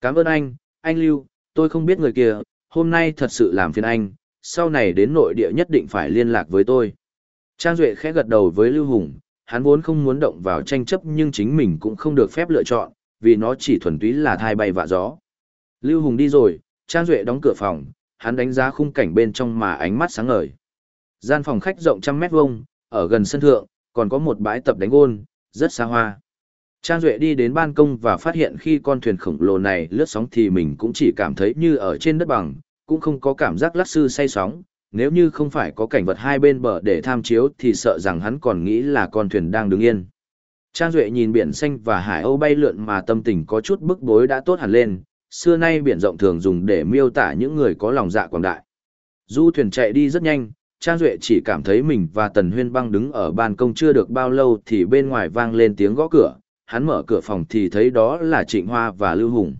Cảm ơn anh, anh Lưu, tôi không biết người kia, hôm nay thật sự làm phiền anh, sau này đến nội địa nhất định phải liên lạc với tôi. Trang Duệ khẽ gật đầu với Lưu Hùng, hắn vốn không muốn động vào tranh chấp nhưng chính mình cũng không được phép lựa chọn, vì nó chỉ thuần túy là thai bay vạ gió. Lưu Hùng đi rồi, Trang Duệ đóng cửa phòng, hắn đánh giá khung cảnh bên trong mà ánh mắt sáng ngời. Gian phòng khách rộng trăm mét vuông, ở gần sân thượng, còn có một bãi tập đánh gôn, rất xa hoa. Trang Duệ đi đến ban công và phát hiện khi con thuyền khổng lồ này lướt sóng thì mình cũng chỉ cảm thấy như ở trên đất bằng, cũng không có cảm giác lắc sư say sóng. Nếu như không phải có cảnh vật hai bên bờ để tham chiếu thì sợ rằng hắn còn nghĩ là con thuyền đang đứng yên. Trang Duệ nhìn biển xanh và hải âu bay lượn mà tâm tình có chút bức bối đã tốt hẳn lên, xưa nay biển rộng thường dùng để miêu tả những người có lòng dạ quảng đại. Du thuyền chạy đi rất nhanh, Trang Duệ chỉ cảm thấy mình và Tần Huyên băng đứng ở ban công chưa được bao lâu thì bên ngoài vang lên tiếng gõ cửa, hắn mở cửa phòng thì thấy đó là Trịnh Hoa và Lưu Hùng.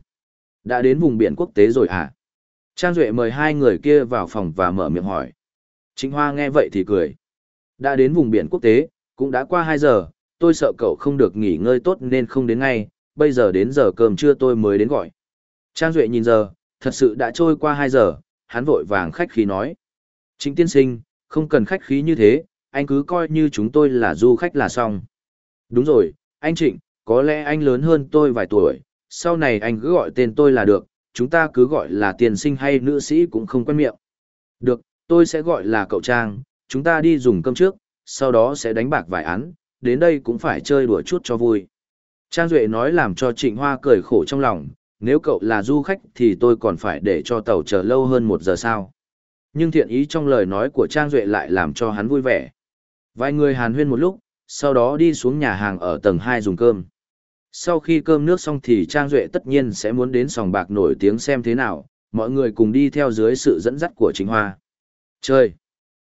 Đã đến vùng biển quốc tế rồi à? Trang Duệ mời hai người kia vào phòng và mở miệng hỏi. Trịnh Hoa nghe vậy thì cười. Đã đến vùng biển quốc tế, cũng đã qua 2 giờ, tôi sợ cậu không được nghỉ ngơi tốt nên không đến ngay, bây giờ đến giờ cơm trưa tôi mới đến gọi. Trang Duệ nhìn giờ, thật sự đã trôi qua 2 giờ, hắn vội vàng khách khí nói. Trịnh tiên sinh, không cần khách khí như thế, anh cứ coi như chúng tôi là du khách là xong. Đúng rồi, anh Trịnh, có lẽ anh lớn hơn tôi vài tuổi, sau này anh cứ gọi tên tôi là được, chúng ta cứ gọi là tiền sinh hay nữ sĩ cũng không quen miệng. Được, tôi sẽ gọi là cậu Trang, chúng ta đi dùng cơm trước, sau đó sẽ đánh bạc vài án, đến đây cũng phải chơi đùa chút cho vui. Trang Duệ nói làm cho Trịnh Hoa cười khổ trong lòng, nếu cậu là du khách thì tôi còn phải để cho tàu chờ lâu hơn một giờ sao. Nhưng thiện ý trong lời nói của Trang Duệ lại làm cho hắn vui vẻ. Vài người hàn huyên một lúc, sau đó đi xuống nhà hàng ở tầng 2 dùng cơm. Sau khi cơm nước xong thì Trang Duệ tất nhiên sẽ muốn đến sòng bạc nổi tiếng xem thế nào, mọi người cùng đi theo dưới sự dẫn dắt của Chính Hoa. Chơi!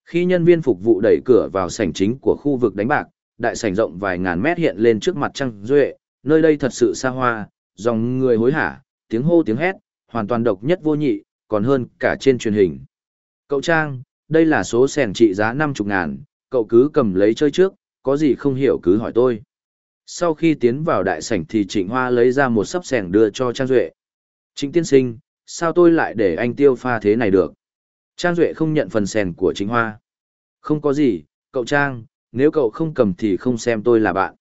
Khi nhân viên phục vụ đẩy cửa vào sảnh chính của khu vực đánh bạc, đại sảnh rộng vài ngàn mét hiện lên trước mặt Trang Duệ, nơi đây thật sự xa hoa, dòng người hối hả, tiếng hô tiếng hét, hoàn toàn độc nhất vô nhị, còn hơn cả trên truyền hình. Cậu Trang, đây là số sèn trị giá 50 ngàn, cậu cứ cầm lấy chơi trước, có gì không hiểu cứ hỏi tôi. Sau khi tiến vào đại sảnh thì Trịnh Hoa lấy ra một sấp sẻng đưa cho Trang Duệ. Trịnh tiên sinh, sao tôi lại để anh tiêu pha thế này được? Trang Duệ không nhận phần sẻng của Trịnh Hoa. Không có gì, cậu Trang, nếu cậu không cầm thì không xem tôi là bạn.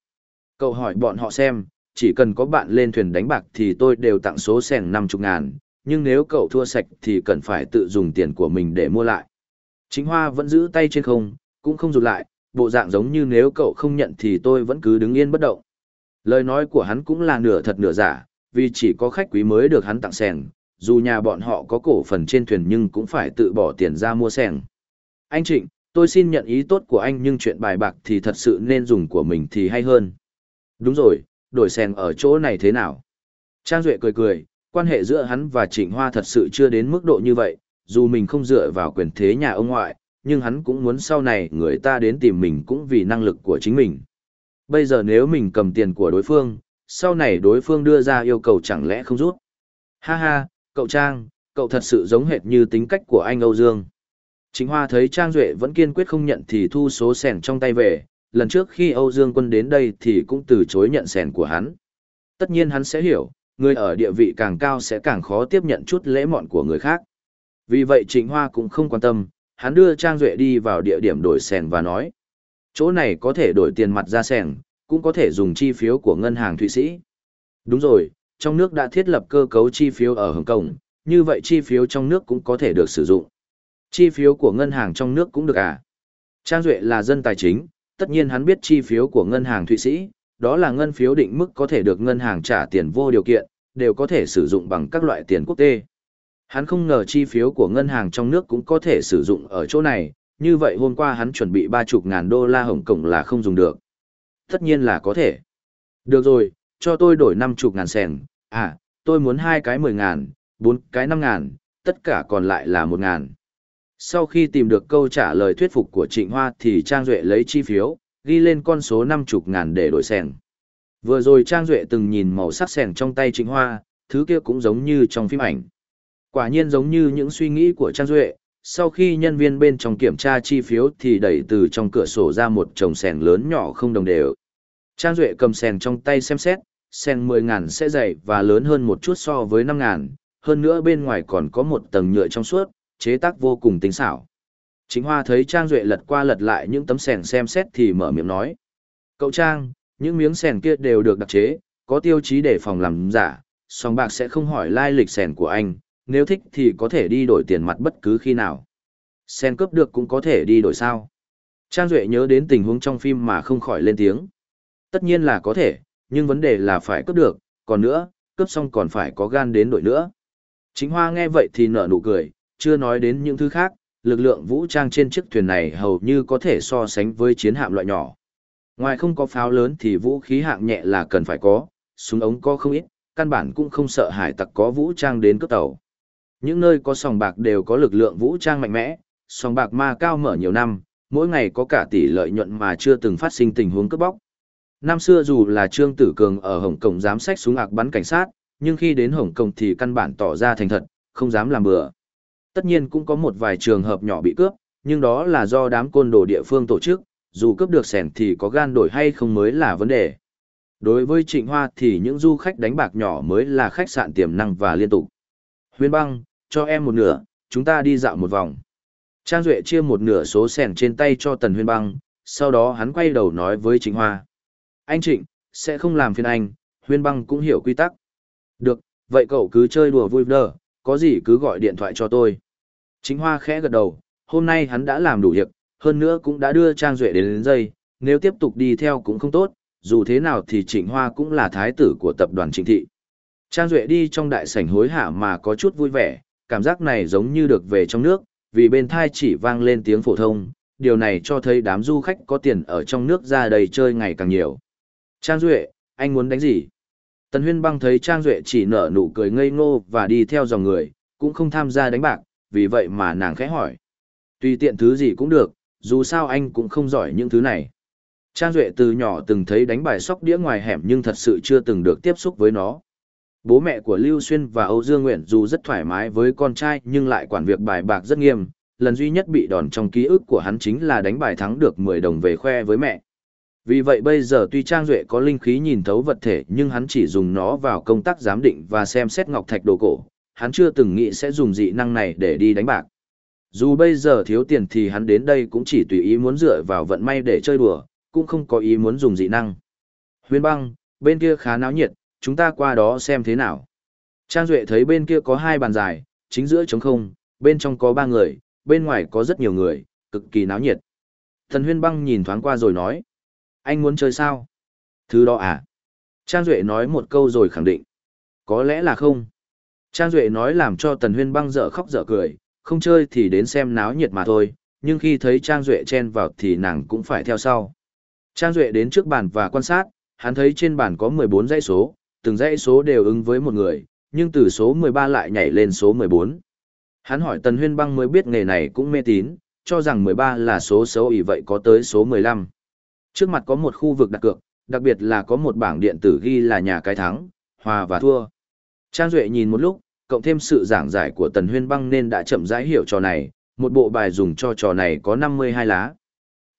Cậu hỏi bọn họ xem, chỉ cần có bạn lên thuyền đánh bạc thì tôi đều tặng số sẻng 50 ngàn, nhưng nếu cậu thua sạch thì cần phải tự dùng tiền của mình để mua lại. Chính Hoa vẫn giữ tay trên không, cũng không rụt lại, bộ dạng giống như nếu cậu không nhận thì tôi vẫn cứ đứng yên bất động. Lời nói của hắn cũng là nửa thật nửa giả, vì chỉ có khách quý mới được hắn tặng sẻng, dù nhà bọn họ có cổ phần trên thuyền nhưng cũng phải tự bỏ tiền ra mua sẻng. Anh Trịnh, tôi xin nhận ý tốt của anh nhưng chuyện bài bạc thì thật sự nên dùng của mình thì hay hơn. Đúng rồi, đổi sẻng ở chỗ này thế nào? Trang Duệ cười cười, quan hệ giữa hắn và Trịnh Hoa thật sự chưa đến mức độ như vậy, dù mình không dựa vào quyền thế nhà ông ngoại, nhưng hắn cũng muốn sau này người ta đến tìm mình cũng vì năng lực của chính mình. Bây giờ nếu mình cầm tiền của đối phương, sau này đối phương đưa ra yêu cầu chẳng lẽ không rút. Ha ha, cậu Trang, cậu thật sự giống hệt như tính cách của anh Âu Dương. Chính Hoa thấy Trang Duệ vẫn kiên quyết không nhận thì thu số sẻn trong tay về, lần trước khi Âu Dương quân đến đây thì cũng từ chối nhận sẻn của hắn. Tất nhiên hắn sẽ hiểu, người ở địa vị càng cao sẽ càng khó tiếp nhận chút lễ mọn của người khác. Vì vậy Trịnh Hoa cũng không quan tâm, hắn đưa Trang Duệ đi vào địa điểm đổi sèn và nói. Chỗ này có thể đổi tiền mặt ra sèn, cũng có thể dùng chi phiếu của ngân hàng Thụy Sĩ. Đúng rồi, trong nước đã thiết lập cơ cấu chi phiếu ở Hồng Kông, như vậy chi phiếu trong nước cũng có thể được sử dụng. Chi phiếu của ngân hàng trong nước cũng được à? Trang Duệ là dân tài chính, tất nhiên hắn biết chi phiếu của ngân hàng Thụy Sĩ, đó là ngân phiếu định mức có thể được ngân hàng trả tiền vô điều kiện, đều có thể sử dụng bằng các loại tiền quốc tế. Hắn không ngờ chi phiếu của ngân hàng trong nước cũng có thể sử dụng ở chỗ này, như vậy hôm qua hắn chuẩn bị ba chục ngàn đô la Hồng Kông là không dùng được. Tất nhiên là có thể. Được rồi, cho tôi đổi năm chục ngàn sèn, à, tôi muốn hai cái mười ngàn, bốn cái năm ngàn, tất cả còn lại là một ngàn. Sau khi tìm được câu trả lời thuyết phục của Trịnh Hoa thì Trang Duệ lấy chi phiếu, ghi lên con số năm chục ngàn để đổi sèn. Vừa rồi Trang Duệ từng nhìn màu sắc sèn trong tay Trịnh Hoa, thứ kia cũng giống như trong phim ảnh. Quả nhiên giống như những suy nghĩ của Trang Duệ, sau khi nhân viên bên trong kiểm tra chi phiếu thì đẩy từ trong cửa sổ ra một chồng sèn lớn nhỏ không đồng đều. Trang Duệ cầm sèn trong tay xem xét, sèn 10.000 sẽ dày và lớn hơn một chút so với 5.000, hơn nữa bên ngoài còn có một tầng nhựa trong suốt, chế tác vô cùng tinh xảo. Chính Hoa thấy Trang Duệ lật qua lật lại những tấm sèn xem xét thì mở miệng nói. Cậu Trang, những miếng sèn kia đều được đặc chế, có tiêu chí để phòng làm giả, song bạc sẽ không hỏi lai lịch sèn của anh, nếu thích thì có thể đi đổi tiền mặt bất cứ khi nào. Sen cướp được cũng có thể đi đổi sao. Trang Duệ nhớ đến tình huống trong phim mà không khỏi lên tiếng. Tất nhiên là có thể, nhưng vấn đề là phải cướp được, còn nữa, cướp xong còn phải có gan đến đổi nữa. Chính Hoa nghe vậy thì nở nụ cười, chưa nói đến những thứ khác, lực lượng vũ trang trên chiếc thuyền này hầu như có thể so sánh với chiến hạm loại nhỏ. Ngoài không có pháo lớn thì vũ khí hạng nhẹ là cần phải có, súng ống có không ít, căn bản cũng không sợ hải tặc có vũ trang đến cướp tàu. Những nơi có sòng bạc đều có lực lượng vũ trang mạnh mẽ, sòng bạc ma cao mở nhiều năm, mỗi ngày có cả tỷ lợi nhuận mà chưa từng phát sinh tình huống cướp bóc. Năm xưa dù là Trương Tử Cường ở Hồng Kông dám sách súng ạc bắn cảnh sát, nhưng khi đến Hồng Kông thì căn bản tỏ ra thành thật, không dám làm bừa. Tất nhiên cũng có một vài trường hợp nhỏ bị cướp, nhưng đó là do đám côn đồ địa phương tổ chức, dù cướp được sẻn thì có gan đổi hay không mới là vấn đề. Đối với Trịnh Hoa thì những du khách đánh bạc nhỏ mới là khách sạn tiềm năng và liên tục. Huyên băng, cho em một nửa, chúng ta đi dạo một vòng. Trang Duệ chia một nửa số sẻn trên tay cho Tần Huyên băng, sau đó hắn quay đầu nói với Trịnh Hoa. Anh Trịnh, sẽ không làm phiền anh, Huyên băng cũng hiểu quy tắc. Được, vậy cậu cứ chơi đùa vui đờ, có gì cứ gọi điện thoại cho tôi. Trịnh Hoa khẽ gật đầu, hôm nay hắn đã làm đủ việc, hơn nữa cũng đã đưa Trang Duệ đến, đến dây, nếu tiếp tục đi theo cũng không tốt, dù thế nào thì Trịnh Hoa cũng là thái tử của tập đoàn Trịnh Thị. Trang Duệ đi trong đại sảnh hối hả mà có chút vui vẻ, cảm giác này giống như được về trong nước, vì bên thai chỉ vang lên tiếng phổ thông, điều này cho thấy đám du khách có tiền ở trong nước ra đây chơi ngày càng nhiều. Trang Duệ, anh muốn đánh gì? Tần Huyên Băng thấy Trang Duệ chỉ nở nụ cười ngây ngô và đi theo dòng người, cũng không tham gia đánh bạc, vì vậy mà nàng khẽ hỏi. Tùy tiện thứ gì cũng được, dù sao anh cũng không giỏi những thứ này. Trang Duệ từ nhỏ từng thấy đánh bài sóc đĩa ngoài hẻm nhưng thật sự chưa từng được tiếp xúc với nó. Bố mẹ của Lưu Xuyên và Âu Dương Nguyện dù rất thoải mái với con trai nhưng lại quản việc bài bạc rất nghiêm, lần duy nhất bị đòn trong ký ức của hắn chính là đánh bài thắng được 10 đồng về khoe với mẹ. Vì vậy bây giờ tuy Trang Duệ có linh khí nhìn thấu vật thể nhưng hắn chỉ dùng nó vào công tác giám định và xem xét ngọc thạch đồ cổ, hắn chưa từng nghĩ sẽ dùng dị năng này để đi đánh bạc. Dù bây giờ thiếu tiền thì hắn đến đây cũng chỉ tùy ý muốn dựa vào vận may để chơi đùa, cũng không có ý muốn dùng dị năng. Huyên băng, bên kia khá náo nhiệt, chúng ta qua đó xem thế nào. Trang Duệ thấy bên kia có hai bàn dài, chính giữa trống không, bên trong có ba người, bên ngoài có rất nhiều người, cực kỳ náo nhiệt. Thần huyên băng nhìn thoáng qua rồi nói. Anh muốn chơi sao? Thứ đó à? Trang Duệ nói một câu rồi khẳng định. Có lẽ là không. Trang Duệ nói làm cho Tần Huyên băng dở khóc dở cười, không chơi thì đến xem náo nhiệt mà thôi, nhưng khi thấy Trang Duệ chen vào thì nàng cũng phải theo sau. Trang Duệ đến trước bàn và quan sát, hắn thấy trên bàn có 14 dãy số, từng dãy số đều ứng với một người, nhưng từ số 13 lại nhảy lên số 14. Hắn hỏi Tần Huyên Băng mới biết nghề này cũng mê tín, cho rằng 13 là số xấu ý vậy có tới số 15. Trước mặt có một khu vực đặt cược, đặc biệt là có một bảng điện tử ghi là nhà cái thắng, hòa và thua. Trang Duệ nhìn một lúc, cộng thêm sự giảng giải của Tần Huyên Băng nên đã chậm rãi hiểu trò này, một bộ bài dùng cho trò này có 52 lá.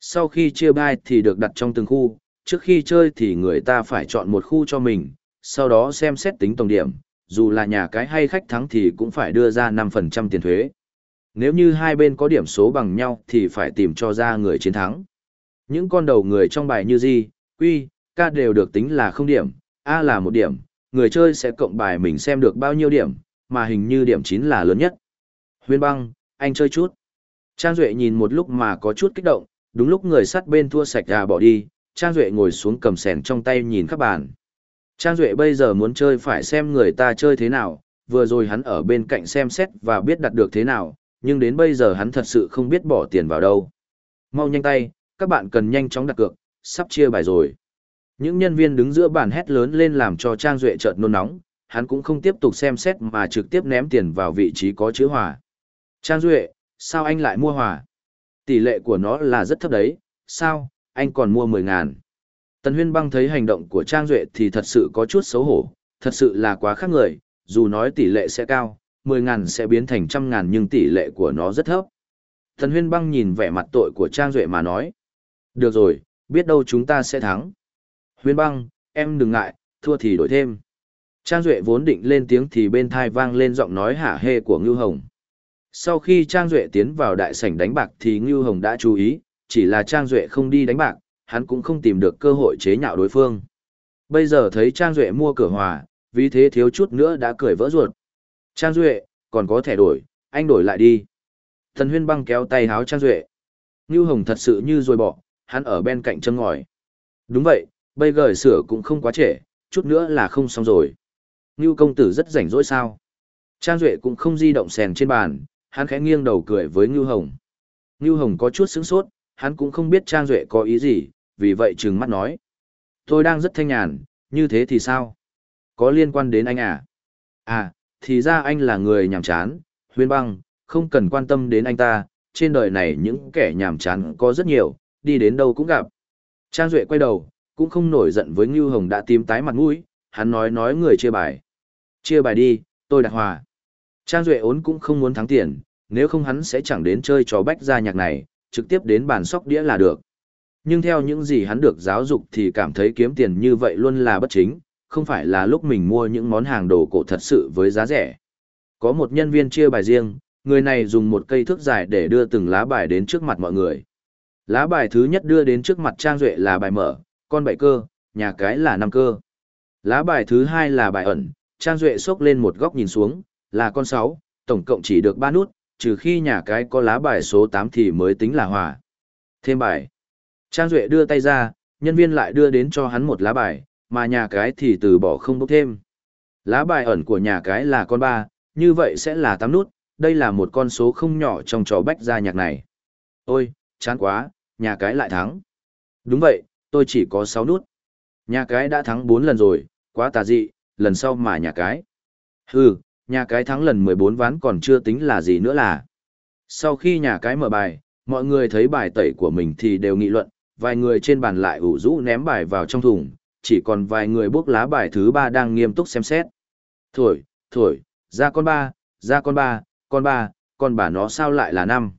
Sau khi chia bài thì được đặt trong từng khu, trước khi chơi thì người ta phải chọn một khu cho mình, sau đó xem xét tính tổng điểm, dù là nhà cái hay khách thắng thì cũng phải đưa ra 5% tiền thuế. Nếu như hai bên có điểm số bằng nhau thì phải tìm cho ra người chiến thắng. Những con đầu người trong bài như gì, quy, ca đều được tính là không điểm, A là một điểm, người chơi sẽ cộng bài mình xem được bao nhiêu điểm, mà hình như điểm 9 là lớn nhất. Huyên băng, anh chơi chút. Trang Duệ nhìn một lúc mà có chút kích động, đúng lúc người sắt bên thua sạch ra bỏ đi, Trang Duệ ngồi xuống cầm sèn trong tay nhìn các bàn. Trang Duệ bây giờ muốn chơi phải xem người ta chơi thế nào, vừa rồi hắn ở bên cạnh xem xét và biết đặt được thế nào, nhưng đến bây giờ hắn thật sự không biết bỏ tiền vào đâu. Mau nhanh tay, các bạn cần nhanh chóng đặt cược, sắp chia bài rồi. Những nhân viên đứng giữa bàn hét lớn lên làm cho Trang Duệ chợt nôn nóng, hắn cũng không tiếp tục xem xét mà trực tiếp ném tiền vào vị trí có chữ hòa. Trang Duệ, sao anh lại mua hòa? Tỷ lệ của nó là rất thấp đấy, sao, anh còn mua 10 ngàn. Tần Huyên Băng thấy hành động của Trang Duệ thì thật sự có chút xấu hổ, thật sự là quá khác người, dù nói tỷ lệ sẽ cao, 10 ngàn sẽ biến thành trăm ngàn nhưng tỷ lệ của nó rất thấp. Tần Huyên Băng nhìn vẻ mặt tội của Trang Duệ mà nói. Được rồi, biết đâu chúng ta sẽ thắng. Huyên Băng, em đừng ngại, thua thì đổi thêm. Trang Duệ vốn định lên tiếng thì bên thai vang lên giọng nói hả hê của Ngưu Hồng. Sau khi Trang Duệ tiến vào đại sảnh đánh bạc thì Ngưu Hồng đã chú ý, chỉ là Trang Duệ không đi đánh bạc, hắn cũng không tìm được cơ hội chế nhạo đối phương. Bây giờ thấy Trang Duệ mua cửa hòa, vì thế thiếu chút nữa đã cười vỡ ruột. Trang Duệ, còn có thẻ đổi, anh đổi lại đi. Thần huyên băng kéo tay háo Trang Duệ. Ngưu Hồng thật sự như rồi bỏ, hắn ở bên cạnh chân ngòi. Đúng vậy, bây giờ sửa cũng không quá trễ, chút nữa là không xong rồi. Ngưu công tử rất rảnh rỗi sao. Trang Duệ cũng không di động sèn trên bàn, hắn khẽ nghiêng đầu cười với Ngưu Hồng. Ngưu Hồng có chút sướng sốt, hắn cũng không biết Trang Duệ có ý gì, vì vậy trừng mắt nói. Tôi đang rất thanh nhàn, như thế thì sao? Có liên quan đến anh à? À, thì ra anh là người nhàm chán, huyên băng, không cần quan tâm đến anh ta, trên đời này những kẻ nhàm chán có rất nhiều, đi đến đâu cũng gặp. Trang Duệ quay đầu, cũng không nổi giận với Ngưu Hồng đã tím tái mặt mũi, hắn nói nói người chia bài. Chia bài đi, tôi đặt hòa. Trang Duệ ốn cũng không muốn thắng tiền, nếu không hắn sẽ chẳng đến chơi trò bách gia nhạc này, trực tiếp đến bàn sóc đĩa là được. Nhưng theo những gì hắn được giáo dục thì cảm thấy kiếm tiền như vậy luôn là bất chính, không phải là lúc mình mua những món hàng đồ cổ thật sự với giá rẻ. Có một nhân viên chia bài riêng, người này dùng một cây thước dài để đưa từng lá bài đến trước mặt mọi người. Lá bài thứ nhất đưa đến trước mặt Trang Duệ là bài mở, con bảy cơ, nhà cái là năm cơ. Lá bài thứ hai là bài ẩn, Trang Duệ xốc lên một góc nhìn xuống, là con 6, tổng cộng chỉ được 3 nút, trừ khi nhà cái có lá bài số 8 thì mới tính là hòa. Thêm bài. Trang Duệ đưa tay ra, nhân viên lại đưa đến cho hắn một lá bài, mà nhà cái thì từ bỏ không bốc thêm. Lá bài ẩn của nhà cái là con 3, như vậy sẽ là 8 nút, đây là một con số không nhỏ trong trò bách gia nhạc này. Ôi, chán quá, nhà cái lại thắng. Đúng vậy, tôi chỉ có 6 nút. Nhà cái đã thắng 4 lần rồi, quá tà dị, lần sau mà nhà cái. Hừ, nhà cái thắng lần 14 ván còn chưa tính là gì nữa là. Sau khi nhà cái mở bài, mọi người thấy bài tẩy của mình thì đều nghị luận, vài người trên bàn lại ủ rũ ném bài vào trong thùng, chỉ còn vài người bước lá bài thứ ba đang nghiêm túc xem xét. Thổi, thổi, ra con ba, ra con ba, con ba, con bà nó sao lại là năm.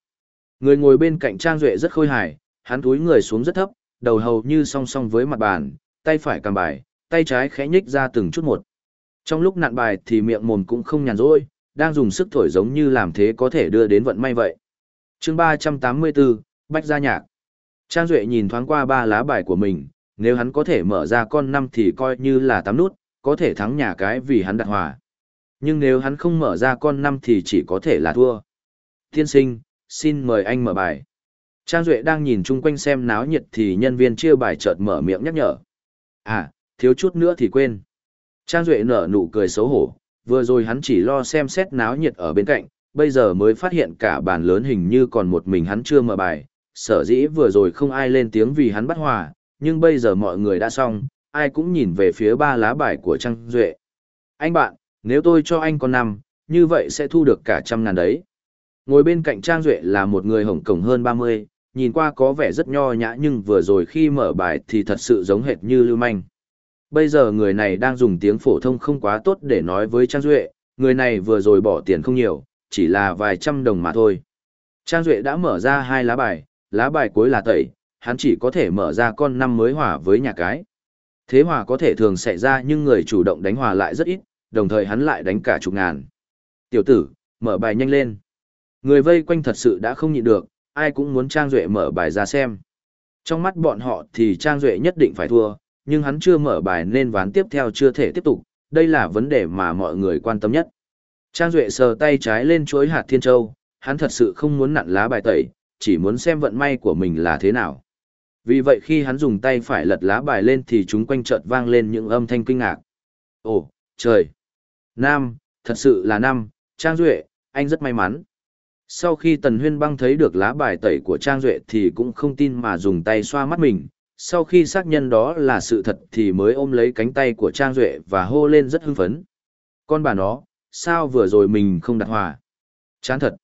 Người ngồi bên cạnh Trang Duệ rất khôi hài, hắn túi người xuống rất thấp, đầu hầu như song song với mặt bàn, tay phải cầm bài, tay trái khẽ nhích ra từng chút một. Trong lúc nặn bài thì miệng mồm cũng không nhàn rỗi, đang dùng sức thổi giống như làm thế có thể đưa đến vận may vậy. chương 384, Bách Gia Nhạc. Trang Duệ nhìn thoáng qua ba lá bài của mình, nếu hắn có thể mở ra con 5 thì coi như là 8 nút, có thể thắng nhà cái vì hắn đặt hòa. Nhưng nếu hắn không mở ra con 5 thì chỉ có thể là thua. Tiên sinh, xin mời anh mở bài. Trang Duệ đang nhìn chung quanh xem náo nhiệt thì nhân viên chia bài chợt mở miệng nhắc nhở. À, thiếu chút nữa thì quên. Trang Duệ nở nụ cười xấu hổ, vừa rồi hắn chỉ lo xem xét náo nhiệt ở bên cạnh, bây giờ mới phát hiện cả bàn lớn hình như còn một mình hắn chưa mở bài, sở dĩ vừa rồi không ai lên tiếng vì hắn bắt hòa, nhưng bây giờ mọi người đã xong, ai cũng nhìn về phía ba lá bài của Trang Duệ. Anh bạn, nếu tôi cho anh con năm, như vậy sẽ thu được cả trăm ngàn đấy. Ngồi bên cạnh Trang Duệ là một người hồng cổng hơn 30, nhìn qua có vẻ rất nho nhã nhưng vừa rồi khi mở bài thì thật sự giống hệt như lưu manh. Bây giờ người này đang dùng tiếng phổ thông không quá tốt để nói với Trang Duệ, người này vừa rồi bỏ tiền không nhiều, chỉ là vài trăm đồng mà thôi. Trang Duệ đã mở ra hai lá bài, lá bài cuối là tẩy, hắn chỉ có thể mở ra con năm mới hòa với nhà cái. Thế hòa có thể thường xảy ra nhưng người chủ động đánh hòa lại rất ít, đồng thời hắn lại đánh cả chục ngàn. Tiểu tử, mở bài nhanh lên. Người vây quanh thật sự đã không nhịn được, ai cũng muốn Trang Duệ mở bài ra xem. Trong mắt bọn họ thì Trang Duệ nhất định phải thua, nhưng hắn chưa mở bài nên ván tiếp theo chưa thể tiếp tục, đây là vấn đề mà mọi người quan tâm nhất. Trang Duệ sờ tay trái lên chuối hạt thiên châu, hắn thật sự không muốn nặn lá bài tẩy, chỉ muốn xem vận may của mình là thế nào. Vì vậy khi hắn dùng tay phải lật lá bài lên thì chúng quanh chợt vang lên những âm thanh kinh ngạc. Ồ, trời! Nam, thật sự là Nam, Trang Duệ, anh rất may mắn. Sau khi Tần Huyên Băng thấy được lá bài tẩy của Trang Duệ thì cũng không tin mà dùng tay xoa mắt mình. Sau khi xác nhận đó là sự thật thì mới ôm lấy cánh tay của Trang Duệ và hô lên rất hưng phấn. Con bà nó, sao vừa rồi mình không đặt hòa? Chán thật.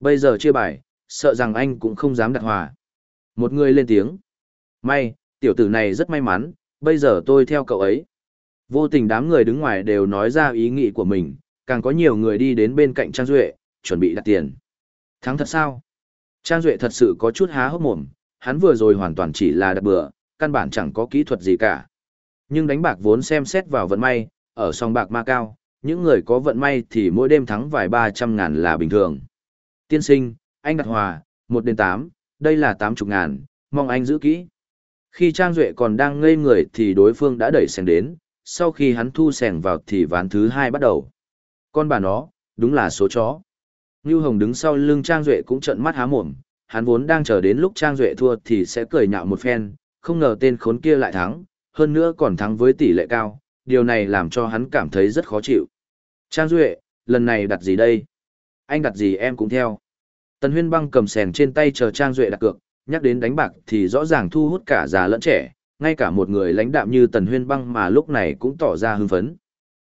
Bây giờ chia bài, sợ rằng anh cũng không dám đặt hòa. Một người lên tiếng. May, tiểu tử này rất may mắn, bây giờ tôi theo cậu ấy. Vô tình đám người đứng ngoài đều nói ra ý nghĩ của mình, càng có nhiều người đi đến bên cạnh Trang Duệ, chuẩn bị đặt tiền. Thắng thật sao? Trang Duệ thật sự có chút há hốc mồm, hắn vừa rồi hoàn toàn chỉ là đặt bừa, căn bản chẳng có kỹ thuật gì cả. Nhưng đánh bạc vốn xem xét vào vận may, ở song bạc ma cao, những người có vận may thì mỗi đêm thắng vài ba trăm ngàn là bình thường. Tiên sinh, anh đặt hòa, một đến tám, đây là tám chục ngàn, mong anh giữ kỹ. Khi Trang Duệ còn đang ngây người thì đối phương đã đẩy sèng đến, sau khi hắn thu sèng vào thì ván thứ hai bắt đầu. Con bà nó, đúng là số chó. Ngưu Hồng đứng sau lưng Trang Duệ cũng trợn mắt há mồm, hắn vốn đang chờ đến lúc Trang Duệ thua thì sẽ cười nhạo một phen, không ngờ tên khốn kia lại thắng, hơn nữa còn thắng với tỷ lệ cao, điều này làm cho hắn cảm thấy rất khó chịu. Trang Duệ, lần này đặt gì đây? Anh đặt gì em cũng theo. Tần Huyên Băng cầm sèn trên tay chờ Trang Duệ đặt cược, nhắc đến đánh bạc thì rõ ràng thu hút cả già lẫn trẻ, ngay cả một người lãnh đạm như Tần Huyên Băng mà lúc này cũng tỏ ra hưng phấn.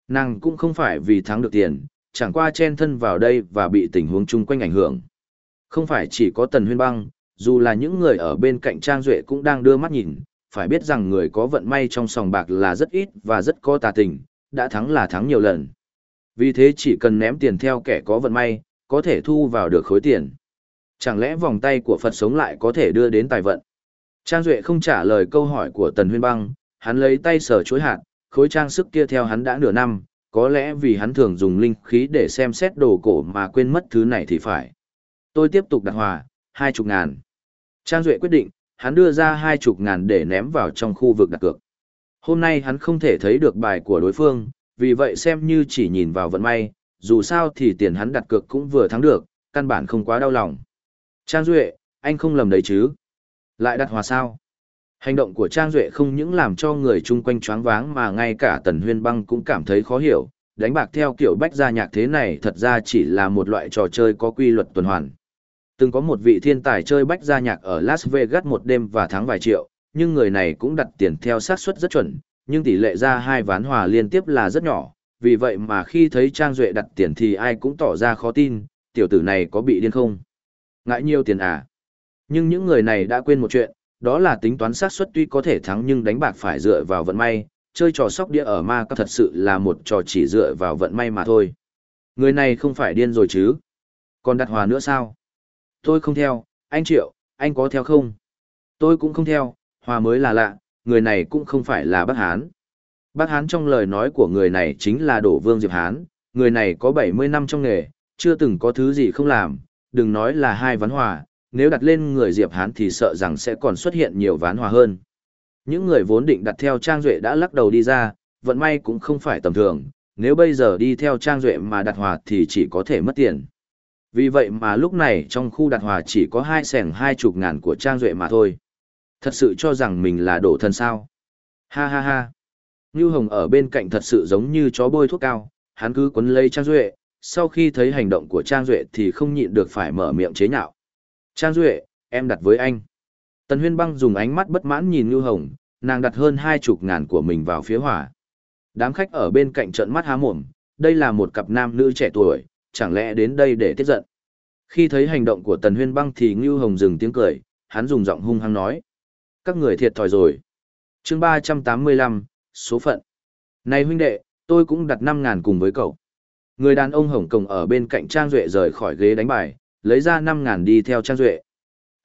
Nàng cũng không phải vì thắng được tiền, chẳng qua chen thân vào đây và bị tình huống chung quanh ảnh hưởng. Không phải chỉ có Tần Huyên Băng, dù là những người ở bên cạnh Trang Duệ cũng đang đưa mắt nhìn, phải biết rằng người có vận may trong sòng bạc là rất ít và rất có tà tình, đã thắng là thắng nhiều lần. Vì thế chỉ cần ném tiền theo kẻ có vận may, có thể thu vào được khối tiền. Chẳng lẽ vòng tay của Phật sống lại có thể đưa đến tài vận? Trang Duệ không trả lời câu hỏi của Tần Huyên Băng, hắn lấy tay sờ chối hạt, khối trang sức kia theo hắn đã nửa năm, có lẽ vì hắn thường dùng linh khí để xem xét đồ cổ mà quên mất thứ này thì phải. Tôi tiếp tục đặt hòa, hai chục ngàn. Trang Duệ quyết định, hắn đưa ra hai chục ngàn để ném vào trong khu vực đặt cược. Hôm nay hắn không thể thấy được bài của đối phương, vì vậy xem như chỉ nhìn vào vận may, dù sao thì tiền hắn đặt cược cũng vừa thắng được, căn bản không quá đau lòng. Trang Duệ, anh không lầm đấy chứ? Lại đặt hòa sao? Hành động của Trang Duệ không những làm cho người chung quanh choáng váng mà ngay cả Tần Huyên Băng cũng cảm thấy khó hiểu, đánh bạc theo kiểu bách gia nhạc thế này thật ra chỉ là một loại trò chơi có quy luật tuần hoàn. Từng có một vị thiên tài chơi bách gia nhạc ở Las Vegas một đêm và thắng vài triệu, nhưng người này cũng đặt tiền theo xác suất rất chuẩn, nhưng tỷ lệ ra hai ván hòa liên tiếp là rất nhỏ, vì vậy mà khi thấy Trang Duệ đặt tiền thì ai cũng tỏ ra khó tin, tiểu tử này có bị điên không? Ngại nhiều tiền à? Nhưng những người này đã quên một chuyện, đó là tính toán xác suất tuy có thể thắng nhưng đánh bạc phải dựa vào vận may, chơi trò sóc đĩa ở ma các thật sự là một trò chỉ dựa vào vận may mà thôi. Người này không phải điên rồi chứ? Còn đặt hòa nữa sao? Tôi không theo, anh Triệu, anh có theo không? Tôi cũng không theo, hòa mới là lạ, người này cũng không phải là bác Hán. Bác Hán trong lời nói của người này chính là đổ vương Diệp Hán, người này có 70 năm trong nghề, chưa từng có thứ gì không làm, đừng nói là hai ván hòa, nếu đặt lên người Diệp Hán thì sợ rằng sẽ còn xuất hiện nhiều ván hòa hơn. Những người vốn định đặt theo Trang Duệ đã lắc đầu đi ra, vận may cũng không phải tầm thường, nếu bây giờ đi theo Trang Duệ mà đặt hòa thì chỉ có thể mất tiền. Vì vậy mà lúc này trong khu đặt hòa chỉ có hai sẻng hai chục ngàn của Trang Duệ mà thôi. Thật sự cho rằng mình là đổ thân sao. Ha ha ha. Ngưu Hồng ở bên cạnh thật sự giống như chó bôi thuốc cao, hắn cứ quấn lấy Trang Duệ, sau khi thấy hành động của Trang Duệ thì không nhịn được phải mở miệng chế nhạo. Trang Duệ, em đặt với anh. Tần Huyên Băng dùng ánh mắt bất mãn nhìn Ngưu Hồng, nàng đặt hơn hai chục ngàn của mình vào phía hỏa. Đám khách ở bên cạnh trận mắt há mồm, đây là một cặp nam nữ trẻ tuổi, chẳng lẽ đến đây để tiết giận. Khi thấy hành động của Tần Huyên Băng thì Ngưu Hồng dừng tiếng cười, hắn dùng giọng hung hăng nói. Các người thiệt thòi rồi. chương ba trăm tám mươi lăm, số phận. Này huynh đệ, tôi cũng đặt năm ngàn cùng với cậu. Người đàn ông Hồng Kông ở bên cạnh Trang Duệ rời khỏi ghế đánh bài, lấy ra năm ngàn đi theo Trang Duệ.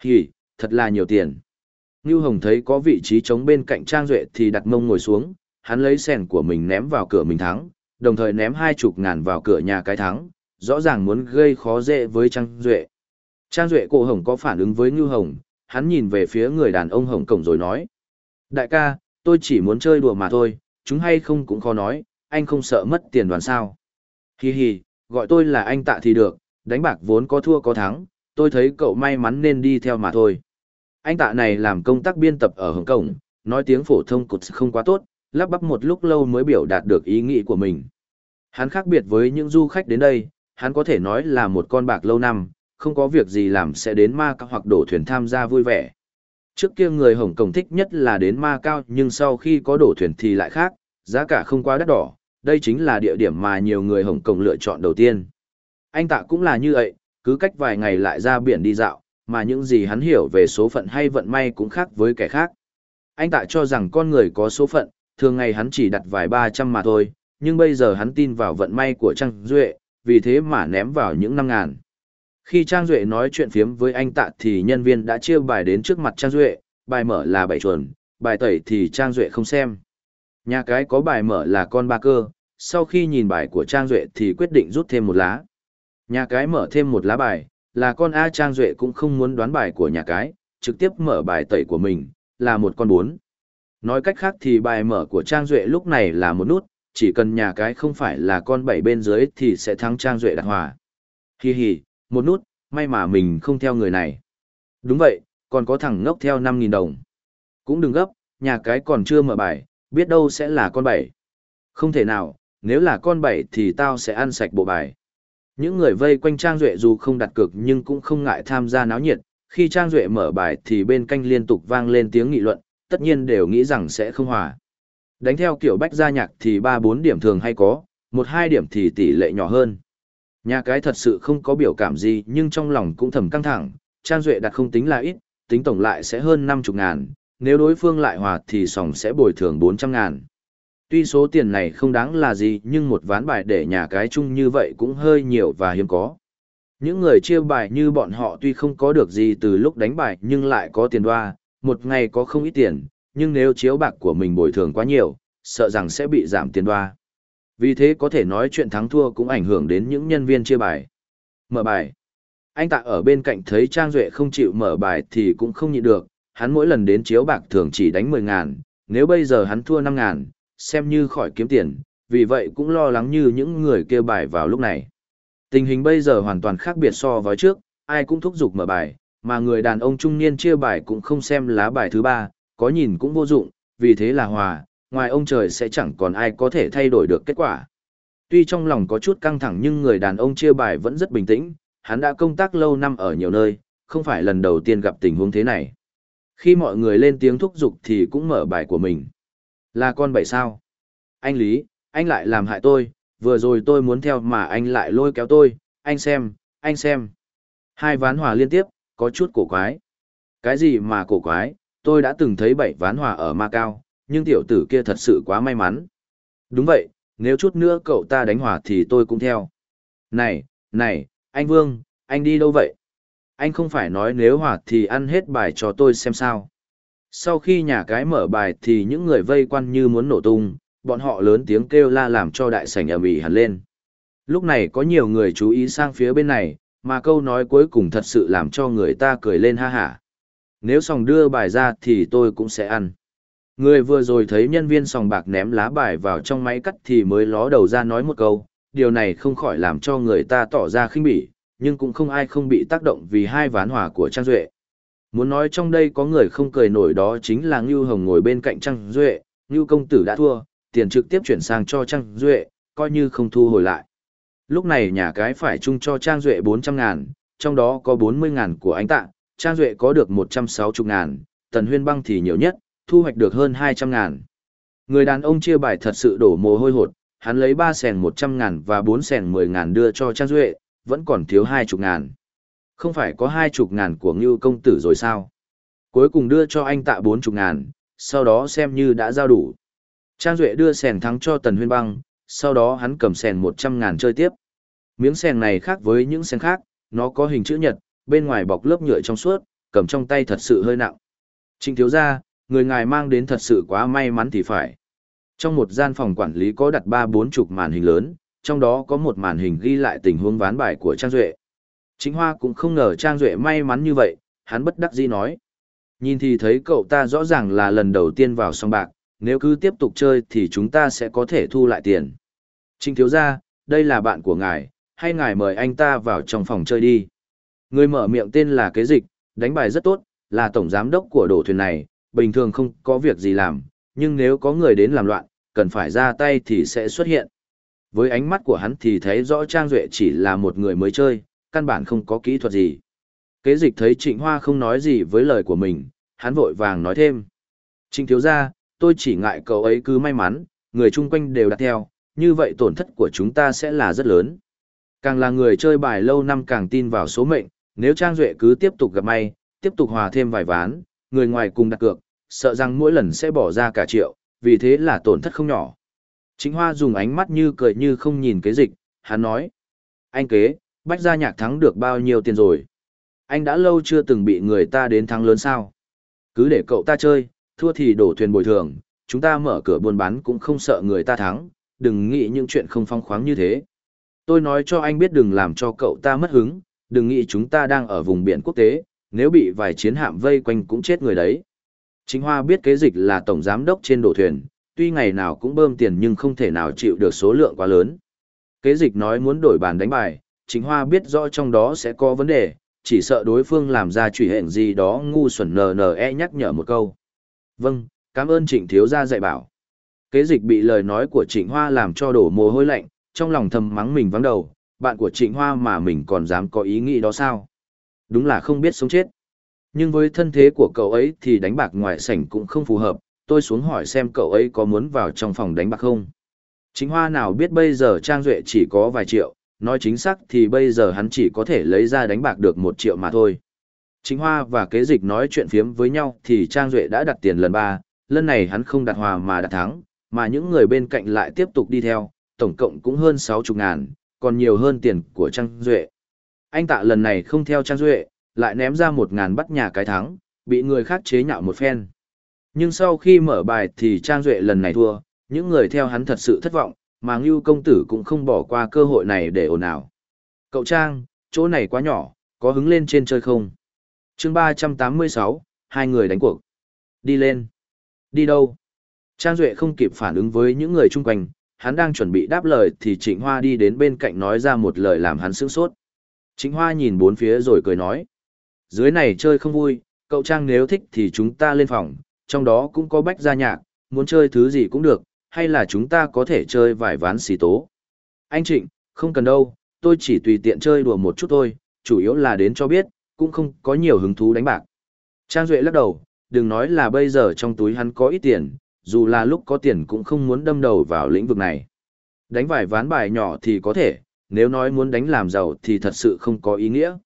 Hì, thật là nhiều tiền. Ngưu Hồng thấy có vị trí trống bên cạnh Trang Duệ thì đặt mông ngồi xuống, hắn lấy sèn của mình ném vào cửa mình thắng, đồng thời ném hai chục ngàn vào cửa nhà cái thắng, rõ ràng muốn gây khó dễ với Trang Duệ. Trang Duệ cổ Hồng có phản ứng với Ngưu Hồng, hắn nhìn về phía người đàn ông Hồng Kông rồi nói. Đại ca, tôi chỉ muốn chơi đùa mà thôi, chúng hay không cũng khó nói, anh không sợ mất tiền đoàn sao. Hi hi, gọi tôi là anh tạ thì được, đánh bạc vốn có thua có thắng, tôi thấy cậu may mắn nên đi theo mà thôi. Anh tạ này làm công tác biên tập ở Hồng Kông, nói tiếng phổ thông cụt không quá tốt, lắp bắp một lúc lâu mới biểu đạt được ý nghĩ của mình. Hắn khác biệt với những du khách đến đây, hắn có thể nói là một con bạc lâu năm, không có việc gì làm sẽ đến ma cao hoặc đổ thuyền tham gia vui vẻ. Trước kia người Hồng Kông thích nhất là đến ma cao nhưng sau khi có đổ thuyền thì lại khác, giá cả không quá đắt đỏ, đây chính là địa điểm mà nhiều người Hồng Kông lựa chọn đầu tiên. Anh tạ cũng là như vậy, cứ cách vài ngày lại ra biển đi dạo, mà những gì hắn hiểu về số phận hay vận may cũng khác với kẻ khác. Anh tạ cho rằng con người có số phận, thường ngày hắn chỉ đặt vài ba trăm mà thôi, nhưng bây giờ hắn tin vào vận may của Trang Duệ, vì thế mà ném vào những năm ngàn. Khi Trang Duệ nói chuyện phiếm với anh tạ thì nhân viên đã chia bài đến trước mặt Trang Duệ, bài mở là bảy chuẩn, bài tẩy thì Trang Duệ không xem. Nhà cái có bài mở là con ba cơ, sau khi nhìn bài của Trang Duệ thì quyết định rút thêm một lá. Nhà cái mở thêm một lá bài, là con A Trang Duệ cũng không muốn đoán bài của nhà cái, trực tiếp mở bài tẩy của mình, là một con bốn. Nói cách khác thì bài mở của Trang Duệ lúc này là một nút, chỉ cần nhà cái không phải là con bảy bên dưới thì sẽ thắng Trang Duệ đặt hòa. Hi hi, một nút, may mà mình không theo người này. Đúng vậy, còn có thằng ngốc theo 5.000 đồng. Cũng đừng gấp, nhà cái còn chưa mở bài, biết đâu sẽ là con bảy. Không thể nào, nếu là con bảy thì tao sẽ ăn sạch bộ bài. Những người vây quanh Trang Duệ dù không đặt cược nhưng cũng không ngại tham gia náo nhiệt, khi Trang Duệ mở bài thì bên canh liên tục vang lên tiếng nghị luận, tất nhiên đều nghĩ rằng sẽ không hòa. Đánh theo kiểu bách gia nhạc thì 3-4 điểm thường hay có, 1-2 điểm thì tỷ lệ nhỏ hơn. Nhà cái thật sự không có biểu cảm gì nhưng trong lòng cũng thầm căng thẳng, Trang Duệ đặt không tính là ít, tính tổng lại sẽ hơn 50 ngàn, nếu đối phương lại hòa thì sòng sẽ bồi thường 400 ngàn. Tuy số tiền này không đáng là gì nhưng một ván bài để nhà cái chung như vậy cũng hơi nhiều và hiếm có. Những người chia bài như bọn họ tuy không có được gì từ lúc đánh bài nhưng lại có tiền đoa, một ngày có không ít tiền, nhưng nếu chiếu bạc của mình bồi thường quá nhiều, sợ rằng sẽ bị giảm tiền đoa. Vì thế có thể nói chuyện thắng thua cũng ảnh hưởng đến những nhân viên chia bài. Mở bài. Anh tạ ở bên cạnh thấy Trang Duệ không chịu mở bài thì cũng không nhịn được, hắn mỗi lần đến chiếu bạc thường chỉ đánh 10 ngàn, nếu bây giờ hắn thua 5 ngàn, xem như khỏi kiếm tiền, vì vậy cũng lo lắng như những người kêu bài vào lúc này. Tình hình bây giờ hoàn toàn khác biệt so với trước, ai cũng thúc giục mở bài, mà người đàn ông trung niên chia bài cũng không xem lá bài thứ ba, có nhìn cũng vô dụng, vì thế là hòa, ngoài ông trời sẽ chẳng còn ai có thể thay đổi được kết quả. Tuy trong lòng có chút căng thẳng nhưng người đàn ông chia bài vẫn rất bình tĩnh, hắn đã công tác lâu năm ở nhiều nơi, không phải lần đầu tiên gặp tình huống thế này. Khi mọi người lên tiếng thúc giục thì cũng mở bài của mình. Là con bảy sao? Anh Lý, anh lại làm hại tôi, vừa rồi tôi muốn theo mà anh lại lôi kéo tôi, anh xem, anh xem. Hai ván hòa liên tiếp, có chút cổ quái. Cái gì mà cổ quái, tôi đã từng thấy bảy ván hòa ở Macau, nhưng tiểu tử kia thật sự quá may mắn. Đúng vậy, nếu chút nữa cậu ta đánh hòa thì tôi cũng theo. Này, này, anh Vương, anh đi đâu vậy? Anh không phải nói nếu hòa thì ăn hết bài cho tôi xem sao. Sau khi nhà cái mở bài thì những người vây quanh như muốn nổ tung, bọn họ lớn tiếng kêu la làm cho đại sảnh ầm ĩ hẳn lên. Lúc này có nhiều người chú ý sang phía bên này, mà câu nói cuối cùng thật sự làm cho người ta cười lên ha hả. Nếu sòng đưa bài ra thì tôi cũng sẽ ăn. Người vừa rồi thấy nhân viên sòng bạc ném lá bài vào trong máy cắt thì mới ló đầu ra nói một câu, điều này không khỏi làm cho người ta tỏ ra khinh bỉ, nhưng cũng không ai không bị tác động vì hai ván hòa của Trang Duệ. Muốn nói trong đây có người không cười nổi đó chính là Ngưu Hồng ngồi bên cạnh Trang Duệ, Ngưu công tử đã thua, tiền trực tiếp chuyển sang cho Trang Duệ, coi như không thu hồi lại. Lúc này nhà cái phải chung cho Trang Duệ 400 ngàn, trong đó có 40 ngàn của anh tạ, Trang Duệ có được 160 ngàn, Tần Huyên Băng thì nhiều nhất, thu hoạch được hơn 200 ngàn. Người đàn ông chia bài thật sự đổ mồ hôi hột, hắn lấy 3 sèn 100 ngàn và 4 sèn 10 ngàn đưa cho Trang Duệ, vẫn còn thiếu 20 ngàn. Không phải có 20 ngàn của Ngưu công tử rồi sao? Cuối cùng đưa cho anh tạ 40 ngàn, sau đó xem như đã giao đủ. Trang Duệ đưa sèn thắng cho Tần Huyên Băng, sau đó hắn cầm sèn 100 ngàn chơi tiếp. Miếng sèn này khác với những sèn khác, nó có hình chữ nhật, bên ngoài bọc lớp nhựa trong suốt, cầm trong tay thật sự hơi nặng. Trịnh thiếu gia, người ngài mang đến thật sự quá may mắn thì phải. Trong một gian phòng quản lý có đặt ba bốn chục màn hình lớn, trong đó có một màn hình ghi lại tình huống ván bài của Trang Duệ. Chính Hoa cũng không ngờ Trang Duệ may mắn như vậy, hắn bất đắc dĩ nói. Nhìn thì thấy cậu ta rõ ràng là lần đầu tiên vào song bạc, nếu cứ tiếp tục chơi thì chúng ta sẽ có thể thu lại tiền. Trinh thiếu gia, đây là bạn của ngài, hay ngài mời anh ta vào trong phòng chơi đi. Người mở miệng tên là kế dịch, đánh bài rất tốt, là tổng giám đốc của đổ thuyền này, bình thường không có việc gì làm, nhưng nếu có người đến làm loạn, cần phải ra tay thì sẽ xuất hiện. Với ánh mắt của hắn thì thấy rõ Trang Duệ chỉ là một người mới chơi, căn bản không có kỹ thuật gì. Kế dịch thấy Trịnh Hoa không nói gì với lời của mình, hắn vội vàng nói thêm. Trịnh thiếu gia, tôi chỉ ngại cậu ấy cứ may mắn, người chung quanh đều đặt theo, như vậy tổn thất của chúng ta sẽ là rất lớn. Càng là người chơi bài lâu năm càng tin vào số mệnh, nếu Trang Duệ cứ tiếp tục gặp may, tiếp tục hòa thêm vài ván, người ngoài cùng đặt cược, sợ rằng mỗi lần sẽ bỏ ra cả triệu, vì thế là tổn thất không nhỏ. Chính Hoa dùng ánh mắt như cười như không nhìn kế dịch, hắn nói. Anh kế, bách gia nhạc thắng được bao nhiêu tiền rồi? Anh đã lâu chưa từng bị người ta đến thắng lớn sao? Cứ để cậu ta chơi, thua thì đổ thuyền bồi thường, chúng ta mở cửa buôn bán cũng không sợ người ta thắng, đừng nghĩ những chuyện không phong khoáng như thế. Tôi nói cho anh biết đừng làm cho cậu ta mất hứng, đừng nghĩ chúng ta đang ở vùng biển quốc tế, nếu bị vài chiến hạm vây quanh cũng chết người đấy. Chính Hoa biết kế dịch là tổng giám đốc trên đổ thuyền, tuy ngày nào cũng bơm tiền nhưng không thể nào chịu được số lượng quá lớn. Kế dịch nói muốn đổi bàn đánh bài, chính Hoa biết rõ trong đó sẽ có vấn đề, chỉ sợ đối phương làm ra trùy hẹn gì đó ngu xuẩn nờ nờ e nhắc nhở một câu. Vâng, cảm ơn trịnh thiếu gia dạy bảo. Kế dịch bị lời nói của trịnh Hoa làm cho đổ mồ hôi lạnh, trong lòng thầm mắng mình vắng đầu, bạn của trịnh Hoa mà mình còn dám có ý nghĩ đó sao? Đúng là không biết sống chết. Nhưng với thân thế của cậu ấy thì đánh bạc ngoài sảnh cũng không phù hợp, tôi xuống hỏi xem cậu ấy có muốn vào trong phòng đánh bạc không. Chính Hoa nào biết bây giờ Trang Duệ chỉ có vài triệu, nói chính xác thì bây giờ hắn chỉ có thể lấy ra đánh bạc được một triệu mà thôi. Chính Hoa và kế dịch nói chuyện phiếm với nhau thì Trang Duệ đã đặt tiền lần ba, lần này hắn không đặt hòa mà đặt thắng, mà những người bên cạnh lại tiếp tục đi theo, tổng cộng cũng hơn 60 ngàn, còn nhiều hơn tiền của Trang Duệ. Anh tạ lần này không theo Trang Duệ, lại ném ra một ngàn bắt nhà cái thắng, bị người khác chế nhạo một phen. Nhưng sau khi mở bài thì Trang Duệ lần này thua, những người theo hắn thật sự thất vọng, mà Ngưu công tử cũng không bỏ qua cơ hội này để ồn ào. Cậu Trang, chỗ này quá nhỏ, có hứng lên trên chơi không? chương 386, hai người đánh cuộc. Đi lên. Đi đâu? Trang Duệ không kịp phản ứng với những người chung quanh, hắn đang chuẩn bị đáp lời thì Trịnh Hoa đi đến bên cạnh nói ra một lời làm hắn sướng sốt. Trịnh Hoa nhìn bốn phía rồi cười nói. Dưới này chơi không vui, cậu Trang nếu thích thì chúng ta lên phòng, trong đó cũng có bách gia nhạc, muốn chơi thứ gì cũng được, hay là chúng ta có thể chơi vài ván xì tố. Anh Trịnh, không cần đâu, tôi chỉ tùy tiện chơi đùa một chút thôi, chủ yếu là đến cho biết, cũng không có nhiều hứng thú đánh bạc. Trang Duệ lắc đầu, đừng nói là bây giờ trong túi hắn có ít tiền, dù là lúc có tiền cũng không muốn đâm đầu vào lĩnh vực này. Đánh vài ván bài nhỏ thì có thể, nếu nói muốn đánh làm giàu thì thật sự không có ý nghĩa.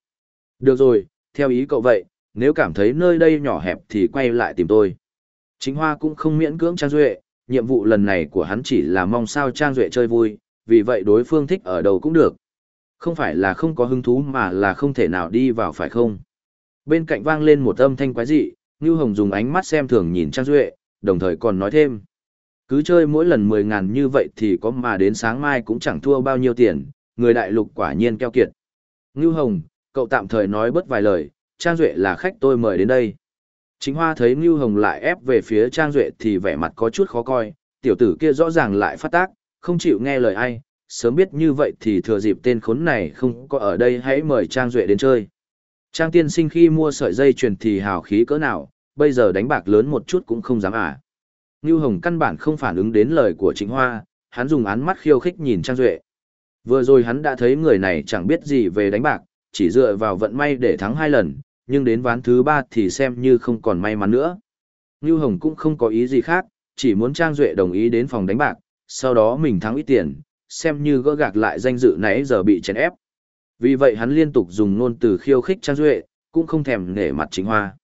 Được rồi, theo ý cậu vậy, nếu cảm thấy nơi đây nhỏ hẹp thì quay lại tìm tôi. Chính Hoa cũng không miễn cưỡng Trang Duệ, nhiệm vụ lần này của hắn chỉ là mong sao Trang Duệ chơi vui, vì vậy đối phương thích ở đâu cũng được. Không phải là không có hứng thú mà là không thể nào đi vào phải không? Bên cạnh vang lên một âm thanh quái dị, Ngưu Hồng dùng ánh mắt xem thường nhìn Trang Duệ, đồng thời còn nói thêm. Cứ chơi mỗi lần 10 ngàn như vậy thì có mà đến sáng mai cũng chẳng thua bao nhiêu tiền, người đại lục quả nhiên keo kiệt. Ngưu Hồng, cậu tạm thời nói bớt vài lời, Trang Duệ là khách tôi mời đến đây. Chính Hoa thấy Ngưu Hồng lại ép về phía Trang Duệ thì vẻ mặt có chút khó coi, tiểu tử kia rõ ràng lại phát tác, không chịu nghe lời ai, sớm biết như vậy thì thừa dịp tên khốn này không có ở đây hãy mời Trang Duệ đến chơi. Trang tiên sinh khi mua sợi dây chuyền thì hào khí cỡ nào, bây giờ đánh bạc lớn một chút cũng không dám à. Ngưu Hồng căn bản không phản ứng đến lời của Chính Hoa, hắn dùng án mắt khiêu khích nhìn Trang Duệ. Vừa rồi hắn đã thấy người này chẳng biết gì về đánh bạc, chỉ dựa vào vận may để thắng hai lần, nhưng đến ván thứ ba thì xem như không còn may mắn nữa. Ngưu Hồng cũng không có ý gì khác, chỉ muốn Trang Duệ đồng ý đến phòng đánh bạc, sau đó mình thắng ít tiền, xem như gỡ gạc lại danh dự nãy giờ bị chèn ép. Vì vậy hắn liên tục dùng ngôn từ khiêu khích Trang Duệ, cũng không thèm nể mặt chính hoa.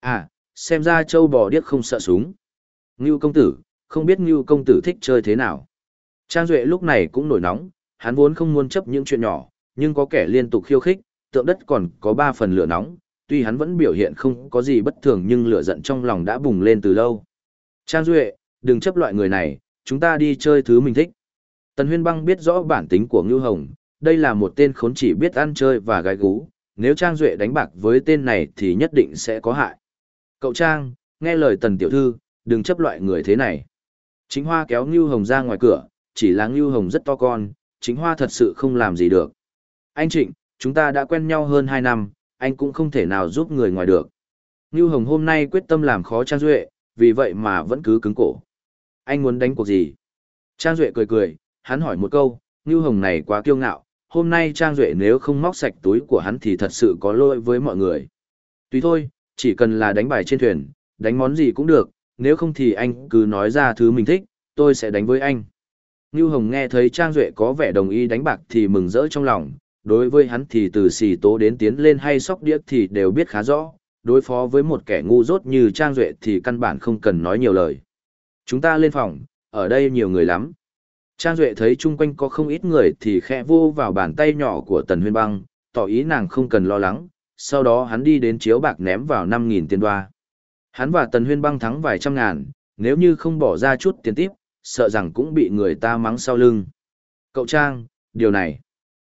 À, xem ra châu bò điếc không sợ súng. Ngưu công tử, không biết Ngưu công tử thích chơi thế nào. Trang Duệ lúc này cũng nổi nóng, hắn vốn không muốn chấp những chuyện nhỏ, nhưng có kẻ liên tục khiêu khích, tượng đất còn có ba phần lửa nóng, tuy hắn vẫn biểu hiện không có gì bất thường nhưng lửa giận trong lòng đã bùng lên từ lâu. Trang Duệ, đừng chấp loại người này, chúng ta đi chơi thứ mình thích. Tần Huyên Băng biết rõ bản tính của Ngưu Hồng, đây là một tên khốn chỉ biết ăn chơi và gái gú, nếu Trang Duệ đánh bạc với tên này thì nhất định sẽ có hại. Cậu Trang, nghe lời Tần Tiểu Thư, đừng chấp loại người thế này. Chính Hoa kéo Ngưu Hồng ra ngoài cửa, chỉ là Ngưu Hồng rất to con, chính Hoa thật sự không làm gì được. Anh Trịnh, chúng ta đã quen nhau hơn 2 năm, anh cũng không thể nào giúp người ngoài được. Ngưu Hồng hôm nay quyết tâm làm khó Trang Duệ, vì vậy mà vẫn cứ cứng cổ. Anh muốn đánh cuộc gì? Trang Duệ cười cười, hắn hỏi một câu, Ngưu Hồng này quá kiêu ngạo, hôm nay Trang Duệ nếu không móc sạch túi của hắn thì thật sự có lỗi với mọi người. Tuy thôi, chỉ cần là đánh bài trên thuyền, đánh món gì cũng được, nếu không thì anh cứ nói ra thứ mình thích, tôi sẽ đánh với anh. Ngưu Hồng nghe thấy Trang Duệ có vẻ đồng ý đánh bạc thì mừng rỡ trong lòng, đối với hắn thì từ xì tố đến tiến lên hay sóc đĩa thì đều biết khá rõ, đối phó với một kẻ ngu dốt như Trang Duệ thì căn bản không cần nói nhiều lời. Chúng ta lên phòng, ở đây nhiều người lắm. Trang Duệ thấy chung quanh có không ít người thì khẽ vô vào bàn tay nhỏ của Tần Huyên Băng, tỏ ý nàng không cần lo lắng, sau đó hắn đi đến chiếu bạc ném vào 5.000 tiền đoa. Hắn và Tần Huyên Băng thắng vài trăm ngàn, Nếu như không bỏ ra chút tiền tiếp, sợ rằng cũng bị người ta mắng sau lưng. Cậu Trang, điều này.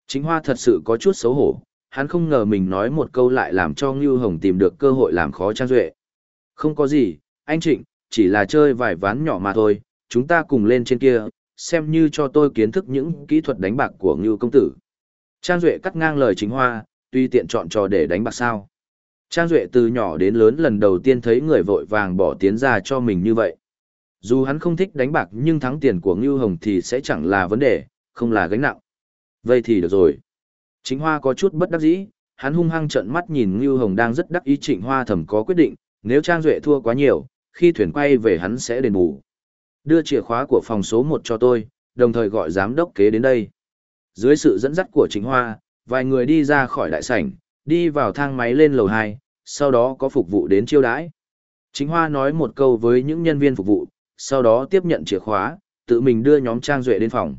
Chính Hoa thật sự có chút xấu hổ, hắn không ngờ mình nói một câu lại làm cho Ngưu Hồng tìm được cơ hội làm khó Trang Duệ. Không có gì, anh Trịnh, chỉ là chơi vài ván nhỏ mà thôi, chúng ta cùng lên trên kia, xem như cho tôi kiến thức những kỹ thuật đánh bạc của Ngưu Công Tử. Trang Duệ cắt ngang lời chính hoa, tuy tiện chọn trò để đánh bạc sao. Trang Duệ từ nhỏ đến lớn lần đầu tiên thấy người vội vàng bỏ tiến ra cho mình như vậy. Dù hắn không thích đánh bạc nhưng thắng tiền của Ngưu Hồng thì sẽ chẳng là vấn đề, không là gánh nặng. Vậy thì được rồi. Chính Hoa có chút bất đắc dĩ, hắn hung hăng trợn mắt nhìn Ngưu Hồng đang rất đắc ý Trịnh Hoa thầm có quyết định, nếu Trang Duệ thua quá nhiều, khi thuyền quay về hắn sẽ đền bù. Đưa chìa khóa của phòng số 1 cho tôi, đồng thời gọi giám đốc kế đến đây. Dưới sự dẫn dắt của Trịnh Hoa, vài người đi ra khỏi đại sảnh, đi vào thang máy lên lầu 2, sau đó có phục vụ đến chiêu đãi. Chính Hoa nói một câu với những nhân viên phục vụ, sau đó tiếp nhận chìa khóa, tự mình đưa nhóm Trang Duệ đến phòng.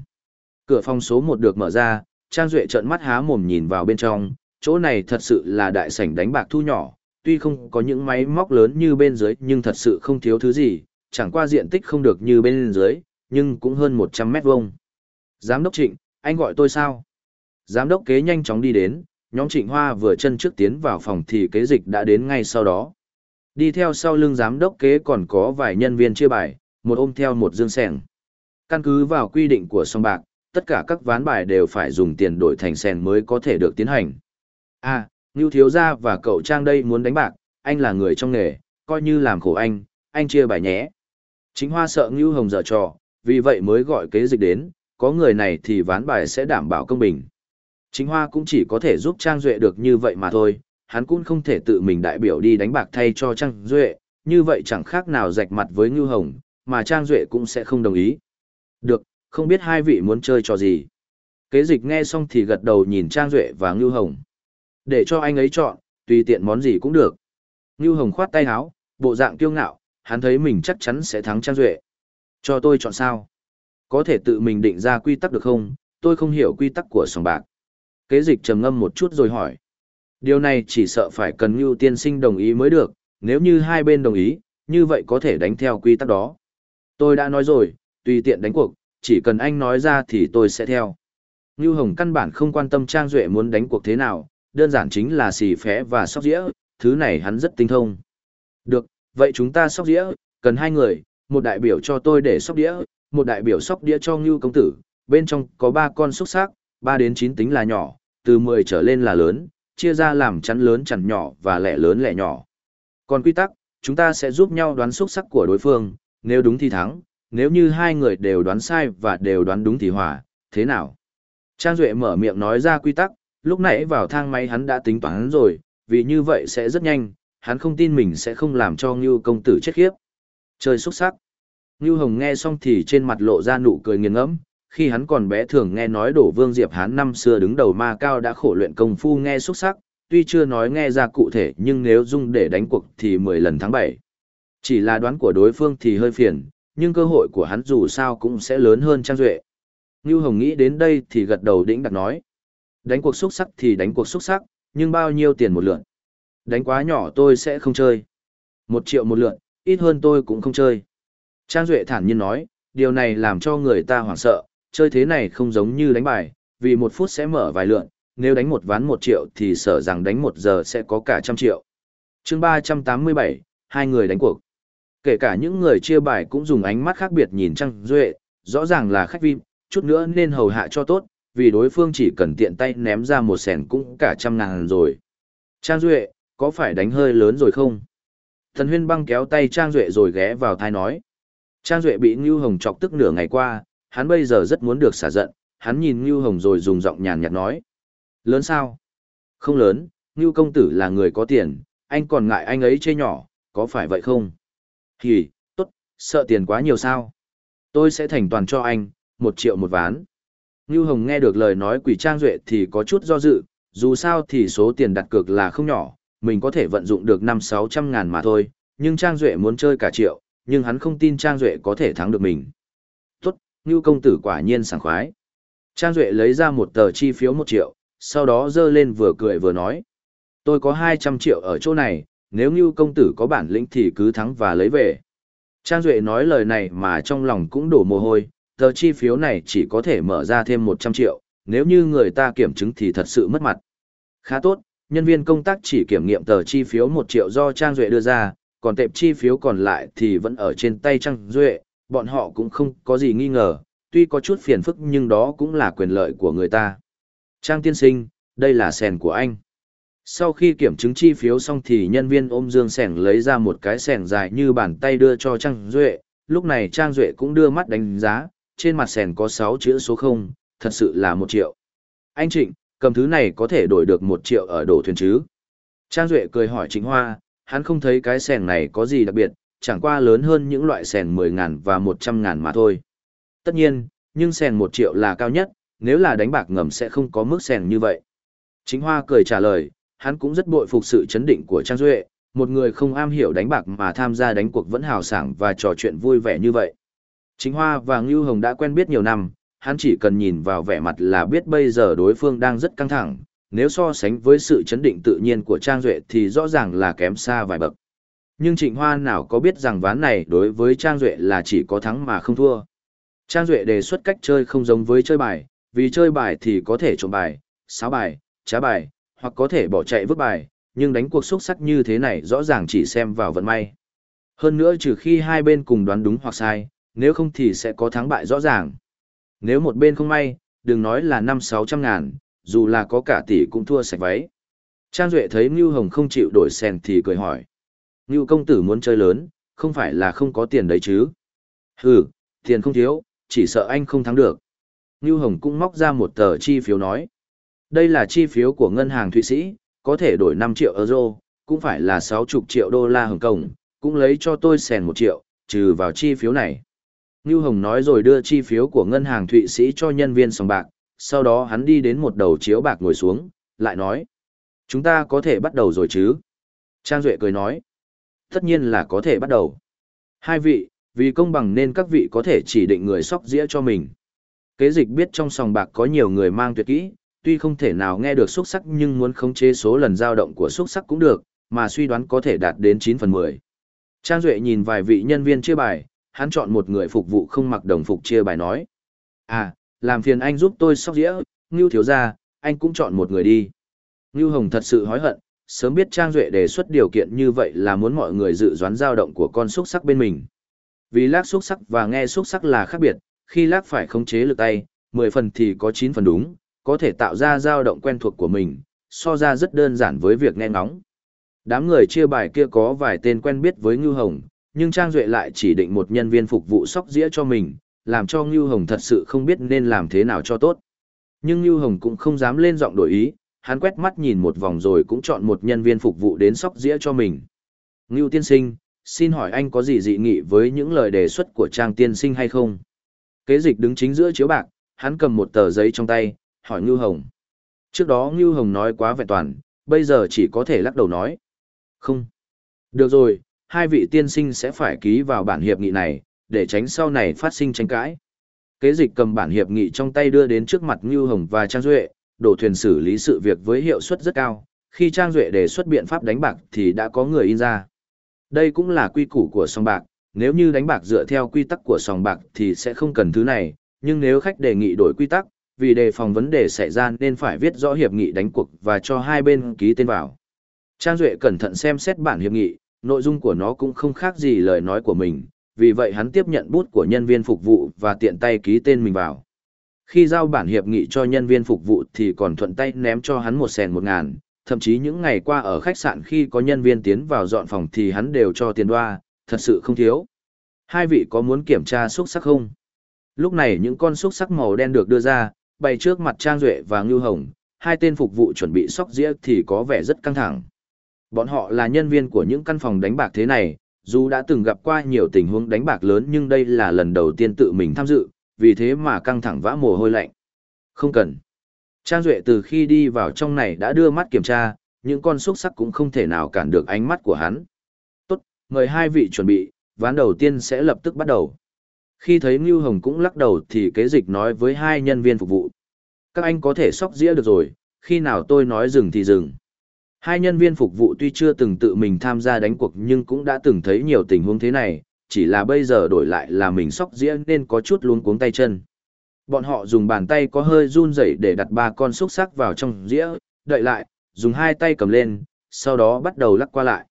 Cửa phòng số 1 được mở ra, Trang Duệ trợn mắt há mồm nhìn vào bên trong, chỗ này thật sự là đại sảnh đánh bạc thu nhỏ, tuy không có những máy móc lớn như bên dưới nhưng thật sự không thiếu thứ gì, chẳng qua diện tích không được như bên dưới, nhưng cũng hơn 100 mét vuông. Giám đốc Trịnh, anh gọi tôi sao? Giám đốc kế nhanh chóng đi đến, nhóm Trịnh Hoa vừa chân trước tiến vào phòng thì kế dịch đã đến ngay sau đó. Đi theo sau lưng giám đốc kế còn có vài nhân viên chia bài, một ôm theo một dương sẻng. Căn cứ vào quy định của song bạc, tất cả các ván bài đều phải dùng tiền đổi thành sẻng mới có thể được tiến hành. À, Ngưu Thiếu Gia và cậu Trang đây muốn đánh bạc, anh là người trong nghề, coi như làm khổ anh, anh chia bài nhé. Chính Hoa sợ Ngưu Hồng dở trò, vì vậy mới gọi kế dịch đến, có người này thì ván bài sẽ đảm bảo công bình. Chính Hoa cũng chỉ có thể giúp Trang Duệ được như vậy mà thôi, hắn cũng không thể tự mình đại biểu đi đánh bạc thay cho Trang Duệ, như vậy chẳng khác nào rạch mặt với Ngưu Hồng, mà Trang Duệ cũng sẽ không đồng ý. Được, không biết hai vị muốn chơi trò gì. Kế dịch nghe xong thì gật đầu nhìn Trang Duệ và Ngưu Hồng. Để cho anh ấy chọn, tùy tiện món gì cũng được. Ngưu Hồng khoát tay áo, bộ dạng kiêu ngạo, hắn thấy mình chắc chắn sẽ thắng Trang Duệ. Cho tôi chọn sao? Có thể tự mình định ra quy tắc được không? Tôi không hiểu quy tắc của sòng bạc. Kế dịch trầm ngâm một chút rồi hỏi. Điều này chỉ sợ phải cần Ngưu tiên sinh đồng ý mới được, nếu như hai bên đồng ý, như vậy có thể đánh theo quy tắc đó. Tôi đã nói rồi, tùy tiện đánh cuộc, chỉ cần anh nói ra thì tôi sẽ theo. Ngưu Hồng căn bản không quan tâm Trang Duệ muốn đánh cuộc thế nào, đơn giản chính là xì phé và sóc dĩa, thứ này hắn rất tinh thông. Được, vậy chúng ta sóc dĩa, cần hai người, một đại biểu cho tôi để sóc đĩa, một đại biểu sóc đĩa cho Ngưu công tử, bên trong có ba con xúc sắc, ba đến chín tính là nhỏ, từ mười trở lên là lớn, chia ra làm chắn lớn chắn nhỏ và lẻ lớn lẻ nhỏ. Còn quy tắc, chúng ta sẽ giúp nhau đoán xúc sắc của đối phương, nếu đúng thì thắng, nếu như hai người đều đoán sai và đều đoán đúng thì hòa, thế nào? Trang Duệ mở miệng nói ra quy tắc, lúc nãy vào thang máy hắn đã tính toán rồi, vì như vậy sẽ rất nhanh, hắn không tin mình sẽ không làm cho Ngưu công tử chết khiếp. Chơi xuất sắc. Ngưu Hồng nghe xong thì trên mặt lộ ra nụ cười nghiêng ngẫm, khi hắn còn bé thường nghe nói đổ vương Diệp hắn năm xưa đứng đầu ma cao đã khổ luyện công phu nghe xuất sắc, tuy chưa nói nghe ra cụ thể nhưng nếu dung để đánh cuộc thì 10 lần thắng 7. Chỉ là đoán của đối phương thì hơi phiền, nhưng cơ hội của hắn dù sao cũng sẽ lớn hơn Trang Duệ. Ngưu Hồng nghĩ đến đây thì gật đầu đĩnh đặt nói. Đánh cuộc xúc sắc thì đánh cuộc xúc sắc, nhưng bao nhiêu tiền một lượn? Đánh quá nhỏ tôi sẽ không chơi. Một triệu một lượn, ít hơn tôi cũng không chơi. Trang Duệ thản nhiên nói, điều này làm cho người ta hoảng sợ, chơi thế này không giống như đánh bài, vì một phút sẽ mở vài lượn, nếu đánh một ván một triệu thì sợ rằng đánh một giờ sẽ có cả trăm triệu. chương 387, hai người đánh cuộc. Kể cả những người chia bài cũng dùng ánh mắt khác biệt nhìn Trang Duệ, rõ ràng là khách VIP, chút nữa nên hầu hạ cho tốt, vì đối phương chỉ cần tiện tay ném ra một sẻn cũng cả trăm ngàn rồi. Trang Duệ, có phải đánh hơi lớn rồi không? Thần huyên băng kéo tay Trang Duệ rồi ghé vào thai nói. Trang Duệ bị Ngưu Hồng chọc tức nửa ngày qua, hắn bây giờ rất muốn được xả giận, hắn nhìn Ngưu Hồng rồi dùng giọng nhàn nhạt nói. Lớn sao? Không lớn, Ngưu công tử là người có tiền, anh còn ngại anh ấy chê nhỏ, có phải vậy không? Hì, tốt, sợ tiền quá nhiều sao? Tôi sẽ thành toàn cho anh, một triệu một ván. Ngưu Hồng nghe được lời nói quỷ Trang Duệ thì có chút do dự, dù sao thì số tiền đặt cược là không nhỏ, mình có thể vận dụng được năm sáu trăm ngàn mà thôi, nhưng Trang Duệ muốn chơi cả triệu, nhưng hắn không tin Trang Duệ có thể thắng được mình. Tốt, Ngưu công tử quả nhiên sảng khoái. Trang Duệ lấy ra một tờ chi phiếu một triệu, sau đó dơ lên vừa cười vừa nói. Tôi có hai trăm triệu ở chỗ này, nếu như công tử có bản lĩnh thì cứ thắng và lấy về. Trang Duệ nói lời này mà trong lòng cũng đổ mồ hôi, tờ chi phiếu này chỉ có thể mở ra thêm 100 triệu, nếu như người ta kiểm chứng thì thật sự mất mặt. Khá tốt, nhân viên công tác chỉ kiểm nghiệm tờ chi phiếu 1 triệu do Trang Duệ đưa ra, còn tệp chi phiếu còn lại thì vẫn ở trên tay Trang Duệ, bọn họ cũng không có gì nghi ngờ, tuy có chút phiền phức nhưng đó cũng là quyền lợi của người ta. Trang tiên sinh, đây là sèn của anh. Sau khi kiểm chứng chi phiếu xong thì nhân viên ôm dương sẻng lấy ra một cái sẻng dài như bàn tay đưa cho Trang Duệ, lúc này Trang Duệ cũng đưa mắt đánh giá, trên mặt sẻng có 6 chữ số 0, thật sự là 1 triệu. Anh Trịnh, cầm thứ này có thể đổi được 1 triệu ở đổ thuyền chứ? Trang Duệ cười hỏi Trịnh Hoa, hắn không thấy cái sẻng này có gì đặc biệt, chẳng qua lớn hơn những loại sẻng 10 ngàn và 100 ngàn mà thôi. Tất nhiên, nhưng sẻng 1 triệu là cao nhất, nếu là đánh bạc ngầm sẽ không có mức sẻng như vậy. Chính Hoa cười trả lời, hắn cũng rất bội phục sự chấn định của Trang Duệ, một người không am hiểu đánh bạc mà tham gia đánh cuộc vẫn hào sảng và trò chuyện vui vẻ như vậy. Chính Hoa và Ngưu Hồng đã quen biết nhiều năm, hắn chỉ cần nhìn vào vẻ mặt là biết bây giờ đối phương đang rất căng thẳng, nếu so sánh với sự chấn định tự nhiên của Trang Duệ thì rõ ràng là kém xa vài bậc. Nhưng Trịnh Hoa nào có biết rằng ván này đối với Trang Duệ là chỉ có thắng mà không thua. Trang Duệ đề xuất cách chơi không giống với chơi bài, vì chơi bài thì có thể trộm bài, xáo bài, trá bài, hoặc có thể bỏ chạy vứt bài, nhưng đánh cuộc xúc sắc như thế này rõ ràng chỉ xem vào vận may. Hơn nữa trừ khi hai bên cùng đoán đúng hoặc sai, nếu không thì sẽ có thắng bại rõ ràng. Nếu một bên không may, đừng nói là năm sáu trăm ngàn, dù là có cả tỷ cũng thua sạch váy. Trang Duệ thấy Ngưu Hồng không chịu đổi sèn thì cười hỏi. Ngưu công tử muốn chơi lớn, không phải là không có tiền đấy chứ. Hừ, tiền không thiếu, chỉ sợ anh không thắng được. Ngưu Hồng cũng móc ra một tờ chi phiếu nói. Đây là chi phiếu của ngân hàng Thụy Sĩ, có thể đổi 5 triệu euro, cũng phải là 60 triệu đô la Hồng Kông, cũng lấy cho tôi sèn 1 triệu, trừ vào chi phiếu này. Ngưu Hồng nói rồi đưa chi phiếu của ngân hàng Thụy Sĩ cho nhân viên sòng bạc, sau đó hắn đi đến một đầu chiếu bạc ngồi xuống, lại nói. Chúng ta có thể bắt đầu rồi chứ? Trang Duệ cười nói. Tất nhiên là có thể bắt đầu. Hai vị, vì công bằng nên các vị có thể chỉ định người sóc dĩa cho mình. Kế dịch biết trong sòng bạc có nhiều người mang tuyệt kỹ, tuy không thể nào nghe được xúc sắc nhưng muốn khống chế số lần dao động của xúc sắc cũng được, mà suy đoán có thể đạt đến 9 phần 10. Trang Duệ nhìn vài vị nhân viên chia bài, hắn chọn một người phục vụ không mặc đồng phục chia bài nói. À, làm phiền anh giúp tôi sóc dĩa, Ngưu thiếu ra, anh cũng chọn một người đi. Ngưu Hồng thật sự hối hận, sớm biết Trang Duệ đề xuất điều kiện như vậy là muốn mọi người dự đoán dao động của con xúc sắc bên mình. Vì lác xúc sắc và nghe xúc sắc là khác biệt, khi lác phải khống chế lực tay, 10 phần thì có 9 phần đúng, có thể tạo ra dao động quen thuộc của mình, so ra rất đơn giản với việc nghe ngóng. Đám người chia bài kia có vài tên quen biết với Ngưu Hồng, nhưng Trang Duệ lại chỉ định một nhân viên phục vụ sóc dĩa cho mình, làm cho Ngưu Hồng thật sự không biết nên làm thế nào cho tốt. Nhưng Ngưu Hồng cũng không dám lên giọng đổi ý, hắn quét mắt nhìn một vòng rồi cũng chọn một nhân viên phục vụ đến sóc dĩa cho mình. Ngưu tiên sinh, xin hỏi anh có gì dị nghị với những lời đề xuất của Trang tiên sinh hay không? Kế dịch đứng chính giữa chiếu bạc, hắn cầm một tờ giấy trong tay, hỏi Ngưu Hồng. Trước đó Ngưu Hồng nói quá vẹn toàn, bây giờ chỉ có thể lắc đầu nói. Không. Được rồi, hai vị tiên sinh sẽ phải ký vào bản hiệp nghị này, để tránh sau này phát sinh tranh cãi. Kế dịch cầm bản hiệp nghị trong tay đưa đến trước mặt Ngưu Hồng và Trang Duệ, đổ thuyền xử lý sự việc với hiệu suất rất cao. Khi Trang Duệ đề xuất biện pháp đánh bạc thì đã có người in ra. Đây cũng là quy củ của sòng bạc, nếu như đánh bạc dựa theo quy tắc của sòng bạc thì sẽ không cần thứ này, nhưng nếu khách đề nghị đổi quy tắc, vì đề phòng vấn đề xảy ra nên phải viết rõ hiệp nghị đánh cuộc và cho hai bên ký tên vào. Trang Duệ cẩn thận xem xét bản hiệp nghị, nội dung của nó cũng không khác gì lời nói của mình, vì vậy hắn tiếp nhận bút của nhân viên phục vụ và tiện tay ký tên mình vào. Khi giao bản hiệp nghị cho nhân viên phục vụ thì còn thuận tay ném cho hắn một sèn một ngàn, thậm chí những ngày qua ở khách sạn khi có nhân viên tiến vào dọn phòng thì hắn đều cho tiền đoa, thật sự không thiếu. Hai vị có muốn kiểm tra xúc sắc không? Lúc này những con xúc sắc màu đen được đưa ra, bày trước mặt Trang Duệ và Ngưu Hồng, hai tên phục vụ chuẩn bị sóc dĩa thì có vẻ rất căng thẳng. Bọn họ là nhân viên của những căn phòng đánh bạc thế này, dù đã từng gặp qua nhiều tình huống đánh bạc lớn nhưng đây là lần đầu tiên tự mình tham dự, vì thế mà căng thẳng vã mồ hôi lạnh. Không cần. Trang Duệ từ khi đi vào trong này đã đưa mắt kiểm tra, những con xúc sắc cũng không thể nào cản được ánh mắt của hắn. Tốt, mời hai vị chuẩn bị, ván đầu tiên sẽ lập tức bắt đầu. Khi thấy Ngưu Hồng cũng lắc đầu thì kế dịch nói với hai nhân viên phục vụ. Các anh có thể sóc dĩa được rồi, khi nào tôi nói dừng thì dừng. Hai nhân viên phục vụ tuy chưa từng tự mình tham gia đánh cuộc nhưng cũng đã từng thấy nhiều tình huống thế này, chỉ là bây giờ đổi lại là mình sóc dĩa nên có chút luống cuống tay chân. Bọn họ dùng bàn tay có hơi run rẩy để đặt ba con xúc sắc vào trong dĩa, đợi lại, dùng hai tay cầm lên, sau đó bắt đầu lắc qua lại.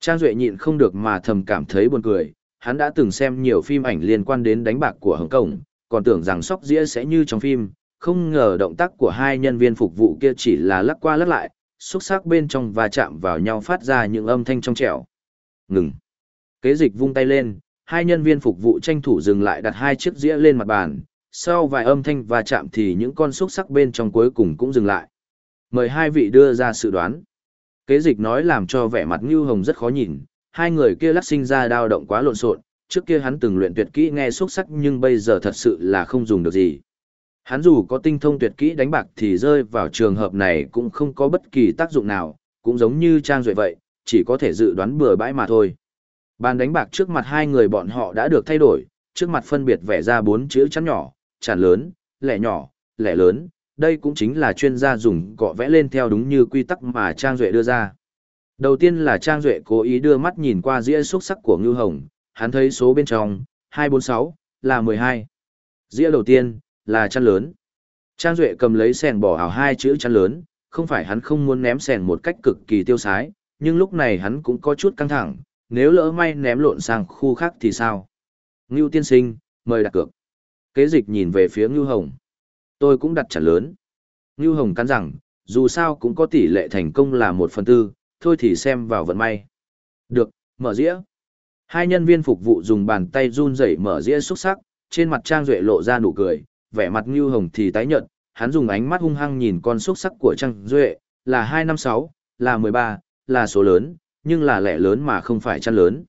Trang Duệ nhịn không được mà thầm cảm thấy buồn cười, hắn đã từng xem nhiều phim ảnh liên quan đến đánh bạc của Hồng Kông, còn tưởng rằng sóc dĩa sẽ như trong phim, không ngờ động tác của hai nhân viên phục vụ kia chỉ là lắc qua lắc lại, xúc sắc bên trong và chạm vào nhau phát ra những âm thanh trong trẻo. Ngừng. Kế dịch vung tay lên, hai nhân viên phục vụ tranh thủ dừng lại đặt hai chiếc dĩa lên mặt bàn, sau vài âm thanh và chạm thì những con xúc sắc bên trong cuối cùng cũng dừng lại. Mời hai vị đưa ra sự đoán. Kế dịch nói làm cho vẻ mặt Ngưu Hồng rất khó nhìn, hai người kia lắc sinh ra đao động quá lộn xộn, trước kia hắn từng luyện tuyệt kỹ nghe xuất sắc nhưng bây giờ thật sự là không dùng được gì. Hắn dù có tinh thông tuyệt kỹ đánh bạc thì rơi vào trường hợp này cũng không có bất kỳ tác dụng nào, cũng giống như Trang Duệ vậy, chỉ có thể dự đoán bừa bãi mà thôi. Bàn đánh bạc trước mặt hai người bọn họ đã được thay đổi, trước mặt phân biệt vẽ ra bốn chữ chắn nhỏ, chản lớn, lẻ nhỏ, lẻ lớn, đây cũng chính là chuyên gia dùng cọ vẽ lên theo đúng như quy tắc mà Trang Duệ đưa ra. Đầu tiên là Trang Duệ cố ý đưa mắt nhìn qua dĩa xuất sắc của Ngưu Hồng, hắn thấy số bên trong, 246, là 12. Dĩa đầu tiên, là chăn lớn. Trang Duệ cầm lấy sèn bỏ ảo hai chữ chăn lớn, không phải hắn không muốn ném sèn một cách cực kỳ tiêu sái, nhưng lúc này hắn cũng có chút căng thẳng, nếu lỡ may ném lộn sang khu khác thì sao? Ngưu tiên sinh, mời đặt cược. Kế dịch nhìn về phía Ngưu Hồng. Tôi cũng đặt chăn lớn. Ngưu Hồng cắn rằng, dù sao cũng có tỷ lệ thành công là một phần tư, thôi thì xem vào vận may. Được, mở dĩa. Hai nhân viên phục vụ dùng bàn tay run rẩy mở dĩa xúc sắc, trên mặt Trang Duệ lộ ra nụ cười, vẻ mặt như Hồng thì tái nhợt, hắn dùng ánh mắt hung hăng nhìn con xúc sắc của Trang Duệ, là 256, là 13, là số lớn, nhưng là lẻ lớn mà không phải chăn lớn.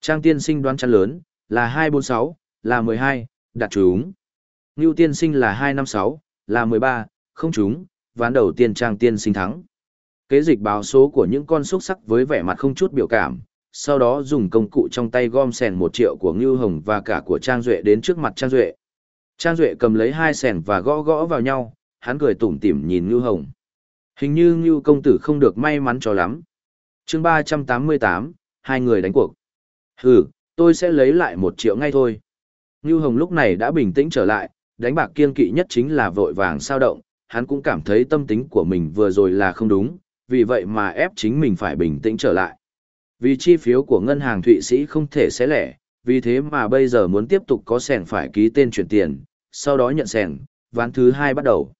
Trang tiên sinh đoán chăn lớn, là 246, là 12, đặt trúng. Ngưu tiên sinh là 256, là 13, không trúng, ván đầu tiên Trang tiên sinh thắng. Kế dịch báo số của những con xúc sắc với vẻ mặt không chút biểu cảm, sau đó dùng công cụ trong tay gom sèn một triệu của Ngưu Hồng và cả của Trang Duệ đến trước mặt Trang Duệ. Trang Duệ cầm lấy hai sèn và gõ gõ vào nhau, hắn cười tủm tỉm nhìn Ngưu Hồng. Hình như Ngưu công tử không được may mắn cho lắm. chương 388, hai người đánh cuộc. Hừ, tôi sẽ lấy lại một triệu ngay thôi. Ngưu Hồng lúc này đã bình tĩnh trở lại, đánh bạc kiên kỵ nhất chính là vội vàng sao động, hắn cũng cảm thấy tâm tính của mình vừa rồi là không đúng, vì vậy mà ép chính mình phải bình tĩnh trở lại. Vì chi phiếu của ngân hàng Thụy Sĩ không thể xé lẻ, vì thế mà bây giờ muốn tiếp tục có sẻng phải ký tên chuyển tiền, sau đó nhận sẻng, ván thứ hai bắt đầu.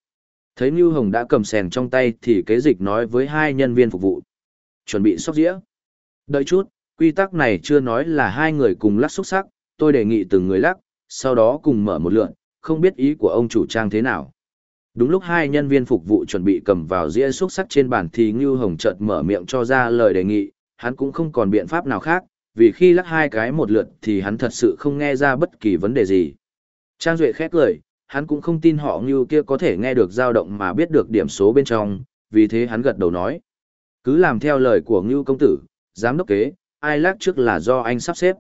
Thấy Ngưu Hồng đã cầm sẻng trong tay thì kế dịch nói với hai nhân viên phục vụ. Chuẩn bị sóc dĩa. Đợi chút, quy tắc này chưa nói là hai người cùng lắc xúc sắc, tôi đề nghị từng người lắc, sau đó cùng mở một lượn, không biết ý của ông chủ trang thế nào. Đúng lúc hai nhân viên phục vụ chuẩn bị cầm vào dĩa xúc sắc trên bàn thì Ngưu Hồng chợt mở miệng cho ra lời đề nghị, hắn cũng không còn biện pháp nào khác, vì khi lắc hai cái một lượt thì hắn thật sự không nghe ra bất kỳ vấn đề gì. Trang Duệ khét lời, hắn cũng không tin họ Ngưu kia có thể nghe được dao động mà biết được điểm số bên trong, vì thế hắn gật đầu nói. Cứ làm theo lời của Ngưu công tử, giám đốc kế, ai lắc trước là do anh sắp xếp.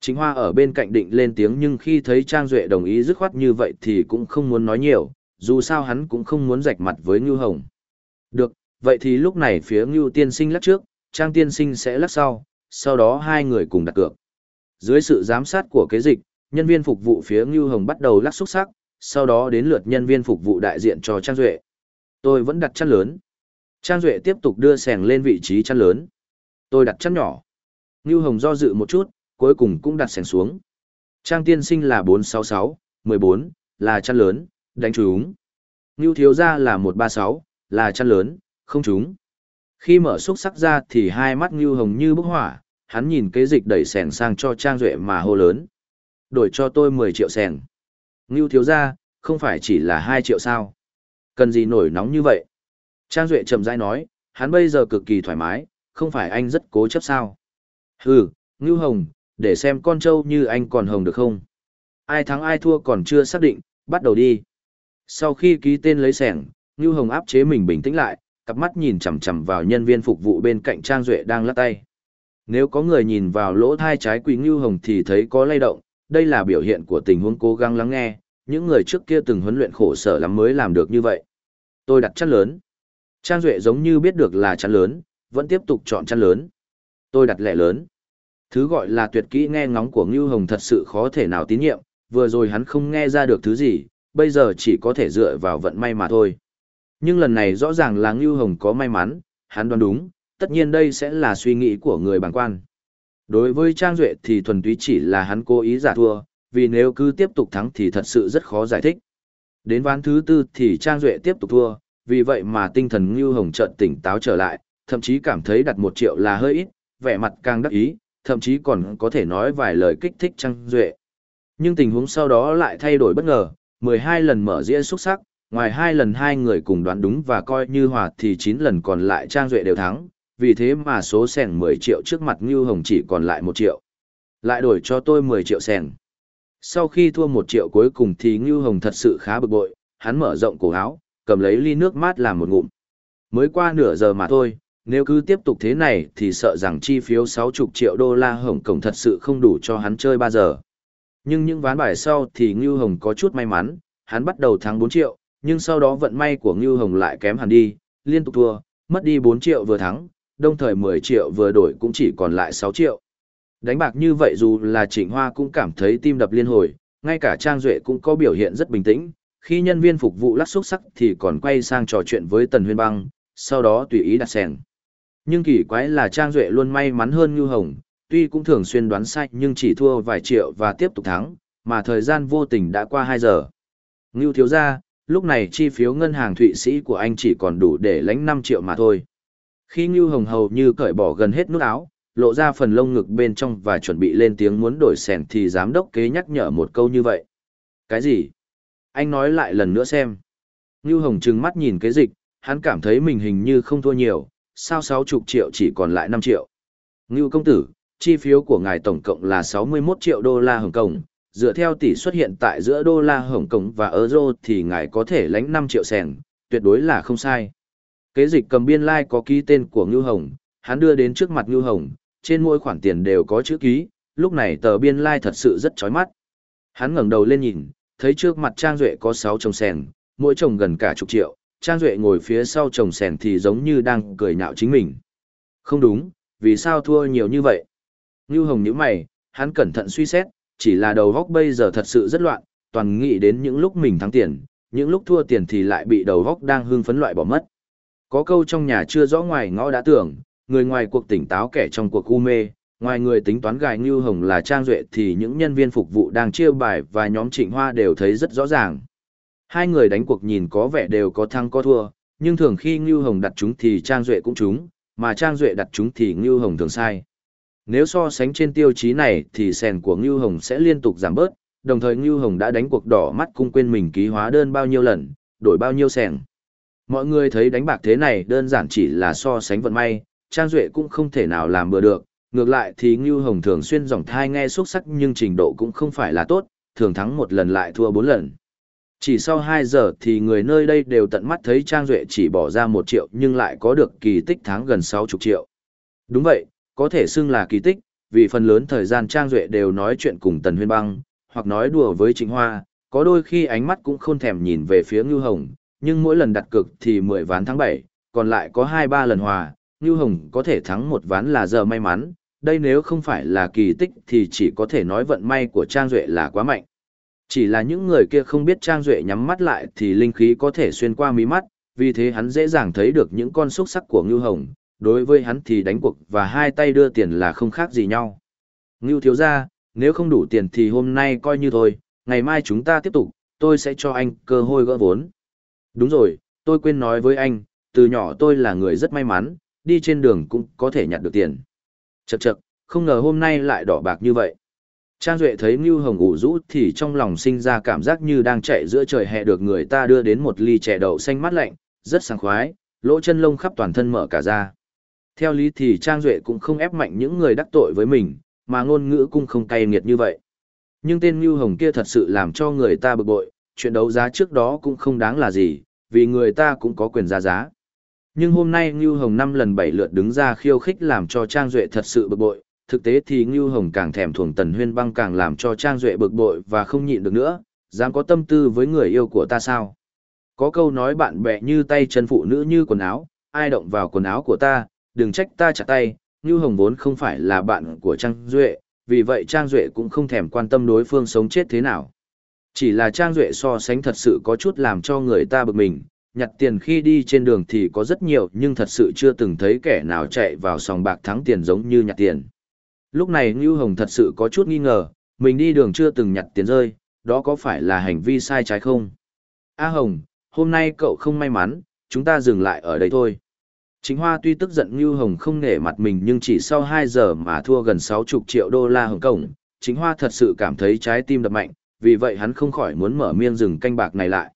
Chính Hoa ở bên cạnh định lên tiếng nhưng khi thấy Trang Duệ đồng ý dứt khoát như vậy thì cũng không muốn nói nhiều, dù sao hắn cũng không muốn rạch mặt với Ngưu Hồng. Được, vậy thì lúc này phía Ngưu tiên sinh lắc trước, Trang tiên sinh sẽ lắc sau, sau đó hai người cùng đặt cược. Dưới sự giám sát của kế dịch, nhân viên phục vụ phía Ngưu Hồng bắt đầu lắc xúc sắc, sau đó đến lượt nhân viên phục vụ đại diện cho Trang Duệ. Tôi vẫn đặt chăn lớn. Trang Duệ tiếp tục đưa sẻng lên vị trí chăn lớn. Tôi đặt chăn nhỏ. Ngưu Hồng do dự một chút, cuối cùng cũng đặt sẻng xuống. Trang tiên sinh là 466, 14, là chăn lớn, đánh trúng. Ngưu thiếu ra là 136, là chăn lớn, không trúng. Khi mở xúc sắc ra thì hai mắt Ngưu Hồng như bức hỏa, hắn nhìn kế dịch đẩy sẻng sang cho Trang Duệ mà hô lớn. Đổi cho tôi 10 triệu sẻng. Ngưu thiếu ra, không phải chỉ là 2 triệu sao. Cần gì nổi nóng như vậy? Trang Duệ chậm rãi nói, hắn bây giờ cực kỳ thoải mái, không phải anh rất cố chấp sao. Hừ, Ngưu Hồng, để xem con trâu như anh còn hồng được không? Ai thắng ai thua còn chưa xác định, bắt đầu đi. Sau khi ký tên lấy sẻng, Ngưu Hồng áp chế mình bình tĩnh lại, cặp mắt nhìn chằm chằm vào nhân viên phục vụ bên cạnh Trang Duệ đang lắc tay. Nếu có người nhìn vào lỗ thai trái quỷ ngưu hồng thì thấy có lay động, đây là biểu hiện của tình huống cố gắng lắng nghe, những người trước kia từng huấn luyện khổ sở lắm mới làm được như vậy. Tôi đặt chăn lớn. Trang Duệ giống như biết được là chăn lớn, vẫn tiếp tục chọn chăn lớn. Tôi đặt lẻ lớn. Thứ gọi là tuyệt kỹ nghe ngóng của Ngưu Hồng thật sự khó thể nào tín nhiệm, vừa rồi hắn không nghe ra được thứ gì, bây giờ chỉ có thể dựa vào vận may mà thôi. Nhưng lần này rõ ràng là Ngưu Hồng có may mắn, hắn đoán đúng, tất nhiên đây sẽ là suy nghĩ của người bàng quan. Đối với Trang Duệ thì thuần túy chỉ là hắn cố ý giả thua, vì nếu cứ tiếp tục thắng thì thật sự rất khó giải thích. Đến ván thứ tư thì Trang Duệ tiếp tục thua, vì vậy mà tinh thần Ngưu Hồng chợt tỉnh táo trở lại, thậm chí cảm thấy đặt một triệu là hơi ít, vẻ mặt càng đắc ý, thậm chí còn có thể nói vài lời kích thích Trang Duệ. Nhưng tình huống sau đó lại thay đổi bất ngờ, 12 lần mở dĩa xuất sắc, ngoài hai lần hai người cùng đoán đúng và coi như hòa thì 9 lần còn lại Trang Duệ đều thắng, vì thế mà số sẻng 10 triệu trước mặt Ngưu Hồng chỉ còn lại 1 triệu. Lại đổi cho tôi 10 triệu sẻng. Sau khi thua 1 triệu cuối cùng thì Ngưu Hồng thật sự khá bực bội, hắn mở rộng cổ áo, cầm lấy ly nước mát làm một ngụm. Mới qua nửa giờ mà thôi, nếu cứ tiếp tục thế này thì sợ rằng chi phiếu 60 triệu đô la Hồng Kông thật sự không đủ cho hắn chơi 3 giờ. Nhưng những ván bài sau thì Ngưu Hồng có chút may mắn, hắn bắt đầu thắng 4 triệu, nhưng sau đó vận may của Ngưu Hồng lại kém hẳn đi, liên tục thua, mất đi 4 triệu vừa thắng, đồng thời 10 triệu vừa đổi cũng chỉ còn lại 6 triệu. Đánh bạc như vậy dù là Trịnh Hoa cũng cảm thấy tim đập liên hồi, ngay cả Trang Duệ cũng có biểu hiện rất bình tĩnh, khi nhân viên phục vụ lắc xúc sắc thì còn quay sang trò chuyện với Tần Huyên Băng, sau đó tùy ý đặt sèn. Nhưng kỳ quái là Trang Duệ luôn may mắn hơn Ngưu Hồng, tuy cũng thường xuyên đoán sai nhưng chỉ thua vài triệu và tiếp tục thắng, mà thời gian vô tình đã qua 2 giờ. Ngưu thiếu ra, lúc này chi phiếu ngân hàng Thụy Sĩ của anh chỉ còn đủ để lãnh 5 triệu mà thôi. Khi Ngưu Hồng hầu như cởi bỏ gần hết nút áo, lộ ra phần lông ngực bên trong và chuẩn bị lên tiếng muốn đổi sẻn thì giám đốc kế nhắc nhở một câu như vậy. Cái gì? Anh nói lại lần nữa xem. Ngưu Hồng trừng mắt nhìn cái dịch, hắn cảm thấy mình hình như không thua nhiều, sao 60 triệu chỉ còn lại 5 triệu. Ngưu công tử, chi phiếu của ngài tổng cộng là 61 triệu đô la Hồng Kông, dựa theo tỷ suất hiện tại giữa đô la Hồng Kông và euro thì ngài có thể lãnh 5 triệu sèn, tuyệt đối là không sai. Kế dịch cầm biên lai like có ký tên của Ngưu Hồng, hắn đưa đến trước mặt Ngưu Hồng, trên mỗi khoản tiền đều có chữ ký, lúc này tờ biên lai like thật sự rất chói mắt. Hắn ngẩng đầu lên nhìn, thấy trước mặt Trang Duệ có 6 chồng sèn, mỗi chồng gần cả chục triệu, Trang Duệ ngồi phía sau chồng sèn thì giống như đang cười nhạo chính mình. Không đúng, vì sao thua nhiều như vậy? Ngưu Hồng nhíu mày, hắn cẩn thận suy xét, chỉ là đầu góc bây giờ thật sự rất loạn, toàn nghĩ đến những lúc mình thắng tiền, những lúc thua tiền thì lại bị đầu góc đang hưng phấn loại bỏ mất. Có câu trong nhà chưa rõ ngoài ngõ đã tưởng, người ngoài cuộc tỉnh táo kẻ trong cuộc u mê, ngoài người tính toán gài Ngưu Hồng là Trang Duệ thì những nhân viên phục vụ đang chia bài và nhóm Trịnh Hoa đều thấy rất rõ ràng. Hai người đánh cuộc nhìn có vẻ đều có thắng có thua, nhưng thường khi Ngưu Hồng đặt chúng thì Trang Duệ cũng trúng, mà Trang Duệ đặt chúng thì Ngưu Hồng thường sai. Nếu so sánh trên tiêu chí này thì sèn của Ngưu Hồng sẽ liên tục giảm bớt, đồng thời Ngưu Hồng đã đánh cuộc đỏ mắt cung quên mình ký hóa đơn bao nhiêu lần, đổi bao nhiêu sèn. Mọi người thấy đánh bạc thế này đơn giản chỉ là so sánh vận may, Trang Duệ cũng không thể nào làm bừa được, ngược lại thì Ngưu Hồng thường xuyên dòng thai nghe xuất sắc nhưng trình độ cũng không phải là tốt, thường thắng một lần lại thua bốn lần. Chỉ sau 2 giờ thì người nơi đây đều tận mắt thấy Trang Duệ chỉ bỏ ra 1 triệu nhưng lại có được kỳ tích tháng gần 60 triệu. Đúng vậy, có thể xưng là kỳ tích, vì phần lớn thời gian Trang Duệ đều nói chuyện cùng Tần Huyên Băng, hoặc nói đùa với Trịnh Hoa, có đôi khi ánh mắt cũng không thèm nhìn về phía Ngưu Hồng, nhưng mỗi lần đặt cực thì 10 ván tháng 7, còn lại có 2-3 lần hòa, Ngưu Hồng có thể thắng một ván là giờ may mắn, đây nếu không phải là kỳ tích thì chỉ có thể nói vận may của Trang Duệ là quá mạnh. Chỉ là những người kia không biết Trang Duệ nhắm mắt lại thì linh khí có thể xuyên qua mí mắt, vì thế hắn dễ dàng thấy được những con xúc sắc của Ngưu Hồng, đối với hắn thì đánh cuộc và hai tay đưa tiền là không khác gì nhau. Ngưu thiếu ra, nếu không đủ tiền thì hôm nay coi như thôi, ngày mai chúng ta tiếp tục, tôi sẽ cho anh cơ hội gỡ vốn. Đúng rồi, tôi quên nói với anh, từ nhỏ tôi là người rất may mắn, đi trên đường cũng có thể nhặt được tiền. Chậc chậc, không ngờ hôm nay lại đỏ bạc như vậy. Trang Duệ thấy Ngưu Hồng ủ rũ thì trong lòng sinh ra cảm giác như đang chạy giữa trời hè được người ta đưa đến một ly chè đậu xanh mát lạnh, rất sảng khoái, lỗ chân lông khắp toàn thân mở cả ra. Theo lý thì Trang Duệ cũng không ép mạnh những người đắc tội với mình, mà ngôn ngữ cũng không cay nghiệt như vậy. Nhưng tên Ngưu Hồng kia thật sự làm cho người ta bực bội, chuyện đấu giá trước đó cũng không đáng là gì, vì người ta cũng có quyền ra giá. Nhưng hôm nay Ngưu Hồng năm lần bảy lượt đứng ra khiêu khích làm cho Trang Duệ thật sự bực bội, thực tế thì Ngưu Hồng càng thèm thuồng Tần Huyên Băng càng làm cho Trang Duệ bực bội và không nhịn được nữa, dám có tâm tư với người yêu của ta sao? Có câu nói bạn bè như tay chân phụ nữ như quần áo, ai động vào quần áo của ta, đừng trách ta chặt tay, Ngưu Hồng vốn không phải là bạn của Trang Duệ, vì vậy Trang Duệ cũng không thèm quan tâm đối phương sống chết thế nào. Chỉ là Trang Duệ so sánh thật sự có chút làm cho người ta bực mình, nhặt tiền khi đi trên đường thì có rất nhiều nhưng thật sự chưa từng thấy kẻ nào chạy vào sòng bạc thắng tiền giống như nhặt tiền. Lúc này Ngưu Hồng thật sự có chút nghi ngờ, mình đi đường chưa từng nhặt tiền rơi, đó có phải là hành vi sai trái không? A Hồng, hôm nay cậu không may mắn, chúng ta dừng lại ở đây thôi. Chính Hoa tuy tức giận Ngưu Hồng không nể mặt mình nhưng chỉ sau 2 giờ mà thua gần 60 triệu đô la Hồng Kông, Chính Hoa thật sự cảm thấy trái tim đập mạnh, vì vậy hắn không khỏi muốn mở miên dừng canh bạc này lại.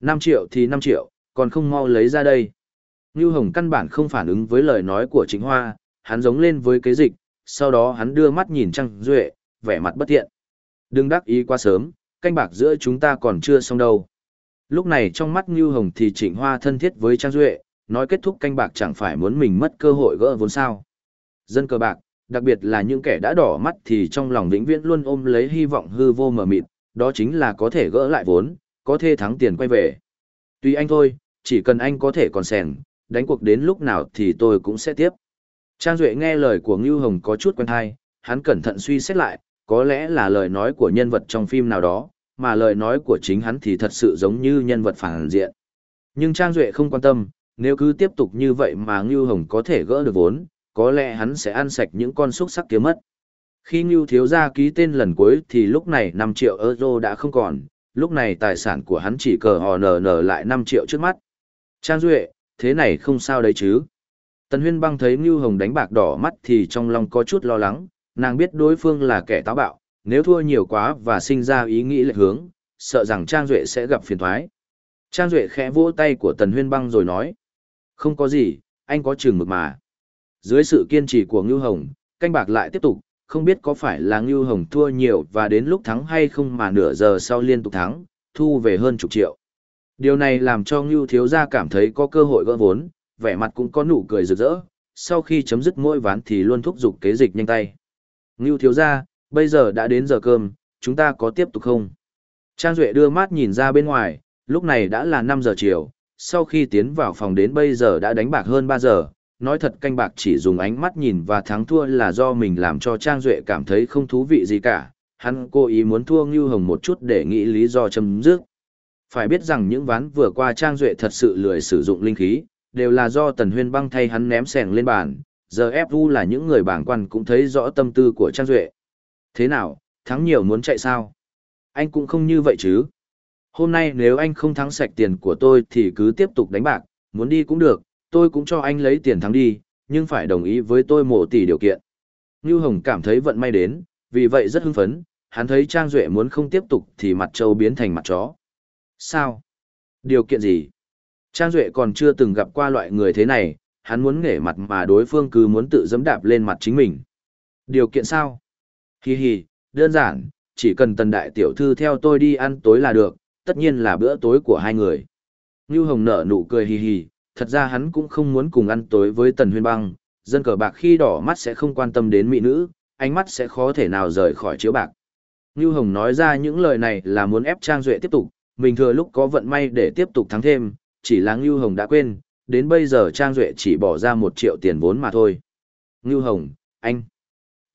5 triệu thì 5 triệu, còn không mau lấy ra đây. Ngưu Hồng căn bản không phản ứng với lời nói của Chính Hoa, hắn giống lên với kế dịch, sau đó hắn đưa mắt nhìn Trăng Duệ, vẻ mặt bất thiện. Đừng đắc ý quá sớm, canh bạc giữa chúng ta còn chưa xong đâu. Lúc này trong mắt Ngưu Hồng thì Trịnh Hoa thân thiết với Trang Duệ, nói kết thúc canh bạc chẳng phải muốn mình mất cơ hội gỡ vốn sao. Dân cờ bạc, đặc biệt là những kẻ đã đỏ mắt thì trong lòng vĩnh viễn luôn ôm lấy hy vọng hư vô mờ mịt, đó chính là có thể gỡ lại vốn, có thể thắng tiền quay về. Tùy anh thôi, chỉ cần anh có thể còn sèn, đánh cuộc đến lúc nào thì tôi cũng sẽ tiếp. Trang Duệ nghe lời của Ngưu Hồng có chút quen thai, hắn cẩn thận suy xét lại, có lẽ là lời nói của nhân vật trong phim nào đó, mà lời nói của chính hắn thì thật sự giống như nhân vật phản diện. Nhưng Trang Duệ không quan tâm, nếu cứ tiếp tục như vậy mà Ngưu Hồng có thể gỡ được vốn, có lẽ hắn sẽ ăn sạch những con xúc sắc kia mất. Khi Ngưu thiếu gia ký tên lần cuối thì lúc này 5 triệu euro đã không còn, lúc này tài sản của hắn chỉ cờ hò nở nở lại 5 triệu trước mắt. Trang Duệ, thế này không sao đấy chứ. Tần Huyên băng thấy Ngưu Hồng đánh bạc đỏ mắt thì trong lòng có chút lo lắng, nàng biết đối phương là kẻ táo bạo, nếu thua nhiều quá và sinh ra ý nghĩ lệch hướng, sợ rằng Trang Duệ sẽ gặp phiền thoái. Trang Duệ khẽ vỗ tay của Tần Huyên băng rồi nói, không có gì, anh có chừng mực mà. Dưới sự kiên trì của Ngưu Hồng, canh bạc lại tiếp tục, không biết có phải là Ngưu Hồng thua nhiều và đến lúc thắng hay không mà nửa giờ sau liên tục thắng, thu về hơn chục triệu. Điều này làm cho Ngưu Thiếu Gia cảm thấy có cơ hội gỡ vốn, vẻ mặt cũng có nụ cười rực rỡ, sau khi chấm dứt mỗi ván thì luôn thúc giục kế dịch nhanh tay. Ngưu Thiếu Gia, bây giờ đã đến giờ cơm, chúng ta có tiếp tục không? Trang Duệ đưa mắt nhìn ra bên ngoài, lúc này đã là 5 giờ chiều, sau khi tiến vào phòng đến bây giờ đã đánh bạc hơn 3 giờ, nói thật canh bạc chỉ dùng ánh mắt nhìn và thắng thua là do mình làm cho Trang Duệ cảm thấy không thú vị gì cả, hắn cố ý muốn thua Ngưu Hồng một chút để nghĩ lý do chấm dứt. Phải biết rằng những ván vừa qua Trang Duệ thật sự lười sử dụng linh khí, đều là do Tần Huyên băng thay hắn ném sẻng lên bàn, giờ FU là những người bảng quan cũng thấy rõ tâm tư của Trang Duệ. Thế nào, thắng nhiều muốn chạy sao? Anh cũng không như vậy chứ. Hôm nay nếu anh không thắng sạch tiền của tôi thì cứ tiếp tục đánh bạc, muốn đi cũng được, tôi cũng cho anh lấy tiền thắng đi, nhưng phải đồng ý với tôi mộ tỷ điều kiện. Ngưu Hồng cảm thấy vận may đến, vì vậy rất hưng phấn, hắn thấy Trang Duệ muốn không tiếp tục thì mặt trâu biến thành mặt chó. Sao? Điều kiện gì? Trang Duệ còn chưa từng gặp qua loại người thế này, hắn muốn nghể mặt mà đối phương cứ muốn tự dẫm đạp lên mặt chính mình. Điều kiện sao? Hi hi, đơn giản, chỉ cần tần đại tiểu thư theo tôi đi ăn tối là được, tất nhiên là bữa tối của hai người. Ngưu Hồng nở nụ cười hì hì, thật ra hắn cũng không muốn cùng ăn tối với Tần Huyên Băng, dân cờ bạc khi đỏ mắt sẽ không quan tâm đến mỹ nữ, ánh mắt sẽ khó thể nào rời khỏi chiếu bạc. Ngưu Hồng nói ra những lời này là muốn ép Trang Duệ tiếp tục, mình thừa lúc có vận may để tiếp tục thắng thêm, chỉ là Ngưu Hồng đã quên, đến bây giờ Trang Duệ chỉ bỏ ra một triệu tiền vốn mà thôi. Ngưu Hồng, anh.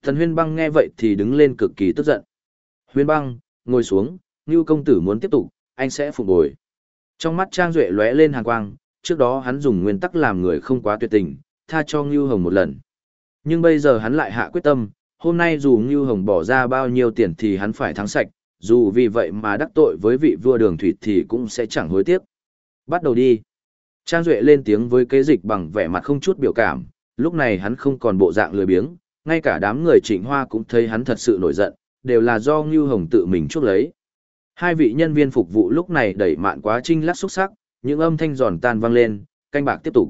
Thần Huyên Băng nghe vậy thì đứng lên cực kỳ tức giận. Huyên Băng, ngồi xuống, Ngưu công tử muốn tiếp tục, anh sẽ phục bồi. Trong mắt Trang Duệ lóe lên hàng quang, trước đó hắn dùng nguyên tắc làm người không quá tuyệt tình, tha cho Ngưu Hồng một lần. Nhưng bây giờ hắn lại hạ quyết tâm, hôm nay dù Ngưu Hồng bỏ ra bao nhiêu tiền thì hắn phải thắng sạch, dù vì vậy mà đắc tội với vị vua đường thủy thì cũng sẽ chẳng hối tiếc. Bắt đầu đi. Trang Duệ lên tiếng với kế dịch bằng vẻ mặt không chút biểu cảm, lúc này hắn không còn bộ dạng lười biếng, ngay cả đám người trịnh hoa cũng thấy hắn thật sự nổi giận, đều là do Ngưu Hồng tự mình chuốc lấy. Hai vị nhân viên phục vụ lúc này đẩy mạn quá trinh lắc xúc sắc, những âm thanh giòn tan vang lên, canh bạc tiếp tục.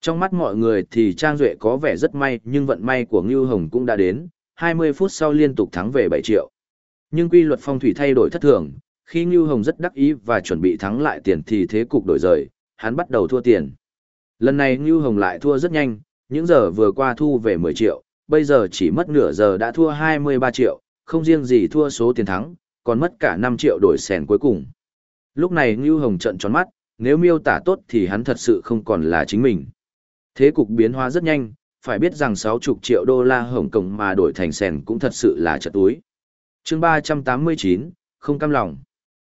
Trong mắt mọi người thì Trang Duệ có vẻ rất may nhưng vận may của Ngưu Hồng cũng đã đến, 20 phút sau liên tục thắng về 7 triệu. Nhưng quy luật phong thủy thay đổi thất thường, khi Ngưu Hồng rất đắc ý và chuẩn bị thắng lại tiền thì thế cục đổi rời, hắn bắt đầu thua tiền. Lần này Ngưu Hồng lại thua rất nhanh, những giờ vừa qua thu về 10 triệu, bây giờ chỉ mất nửa giờ đã thua 23 triệu, không riêng gì thua số tiền thắng, còn mất cả 5 triệu đổi sèn cuối cùng. Lúc này Ngưu Hồng trận tròn mắt, nếu miêu tả tốt thì hắn thật sự không còn là chính mình. Thế cục biến hóa rất nhanh, phải biết rằng 60 triệu đô la Hồng Kông mà đổi thành sèn cũng thật sự là chật túi. chương 389, không cam lòng.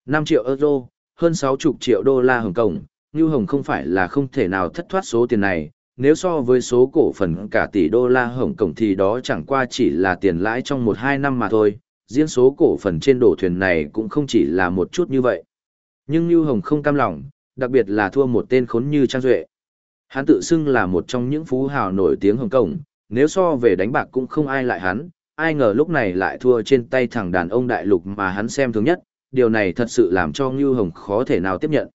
5 triệu euro, hơn 60 triệu đô la Hồng Kông, Ngưu Hồng không phải là không thể nào thất thoát số tiền này, nếu so với số cổ phần cả tỷ đô la Hồng Kông thì đó chẳng qua chỉ là tiền lãi trong 1-2 năm mà thôi, riêng số cổ phần trên đổ thuyền này cũng không chỉ là một chút như vậy. Nhưng Nưu Hồng không cam lòng, đặc biệt là thua một tên khốn như Trang Duệ. Hắn tự xưng là một trong những phú hào nổi tiếng Hồng Kông, nếu so về đánh bạc cũng không ai lại hắn, ai ngờ lúc này lại thua trên tay thằng đàn ông đại lục mà hắn xem thường nhất, điều này thật sự làm cho Ngưu Hồng khó thể nào tiếp nhận.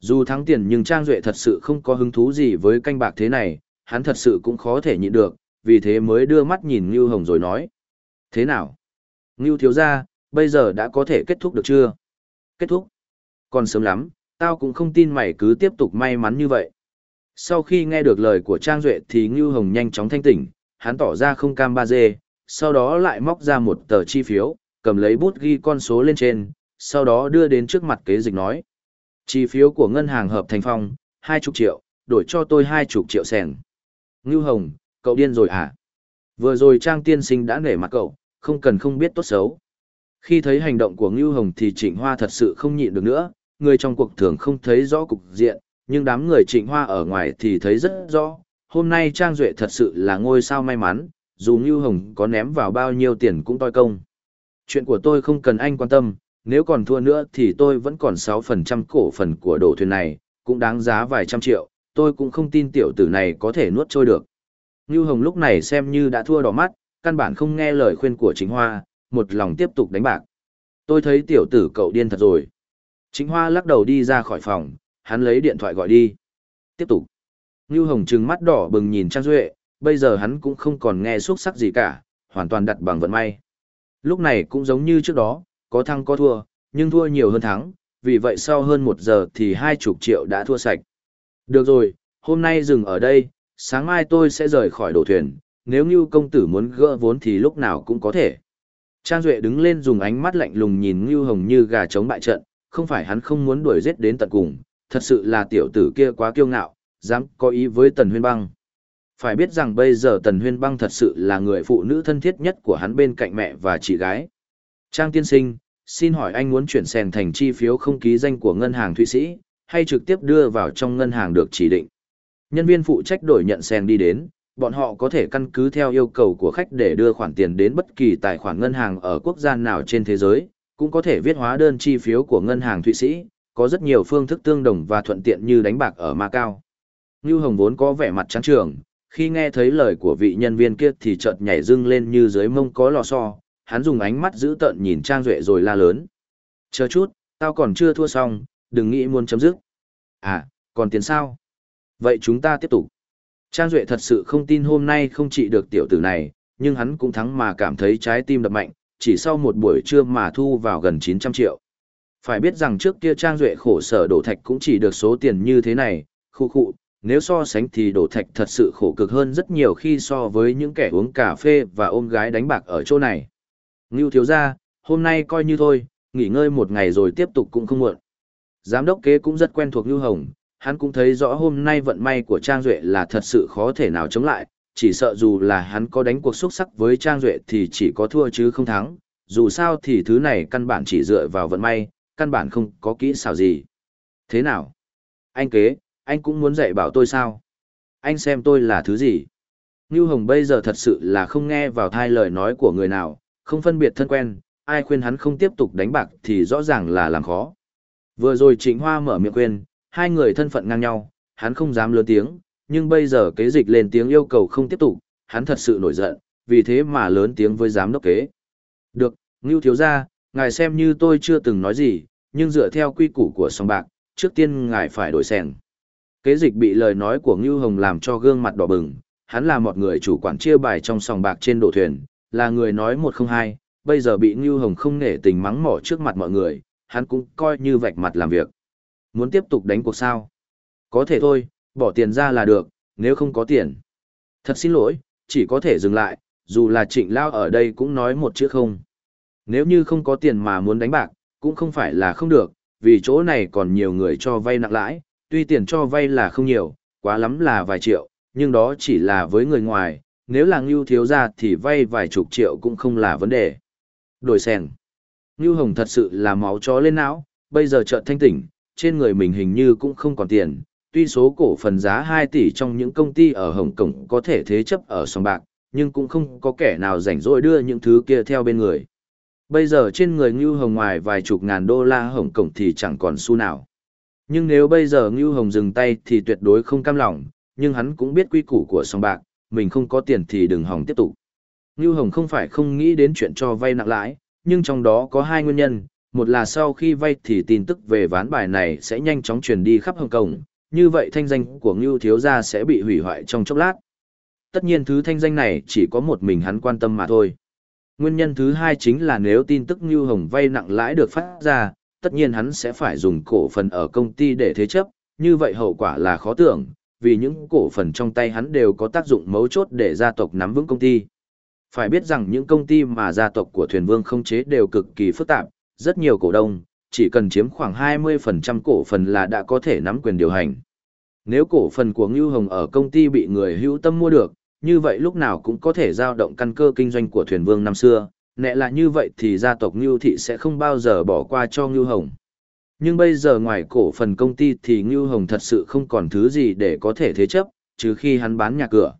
Dù thắng tiền nhưng Trang Duệ thật sự không có hứng thú gì với canh bạc thế này, hắn thật sự cũng khó thể nhịn được, vì thế mới đưa mắt nhìn Ngưu Hồng rồi nói. Thế nào? Ngưu thiếu ra, bây giờ đã có thể kết thúc được chưa? Kết thúc? Còn sớm lắm, tao cũng không tin mày cứ tiếp tục may mắn như vậy. Sau khi nghe được lời của Trang Duệ thì Ngưu Hồng nhanh chóng thanh tỉnh, hắn tỏ ra không cam ba dê, sau đó lại móc ra một tờ chi phiếu, cầm lấy bút ghi con số lên trên, sau đó đưa đến trước mặt kế dịch nói. Chi phiếu của ngân hàng hợp thành phong, 20 triệu, đổi cho tôi 20 triệu sèn. Ngưu Hồng, cậu điên rồi à? Vừa rồi Trang tiên sinh đã nể mặt cậu, không cần không biết tốt xấu. Khi thấy hành động của Ngưu Hồng thì Trịnh Hoa thật sự không nhịn được nữa, người trong cuộc thường không thấy rõ cục diện, nhưng đám người Trịnh Hoa ở ngoài thì thấy rất rõ. Hôm nay Trang Duệ thật sự là ngôi sao may mắn, dù Ngưu Hồng có ném vào bao nhiêu tiền cũng toi công. Chuyện của tôi không cần anh quan tâm, nếu còn thua nữa thì tôi vẫn còn 6% cổ phần của đổ thuyền này, cũng đáng giá vài trăm triệu, tôi cũng không tin tiểu tử này có thể nuốt trôi được. Ngưu Hồng lúc này xem như đã thua đỏ mắt, căn bản không nghe lời khuyên của chính hoa, một lòng tiếp tục đánh bạc. Tôi thấy tiểu tử cậu điên thật rồi. Chính hoa lắc đầu đi ra khỏi phòng, hắn lấy điện thoại gọi đi. Tiếp tục. Ngưu Hồng trừng mắt đỏ bừng nhìn Trang Duệ, bây giờ hắn cũng không còn nghe xuất sắc gì cả, hoàn toàn đặt bằng vận may. Lúc này cũng giống như trước đó, có thăng có thua, nhưng thua nhiều hơn thắng, vì vậy sau hơn một giờ thì hai chục triệu đã thua sạch. Được rồi, hôm nay dừng ở đây, sáng mai tôi sẽ rời khỏi đổ thuyền, nếu như công tử muốn gỡ vốn thì lúc nào cũng có thể. Trang Duệ đứng lên dùng ánh mắt lạnh lùng nhìn Ngưu Hồng như gà trống bại trận, không phải hắn không muốn đuổi giết đến tận cùng, thật sự là tiểu tử kia quá kiêu ngạo, dám có ý với Tần Huyên Băng. Phải biết rằng bây giờ Tần Huyên Băng thật sự là người phụ nữ thân thiết nhất của hắn bên cạnh mẹ và chị gái. Trang tiên sinh, xin hỏi anh muốn chuyển sèn thành chi phiếu không ký danh của ngân hàng Thụy Sĩ, hay trực tiếp đưa vào trong ngân hàng được chỉ định. Nhân viên phụ trách đổi nhận sèn đi đến, bọn họ có thể căn cứ theo yêu cầu của khách để đưa khoản tiền đến bất kỳ tài khoản ngân hàng ở quốc gia nào trên thế giới, cũng có thể viết hóa đơn chi phiếu của ngân hàng Thụy Sĩ, có rất nhiều phương thức tương đồng và thuận tiện như đánh bạc ở Macau. Ngưu Hồng vốn có vẻ mặt trắng trường, khi nghe thấy lời của vị nhân viên kia thì chợt nhảy dưng lên như dưới mông có lò xo, hắn dùng ánh mắt dữ tợn nhìn Trang Duệ rồi la lớn. Chờ chút, tao còn chưa thua xong, đừng nghĩ muốn chấm dứt. À, còn tiền sao? Vậy chúng ta tiếp tục. Trang Duệ thật sự không tin hôm nay không trị được tiểu tử này, nhưng hắn cũng thắng mà cảm thấy trái tim đập mạnh, chỉ sau một buổi trưa mà thu vào gần 900 triệu. Phải biết rằng trước kia Trang Duệ khổ sở đổ thạch cũng chỉ được số tiền như thế này, khu khu, nếu so sánh thì đổ thạch thật sự khổ cực hơn rất nhiều khi so với những kẻ uống cà phê và ôm gái đánh bạc ở chỗ này. Ngưu thiếu ra, hôm nay coi như thôi, nghỉ ngơi một ngày rồi tiếp tục cũng không muộn. Giám đốc kế cũng rất quen thuộc Ngưu Hồng, hắn cũng thấy rõ hôm nay vận may của Trang Duệ là thật sự khó thể nào chống lại, chỉ sợ dù là hắn có đánh cuộc xuất sắc với Trang Duệ thì chỉ có thua chứ không thắng, dù sao thì thứ này căn bản chỉ dựa vào vận may, căn bản không có kỹ xảo gì. Thế nào? Anh kế, anh cũng muốn dạy bảo tôi sao? Anh xem tôi là thứ gì? Ngưu Hồng bây giờ thật sự là không nghe vào thai lời nói của người nào, không phân biệt thân quen, ai khuyên hắn không tiếp tục đánh bạc thì rõ ràng là làm khó. Vừa rồi Trịnh Hoa mở miệng khuyên, hai người thân phận ngang nhau, hắn không dám lớn tiếng, nhưng bây giờ kế dịch lên tiếng yêu cầu không tiếp tục, hắn thật sự nổi giận, vì thế mà lớn tiếng với giám đốc kế. Được, Ngưu thiếu gia, ngài xem như tôi chưa từng nói gì, nhưng dựa theo quy củ của sòng bạc, trước tiên ngài phải đổi sèn. Kế dịch bị lời nói của Ngưu Hồng làm cho gương mặt đỏ bừng, hắn là một người chủ quản chia bài trong sòng bạc trên đổ thuyền, là người nói một không hai, bây giờ bị Ngưu Hồng không nể tình mắng mỏ trước mặt mọi người, hắn cũng coi như vạch mặt làm việc. Muốn tiếp tục đánh cuộc sao? Có thể thôi, bỏ tiền ra là được, nếu không có tiền. Thật xin lỗi, chỉ có thể dừng lại, dù là trịnh lao ở đây cũng nói một chữ không. Nếu như không có tiền mà muốn đánh bạc, cũng không phải là không được, vì chỗ này còn nhiều người cho vay nặng lãi, tuy tiền cho vay là không nhiều, quá lắm là vài triệu, nhưng đó chỉ là với người ngoài, nếu là Ngưu thiếu gia thì vay vài chục triệu cũng không là vấn đề. Đổi sèn. Ngưu Hồng thật sự là máu chó lên não, bây giờ chợt thanh tỉnh, trên người mình hình như cũng không còn tiền. Tuy số cổ phần giá 2 tỷ trong những công ty ở Hồng Kông có thể thế chấp ở sòng bạc, nhưng cũng không có kẻ nào rảnh rỗi đưa những thứ kia theo bên người. Bây giờ trên người Ngưu Hồng ngoài vài chục ngàn đô la Hồng Kông thì chẳng còn xu nào. Nhưng nếu bây giờ Ngưu Hồng dừng tay thì tuyệt đối không cam lòng, nhưng hắn cũng biết quy củ của sòng bạc, mình không có tiền thì đừng hòng tiếp tục. Ngưu Hồng không phải không nghĩ đến chuyện cho vay nặng lãi, nhưng trong đó có hai nguyên nhân, một là sau khi vay thì tin tức về ván bài này sẽ nhanh chóng truyền đi khắp Hồng Kông, như vậy thanh danh của Ngưu Thiếu Gia sẽ bị hủy hoại trong chốc lát. Tất nhiên thứ thanh danh này chỉ có một mình hắn quan tâm mà thôi. Nguyên nhân thứ hai chính là nếu tin tức Ngưu Hồng vay nặng lãi được phát ra, tất nhiên hắn sẽ phải dùng cổ phần ở công ty để thế chấp, như vậy hậu quả là khó tưởng, vì những cổ phần trong tay hắn đều có tác dụng mấu chốt để gia tộc nắm vững công ty. Phải biết rằng những công ty mà gia tộc của thuyền vương không chế đều cực kỳ phức tạp, rất nhiều cổ đông, chỉ cần chiếm khoảng 20% cổ phần là đã có thể nắm quyền điều hành. Nếu cổ phần của Ngưu Hồng ở công ty bị người hữu tâm mua được, như vậy lúc nào cũng có thể giao động căn cơ kinh doanh của thuyền vương năm xưa, nẹ là như vậy thì gia tộc Ngưu Thị sẽ không bao giờ bỏ qua cho Ngưu Hồng. Nhưng bây giờ ngoài cổ phần công ty thì Ngưu Hồng thật sự không còn thứ gì để có thể thế chấp, trừ khi hắn bán nhà cửa.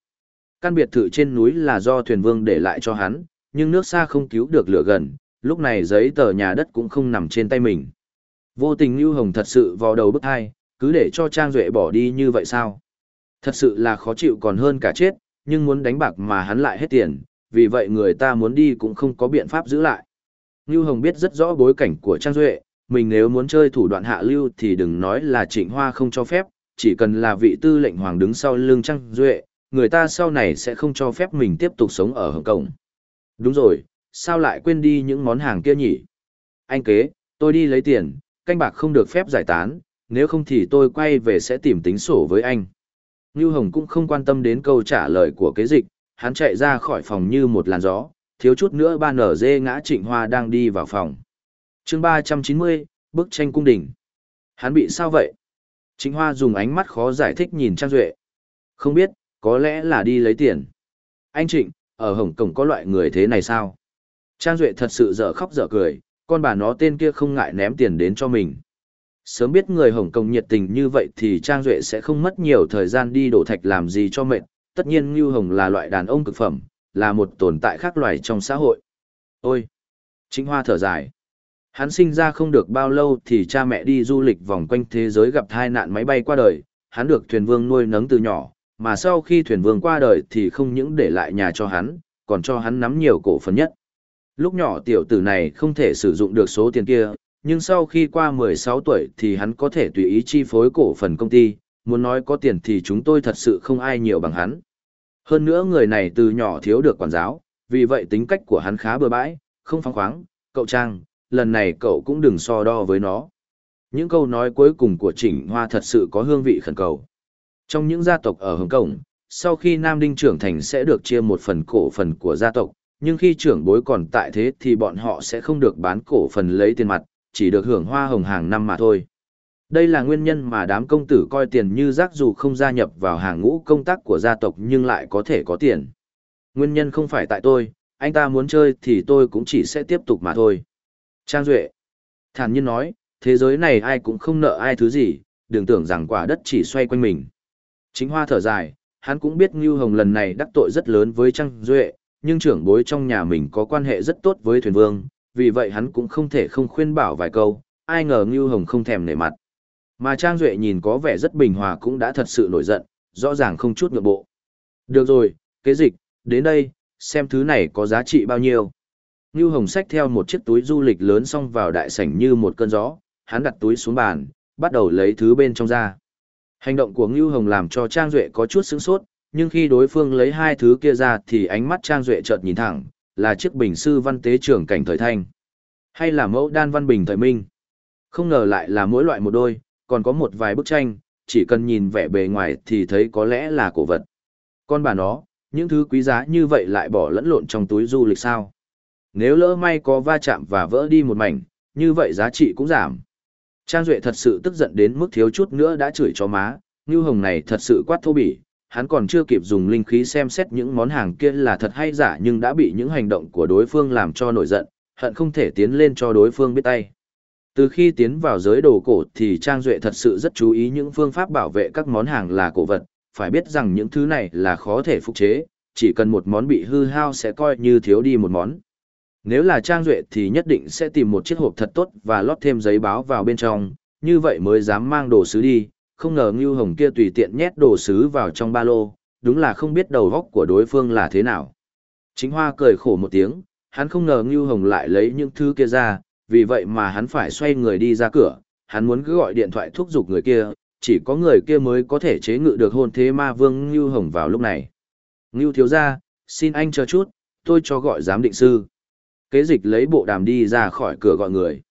Căn biệt thự trên núi là do thuyền vương để lại cho hắn, nhưng nước xa không cứu được lửa gần, lúc này giấy tờ nhà đất cũng không nằm trên tay mình. Vô tình Ngưu Hồng thật sự vào đầu bức hai, cứ để cho Trang Duệ bỏ đi như vậy sao? Thật sự là khó chịu còn hơn cả chết, nhưng muốn đánh bạc mà hắn lại hết tiền, vì vậy người ta muốn đi cũng không có biện pháp giữ lại. Ngưu Hồng biết rất rõ bối cảnh của Trang Duệ, mình nếu muốn chơi thủ đoạn hạ lưu thì đừng nói là trịnh hoa không cho phép, chỉ cần là vị tư lệnh hoàng đứng sau lưng Trang Duệ, người ta sau này sẽ không cho phép mình tiếp tục sống ở Hồng Kông. Đúng rồi, sao lại quên đi những món hàng kia nhỉ? Anh kế, tôi đi lấy tiền, canh bạc không được phép giải tán, nếu không thì tôi quay về sẽ tìm tính sổ với anh. Ngưu Hồng cũng không quan tâm đến câu trả lời của kế dịch, hắn chạy ra khỏi phòng như một làn gió, thiếu chút nữa ba nở dê ngã trịnh hoa đang đi vào phòng. chương ba trăm chín mươi, bức tranh cung đình. Hắn bị sao vậy? Trịnh hoa dùng ánh mắt khó giải thích nhìn Trang Duệ. Không biết, có lẽ là đi lấy tiền. Anh Trịnh, ở Hồng Kông có loại người thế này sao? Trang Duệ thật sự dở khóc dở cười, con bà nó tên kia không ngại ném tiền đến cho mình. Sớm biết người Hồng Kông nhiệt tình như vậy thì Trang Duệ sẽ không mất nhiều thời gian đi đổ thạch làm gì cho mệt, tất nhiên Ngưu Hồng là loại đàn ông cực phẩm, là một tồn tại khác loài trong xã hội. Ôi! Chính Hoa thở dài. Hắn sinh ra không được bao lâu thì cha mẹ đi du lịch vòng quanh thế giới gặp thai nạn máy bay qua đời, hắn được thuyền vương nuôi nấng từ nhỏ, mà sau khi thuyền vương qua đời thì không những để lại nhà cho hắn, còn cho hắn nắm nhiều cổ phần nhất. Lúc nhỏ tiểu tử này không thể sử dụng được số tiền kia, nhưng sau khi qua 16 tuổi thì hắn có thể tùy ý chi phối cổ phần công ty, muốn nói có tiền thì chúng tôi thật sự không ai nhiều bằng hắn. Hơn nữa người này từ nhỏ thiếu được quản giáo, vì vậy tính cách của hắn khá bừa bãi, không phóng khoáng, cậu Trang, lần này cậu cũng đừng so đo với nó. Những câu nói cuối cùng của Trịnh Hoa thật sự có hương vị khẩn cầu. Trong những gia tộc ở Hồng Kông, sau khi Nam Đinh trưởng thành sẽ được chia một phần cổ phần của gia tộc, nhưng khi trưởng bối còn tại thế thì bọn họ sẽ không được bán cổ phần lấy tiền mặt, chỉ được hưởng hoa hồng hàng năm mà thôi. Đây là nguyên nhân mà đám công tử coi tiền như rác dù không gia nhập vào hàng ngũ công tác của gia tộc nhưng lại có thể có tiền. Nguyên nhân không phải tại tôi, anh ta muốn chơi thì tôi cũng chỉ sẽ tiếp tục mà thôi. Trang Duệ thản nhiên nói, thế giới này ai cũng không nợ ai thứ gì, đừng tưởng rằng quả đất chỉ xoay quanh mình. Chính hoa thở dài, hắn cũng biết Ngưu Hồng lần này đắc tội rất lớn với Trang Duệ, nhưng trưởng bối trong nhà mình có quan hệ rất tốt với thuyền vương, vì vậy hắn cũng không thể không khuyên bảo vài câu, ai ngờ Ngưu Hồng không thèm nể mặt. Mà Trang Duệ nhìn có vẻ rất bình hòa cũng đã thật sự nổi giận, rõ ràng không chút ngược bộ. Được rồi, kế dịch, đến đây, xem thứ này có giá trị bao nhiêu. Ngưu Hồng xách theo một chiếc túi du lịch lớn xong vào đại sảnh như một cơn gió, hắn đặt túi xuống bàn, bắt đầu lấy thứ bên trong ra. Hành động của Ngưu Hồng làm cho Trang Duệ có chút sững sốt, nhưng khi đối phương lấy hai thứ kia ra thì ánh mắt Trang Duệ chợt nhìn thẳng, là chiếc bình sư văn tế trưởng cảnh thời thanh. Hay là mẫu đan văn bình thời minh. Không ngờ lại là mỗi loại một đôi, còn có một vài bức tranh, chỉ cần nhìn vẻ bề ngoài thì thấy có lẽ là cổ vật. Con bà nó, những thứ quý giá như vậy lại bỏ lẫn lộn trong túi du lịch sao. Nếu lỡ may có va chạm và vỡ đi một mảnh, như vậy giá trị cũng giảm. Trang Duệ thật sự tức giận đến mức thiếu chút nữa đã chửi cho má, Ngưu Hồng này thật sự quát thô bỉ, hắn còn chưa kịp dùng linh khí xem xét những món hàng kia là thật hay giả nhưng đã bị những hành động của đối phương làm cho nổi giận, hận không thể tiến lên cho đối phương biết tay. Từ khi tiến vào giới đồ cổ thì Trang Duệ thật sự rất chú ý những phương pháp bảo vệ các món hàng là cổ vật, phải biết rằng những thứ này là khó thể phục chế, chỉ cần một món bị hư hao sẽ coi như thiếu đi một món. Nếu là Trang Duệ thì nhất định sẽ tìm một chiếc hộp thật tốt và lót thêm giấy báo vào bên trong, như vậy mới dám mang đồ sứ đi, không ngờ Ngưu Hồng kia tùy tiện nhét đồ sứ vào trong ba lô, đúng là không biết đầu góc của đối phương là thế nào. Chính Hoa cười khổ một tiếng, hắn không ngờ Ngưu Hồng lại lấy những thứ kia ra, vì vậy mà hắn phải xoay người đi ra cửa, hắn muốn cứ gọi điện thoại thúc giục người kia, chỉ có người kia mới có thể chế ngự được hôn thế ma vương Ngưu Hồng vào lúc này. Ngưu thiếu ra, xin anh chờ chút, tôi cho gọi giám định sư. Kế dịch lấy bộ đàm đi ra khỏi cửa gọi người.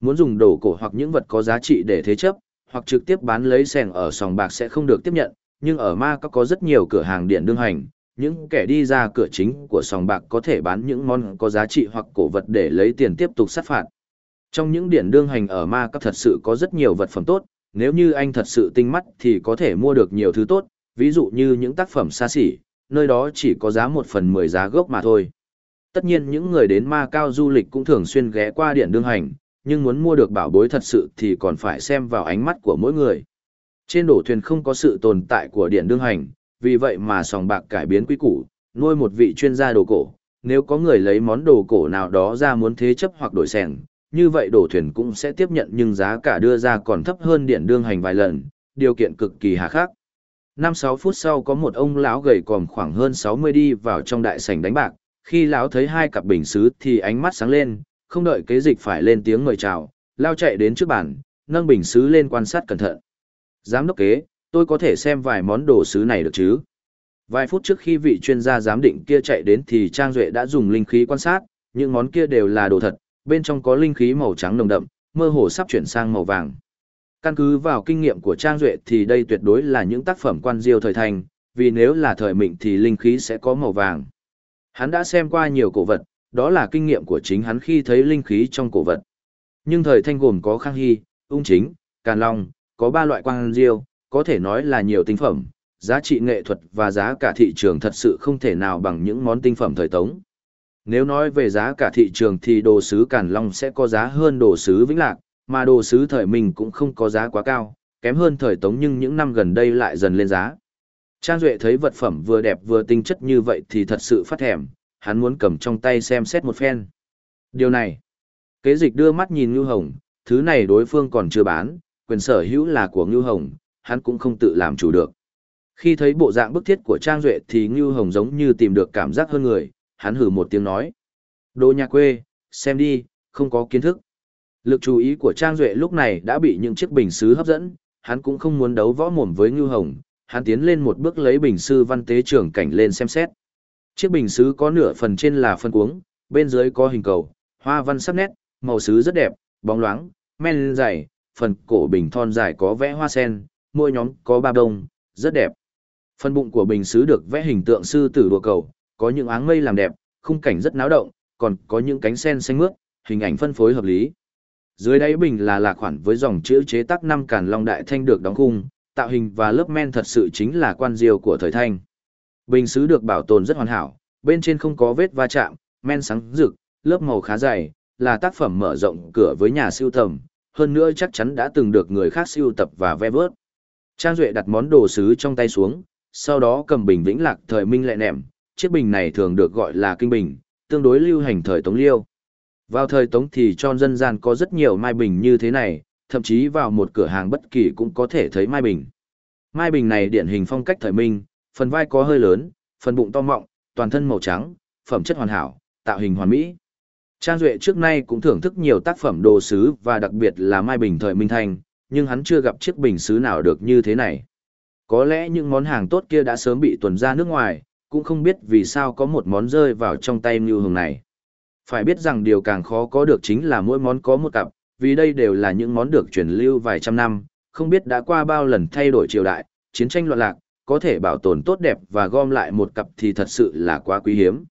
Muốn dùng đồ cổ hoặc những vật có giá trị để thế chấp, hoặc trực tiếp bán lấy sẻng ở sòng bạc sẽ không được tiếp nhận, nhưng ở ma có có rất nhiều cửa hàng điện đương hành, những kẻ đi ra cửa chính của sòng bạc có thể bán những món có giá trị hoặc cổ vật để lấy tiền tiếp tục sát phạt. Trong những điện đương hành ở ma Cao thật sự có rất nhiều vật phẩm tốt, nếu như anh thật sự tinh mắt thì có thể mua được nhiều thứ tốt, ví dụ như những tác phẩm xa xỉ, nơi đó chỉ có giá một phần mười giá gốc mà thôi. Tất nhiên những người đến ma cao du lịch cũng thường xuyên ghé qua điện đương hành, nhưng muốn mua được bảo bối thật sự thì còn phải xem vào ánh mắt của mỗi người. Trên đổ thuyền không có sự tồn tại của điện đương hành, vì vậy mà sòng bạc cải biến quy củ, nuôi một vị chuyên gia đồ cổ. Nếu có người lấy món đồ cổ nào đó ra muốn thế chấp hoặc đổi sẻng, như vậy đổ thuyền cũng sẽ tiếp nhận nhưng giá cả đưa ra còn thấp hơn điện đương hành vài lần, điều kiện cực kỳ hà khắc. 5-6 phút sau có một ông lão gầy còm khoảng hơn 60 đi vào trong đại sảnh đánh bạc, khi lão thấy hai cặp bình sứ thì ánh mắt sáng lên, không đợi kế dịch phải lên tiếng mời chào, lao chạy đến trước bàn, nâng bình sứ lên quan sát cẩn thận. Giám đốc kế, tôi có thể xem vài món đồ sứ này được chứ? Vài phút trước khi vị chuyên gia giám định kia chạy đến thì Trang Duệ đã dùng linh khí quan sát, những món kia đều là đồ thật, bên trong có linh khí màu trắng nồng đậm, mơ hồ sắp chuyển sang màu vàng. Căn cứ vào kinh nghiệm của Trang Duệ thì đây tuyệt đối là những tác phẩm quan diêu thời thành, vì nếu là thời mệnh thì linh khí sẽ có màu vàng. Hắn đã xem qua nhiều cổ vật, đó là kinh nghiệm của chính hắn khi thấy linh khí trong cổ vật. Nhưng thời thanh gồm có khang hy, ung chính, càn long, có ba loại quang diêu, có thể nói là nhiều tinh phẩm, giá trị nghệ thuật và giá cả thị trường thật sự không thể nào bằng những món tinh phẩm thời tống. Nếu nói về giá cả thị trường thì đồ sứ Càn Long sẽ có giá hơn đồ sứ Vĩnh Lạc, mà đồ sứ thời mình cũng không có giá quá cao, kém hơn thời Tống nhưng những năm gần đây lại dần lên giá. Trang Duệ thấy vật phẩm vừa đẹp vừa tinh chất như vậy thì thật sự phát thèm, hắn muốn cầm trong tay xem xét một phen. Điều này, kế dịch đưa mắt nhìn Ngưu Hồng, thứ này đối phương còn chưa bán, quyền sở hữu là của Ngưu Hồng, hắn cũng không tự làm chủ được. Khi thấy bộ dạng bức thiết của Trang Duệ thì Ngưu Hồng giống như tìm được cảm giác hơn người, hắn hử một tiếng nói. Đồ nhà quê, xem đi, không có kiến thức. Lực chú ý của Trang Duệ lúc này đã bị những chiếc bình xứ hấp dẫn, hắn cũng không muốn đấu võ mồm với Ngưu Hồng, hắn tiến lên một bước lấy bình sư văn tế trưởng cảnh lên xem xét. Chiếc bình xứ có nửa phần trên là phân cuống, bên dưới có hình cầu, hoa văn sắc nét, màu xứ rất đẹp, bóng loáng, men dày, phần cổ bình thon dài có vẽ hoa sen, mỗi nhóm có ba đông, rất đẹp. Phần bụng của bình xứ được vẽ hình tượng sư tử đùa cầu, có những áng mây làm đẹp, khung cảnh rất náo động, còn có những cánh sen xanh mướt, hình ảnh phân phối hợp lý. Dưới đáy bình là lạc khoản với dòng chữ chế tác năm càn long đại thanh được đóng khung, tạo hình và lớp men thật sự chính là quan diêu của thời thanh. Bình sứ được bảo tồn rất hoàn hảo, bên trên không có vết va chạm, men sáng rực, lớp màu khá dày, là tác phẩm mở rộng cửa với nhà siêu tầm, hơn nữa chắc chắn đã từng được người khác siêu tập và ve vớt. Trang Duệ đặt món đồ sứ trong tay xuống, sau đó cầm bình vĩnh lạc thời minh lẹ nẻm, chiếc bình này thường được gọi là kinh bình, tương đối lưu hành thời Tống Liêu. Vào thời Tống thì cho dân gian có rất nhiều mai bình như thế này, thậm chí vào một cửa hàng bất kỳ cũng có thể thấy mai bình. Mai bình này điển hình phong cách thời minh, phần vai có hơi lớn, phần bụng to mọng, toàn thân màu trắng, phẩm chất hoàn hảo, tạo hình hoàn mỹ. Trang Duệ trước nay cũng thưởng thức nhiều tác phẩm đồ sứ và đặc biệt là mai bình thời Minh Thành, nhưng hắn chưa gặp chiếc bình sứ nào được như thế này. Có lẽ những món hàng tốt kia đã sớm bị tuần ra nước ngoài, cũng không biết vì sao có một món rơi vào trong tay Ngưu Hồng này. Phải biết rằng điều càng khó có được chính là mỗi món có một cặp, vì đây đều là những món được truyền lưu vài trăm năm, không biết đã qua bao lần thay đổi triều đại, chiến tranh loạn lạc, có thể bảo tồn tốt đẹp và gom lại một cặp thì thật sự là quá quý hiếm.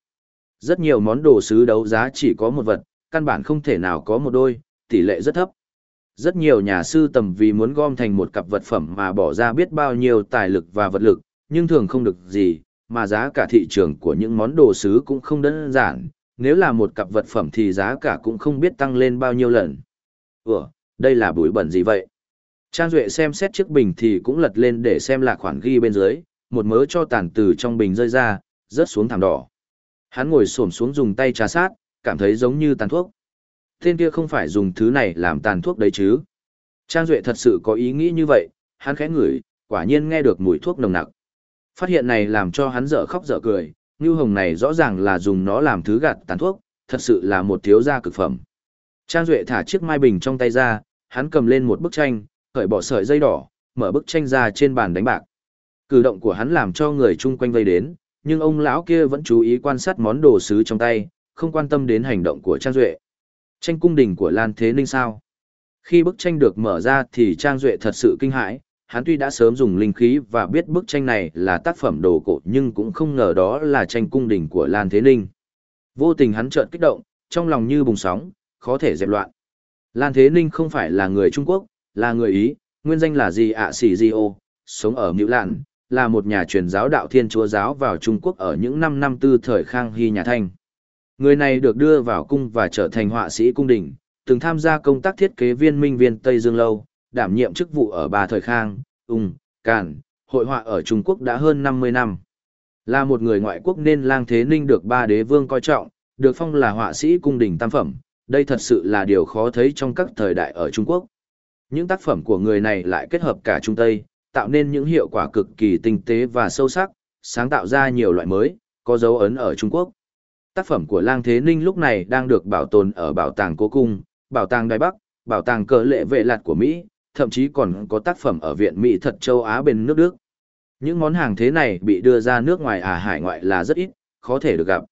Rất nhiều món đồ sứ đấu giá chỉ có một vật, căn bản không thể nào có một đôi, tỷ lệ rất thấp. Rất nhiều nhà sư tầm vì muốn gom thành một cặp vật phẩm mà bỏ ra biết bao nhiêu tài lực và vật lực, nhưng thường không được gì, mà giá cả thị trường của những món đồ sứ cũng không đơn giản, nếu là một cặp vật phẩm thì giá cả cũng không biết tăng lên bao nhiêu lần. Ủa, đây là bụi bẩn gì vậy? Trang Duệ xem xét chiếc bình thì cũng lật lên để xem là khoản ghi bên dưới, một mớ cho tàn từ trong bình rơi ra, rớt xuống thảm đỏ. Hắn ngồi xổm xuống dùng tay trà sát, cảm thấy giống như tàn thuốc. Tên kia không phải dùng thứ này làm tàn thuốc đấy chứ. Trang Duệ thật sự có ý nghĩ như vậy, hắn khẽ ngửi, quả nhiên nghe được mùi thuốc nồng nặc. Phát hiện này làm cho hắn dở khóc dở cười, Ngưu Hồng này rõ ràng là dùng nó làm thứ gạt tàn thuốc, thật sự là một thiếu gia cực phẩm. Trang Duệ thả chiếc mai bình trong tay ra, hắn cầm lên một bức tranh, cởi bỏ sợi dây đỏ, mở bức tranh ra trên bàn đánh bạc. Cử động của hắn làm cho người chung quanh vây đến, nhưng ông lão kia vẫn chú ý quan sát món đồ sứ trong tay, không quan tâm đến hành động của Trang Duệ. Tranh cung đình của Lan Thế Ninh sao? Khi bức tranh được mở ra thì Trang Duệ thật sự kinh hãi, hắn tuy đã sớm dùng linh khí và biết bức tranh này là tác phẩm đồ cổ nhưng cũng không ngờ đó là tranh cung đình của Lan Thế Ninh. Vô tình hắn chợt kích động, trong lòng như bùng sóng, khó thể dẹp loạn. Lan Thế Ninh không phải là người Trung Quốc, là người Ý, nguyên danh là gì ạ xì di ô, sống ở Mỹ Lạn, là một nhà truyền giáo đạo thiên chúa giáo vào Trung Quốc ở những năm năm tư thời Khang Hy nhà Thanh. Người này được đưa vào cung và trở thành họa sĩ cung đình, từng tham gia công tác thiết kế viên minh viên Tây Dương Lâu, đảm nhiệm chức vụ ở ba thời Khang, Ung, Càn, hội họa ở Trung Quốc đã hơn 50 năm. Là một người ngoại quốc nên Lang Thế Ninh được ba đế vương coi trọng, được phong là họa sĩ cung đình tam phẩm, đây thật sự là điều khó thấy trong các thời đại ở Trung Quốc. Những tác phẩm của người này lại kết hợp cả Trung Tây, tạo nên những hiệu quả cực kỳ tinh tế và sâu sắc, sáng tạo ra nhiều loại mới, có dấu ấn ở Trung Quốc. Tác phẩm của Lang Thế Ninh lúc này đang được bảo tồn ở Bảo tàng Cố Cung, Bảo tàng Đài Bắc, Bảo tàng Cờ Lệ Vệ Lạt của Mỹ, thậm chí còn có tác phẩm ở Viện Mỹ Thật Châu Á bên nước Đức. Những món hàng thế này bị đưa ra nước ngoài à hải ngoại là rất ít, khó thể được gặp.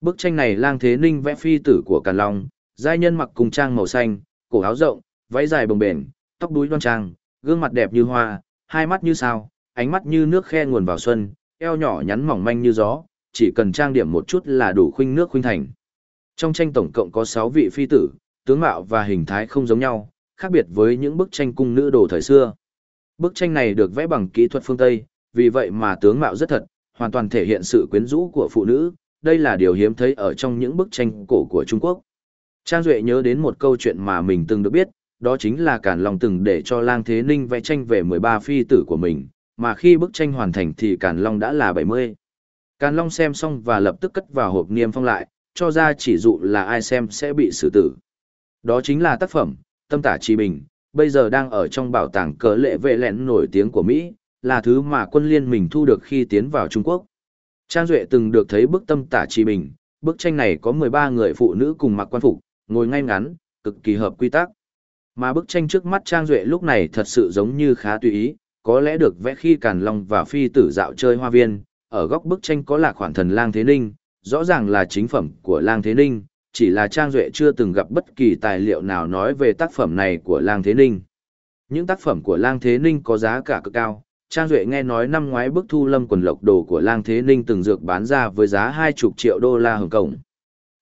Bức tranh này Lang Thế Ninh vẽ phi tử của Càn Long, giai nhân mặc cùng trang màu xanh, cổ áo rộng, váy dài bồng bềnh, tóc đuôi đoan trang, gương mặt đẹp như hoa, hai mắt như sao, ánh mắt như nước khe nguồn vào xuân, eo nhỏ nhắn mỏng manh như gió, chỉ cần trang điểm một chút là đủ khuynh nước khuynh thành. Trong tranh tổng cộng có 6 vị phi tử, tướng mạo và hình thái không giống nhau, khác biệt với những bức tranh cung nữ đồ thời xưa. Bức tranh này được vẽ bằng kỹ thuật phương Tây, vì vậy mà tướng mạo rất thật, hoàn toàn thể hiện sự quyến rũ của phụ nữ, đây là điều hiếm thấy ở trong những bức tranh cổ của Trung Quốc. Trang Duệ nhớ đến một câu chuyện mà mình từng được biết, đó chính là Càn Long từng để cho Lang Thế Ninh vẽ tranh về 13 phi tử của mình, mà khi bức tranh hoàn thành thì Càn Long đã là 70. Càn Long xem xong và lập tức cất vào hộp niêm phong lại, cho ra chỉ dụ là ai xem sẽ bị xử tử. Đó chính là tác phẩm, Tâm Tả Chi Bình, bây giờ đang ở trong bảo tàng cờ lệ vệ lẹn nổi tiếng của Mỹ, là thứ mà quân liên mình thu được khi tiến vào Trung Quốc. Trang Duệ từng được thấy bức Tâm Tả Chi Bình, bức tranh này có 13 người phụ nữ cùng mặc quan phục, ngồi ngay ngắn, cực kỳ hợp quy tắc. Mà bức tranh trước mắt Trang Duệ lúc này thật sự giống như khá tùy ý, có lẽ được vẽ khi Càn Long và Phi tử dạo chơi hoa viên, ở góc bức tranh có là khoản thần Lang Thế Ninh, rõ ràng là chính phẩm của Lang Thế Ninh, chỉ là Trang Duệ chưa từng gặp bất kỳ tài liệu nào nói về tác phẩm này của Lang Thế Ninh. Những tác phẩm của Lang Thế Ninh có giá cả cực cao, Trang Duệ nghe nói năm ngoái bức thu lâm quần lộc đồ của Lang Thế Ninh từng dược bán ra với giá 20 triệu đô la Hồng Kông.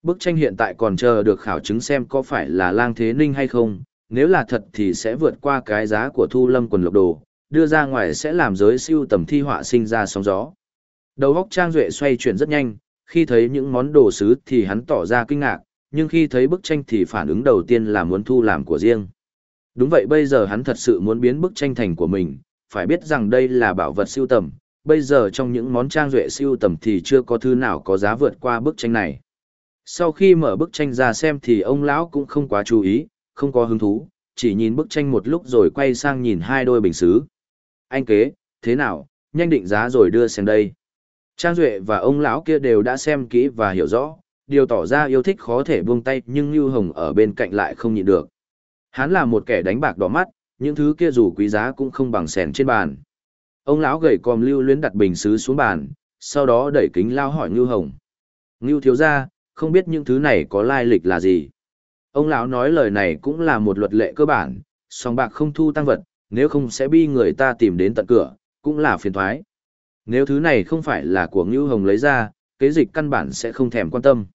Bức tranh hiện tại còn chờ được khảo chứng xem có phải là Lang Thế Ninh hay không, nếu là thật thì sẽ vượt qua cái giá của thu lâm quần lộc đồ, đưa ra ngoài sẽ làm giới siêu tầm thi họa sinh ra sóng gió. Đầu góc Trang Duệ xoay chuyển rất nhanh, khi thấy những món đồ sứ thì hắn tỏ ra kinh ngạc, nhưng khi thấy bức tranh thì phản ứng đầu tiên là muốn thu làm của riêng. Đúng vậy bây giờ hắn thật sự muốn biến bức tranh thành của mình, phải biết rằng đây là bảo vật siêu tầm, bây giờ trong những món trang duệ siêu tầm thì chưa có thứ nào có giá vượt qua bức tranh này. Sau khi mở bức tranh ra xem thì ông lão cũng không quá chú ý, không có hứng thú, chỉ nhìn bức tranh một lúc rồi quay sang nhìn hai đôi bình xứ. Anh kế, thế nào, nhanh định giá rồi đưa xem đây. Trang Duệ và ông lão kia đều đã xem kỹ và hiểu rõ, điều tỏ ra yêu thích khó thể buông tay nhưng Lưu Hồng ở bên cạnh lại không nhịn được. Hắn là một kẻ đánh bạc đỏ mắt, những thứ kia dù quý giá cũng không bằng sèn trên bàn. Ông lão gầy còm Lưu luyến đặt bình xứ xuống bàn, sau đó đẩy kính lao hỏi Lưu Hồng. Lưu thiếu gia, không biết những thứ này có lai lịch là gì. Ông lão nói lời này cũng là một luật lệ cơ bản, song bạc không thu tăng vật, nếu không sẽ bi người ta tìm đến tận cửa, cũng là phiền thoái. Nếu thứ này không phải là của Ngưu Hồng lấy ra, kế dịch căn bản sẽ không thèm quan tâm.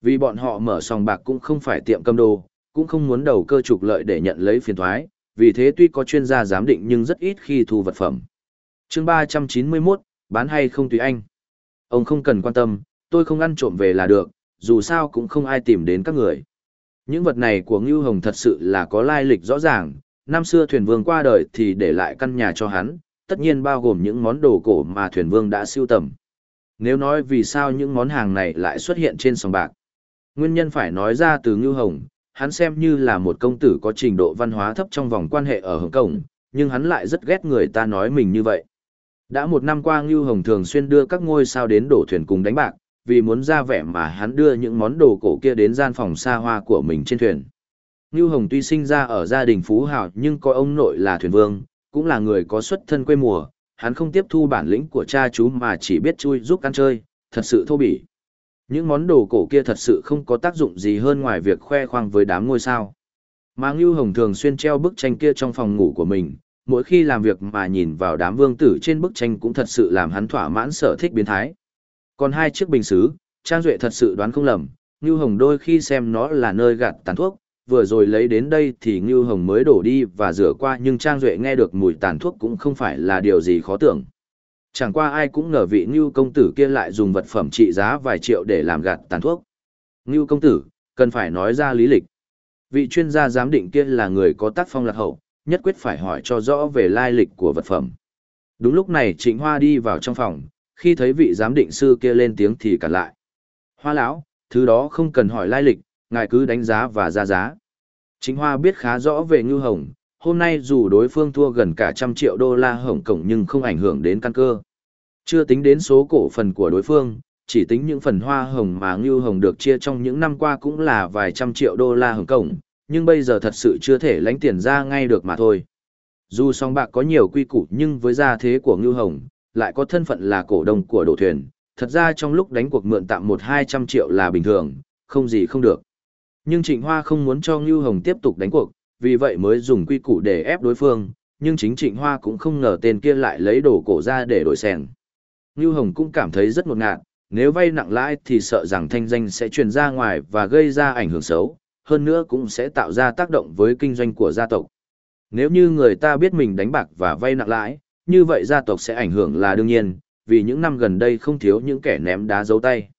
Vì bọn họ mở sòng bạc cũng không phải tiệm cầm đồ, cũng không muốn đầu cơ trục lợi để nhận lấy phiền thoái, vì thế tuy có chuyên gia giám định nhưng rất ít khi thu vật phẩm. chương 391, bán hay không tùy anh. Ông không cần quan tâm, tôi không ăn trộm về là được, dù sao cũng không ai tìm đến các người. Những vật này của Ngưu Hồng thật sự là có lai lịch rõ ràng, năm xưa thuyền vương qua đời thì để lại căn nhà cho hắn, tất nhiên bao gồm những món đồ cổ mà thuyền vương đã siêu tầm. Nếu nói vì sao những món hàng này lại xuất hiện trên sòng bạc, nguyên nhân phải nói ra từ Ngưu Hồng, hắn xem như là một công tử có trình độ văn hóa thấp trong vòng quan hệ ở Hồng Kông, nhưng hắn lại rất ghét người ta nói mình như vậy. Đã một năm qua Ngưu Hồng thường xuyên đưa các ngôi sao đến đổ thuyền cùng đánh bạc, vì muốn ra vẻ mà hắn đưa những món đồ cổ kia đến gian phòng xa hoa của mình trên thuyền. Ngưu Hồng tuy sinh ra ở gia đình phú hào nhưng có ông nội là thuyền vương, cũng là người có xuất thân quê mùa, hắn không tiếp thu bản lĩnh của cha chú mà chỉ biết chui giúp ăn chơi, thật sự thô bỉ. Những món đồ cổ kia thật sự không có tác dụng gì hơn ngoài việc khoe khoang với đám ngôi sao. Mà Ngưu Hồng thường xuyên treo bức tranh kia trong phòng ngủ của mình, mỗi khi làm việc mà nhìn vào đám vương tử trên bức tranh cũng thật sự làm hắn thỏa mãn sở thích biến thái. Còn hai chiếc bình xứ, Trang Duệ thật sự đoán không lầm, Ngưu Hồng đôi khi xem nó là nơi gạt tàn thuốc, vừa rồi lấy đến đây thì Ngưu Hồng mới đổ đi và rửa qua nhưng Trang Duệ nghe được mùi tàn thuốc cũng không phải là điều gì khó tưởng. Chẳng qua ai cũng ngờ vị Ngưu công tử kia lại dùng vật phẩm trị giá vài triệu để làm gạt tàn thuốc. Ngưu công tử, cần phải nói ra lý lịch. Vị chuyên gia giám định kia là người có tác phong lạc hậu, nhất quyết phải hỏi cho rõ về lai lịch của vật phẩm. Đúng lúc này Trịnh Hoa đi vào trong phòng, khi thấy vị giám định sư kia lên tiếng thì cản lại. Hoa lão, thứ đó không cần hỏi lai lịch, ngài cứ đánh giá và ra giá. Chính Hoa biết khá rõ về Ngưu Hồng, hôm nay dù đối phương thua gần cả trăm triệu đô la Hồng Kông nhưng không ảnh hưởng đến căn cơ. Chưa tính đến số cổ phần của đối phương, chỉ tính những phần hoa hồng mà Ngưu Hồng được chia trong những năm qua cũng là vài trăm triệu đô la Hồng Kông, nhưng bây giờ thật sự chưa thể lãnh tiền ra ngay được mà thôi. Dù song bạc có nhiều quy củ nhưng với gia thế của Ngưu Hồng, lại có thân phận là cổ đông của đổ thuyền, thật ra trong lúc đánh cuộc mượn tạm một hai trăm triệu là bình thường, không gì không được. Nhưng Trịnh Hoa không muốn cho Ngưu Hồng tiếp tục đánh cuộc, vì vậy mới dùng quy củ để ép đối phương, nhưng chính Trịnh Hoa cũng không ngờ tên kia lại lấy đồ cổ ra để đổi sèn. Ngưu Hồng cũng cảm thấy rất ngột ngạt, nếu vay nặng lãi thì sợ rằng thanh danh sẽ truyền ra ngoài và gây ra ảnh hưởng xấu, hơn nữa cũng sẽ tạo ra tác động với kinh doanh của gia tộc. Nếu như người ta biết mình đánh bạc và vay nặng lãi, như vậy gia tộc sẽ ảnh hưởng là đương nhiên, vì những năm gần đây không thiếu những kẻ ném đá dấu tay.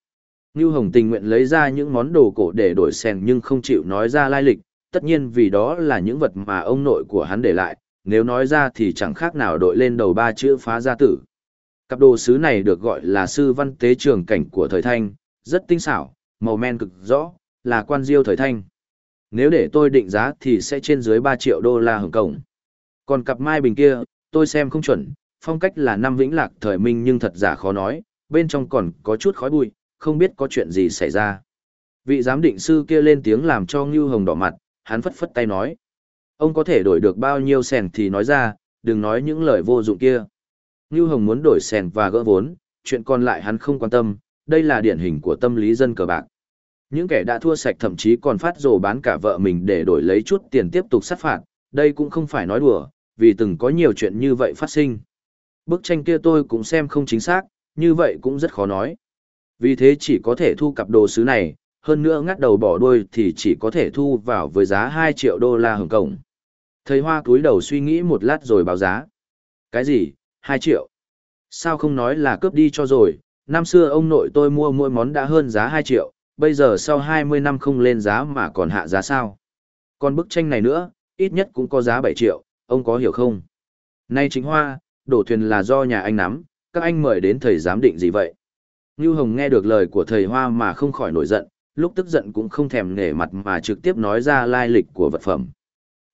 Ngưu Hồng tình nguyện lấy ra những món đồ cổ để đổi sen nhưng không chịu nói ra lai lịch, tất nhiên vì đó là những vật mà ông nội của hắn để lại, nếu nói ra thì chẳng khác nào đội lên đầu ba chữ phá gia tử. Cặp đồ sứ này được gọi là sư văn tế trường cảnh của thời thanh, rất tinh xảo, màu men cực rõ, là quan diêu thời thanh. Nếu để tôi định giá thì sẽ trên dưới 3 triệu đô la Hồng Kông. Còn cặp mai bình kia, tôi xem không chuẩn, phong cách là năm vĩnh lạc thời minh nhưng thật giả khó nói, bên trong còn có chút khói bụi, không biết có chuyện gì xảy ra. Vị giám định sư kia lên tiếng làm cho Ngưu Hồng đỏ mặt, hắn phất phất tay nói. Ông có thể đổi được bao nhiêu sèn thì nói ra, đừng nói những lời vô dụng kia. Ngưu Hồng muốn đổi sèn và gỡ vốn, chuyện còn lại hắn không quan tâm, đây là điển hình của tâm lý dân cờ bạc. Những kẻ đã thua sạch thậm chí còn phát rồ bán cả vợ mình để đổi lấy chút tiền tiếp tục sát phạt, đây cũng không phải nói đùa, vì từng có nhiều chuyện như vậy phát sinh. Bức tranh kia tôi cũng xem không chính xác, như vậy cũng rất khó nói. Vì thế chỉ có thể thu cặp đồ sứ này, hơn nữa ngắt đầu bỏ đuôi thì chỉ có thể thu vào với giá 2 triệu đô la Hồng Kông. Thầy Hoa cúi đầu suy nghĩ một lát rồi báo giá. Cái gì, 2 triệu? Sao không nói là cướp đi cho rồi, năm xưa ông nội tôi mua mỗi món đã hơn giá 2 triệu, bây giờ sau 20 năm không lên giá mà còn hạ giá sao? Còn bức tranh này nữa, ít nhất cũng có giá 7 triệu, ông có hiểu không? Nay chính hoa, đổ thuyền là do nhà anh nắm, các anh mời đến thầy giám định gì vậy? Ngưu Hồng nghe được lời của thầy Hoa mà không khỏi nổi giận, lúc tức giận cũng không thèm nể mặt mà trực tiếp nói ra lai lịch của vật phẩm.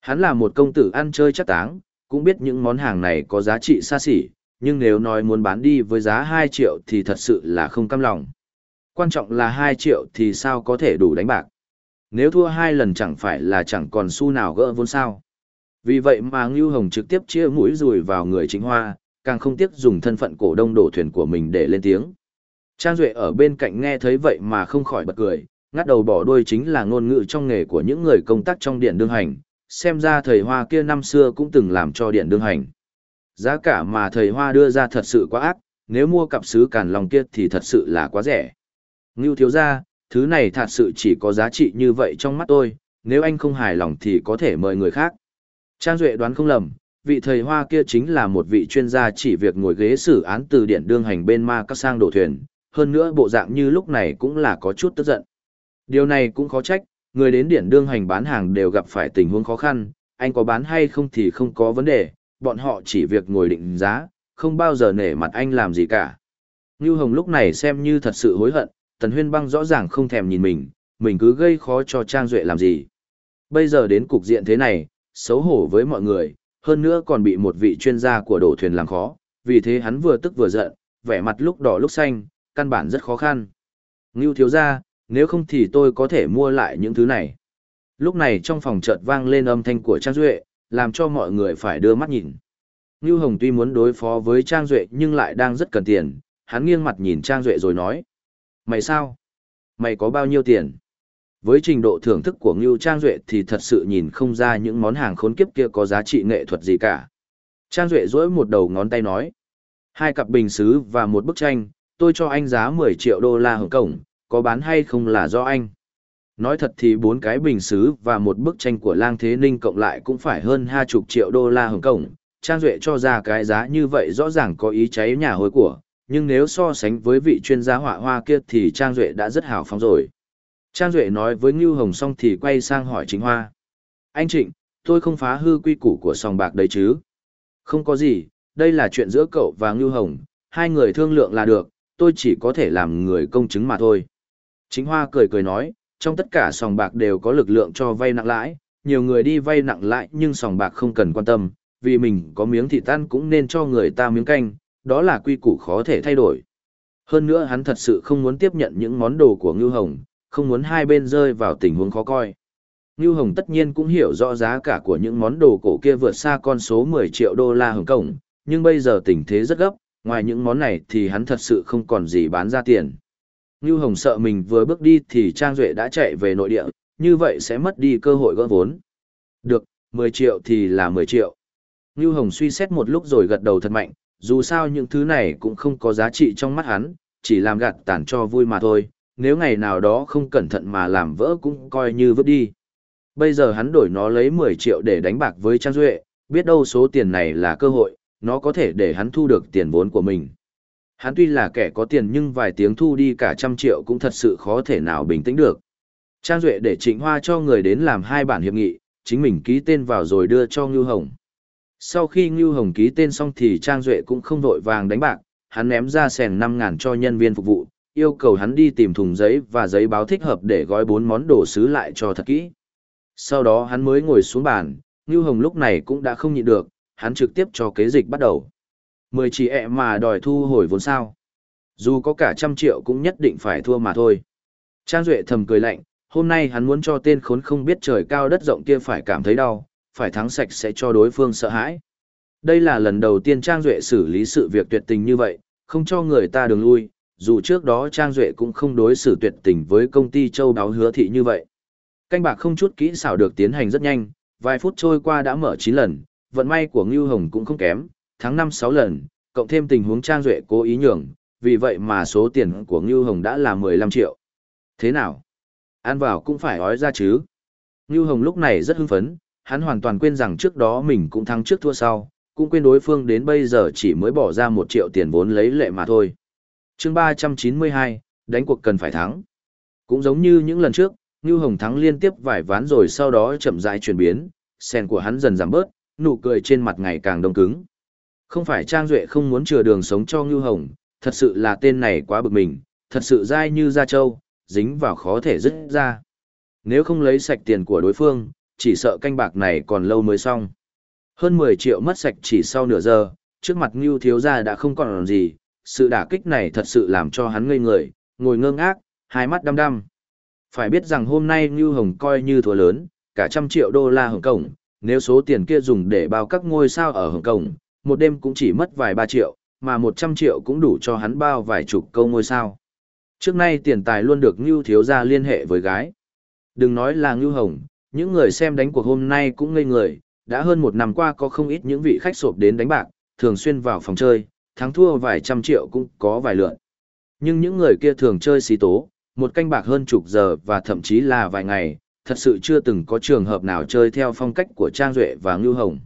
Hắn là một công tử ăn chơi chắc táng, cũng biết những món hàng này có giá trị xa xỉ, nhưng nếu nói muốn bán đi với giá 2 triệu thì thật sự là không cam lòng. Quan trọng là 2 triệu thì sao có thể đủ đánh bạc. Nếu thua hai lần chẳng phải là chẳng còn xu nào gỡ vốn sao. Vì vậy mà Ngưu Hồng trực tiếp chia mũi rùi vào người chính hoa, càng không tiếc dùng thân phận cổ đông đổ thuyền của mình để lên tiếng. Trang Duệ ở bên cạnh nghe thấy vậy mà không khỏi bật cười, ngắt đầu bỏ đuôi chính là ngôn ngữ trong nghề của những người công tác trong điện đương hành, xem ra thầy Hoa kia năm xưa cũng từng làm cho điện đương hành. Giá cả mà thầy Hoa đưa ra thật sự quá ác, nếu mua cặp sứ càn lòng kia thì thật sự là quá rẻ. Ngưu thiếu ra, thứ này thật sự chỉ có giá trị như vậy trong mắt tôi, nếu anh không hài lòng thì có thể mời người khác. Trang Duệ đoán không lầm, vị thầy hoa kia chính là một vị chuyên gia chỉ việc ngồi ghế xử án từ điển đương hành bên ma các sang đổ thuyền, hơn nữa bộ dạng như lúc này cũng là có chút tức giận. Điều này cũng khó trách, người đến điển đương hành bán hàng đều gặp phải tình huống khó khăn, anh có bán hay không thì không có vấn đề, bọn họ chỉ việc ngồi định giá, không bao giờ nể mặt anh làm gì cả. Như Hồng lúc này xem như thật sự hối hận, Tần Huyên Băng rõ ràng không thèm nhìn mình, mình cứ gây khó cho Trang Duệ làm gì. Bây giờ đến cục diện thế này, xấu hổ với mọi người, hơn nữa còn bị một vị chuyên gia của đổ thuyền làm khó, vì thế hắn vừa tức vừa giận, vẻ mặt lúc đỏ lúc xanh, căn bản rất khó khăn. Ngưu thiếu ra, nếu không thì tôi có thể mua lại những thứ này. Lúc này trong phòng chợt vang lên âm thanh của Trang Duệ, làm cho mọi người phải đưa mắt nhìn. Ngưu Hồng tuy muốn đối phó với Trang Duệ nhưng lại đang rất cần tiền, hắn nghiêng mặt nhìn Trang Duệ rồi nói. Mày sao? Mày có bao nhiêu tiền? Với trình độ thưởng thức của Ngưu Trang Duệ thì thật sự nhìn không ra những món hàng khốn kiếp kia có giá trị nghệ thuật gì cả. Trang Duệ dỗi một đầu ngón tay nói. Hai cặp bình xứ và một bức tranh, tôi cho anh giá 10 triệu đô la Hồng Cổng, có bán hay không là do anh. Nói thật thì bốn cái bình xứ và một bức tranh của Lang Thế Ninh cộng lại cũng phải hơn hai chục triệu đô la Hồng Cổng. Trang Duệ cho ra cái giá như vậy rõ ràng có ý cháy nhà hối của, nhưng nếu so sánh với vị chuyên gia họa hoa kia thì Trang Duệ đã rất hào phóng rồi. Trang Duệ nói với Ngưu Hồng xong thì quay sang hỏi Chính Hoa. Anh Trịnh, tôi không phá hư quy củ của sòng bạc đấy chứ? Không có gì, đây là chuyện giữa cậu và Ngưu Hồng, hai người thương lượng là được, tôi chỉ có thể làm người công chứng mà thôi. Chính Hoa cười cười nói, trong tất cả sòng bạc đều có lực lượng cho vay nặng lãi, nhiều người đi vay nặng lãi nhưng sòng bạc không cần quan tâm, vì mình có miếng thịt tan cũng nên cho người ta miếng canh, đó là quy củ khó thể thay đổi. Hơn nữa hắn thật sự không muốn tiếp nhận những món đồ của Ngưu Hồng, không muốn hai bên rơi vào tình huống khó coi. Ngưu Hồng tất nhiên cũng hiểu rõ giá cả của những món đồ cổ kia vượt xa con số 10 triệu đô la Hồng Kông, nhưng bây giờ tình thế rất gấp, ngoài những món này thì hắn thật sự không còn gì bán ra tiền. Ngưu Hồng sợ mình vừa bước đi thì Trang Duệ đã chạy về nội địa, như vậy sẽ mất đi cơ hội gỡ vốn. Được, 10 triệu thì là 10 triệu. Ngưu Hồng suy xét một lúc rồi gật đầu thật mạnh, dù sao những thứ này cũng không có giá trị trong mắt hắn, chỉ làm gạt tản cho vui mà thôi, nếu ngày nào đó không cẩn thận mà làm vỡ cũng coi như vứt đi. Bây giờ hắn đổi nó lấy 10 triệu để đánh bạc với Trang Duệ, biết đâu số tiền này là cơ hội, nó có thể để hắn thu được tiền vốn của mình. Hắn tuy là kẻ có tiền nhưng vài tiếng thu đi cả trăm triệu cũng thật sự khó thể nào bình tĩnh được. Trang Duệ để Trịnh Hoa cho người đến làm hai bản hiệp nghị, chính mình ký tên vào rồi đưa cho Ngưu Hồng. Sau khi Ngưu Hồng ký tên xong thì Trang Duệ cũng không vội vàng đánh bạc, hắn ném ra sèn 5.000 cho nhân viên phục vụ, yêu cầu hắn đi tìm thùng giấy và giấy báo thích hợp để gói bốn món đồ sứ lại cho thật kỹ. Sau đó hắn mới ngồi xuống bàn, Ngưu Hồng lúc này cũng đã không nhịn được, hắn trực tiếp cho kế dịch bắt đầu. Mười chỉ ẹ mà đòi thu hồi vốn sao. Dù có cả trăm triệu cũng nhất định phải thua mà thôi. Trang Duệ thầm cười lạnh, hôm nay hắn muốn cho tên khốn không biết trời cao đất rộng kia phải cảm thấy đau, phải thắng sạch sẽ cho đối phương sợ hãi. Đây là lần đầu tiên Trang Duệ xử lý sự việc tuyệt tình như vậy, không cho người ta đường lui, dù trước đó Trang Duệ cũng không đối xử tuyệt tình với công ty châu đáo hứa thị như vậy. Canh bạc không chút kỹ xảo được tiến hành rất nhanh, vài phút trôi qua đã mở 9 lần, vận may của Ngưu Hồng cũng không kém, tháng 5-6 lần, cộng thêm tình huống Trang Duệ cố ý nhường, vì vậy mà số tiền của Ngưu Hồng đã là 15 triệu. Thế nào? Ăn vào cũng phải ói ra chứ. Ngưu Hồng lúc này rất hưng phấn, hắn hoàn toàn quên rằng trước đó mình cũng thắng trước thua sau, cũng quên đối phương đến bây giờ chỉ mới bỏ ra 1 triệu tiền vốn lấy lệ mà thôi chương ba trăm chín mươi hai, đánh cuộc cần phải thắng. Cũng giống như những lần trước, ngưu hồng thắng liên tiếp vài ván rồi sau đó chậm rãi chuyển biến sen của hắn dần giảm bớt, nụ cười trên mặt ngày càng đông cứng. Không phải trang duệ không muốn chừa đường sống cho ngưu hồng, thật sự là tên này quá bực mình, thật sự dai như da trâu, dính vào khó thể dứt ra. Nếu không lấy sạch tiền của đối phương, chỉ sợ canh bạc này còn lâu mới xong. Hơn mười triệu mất sạch chỉ sau nửa giờ, trước mặt ngưu thiếu gia đã không còn gì sự đả kích này thật sự làm cho hắn ngây người, ngồi ngơ ngác, hai mắt đăm đăm. Phải biết rằng hôm nay Ngưu Hồng coi như thua lớn, cả trăm triệu đô la Hồng Kông, nếu số tiền kia dùng để bao các ngôi sao ở Hồng Kông, một đêm cũng chỉ mất vài ba triệu, mà một trăm triệu cũng đủ cho hắn bao vài chục câu ngôi sao. Trước nay tiền tài luôn được Ngưu Thiếu Gia liên hệ với gái. Đừng nói là Ngưu Hồng, những người xem đánh cuộc hôm nay cũng ngây người, đã hơn một năm qua có không ít những vị khách sộp đến đánh bạc, thường xuyên vào phòng chơi, thắng thua vài trăm triệu cũng có vài lượn. Nhưng những người kia thường chơi xí tố, một canh bạc hơn chục giờ và thậm chí là vài ngày, thật sự chưa từng có trường hợp nào chơi theo phong cách của Trang Duệ và Ngưu Hồng.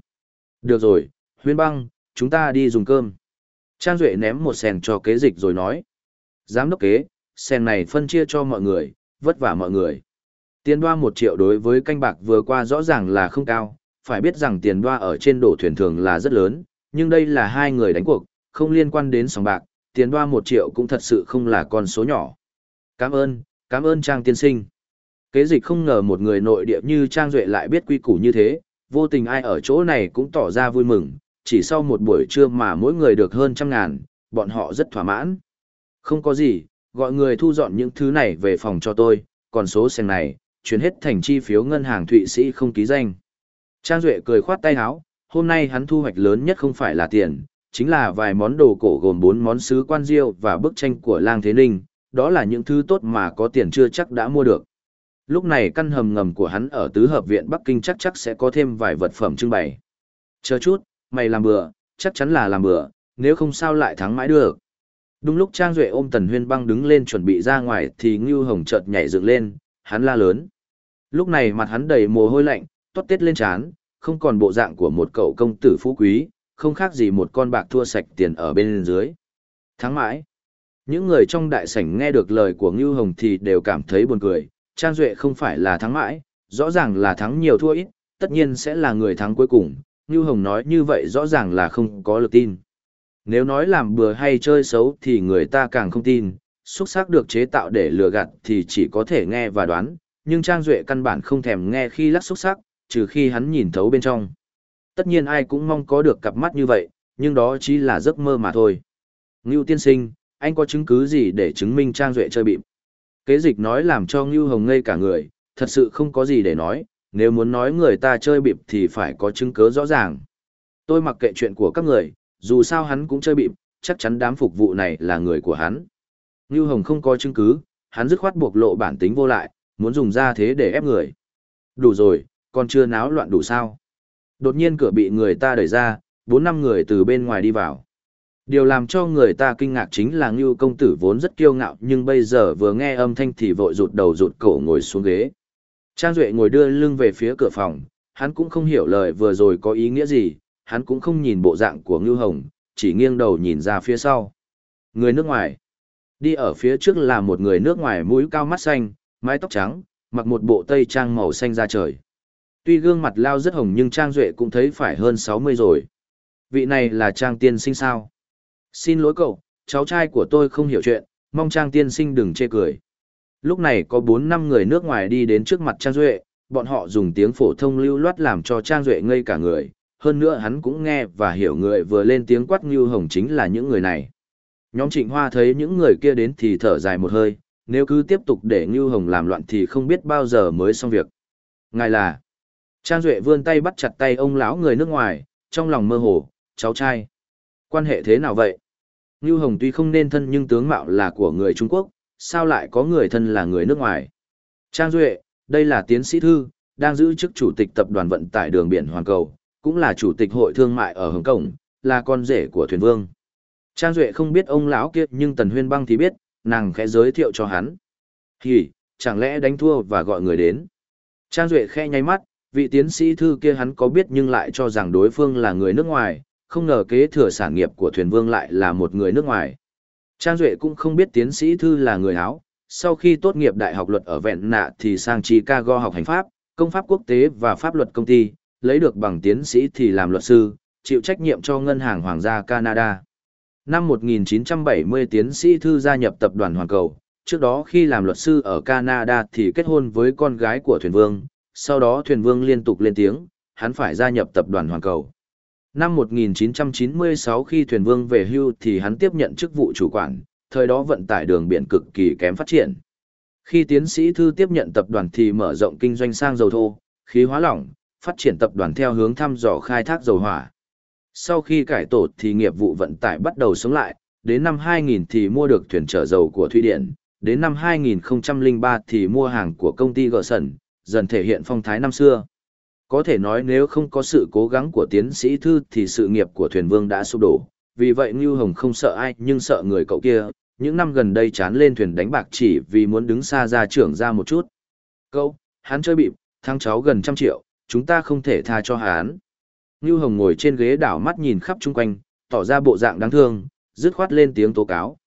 Được rồi, huyên băng, chúng ta đi dùng cơm. Trang Duệ ném một sèn cho kế dịch rồi nói. Giám đốc kế, sèn này phân chia cho mọi người, vất vả mọi người. Tiền đoa một triệu đối với canh bạc vừa qua rõ ràng là không cao, phải biết rằng tiền đoa ở trên đổ thuyền thường là rất lớn, nhưng đây là hai người đánh cuộc, không liên quan đến sòng bạc, tiền đoa một triệu cũng thật sự không là con số nhỏ. Cảm ơn, cảm ơn Trang tiên sinh. Kế dịch không ngờ một người nội địa như Trang Duệ lại biết quy củ như thế, vô tình ai ở chỗ này cũng tỏ ra vui mừng, chỉ sau một buổi trưa mà mỗi người được hơn trăm ngàn, bọn họ rất thỏa mãn. Không có gì, gọi người thu dọn những thứ này về phòng cho tôi, còn số sen này, chuyển hết thành chi phiếu ngân hàng Thụy Sĩ không ký danh. Trang Duệ cười khoát tay áo, hôm nay hắn thu hoạch lớn nhất không phải là tiền, chính là vài món đồ cổ gồm bốn món sứ quan diêu và bức tranh của lang thế ninh, đó là những thứ tốt mà có tiền chưa chắc đã mua được. Lúc này căn hầm ngầm của hắn ở tứ hợp viện Bắc Kinh chắc chắc sẽ có thêm vài vật phẩm trưng bày. Chờ chút, mày làm bừa, chắc chắn là làm bừa, nếu không sao lại thắng mãi được. Đúng lúc Trang Duệ ôm Tần Huyên băng đứng lên chuẩn bị ra ngoài thì Ngưu Hồng chợt nhảy dựng lên, hắn la lớn. Lúc này mặt hắn đầy mồ hôi lạnh, toát tết lên trán, không còn bộ dạng của một cậu công tử phú quý, không khác gì một con bạc thua sạch tiền ở bên dưới. Thắng mãi. Những người trong đại sảnh nghe được lời của Ngưu Hồng thì đều cảm thấy buồn cười, Trang Duệ không phải là thắng mãi, rõ ràng là thắng nhiều thua ít, tất nhiên sẽ là người thắng cuối cùng, Ngưu Hồng nói như vậy rõ ràng là không có lực tin. Nếu nói làm bừa hay chơi xấu thì người ta càng không tin, xuất sắc được chế tạo để lừa gạt thì chỉ có thể nghe và đoán, nhưng Trang Duệ căn bản không thèm nghe khi lắc xuất sắc, trừ khi hắn nhìn thấu bên trong. Tất nhiên ai cũng mong có được cặp mắt như vậy, nhưng đó chỉ là giấc mơ mà thôi. Ngưu tiên sinh, anh có chứng cứ gì để chứng minh Trang Duệ chơi bịp? Kế dịch nói làm cho Ngưu Hồng ngây cả người, thật sự không có gì để nói, nếu muốn nói người ta chơi bịp thì phải có chứng cứ rõ ràng. Tôi mặc kệ chuyện của các người, dù sao hắn cũng chơi bịp, chắc chắn đám phục vụ này là người của hắn. Ngưu Hồng không có chứng cứ, hắn dứt khoát buộc lộ bản tính vô lại, muốn dùng ra thế để ép người. Đủ rồi, còn chưa náo loạn đủ sao. Đột nhiên cửa bị người ta đẩy ra, bốn năm người từ bên ngoài đi vào. Điều làm cho người ta kinh ngạc chính là Ngưu công tử vốn rất kiêu ngạo nhưng bây giờ vừa nghe âm thanh thì vội rụt đầu rụt cổ ngồi xuống ghế. Trang Duệ ngồi đưa lưng về phía cửa phòng, hắn cũng không hiểu lời vừa rồi có ý nghĩa gì, hắn cũng không nhìn bộ dạng của Ngưu Hồng, chỉ nghiêng đầu nhìn ra phía sau. Người nước ngoài. Đi ở phía trước là một người nước ngoài mũi cao mắt xanh, mái tóc trắng, mặc một bộ tây trang màu xanh da trời. Tuy gương mặt lao rất hồng nhưng Trang Duệ cũng thấy phải hơn 60 rồi. Vị này là Trang tiên sinh sao? Xin lỗi cậu, cháu trai của tôi không hiểu chuyện, mong Trang tiên sinh đừng chê cười. Lúc này có 4 năm người nước ngoài đi đến trước mặt Trang Duệ, bọn họ dùng tiếng phổ thông lưu loát làm cho Trang Duệ ngây cả người, hơn nữa hắn cũng nghe và hiểu người vừa lên tiếng quát như Hồng chính là những người này. Nhóm Trịnh Hoa thấy những người kia đến thì thở dài một hơi, nếu cứ tiếp tục để Ngưu Hồng làm loạn thì không biết bao giờ mới xong việc. Ngài là... Trang Duệ vươn tay bắt chặt tay ông lão người nước ngoài, trong lòng mơ hồ, cháu trai. Quan hệ thế nào vậy? Ngưu Hồng tuy không nên thân nhưng tướng mạo là của người Trung Quốc, sao lại có người thân là người nước ngoài? Trang Duệ, đây là tiến sĩ thư, đang giữ chức chủ tịch tập đoàn vận tải đường biển Hoàn Cầu, cũng là chủ tịch hội thương mại ở Hồng Kông, là con rể của thuyền vương. Trang Duệ không biết ông lão kia nhưng Tần Huyên Băng thì biết, nàng khẽ giới thiệu cho hắn. Thì, chẳng lẽ đánh thua và gọi người đến. Trang Duệ khẽ nháy mắt, vị tiến sĩ thư kia hắn có biết nhưng lại cho rằng đối phương là người nước ngoài, không ngờ kế thừa sản nghiệp của thuyền vương lại là một người nước ngoài. Trang Duệ cũng không biết tiến sĩ thư là người Áo, sau khi tốt nghiệp đại học luật ở Vẹn Nạ thì sang Chicago học hành pháp, công pháp quốc tế và pháp luật công ty, lấy được bằng tiến sĩ thì làm luật sư, chịu trách nhiệm cho Ngân hàng Hoàng gia Canada. Năm 1970 tiến sĩ thư gia nhập tập đoàn Hoàng Cầu, trước đó khi làm luật sư ở Canada thì kết hôn với con gái của thuyền vương, sau đó thuyền vương liên tục lên tiếng, hắn phải gia nhập tập đoàn Hoàng Cầu. Năm 1996 khi thuyền vương về hưu thì hắn tiếp nhận chức vụ chủ quản, thời đó vận tải đường biển cực kỳ kém phát triển. Khi tiến sĩ thư tiếp nhận tập đoàn thì mở rộng kinh doanh sang dầu thô, khí hóa lỏng, phát triển tập đoàn theo hướng thăm dò khai thác dầu hỏa. Sau khi cải tổ thì nghiệp vụ vận tải bắt đầu sống lại, đến năm 2000 thì mua được thuyền chở dầu của Thụy Điển, đến năm 2003 thì mua hàng của công ty Gờ Sẩn, dần thể hiện phong thái năm xưa. Có thể nói nếu không có sự cố gắng của tiến sĩ Thư thì sự nghiệp của thuyền vương đã sụp đổ, vì vậy Ngưu Hồng không sợ ai nhưng sợ người cậu kia, những năm gần đây chán lên thuyền đánh bạc chỉ vì muốn đứng xa ra trưởng ra một chút. Cậu, hắn chơi bịp, thăng cháu gần trăm triệu, chúng ta không thể tha cho hắn. Ngưu Hồng ngồi trên ghế đảo mắt nhìn khắp chung quanh, tỏ ra bộ dạng đáng thương, dứt khoát lên tiếng tố cáo.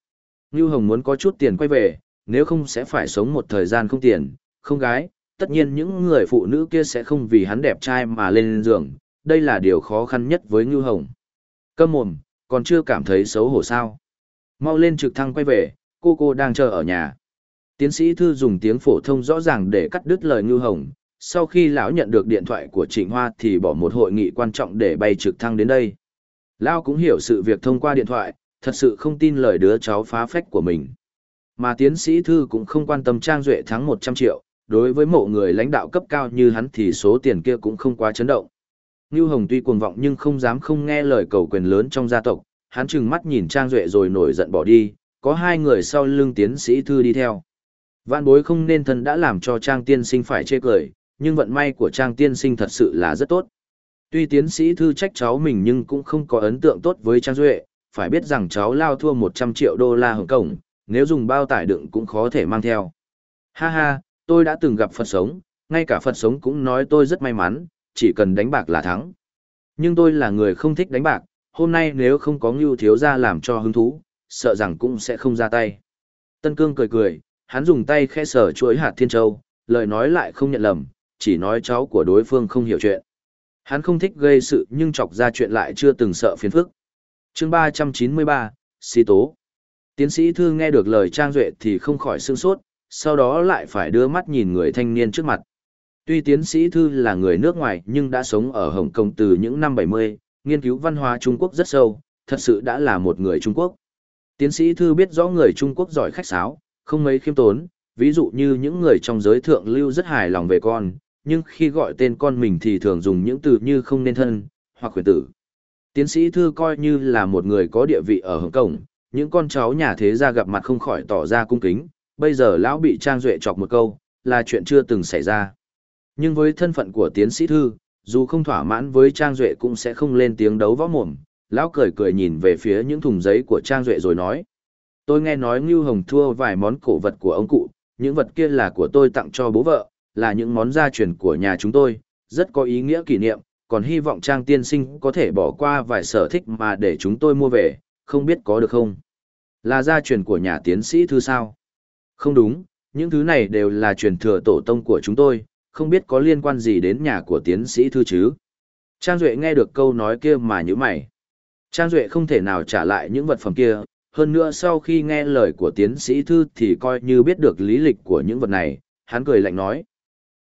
Ngưu Hồng muốn có chút tiền quay về, nếu không sẽ phải sống một thời gian không tiền, không gái, tất nhiên những người phụ nữ kia sẽ không vì hắn đẹp trai mà lên giường, đây là điều khó khăn nhất với Ngưu Hồng. Câm mồm, còn chưa cảm thấy xấu hổ sao. Mau lên trực thăng quay về, cô cô đang chờ ở nhà. Tiến sĩ Thư dùng tiếng phổ thông rõ ràng để cắt đứt lời Ngưu Hồng. Sau khi lão nhận được điện thoại của Trịnh Hoa thì bỏ một hội nghị quan trọng để bay trực thăng đến đây. Lão cũng hiểu sự việc thông qua điện thoại, thật sự không tin lời đứa cháu phá phách của mình. Mà tiến sĩ Thư cũng không quan tâm Trang Duệ thắng 100 triệu, đối với mộ người lãnh đạo cấp cao như hắn thì số tiền kia cũng không quá chấn động. Ngưu Hồng tuy cuồng vọng nhưng không dám không nghe lời cầu quyền lớn trong gia tộc, hắn trừng mắt nhìn Trang Duệ rồi nổi giận bỏ đi, có hai người sau lưng tiến sĩ Thư đi theo. Vạn bối không nên thân đã làm cho Trang tiên sinh phải chê cười, nhưng vận may của Trang tiên sinh thật sự là rất tốt. Tuy tiến sĩ Thư trách cháu mình nhưng cũng không có ấn tượng tốt với Trang Duệ, phải biết rằng cháu lao thua 100 triệu đô la Hồng Kông, nếu dùng bao tải đựng cũng khó thể mang theo. Ha ha, tôi đã từng gặp Phật sống, ngay cả Phật sống cũng nói tôi rất may mắn, chỉ cần đánh bạc là thắng. Nhưng tôi là người không thích đánh bạc, hôm nay nếu không có Ngưu Thiếu Gia làm cho hứng thú, sợ rằng cũng sẽ không ra tay. Tân Cương cười cười, hắn dùng tay khẽ sờ chuỗi hạt thiên châu, lời nói lại không nhận lầm, chỉ nói cháu của đối phương không hiểu chuyện. Hắn không thích gây sự nhưng chọc ra chuyện lại chưa từng sợ phiền phức. chương 393, Si Tố. Tiến sĩ Thư nghe được lời Trang Duệ thì không khỏi sương sốt, sau đó lại phải đưa mắt nhìn người thanh niên trước mặt. Tuy tiến sĩ Thư là người nước ngoài nhưng đã sống ở Hồng Kông từ những năm 70, nghiên cứu văn hóa Trung Quốc rất sâu, thật sự đã là một người Trung Quốc. Tiến sĩ Thư biết rõ người Trung Quốc giỏi khách sáo, không mấy khiêm tốn, ví dụ như những người trong giới thượng lưu rất hài lòng về con, nhưng khi gọi tên con mình thì thường dùng những từ như không nên thân, hoặc khuyển tử. Tiến sĩ Thư coi như là một người có địa vị ở Hồng Kông, những con cháu nhà thế gia gặp mặt không khỏi tỏ ra cung kính, bây giờ lão bị Trang Duệ chọc một câu, là chuyện chưa từng xảy ra. Nhưng với thân phận của tiến sĩ Thư, dù không thỏa mãn với Trang Duệ cũng sẽ không lên tiếng đấu võ mồm, lão cười cười nhìn về phía những thùng giấy của Trang Duệ rồi nói. Tôi nghe nói Ngưu Hồng thua vài món cổ vật của ông cụ, những vật kia là của tôi tặng cho bố vợ, là những món gia truyền của nhà chúng tôi, rất có ý nghĩa kỷ niệm, còn hy vọng Trang tiên sinh có thể bỏ qua vài sở thích mà để chúng tôi mua về, không biết có được không? Là gia truyền của nhà tiến sĩ thư sao? Không đúng, những thứ này đều là truyền thừa tổ tông của chúng tôi, không biết có liên quan gì đến nhà của tiến sĩ thư chứ. Trang Duệ nghe được câu nói kia mà như mày. Trang Duệ không thể nào trả lại những vật phẩm kia, hơn nữa sau khi nghe lời của tiến sĩ thư thì coi như biết được lý lịch của những vật này, hắn cười lạnh nói.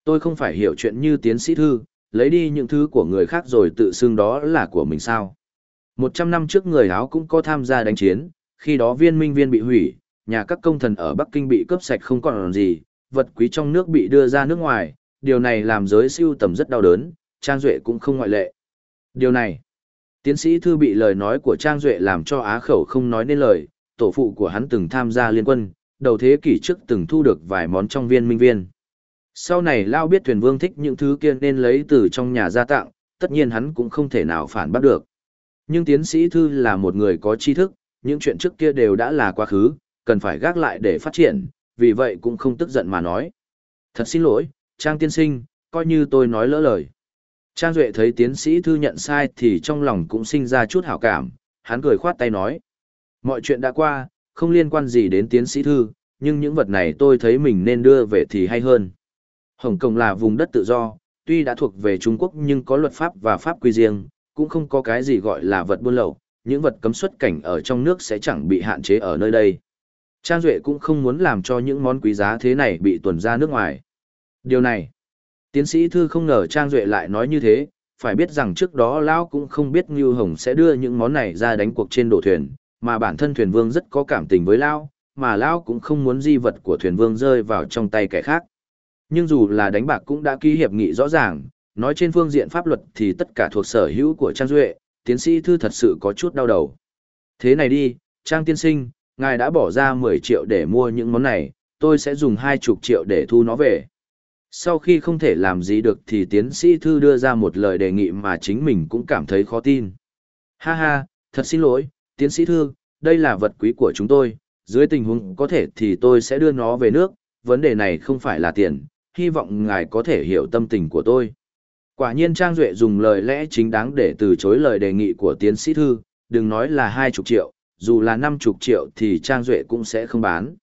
Tôi không phải hiểu chuyện như tiến sĩ thư, lấy đi những thứ của người khác rồi tự xưng đó là của mình sao. Một trăm năm trước người Áo cũng có tham gia đánh chiến, khi đó viên minh viên bị hủy, nhà các công thần ở Bắc Kinh bị cướp sạch không còn gì, vật quý trong nước bị đưa ra nước ngoài, điều này làm giới siêu tầm rất đau đớn, Trang Duệ cũng không ngoại lệ. Điều này, tiến sĩ thư bị lời nói của Trang Duệ làm cho á khẩu không nói nên lời, tổ phụ của hắn từng tham gia liên quân, đầu thế kỷ trước từng thu được vài món trong viên minh viên. Sau này Lao biết thuyền vương thích những thứ kia nên lấy từ trong nhà ra tặng, tất nhiên hắn cũng không thể nào phản bắt được. Nhưng tiến sĩ thư là một người có tri thức, những chuyện trước kia đều đã là quá khứ, cần phải gác lại để phát triển, vì vậy cũng không tức giận mà nói. Thật xin lỗi, Trang tiên sinh, coi như tôi nói lỡ lời. Trang Duệ thấy tiến sĩ thư nhận sai thì trong lòng cũng sinh ra chút hảo cảm, hắn cười khoát tay nói. Mọi chuyện đã qua, không liên quan gì đến tiến sĩ thư, nhưng những vật này tôi thấy mình nên đưa về thì hay hơn. Hồng Kông là vùng đất tự do, tuy đã thuộc về Trung Quốc nhưng có luật pháp và pháp quy riêng, cũng không có cái gì gọi là vật buôn lậu, những vật cấm xuất cảnh ở trong nước sẽ chẳng bị hạn chế ở nơi đây. Trang Duệ cũng không muốn làm cho những món quý giá thế này bị tuần ra nước ngoài. Điều này, tiến sĩ Thư không ngờ Trang Duệ lại nói như thế, phải biết rằng trước đó Lão cũng không biết Ngưu Hồng sẽ đưa những món này ra đánh cuộc trên đổ thuyền, mà bản thân thuyền vương rất có cảm tình với Lão, mà Lão cũng không muốn di vật của thuyền vương rơi vào trong tay kẻ khác. Nhưng dù là đánh bạc cũng đã ký hiệp nghị rõ ràng, nói trên phương diện pháp luật thì tất cả thuộc sở hữu của Trang Duệ, tiến sĩ Thư thật sự có chút đau đầu. Thế này đi, Trang tiên sinh, ngài đã bỏ ra 10 triệu để mua những món này, tôi sẽ dùng 20 triệu để thu nó về. Sau khi không thể làm gì được thì tiến sĩ Thư đưa ra một lời đề nghị mà chính mình cũng cảm thấy khó tin. Ha ha, thật xin lỗi, tiến sĩ Thư, đây là vật quý của chúng tôi, dưới tình huống có thể thì tôi sẽ đưa nó về nước, vấn đề này không phải là tiền, hy vọng ngài có thể hiểu tâm tình của tôi. Quả nhiên Trang Duệ dùng lời lẽ chính đáng để từ chối lời đề nghị của tiến sĩ thư, đừng nói là hai chục triệu, dù là năm chục triệu thì Trang Duệ cũng sẽ không bán.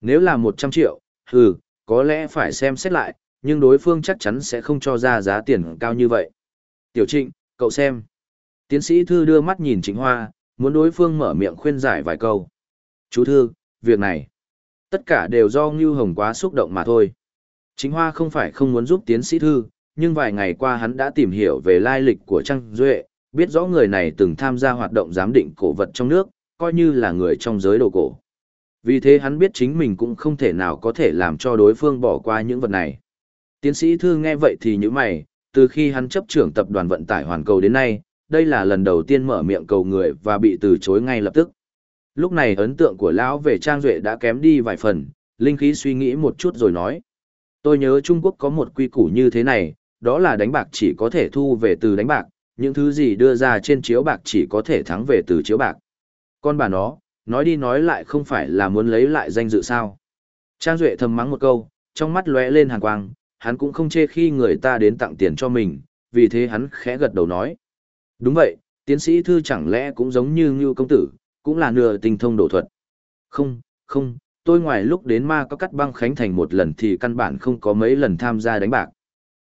Nếu là một trăm triệu, hừ, có lẽ phải xem xét lại, nhưng đối phương chắc chắn sẽ không cho ra giá tiền cao như vậy. Tiểu Trịnh, cậu xem. Tiến sĩ Thư đưa mắt nhìn Trịnh Hoa, muốn đối phương mở miệng khuyên giải vài câu. Chú Thư, việc này, tất cả đều do Ngưu Hồng quá xúc động mà thôi. Trịnh Hoa không phải không muốn giúp tiến sĩ Thư, nhưng vài ngày qua hắn đã tìm hiểu về lai lịch của Trang Duệ, biết rõ người này từng tham gia hoạt động giám định cổ vật trong nước, coi như là người trong giới đồ cổ. Vì thế hắn biết chính mình cũng không thể nào có thể làm cho đối phương bỏ qua những vật này. Tiến sĩ Thư nghe vậy thì như mày, từ khi hắn chấp trưởng tập đoàn vận tải hoàn cầu đến nay, đây là lần đầu tiên mở miệng cầu người và bị từ chối ngay lập tức. Lúc này ấn tượng của lão về Trang Duệ đã kém đi vài phần, linh khí suy nghĩ một chút rồi nói. Tôi nhớ Trung Quốc có một quy củ như thế này, đó là đánh bạc chỉ có thể thu về từ đánh bạc, những thứ gì đưa ra trên chiếu bạc chỉ có thể thắng về từ chiếu bạc. Con bà nó, nói đi nói lại không phải là muốn lấy lại danh dự sao. Trang Duệ thầm mắng một câu, trong mắt lóe lên hàn quang, hắn cũng không chê khi người ta đến tặng tiền cho mình, vì thế hắn khẽ gật đầu nói. Đúng vậy, tiến sĩ thư chẳng lẽ cũng giống như Ngưu công tử, cũng là nửa tình thông đổ thuật. Không, không, tôi ngoài lúc đến ma có cắt băng khánh thành một lần thì căn bản không có mấy lần tham gia đánh bạc.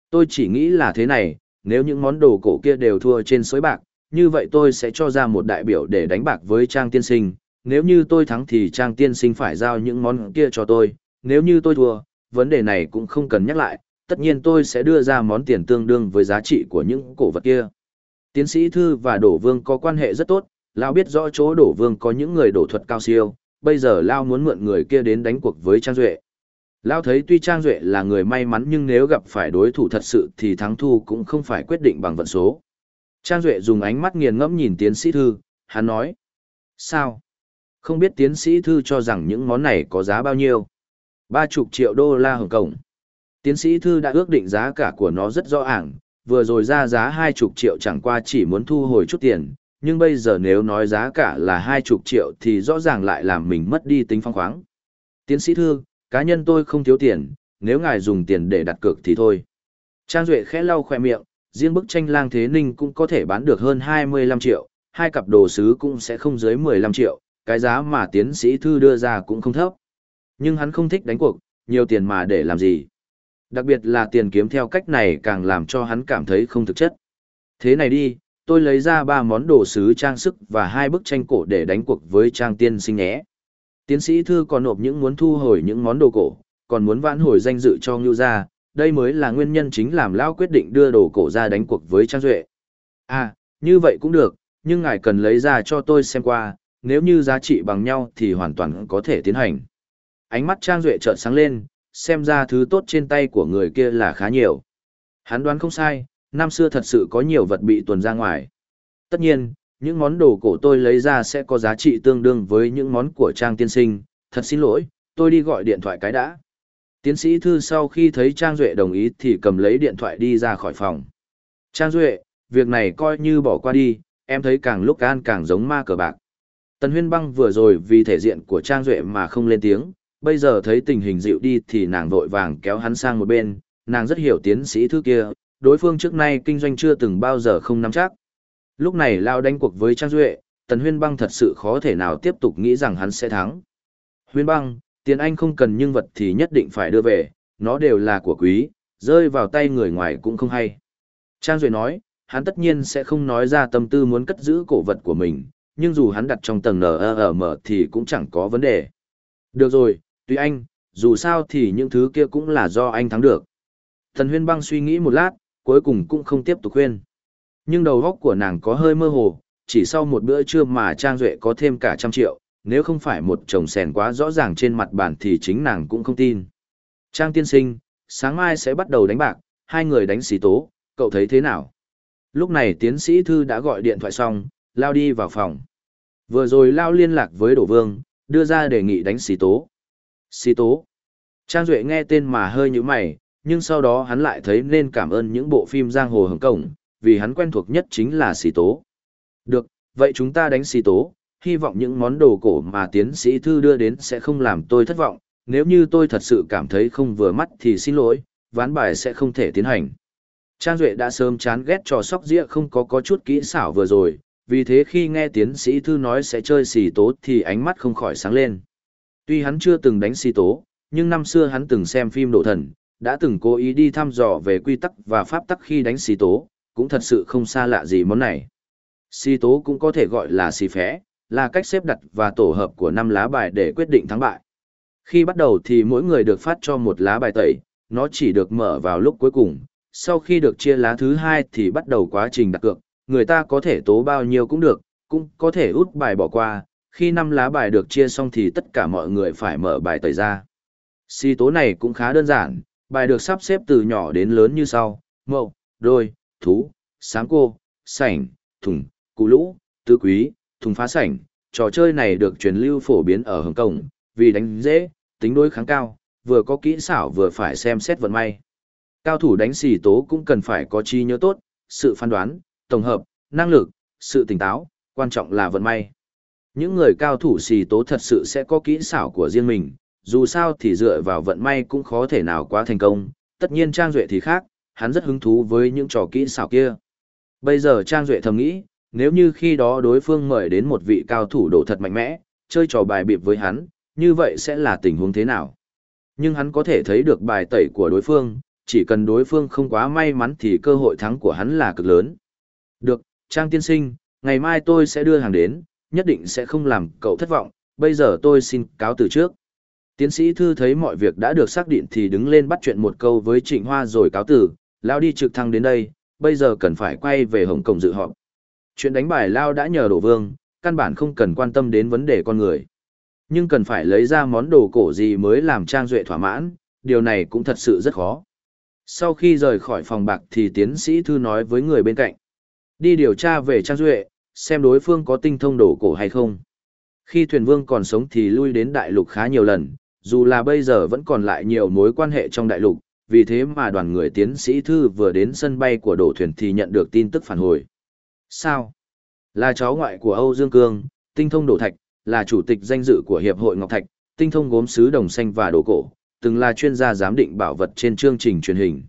Tôi chỉ nghĩ là thế này, nếu những món đồ cổ kia đều thua trên suối bạc, như vậy tôi sẽ cho ra một đại biểu để đánh bạc với Trang Tiên Sinh. Nếu như tôi thắng thì Trang Tiên Sinh phải giao những món kia cho tôi, nếu như tôi thua, vấn đề này cũng không cần nhắc lại, tất nhiên tôi sẽ đưa ra món tiền tương đương với giá trị của những cổ vật kia. Tiến sĩ Thư và Đổ Vương có quan hệ rất tốt, Lao biết rõ chỗ Đổ Vương có những người đổ thuật cao siêu, bây giờ Lao muốn mượn người kia đến đánh cuộc với Trang Duệ. Lao thấy tuy Trang Duệ là người may mắn nhưng nếu gặp phải đối thủ thật sự thì thắng thu cũng không phải quyết định bằng vận số. Trang Duệ dùng ánh mắt nghiền ngẫm nhìn tiến sĩ Thư, hắn nói. Sao? Không biết tiến sĩ Thư cho rằng những món này có giá bao nhiêu? Ba chục triệu đô la Hồng Kông. Tiến sĩ Thư đã ước định giá cả của nó rất rõ ảng, vừa rồi ra giá hai chục triệu chẳng qua chỉ muốn thu hồi chút tiền, nhưng bây giờ nếu nói giá cả là hai chục triệu thì rõ ràng lại làm mình mất đi tính phong khoáng. Tiến sĩ Thư, cá nhân tôi không thiếu tiền, nếu ngài dùng tiền để đặt cược thì thôi. Trang Duệ khẽ lau khoe miệng, riêng bức tranh lang thế ninh cũng có thể bán được hơn 25 triệu, hai cặp đồ sứ cũng sẽ không dưới 15 triệu, cái giá mà tiến sĩ thư đưa ra cũng không thấp. Nhưng hắn không thích đánh cuộc, nhiều tiền mà để làm gì. Đặc biệt là tiền kiếm theo cách này càng làm cho hắn cảm thấy không thực chất. Thế này đi, tôi lấy ra ba món đồ sứ trang sức và hai bức tranh cổ để đánh cuộc với trang tiên sinh nhé. Tiến sĩ thư còn nộp những muốn thu hồi những món đồ cổ, còn muốn vãn hồi danh dự cho Ngưu gia, đây mới là nguyên nhân chính làm Lão quyết định đưa đồ cổ ra đánh cuộc với Trang Duệ. À, như vậy cũng được, nhưng ngài cần lấy ra cho tôi xem qua, nếu như giá trị bằng nhau thì hoàn toàn có thể tiến hành. Ánh mắt Trang Duệ trợn sáng lên, xem ra thứ tốt trên tay của người kia là khá nhiều. Hắn đoán không sai, năm xưa thật sự có nhiều vật bị tuần ra ngoài. Tất nhiên, những món đồ cổ tôi lấy ra sẽ có giá trị tương đương với những món của Trang tiên sinh, thật xin lỗi, tôi đi gọi điện thoại cái đã. Tiến sĩ Thư sau khi thấy Trang Duệ đồng ý thì cầm lấy điện thoại đi ra khỏi phòng. Trang Duệ, việc này coi như bỏ qua đi, em thấy càng lúc an càng giống ma cờ bạc. Tần Huyên Băng vừa rồi vì thể diện của Trang Duệ mà không lên tiếng, bây giờ thấy tình hình dịu đi thì nàng vội vàng kéo hắn sang một bên, nàng rất hiểu tiến sĩ Thư kia, đối phương trước nay kinh doanh chưa từng bao giờ không nắm chắc. Lúc này lao đánh cuộc với Trang Duệ, Tần Huyên Băng thật sự khó thể nào tiếp tục nghĩ rằng hắn sẽ thắng. Huyên Băng, tiền anh không cần nhưng vật thì nhất định phải đưa về, nó đều là của quý, rơi vào tay người ngoài cũng không hay. Trang Duệ nói, hắn tất nhiên sẽ không nói ra tâm tư muốn cất giữ cổ vật của mình, nhưng dù hắn đặt trong tầng NRM thì cũng chẳng có vấn đề. Được rồi, tùy anh, dù sao thì những thứ kia cũng là do anh thắng được. Thần huyên băng suy nghĩ một lát, cuối cùng cũng không tiếp tục khuyên. Nhưng đầu óc của nàng có hơi mơ hồ, chỉ sau một bữa trưa mà Trang Duệ có thêm cả trăm triệu, nếu không phải một chồng sèn quá rõ ràng trên mặt bàn thì chính nàng cũng không tin. Trang tiên sinh, sáng mai sẽ bắt đầu đánh bạc, hai người đánh xì tố, cậu thấy thế nào? Lúc này tiến sĩ Thư đã gọi điện thoại xong, lao đi vào phòng. Vừa rồi lao liên lạc với Đổ Vương, đưa ra đề nghị đánh xì tố. Xì tố. Trang Duệ nghe tên mà hơi như mày, nhưng sau đó hắn lại thấy nên cảm ơn những bộ phim giang hồ hồng cổng, vì hắn quen thuộc nhất chính là xì tố. Được, vậy chúng ta đánh xì tố, hy vọng những món đồ cổ mà tiến sĩ thư đưa đến sẽ không làm tôi thất vọng, nếu như tôi thật sự cảm thấy không vừa mắt thì xin lỗi, ván bài sẽ không thể tiến hành. Trang Duệ đã sớm chán ghét trò sóc dĩa không có có chút kỹ xảo vừa rồi, vì thế khi nghe tiến sĩ thư nói sẽ chơi xì tố thì ánh mắt không khỏi sáng lên. Tuy hắn chưa từng đánh xì tố, nhưng năm xưa hắn từng xem phim độ thần, đã từng cố ý đi thăm dò về quy tắc và pháp tắc khi đánh xì tố, cũng thật sự không xa lạ gì món này. Xì tố cũng có thể gọi là xì phé, là cách xếp đặt và tổ hợp của năm lá bài để quyết định thắng bại. Khi bắt đầu thì mỗi người được phát cho một lá bài tẩy, nó chỉ được mở vào lúc cuối cùng. Sau khi được chia lá thứ hai thì bắt đầu quá trình đặt cược, người ta có thể tố bao nhiêu cũng được, cũng có thể út bài bỏ qua. Khi năm lá bài được chia xong thì tất cả mọi người phải mở bài tẩy ra. Si tố này cũng khá đơn giản, bài được sắp xếp từ nhỏ đến lớn như sau, mậu, đôi, thú, sáng cô, sảnh, thùng, cụ lũ, tứ quý, thùng phá sảnh. Trò chơi này được truyền lưu phổ biến ở Hồng Kông, vì đánh dễ, tính đối kháng cao, vừa có kỹ xảo vừa phải xem xét vận may. Cao thủ đánh xì tố cũng cần phải có trí nhớ tốt, sự phán đoán, tổng hợp, năng lực, sự tỉnh táo, quan trọng là vận may. Những người cao thủ xì tố thật sự sẽ có kỹ xảo của riêng mình, dù sao thì dựa vào vận may cũng khó thể nào quá thành công, tất nhiên Trang Duệ thì khác, hắn rất hứng thú với những trò kỹ xảo kia. Bây giờ Trang Duệ thầm nghĩ, nếu như khi đó đối phương mời đến một vị cao thủ độ thật mạnh mẽ, chơi trò bài bịp với hắn, như vậy sẽ là tình huống thế nào? Nhưng hắn có thể thấy được bài tẩy của đối phương, chỉ cần đối phương không quá may mắn thì cơ hội thắng của hắn là cực lớn. Được, Trang tiên sinh, ngày mai tôi sẽ đưa hàng đến, nhất định sẽ không làm cậu thất vọng, bây giờ tôi xin cáo từ trước. Tiến sĩ Thư thấy mọi việc đã được xác định thì đứng lên bắt chuyện một câu với Trịnh Hoa rồi cáo từ, Lao đi trực thăng đến đây, bây giờ cần phải quay về Hồng Kông dự họp. Chuyện đánh bài Lao đã nhờ đổ vương, căn bản không cần quan tâm đến vấn đề con người. Nhưng cần phải lấy ra món đồ cổ gì mới làm Trang Duệ thỏa mãn, điều này cũng thật sự rất khó. Sau khi rời khỏi phòng bạc thì tiến sĩ Thư nói với người bên cạnh. Đi điều tra về Trang Duệ, xem đối phương có tinh thông đồ cổ hay không. Khi thuyền vương còn sống thì lui đến đại lục khá nhiều lần, dù là bây giờ vẫn còn lại nhiều mối quan hệ trong đại lục, vì thế mà đoàn người tiến sĩ Thư vừa đến sân bay của đổ thuyền thì nhận được tin tức phản hồi. Sao? Là cháu ngoại của Âu Dương Cương, tinh thông đổ thạch, là chủ tịch danh dự của Hiệp hội Ngọc Thạch, tinh thông gốm sứ đồng xanh và đồ cổ, từng là chuyên gia giám định bảo vật trên chương trình truyền hình.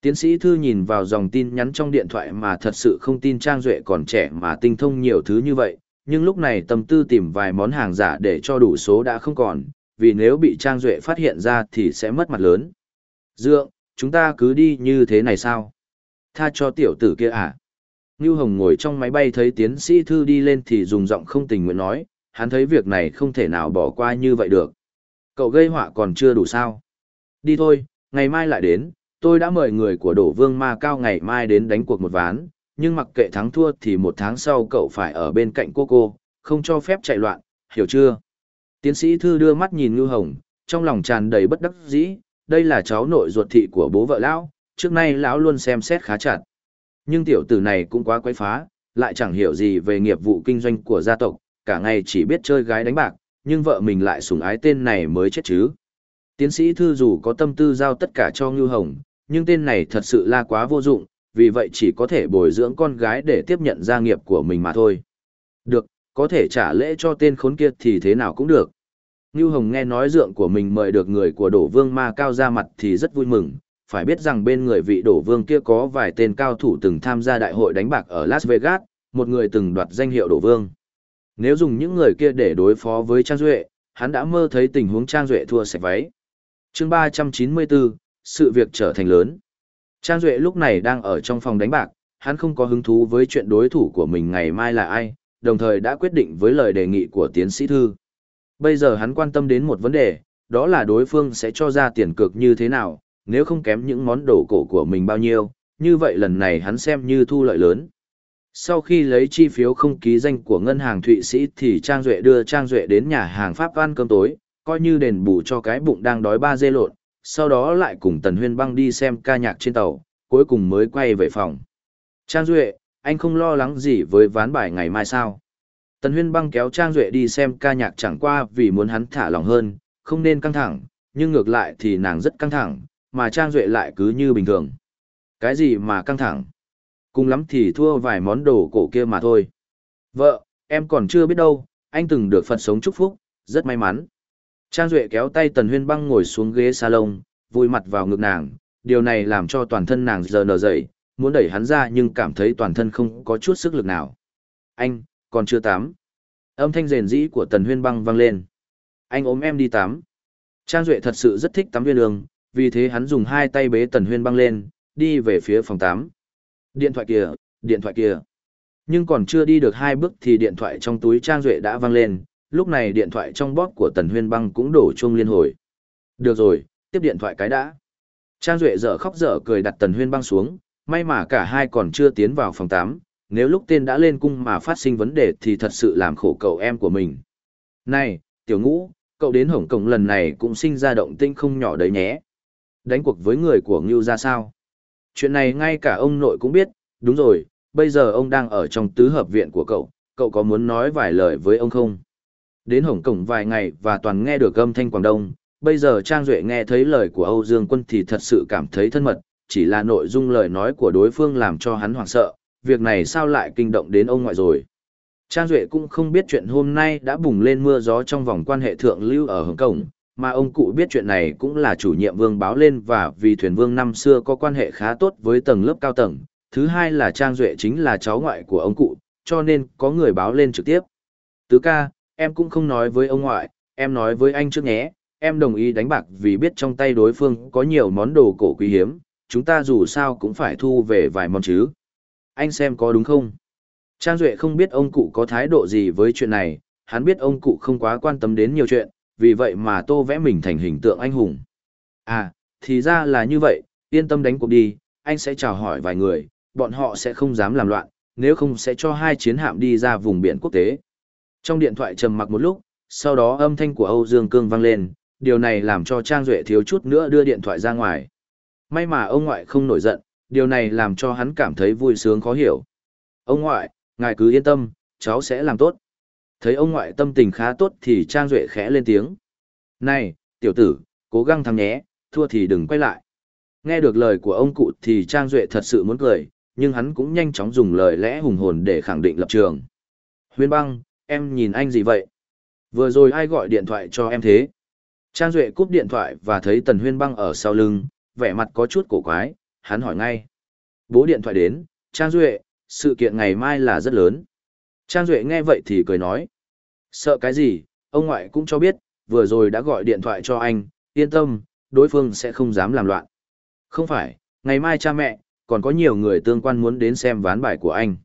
Tiến sĩ Thư nhìn vào dòng tin nhắn trong điện thoại mà thật sự không tin Trang Duệ còn trẻ mà tinh thông nhiều thứ như vậy, nhưng lúc này tâm tư tìm vài món hàng giả để cho đủ số đã không còn, vì nếu bị Trang Duệ phát hiện ra thì sẽ mất mặt lớn. Dượng, chúng ta cứ đi như thế này sao? Tha cho tiểu tử kia à? Ngưu Hồng ngồi trong máy bay thấy tiến sĩ Thư đi lên thì dùng giọng không tình nguyện nói, hắn thấy việc này không thể nào bỏ qua như vậy được. Cậu gây họa còn chưa đủ sao? Đi thôi, ngày mai lại đến, tôi đã mời người của đổ vương ma cao ngày mai đến đánh cuộc một ván, nhưng mặc kệ thắng thua thì một tháng sau cậu phải ở bên cạnh cô cô, không cho phép chạy loạn, hiểu chưa? Tiến sĩ Thư đưa mắt nhìn Ngưu Hồng, trong lòng tràn đầy bất đắc dĩ, đây là cháu nội ruột thị của bố vợ lão, trước nay lão luôn xem xét khá chặt. Nhưng tiểu tử này cũng quá quấy phá, lại chẳng hiểu gì về nghiệp vụ kinh doanh của gia tộc, cả ngày chỉ biết chơi gái đánh bạc, nhưng vợ mình lại sủng ái tên này mới chết chứ. Tiến sĩ Thư dù có tâm tư giao tất cả cho Ngưu Hồng, nhưng tên này thật sự là quá vô dụng, vì vậy chỉ có thể bồi dưỡng con gái để tiếp nhận gia nghiệp của mình mà thôi. Được, có thể trả lễ cho tên khốn kia thì thế nào cũng được. Ngưu Hồng nghe nói dượng của mình mời được người của đổ vương ma cao ra mặt thì rất vui mừng, phải biết rằng bên người vị đổ vương kia có vài tên cao thủ từng tham gia đại hội đánh bạc ở Las Vegas, một người từng đoạt danh hiệu đổ vương. Nếu dùng những người kia để đối phó với Trang Duệ, hắn đã mơ thấy tình huống Trang Duệ thua sạch váy. chương 394, sự việc trở thành lớn. Trang Duệ lúc này đang ở trong phòng đánh bạc, hắn không có hứng thú với chuyện đối thủ của mình ngày mai là ai, đồng thời đã quyết định với lời đề nghị của tiến sĩ thư. Bây giờ hắn quan tâm đến một vấn đề, đó là đối phương sẽ cho ra tiền cược như thế nào, nếu không kém những món đồ cổ của mình bao nhiêu, như vậy lần này hắn xem như thu lợi lớn. Sau khi lấy chi phiếu không ký danh của ngân hàng Thụy Sĩ thì Trang Duệ đưa Trang Duệ đến nhà hàng Pháp ăn cơm tối, coi như đền bù cho cái bụng đang đói ba dê lộn, sau đó lại cùng Tần Huyên băng đi xem ca nhạc trên tàu, cuối cùng mới quay về phòng. Trang Duệ, anh không lo lắng gì với ván bài ngày mai sao? Tần Huyên băng kéo Trang Duệ đi xem ca nhạc chẳng qua vì muốn hắn thả lòng hơn, không nên căng thẳng, nhưng ngược lại thì nàng rất căng thẳng, mà Trang Duệ lại cứ như bình thường. Cái gì mà căng thẳng? Cùng lắm thì thua vài món đồ cổ kia mà thôi. Vợ, em còn chưa biết đâu, anh từng được Phật sống chúc phúc, rất may mắn. Trang Duệ kéo tay Tần Huyên băng ngồi xuống ghế salon, vui mặt vào ngực nàng, điều này làm cho toàn thân nàng giờ nở dậy, muốn đẩy hắn ra nhưng cảm thấy toàn thân không có chút sức lực nào. Anh, còn chưa tắm. Âm thanh rền rĩ của Tần Huyên băng vang lên. Anh ôm em đi tắm. Trang Duệ thật sự rất thích tắm viên đường, vì thế hắn dùng hai tay bế Tần Huyên băng lên, đi về phía phòng tám Điện thoại kìa, điện thoại kìa. Nhưng còn chưa đi được hai bước thì điện thoại trong túi Trang Duệ đã vang lên, lúc này điện thoại trong bóp của Tần Huyên băng cũng đổ chuông liên hồi. Được rồi, tiếp điện thoại cái đã. Trang Duệ dở khóc dở cười đặt Tần Huyên băng xuống, may mà cả hai còn chưa tiến vào phòng 8, nếu lúc tên đã lên cung mà phát sinh vấn đề thì thật sự làm khổ cậu em của mình. Này, tiểu ngũ, cậu đến Hồng Kông lần này cũng sinh ra động tinh không nhỏ đấy nhé. Đánh cuộc với người của Ngưu ra sao? Chuyện này ngay cả ông nội cũng biết, đúng rồi, bây giờ ông đang ở trong tứ hợp viện của cậu, cậu có muốn nói vài lời với ông không? Đến Hồng Kông vài ngày và toàn nghe được âm thanh Quảng Đông, bây giờ Trang Duệ nghe thấy lời của Âu Dương Quân thì thật sự cảm thấy thân mật, chỉ là nội dung lời nói của đối phương làm cho hắn hoảng sợ, việc này sao lại kinh động đến ông ngoại rồi. Trang Duệ cũng không biết chuyện hôm nay đã bùng lên mưa gió trong vòng quan hệ thượng lưu ở Hồng Kông, mà ông cụ biết chuyện này cũng là chủ nhiệm vương báo lên và vì thuyền vương năm xưa có quan hệ khá tốt với tầng lớp cao tầng. Thứ hai là Trang Duệ chính là cháu ngoại của ông cụ, cho nên có người báo lên trực tiếp. Tứ ca, em cũng không nói với ông ngoại, em nói với anh trước nhé, em đồng ý đánh bạc vì biết trong tay đối phương có nhiều món đồ cổ quý hiếm, chúng ta dù sao cũng phải thu về vài món chứ. Anh xem có đúng không? Trang Duệ không biết ông cụ có thái độ gì với chuyện này, hắn biết ông cụ không quá quan tâm đến nhiều chuyện, vì vậy mà tô vẽ mình thành hình tượng anh hùng. À, thì ra là như vậy, yên tâm đánh cuộc đi, anh sẽ chào hỏi vài người, bọn họ sẽ không dám làm loạn, nếu không sẽ cho hai chiến hạm đi ra vùng biển quốc tế. Trong điện thoại trầm mặc một lúc, sau đó âm thanh của Âu Dương Cương vang lên, điều này làm cho Trang Duệ thiếu chút nữa đưa điện thoại ra ngoài. May mà ông ngoại không nổi giận, điều này làm cho hắn cảm thấy vui sướng khó hiểu. Ông ngoại, ngài cứ yên tâm, cháu sẽ làm tốt. Thấy ông ngoại tâm tình khá tốt thì Trang Duệ khẽ lên tiếng. Này, tiểu tử, cố gắng thắng nhé, thua thì đừng quay lại. Nghe được lời của ông cụ thì Trang Duệ thật sự muốn cười, nhưng hắn cũng nhanh chóng dùng lời lẽ hùng hồn để khẳng định lập trường. Huyên băng, em nhìn anh gì vậy? Vừa rồi ai gọi điện thoại cho em thế? Trang Duệ cúp điện thoại và thấy Tần Huyên băng ở sau lưng, vẻ mặt có chút cổ quái, hắn hỏi ngay. Bố điện thoại đến, Trang Duệ, sự kiện ngày mai là rất lớn. Trang Duệ nghe vậy thì cười nói. Sợ cái gì, ông ngoại cũng cho biết, vừa rồi đã gọi điện thoại cho anh, yên tâm, đối phương sẽ không dám làm loạn. Không phải, ngày mai cha mẹ, còn có nhiều người tương quan muốn đến xem ván bài của anh.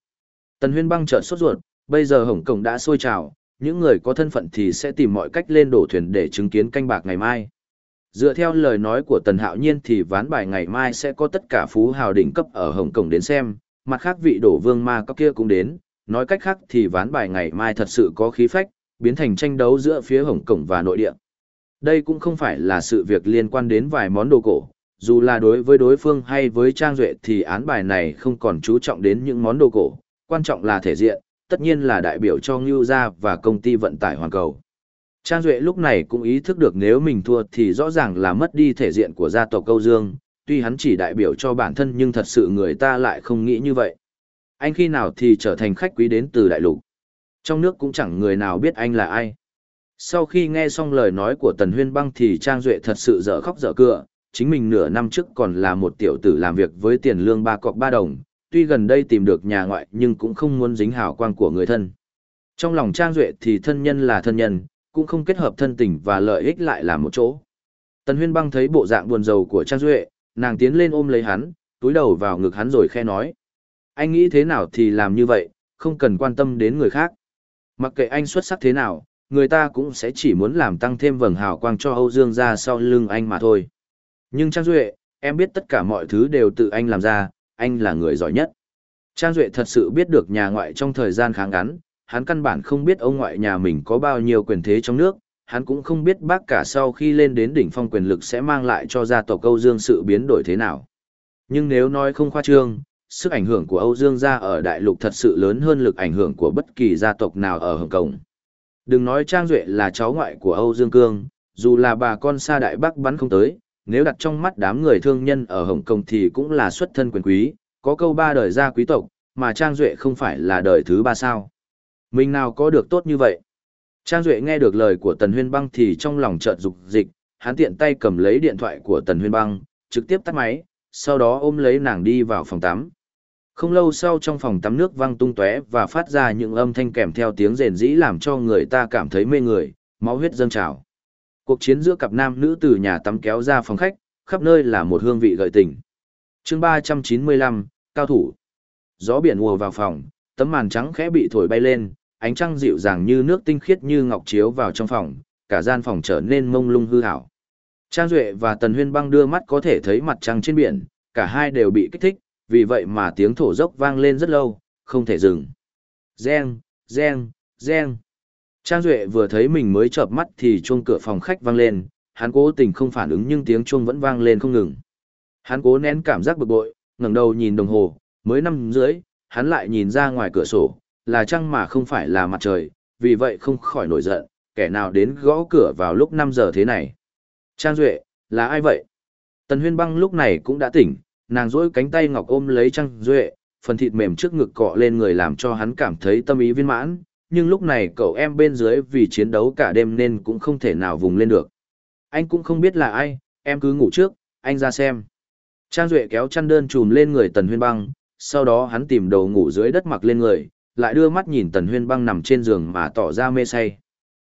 Tần huyên băng trợn sốt ruột, bây giờ Hồng Kông đã sôi trào, những người có thân phận thì sẽ tìm mọi cách lên đổ thuyền để chứng kiến canh bạc ngày mai. Dựa theo lời nói của Tần Hạo Nhiên thì ván bài ngày mai sẽ có tất cả phú hào đỉnh cấp ở Hồng Kông đến xem, mặt khác vị đổ vương ma cấp kia cũng đến, nói cách khác thì ván bài ngày mai thật sự có khí phách, biến thành tranh đấu giữa phía Hồng Kông và nội địa. Đây cũng không phải là sự việc liên quan đến vài món đồ cổ, dù là đối với đối phương hay với Trang Duệ thì án bài này không còn chú trọng đến những món đồ cổ, quan trọng là thể diện, tất nhiên là đại biểu cho Ngưu Gia và công ty vận tải Hoàn Cầu. Trang Duệ lúc này cũng ý thức được nếu mình thua thì rõ ràng là mất đi thể diện của gia tộc Câu Dương, tuy hắn chỉ đại biểu cho bản thân nhưng thật sự người ta lại không nghĩ như vậy. Anh khi nào thì trở thành khách quý đến từ đại lục. Trong nước cũng chẳng người nào biết anh là ai. Sau khi nghe xong lời nói của Tần Huyên Băng thì Trang Duệ thật sự dở khóc dở cựa, chính mình nửa năm trước còn là một tiểu tử làm việc với tiền lương ba cọc ba đồng, tuy gần đây tìm được nhà ngoại nhưng cũng không muốn dính hào quang của người thân. Trong lòng Trang Duệ thì thân nhân là thân nhân, cũng không kết hợp thân tình và lợi ích lại là một chỗ. Tần Huyên Băng thấy bộ dạng buồn rầu của Trang Duệ, nàng tiến lên ôm lấy hắn, túi đầu vào ngực hắn rồi khe nói. Anh nghĩ thế nào thì làm như vậy, không cần quan tâm đến người khác. Mặc kệ anh xuất sắc thế nào, người ta cũng sẽ chỉ muốn làm tăng thêm vầng hào quang cho Âu Dương ra sau lưng anh mà thôi. Nhưng Trang Duệ, em biết tất cả mọi thứ đều tự anh làm ra, anh là người giỏi nhất. Trang Duệ thật sự biết được nhà ngoại trong thời gian kháng ngắn, hắn căn bản không biết ông ngoại nhà mình có bao nhiêu quyền thế trong nước, hắn cũng không biết bác cả sau khi lên đến đỉnh phong quyền lực sẽ mang lại cho gia tộc Âu Dương sự biến đổi thế nào. Nhưng nếu nói không khoa trương, sức ảnh hưởng của Âu Dương gia ở đại lục thật sự lớn hơn lực ảnh hưởng của bất kỳ gia tộc nào ở Hồng Kông. Đừng nói Trang Duệ là cháu ngoại của Âu Dương Cương, dù là bà con xa đại bắc bắn không tới, nếu đặt trong mắt đám người thương nhân ở Hồng Kông thì cũng là xuất thân quyền quý, có câu ba đời gia quý tộc, mà Trang Duệ không phải là đời thứ ba sao. Mình nào có được tốt như vậy? Trang Duệ nghe được lời của Tần Huyên Băng thì trong lòng chợt dục dịch, hắn tiện tay cầm lấy điện thoại của Tần Huyên Băng, trực tiếp tắt máy, sau đó ôm lấy nàng đi vào phòng tắm. Không lâu sau trong phòng tắm nước văng tung tóe và phát ra những âm thanh kèm theo tiếng rền rĩ làm cho người ta cảm thấy mê người, máu huyết dâng trào. Cuộc chiến giữa cặp nam nữ từ nhà tắm kéo ra phòng khách, khắp nơi là một hương vị gợi tình. chương 395, Cao thủ. Gió biển ùa vào phòng, tấm màn trắng khẽ bị thổi bay lên, ánh trăng dịu dàng như nước tinh khiết như ngọc chiếu vào trong phòng, cả gian phòng trở nên mông lung hư hảo. Trang Duệ và Tần Huyên băng đưa mắt có thể thấy mặt trăng trên biển, cả hai đều bị kích thích, vì vậy mà tiếng thổ dốc vang lên rất lâu, không thể dừng. Reng, reng, reng. Trang Duệ vừa thấy mình mới chợp mắt thì chuông cửa phòng khách vang lên, hắn cố tình không phản ứng nhưng tiếng chuông vẫn vang lên không ngừng. Hắn cố nén cảm giác bực bội, ngẩng đầu nhìn đồng hồ, mới năm rưỡi, hắn lại nhìn ra ngoài cửa sổ, là trăng mà không phải là mặt trời, vì vậy không khỏi nổi giận, kẻ nào đến gõ cửa vào lúc 5 giờ thế này. Trang Duệ, là ai vậy? Tần Huyên Băng lúc này cũng đã tỉnh, nàng duỗi cánh tay ngọc ôm lấy Trang Duệ, phần thịt mềm trước ngực cọ lên người làm cho hắn cảm thấy tâm ý viên mãn, nhưng lúc này cậu em bên dưới vì chiến đấu cả đêm nên cũng không thể nào vùng lên được. Anh cũng không biết là ai, em cứ ngủ trước, anh ra xem. Trang Duệ kéo chăn đơn trùm lên người Tần Huyên Băng, sau đó hắn tìm đầu ngủ dưới đất mặc lên người, lại đưa mắt nhìn Tần Huyên Băng nằm trên giường mà tỏ ra mê say.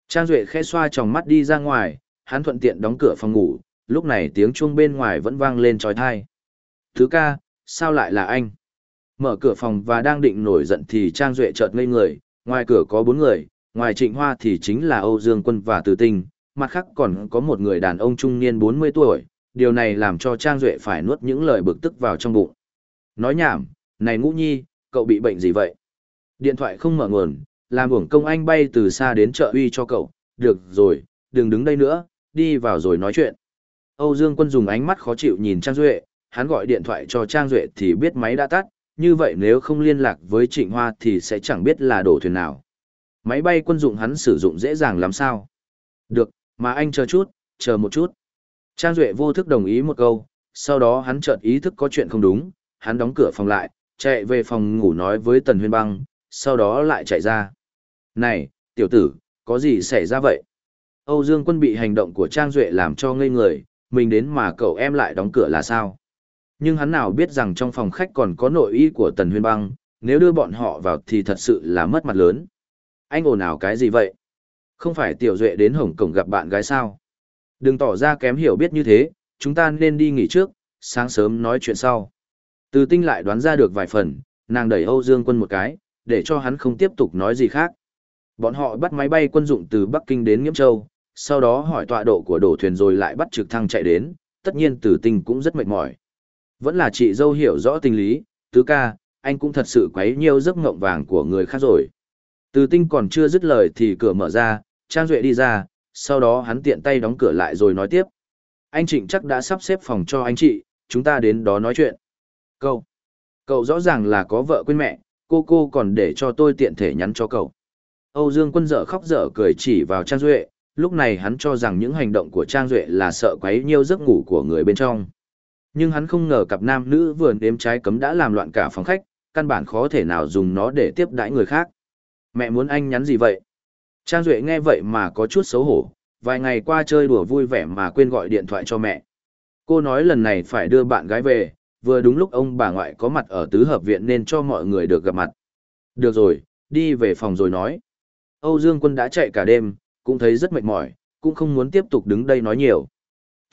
Trang Duệ khẽ xoa tròng mắt đi ra ngoài, hắn thuận tiện đóng cửa phòng ngủ, lúc này tiếng chuông bên ngoài vẫn vang lên trói thai. Thứ ca, sao lại là anh? Mở cửa phòng và đang định nổi giận thì Trang Duệ chợt ngây người, ngoài cửa có bốn người, ngoài Trịnh Hoa thì chính là Âu Dương Quân và Từ Tinh, mặt khác còn có một người đàn ông trung niên 40 tuổi, điều này làm cho Trang Duệ phải nuốt những lời bực tức vào trong bụng. Nói nhảm, này ngũ nhi, cậu bị bệnh gì vậy? Điện thoại không mở nguồn, làm uổng công anh bay từ xa đến chợ uy cho cậu, được rồi, đừng đứng đây nữa, đi vào rồi nói chuyện. Âu Dương Quân dùng ánh mắt khó chịu nhìn Trang Duệ, hắn gọi điện thoại cho Trang Duệ thì biết máy đã tắt, như vậy nếu không liên lạc với Trịnh Hoa thì sẽ chẳng biết là đổ thuyền nào. Máy bay quân dụng hắn sử dụng dễ dàng làm sao? Được, mà anh chờ chút, chờ một chút. Trang Duệ vô thức đồng ý một câu, sau đó hắn chợt ý thức có chuyện không đúng, hắn đóng cửa phòng lại, chạy về phòng ngủ nói với Tần Huyên Băng, sau đó lại chạy ra. Này, tiểu tử, có gì xảy ra vậy? Âu Dương Quân bị hành động của Trang Duệ làm cho ngây người, mình đến mà cậu em lại đóng cửa là sao? Nhưng hắn nào biết rằng trong phòng khách còn có nội y của Tần Huyên Băng, nếu đưa bọn họ vào thì thật sự là mất mặt lớn. Anh ồn ào cái gì vậy? Không phải Tiểu Duệ đến Hồng Cổng gặp bạn gái sao? Đừng tỏ ra kém hiểu biết như thế, chúng ta nên đi nghỉ trước, sáng sớm nói chuyện sau. Từ tinh lại đoán ra được vài phần, nàng đẩy Âu Dương Quân một cái, để cho hắn không tiếp tục nói gì khác. Bọn họ bắt máy bay quân dụng từ Bắc Kinh đến Nghiễm Châu, sau đó hỏi tọa độ của đổ thuyền rồi lại bắt trực thăng chạy đến, tất nhiên Từ Tinh cũng rất mệt mỏi. Vẫn là chị dâu hiểu rõ tình lý, tứ ca, anh cũng thật sự quấy nhiều giấc ngộng vàng của người khác rồi. Từ Tinh còn chưa dứt lời thì cửa mở ra, Trang Duệ đi ra, sau đó hắn tiện tay đóng cửa lại rồi nói tiếp. Anh Trịnh chắc đã sắp xếp phòng cho anh chị, chúng ta đến đó nói chuyện. Cậu, cậu rõ ràng là có vợ quên mẹ, cô cô còn để cho tôi tiện thể nhắn cho cậu. Âu Dương Quân dở khóc dở cười chỉ vào Trang Duệ, lúc này hắn cho rằng những hành động của Trang Duệ là sợ quấy nhiều giấc ngủ của người bên trong. Nhưng hắn không ngờ cặp nam nữ vừa đếm trái cấm đã làm loạn cả phòng khách, căn bản khó thể nào dùng nó để tiếp đãi người khác. Mẹ muốn anh nhắn gì vậy? Trang Duệ nghe vậy mà có chút xấu hổ, vài ngày qua chơi đùa vui vẻ mà quên gọi điện thoại cho mẹ. Cô nói lần này phải đưa bạn gái về, vừa đúng lúc ông bà ngoại có mặt ở tứ hợp viện nên cho mọi người được gặp mặt. Được rồi, đi về phòng rồi nói. Âu Dương Quân đã chạy cả đêm, cũng thấy rất mệt mỏi, cũng không muốn tiếp tục đứng đây nói nhiều.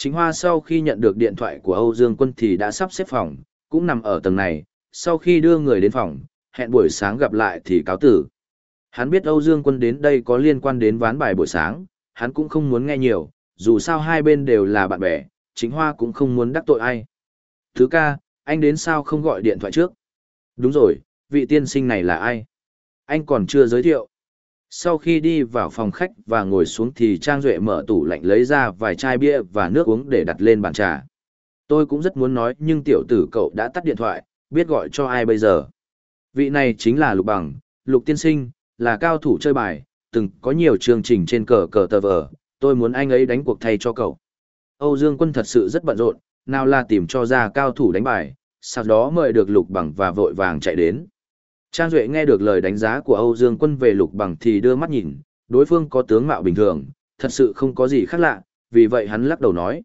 Chính Hoa sau khi nhận được điện thoại của Âu Dương Quân thì đã sắp xếp phòng, cũng nằm ở tầng này, sau khi đưa người đến phòng, hẹn buổi sáng gặp lại thì cáo tử. Hắn biết Âu Dương Quân đến đây có liên quan đến ván bài buổi sáng, hắn cũng không muốn nghe nhiều, dù sao hai bên đều là bạn bè, chính Hoa cũng không muốn đắc tội ai. Thứ ca, anh đến sao không gọi điện thoại trước? Đúng rồi, vị tiên sinh này là ai? Anh còn chưa giới thiệu. Sau khi đi vào phòng khách và ngồi xuống thì Trang Duệ mở tủ lạnh lấy ra vài chai bia và nước uống để đặt lên bàn trà. Tôi cũng rất muốn nói nhưng tiểu tử cậu đã tắt điện thoại, biết gọi cho ai bây giờ. Vị này chính là Lục Bằng, Lục Tiên Sinh, là cao thủ chơi bài, từng có nhiều chương trình trên cờ cờ tờ vờ, tôi muốn anh ấy đánh cuộc thay cho cậu. Âu Dương Quân thật sự rất bận rộn, nào là tìm cho ra cao thủ đánh bài, sau đó mời được Lục Bằng và vội vàng chạy đến. Trang Duệ nghe được lời đánh giá của Âu Dương Quân về Lục Bằng thì đưa mắt nhìn, đối phương có tướng mạo bình thường, thật sự không có gì khác lạ, vì vậy hắn lắc đầu nói.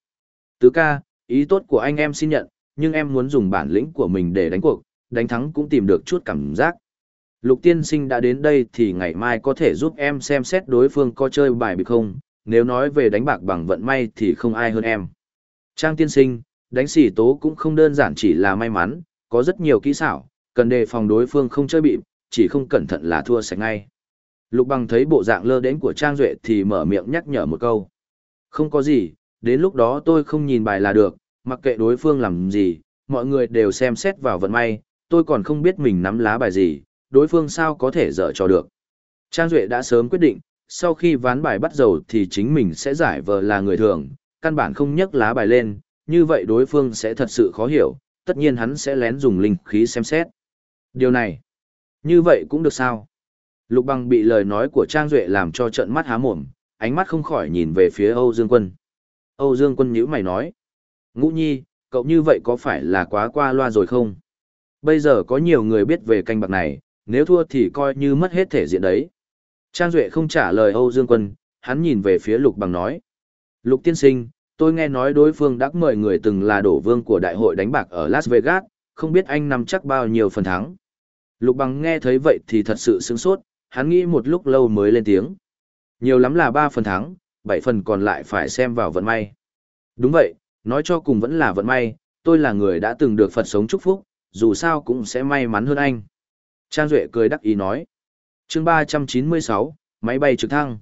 Tứ ca, ý tốt của anh em xin nhận, nhưng em muốn dùng bản lĩnh của mình để đánh cuộc, đánh thắng cũng tìm được chút cảm giác. Lục tiên sinh đã đến đây thì ngày mai có thể giúp em xem xét đối phương có chơi bài bị không, nếu nói về đánh bạc bằng vận may thì không ai hơn em. Trang tiên sinh, đánh xỉ tố cũng không đơn giản chỉ là may mắn, có rất nhiều kỹ xảo, cần đề phòng đối phương không chơi bị, chỉ không cẩn thận là thua sạch ngay. Lục bằng thấy bộ dạng lơ đến của Trang Duệ thì mở miệng nhắc nhở một câu. Không có gì, đến lúc đó tôi không nhìn bài là được, mặc kệ đối phương làm gì, mọi người đều xem xét vào vận may, tôi còn không biết mình nắm lá bài gì, đối phương sao có thể dở cho được. Trang Duệ đã sớm quyết định, sau khi ván bài bắt đầu thì chính mình sẽ giải vờ là người thường, căn bản không nhấc lá bài lên, như vậy đối phương sẽ thật sự khó hiểu, tất nhiên hắn sẽ lén dùng linh khí xem xét. Điều này, như vậy cũng được sao? Lục bằng bị lời nói của Trang Duệ làm cho trận mắt há mồm, ánh mắt không khỏi nhìn về phía Âu Dương Quân. Âu Dương Quân nhữ mày nói, Ngũ Nhi, cậu như vậy có phải là quá qua loa rồi không? Bây giờ có nhiều người biết về canh bạc này, nếu thua thì coi như mất hết thể diện đấy. Trang Duệ không trả lời Âu Dương Quân, hắn nhìn về phía Lục Bằng nói. Lục tiên sinh, tôi nghe nói đối phương đã mời người từng là đổ vương của đại hội đánh bạc ở Las Vegas, không biết anh nắm chắc bao nhiêu phần thắng. Lục Bằng nghe thấy vậy thì thật sự sướng sốt, hắn nghĩ một lúc lâu mới lên tiếng. Nhiều lắm là 3 phần thắng, 7 phần còn lại phải xem vào vận may. Đúng vậy, nói cho cùng vẫn là vận may, tôi là người đã từng được Phật sống chúc phúc, dù sao cũng sẽ may mắn hơn anh. Trang Duệ cười đắc ý nói. chương 396, máy bay trực thăng.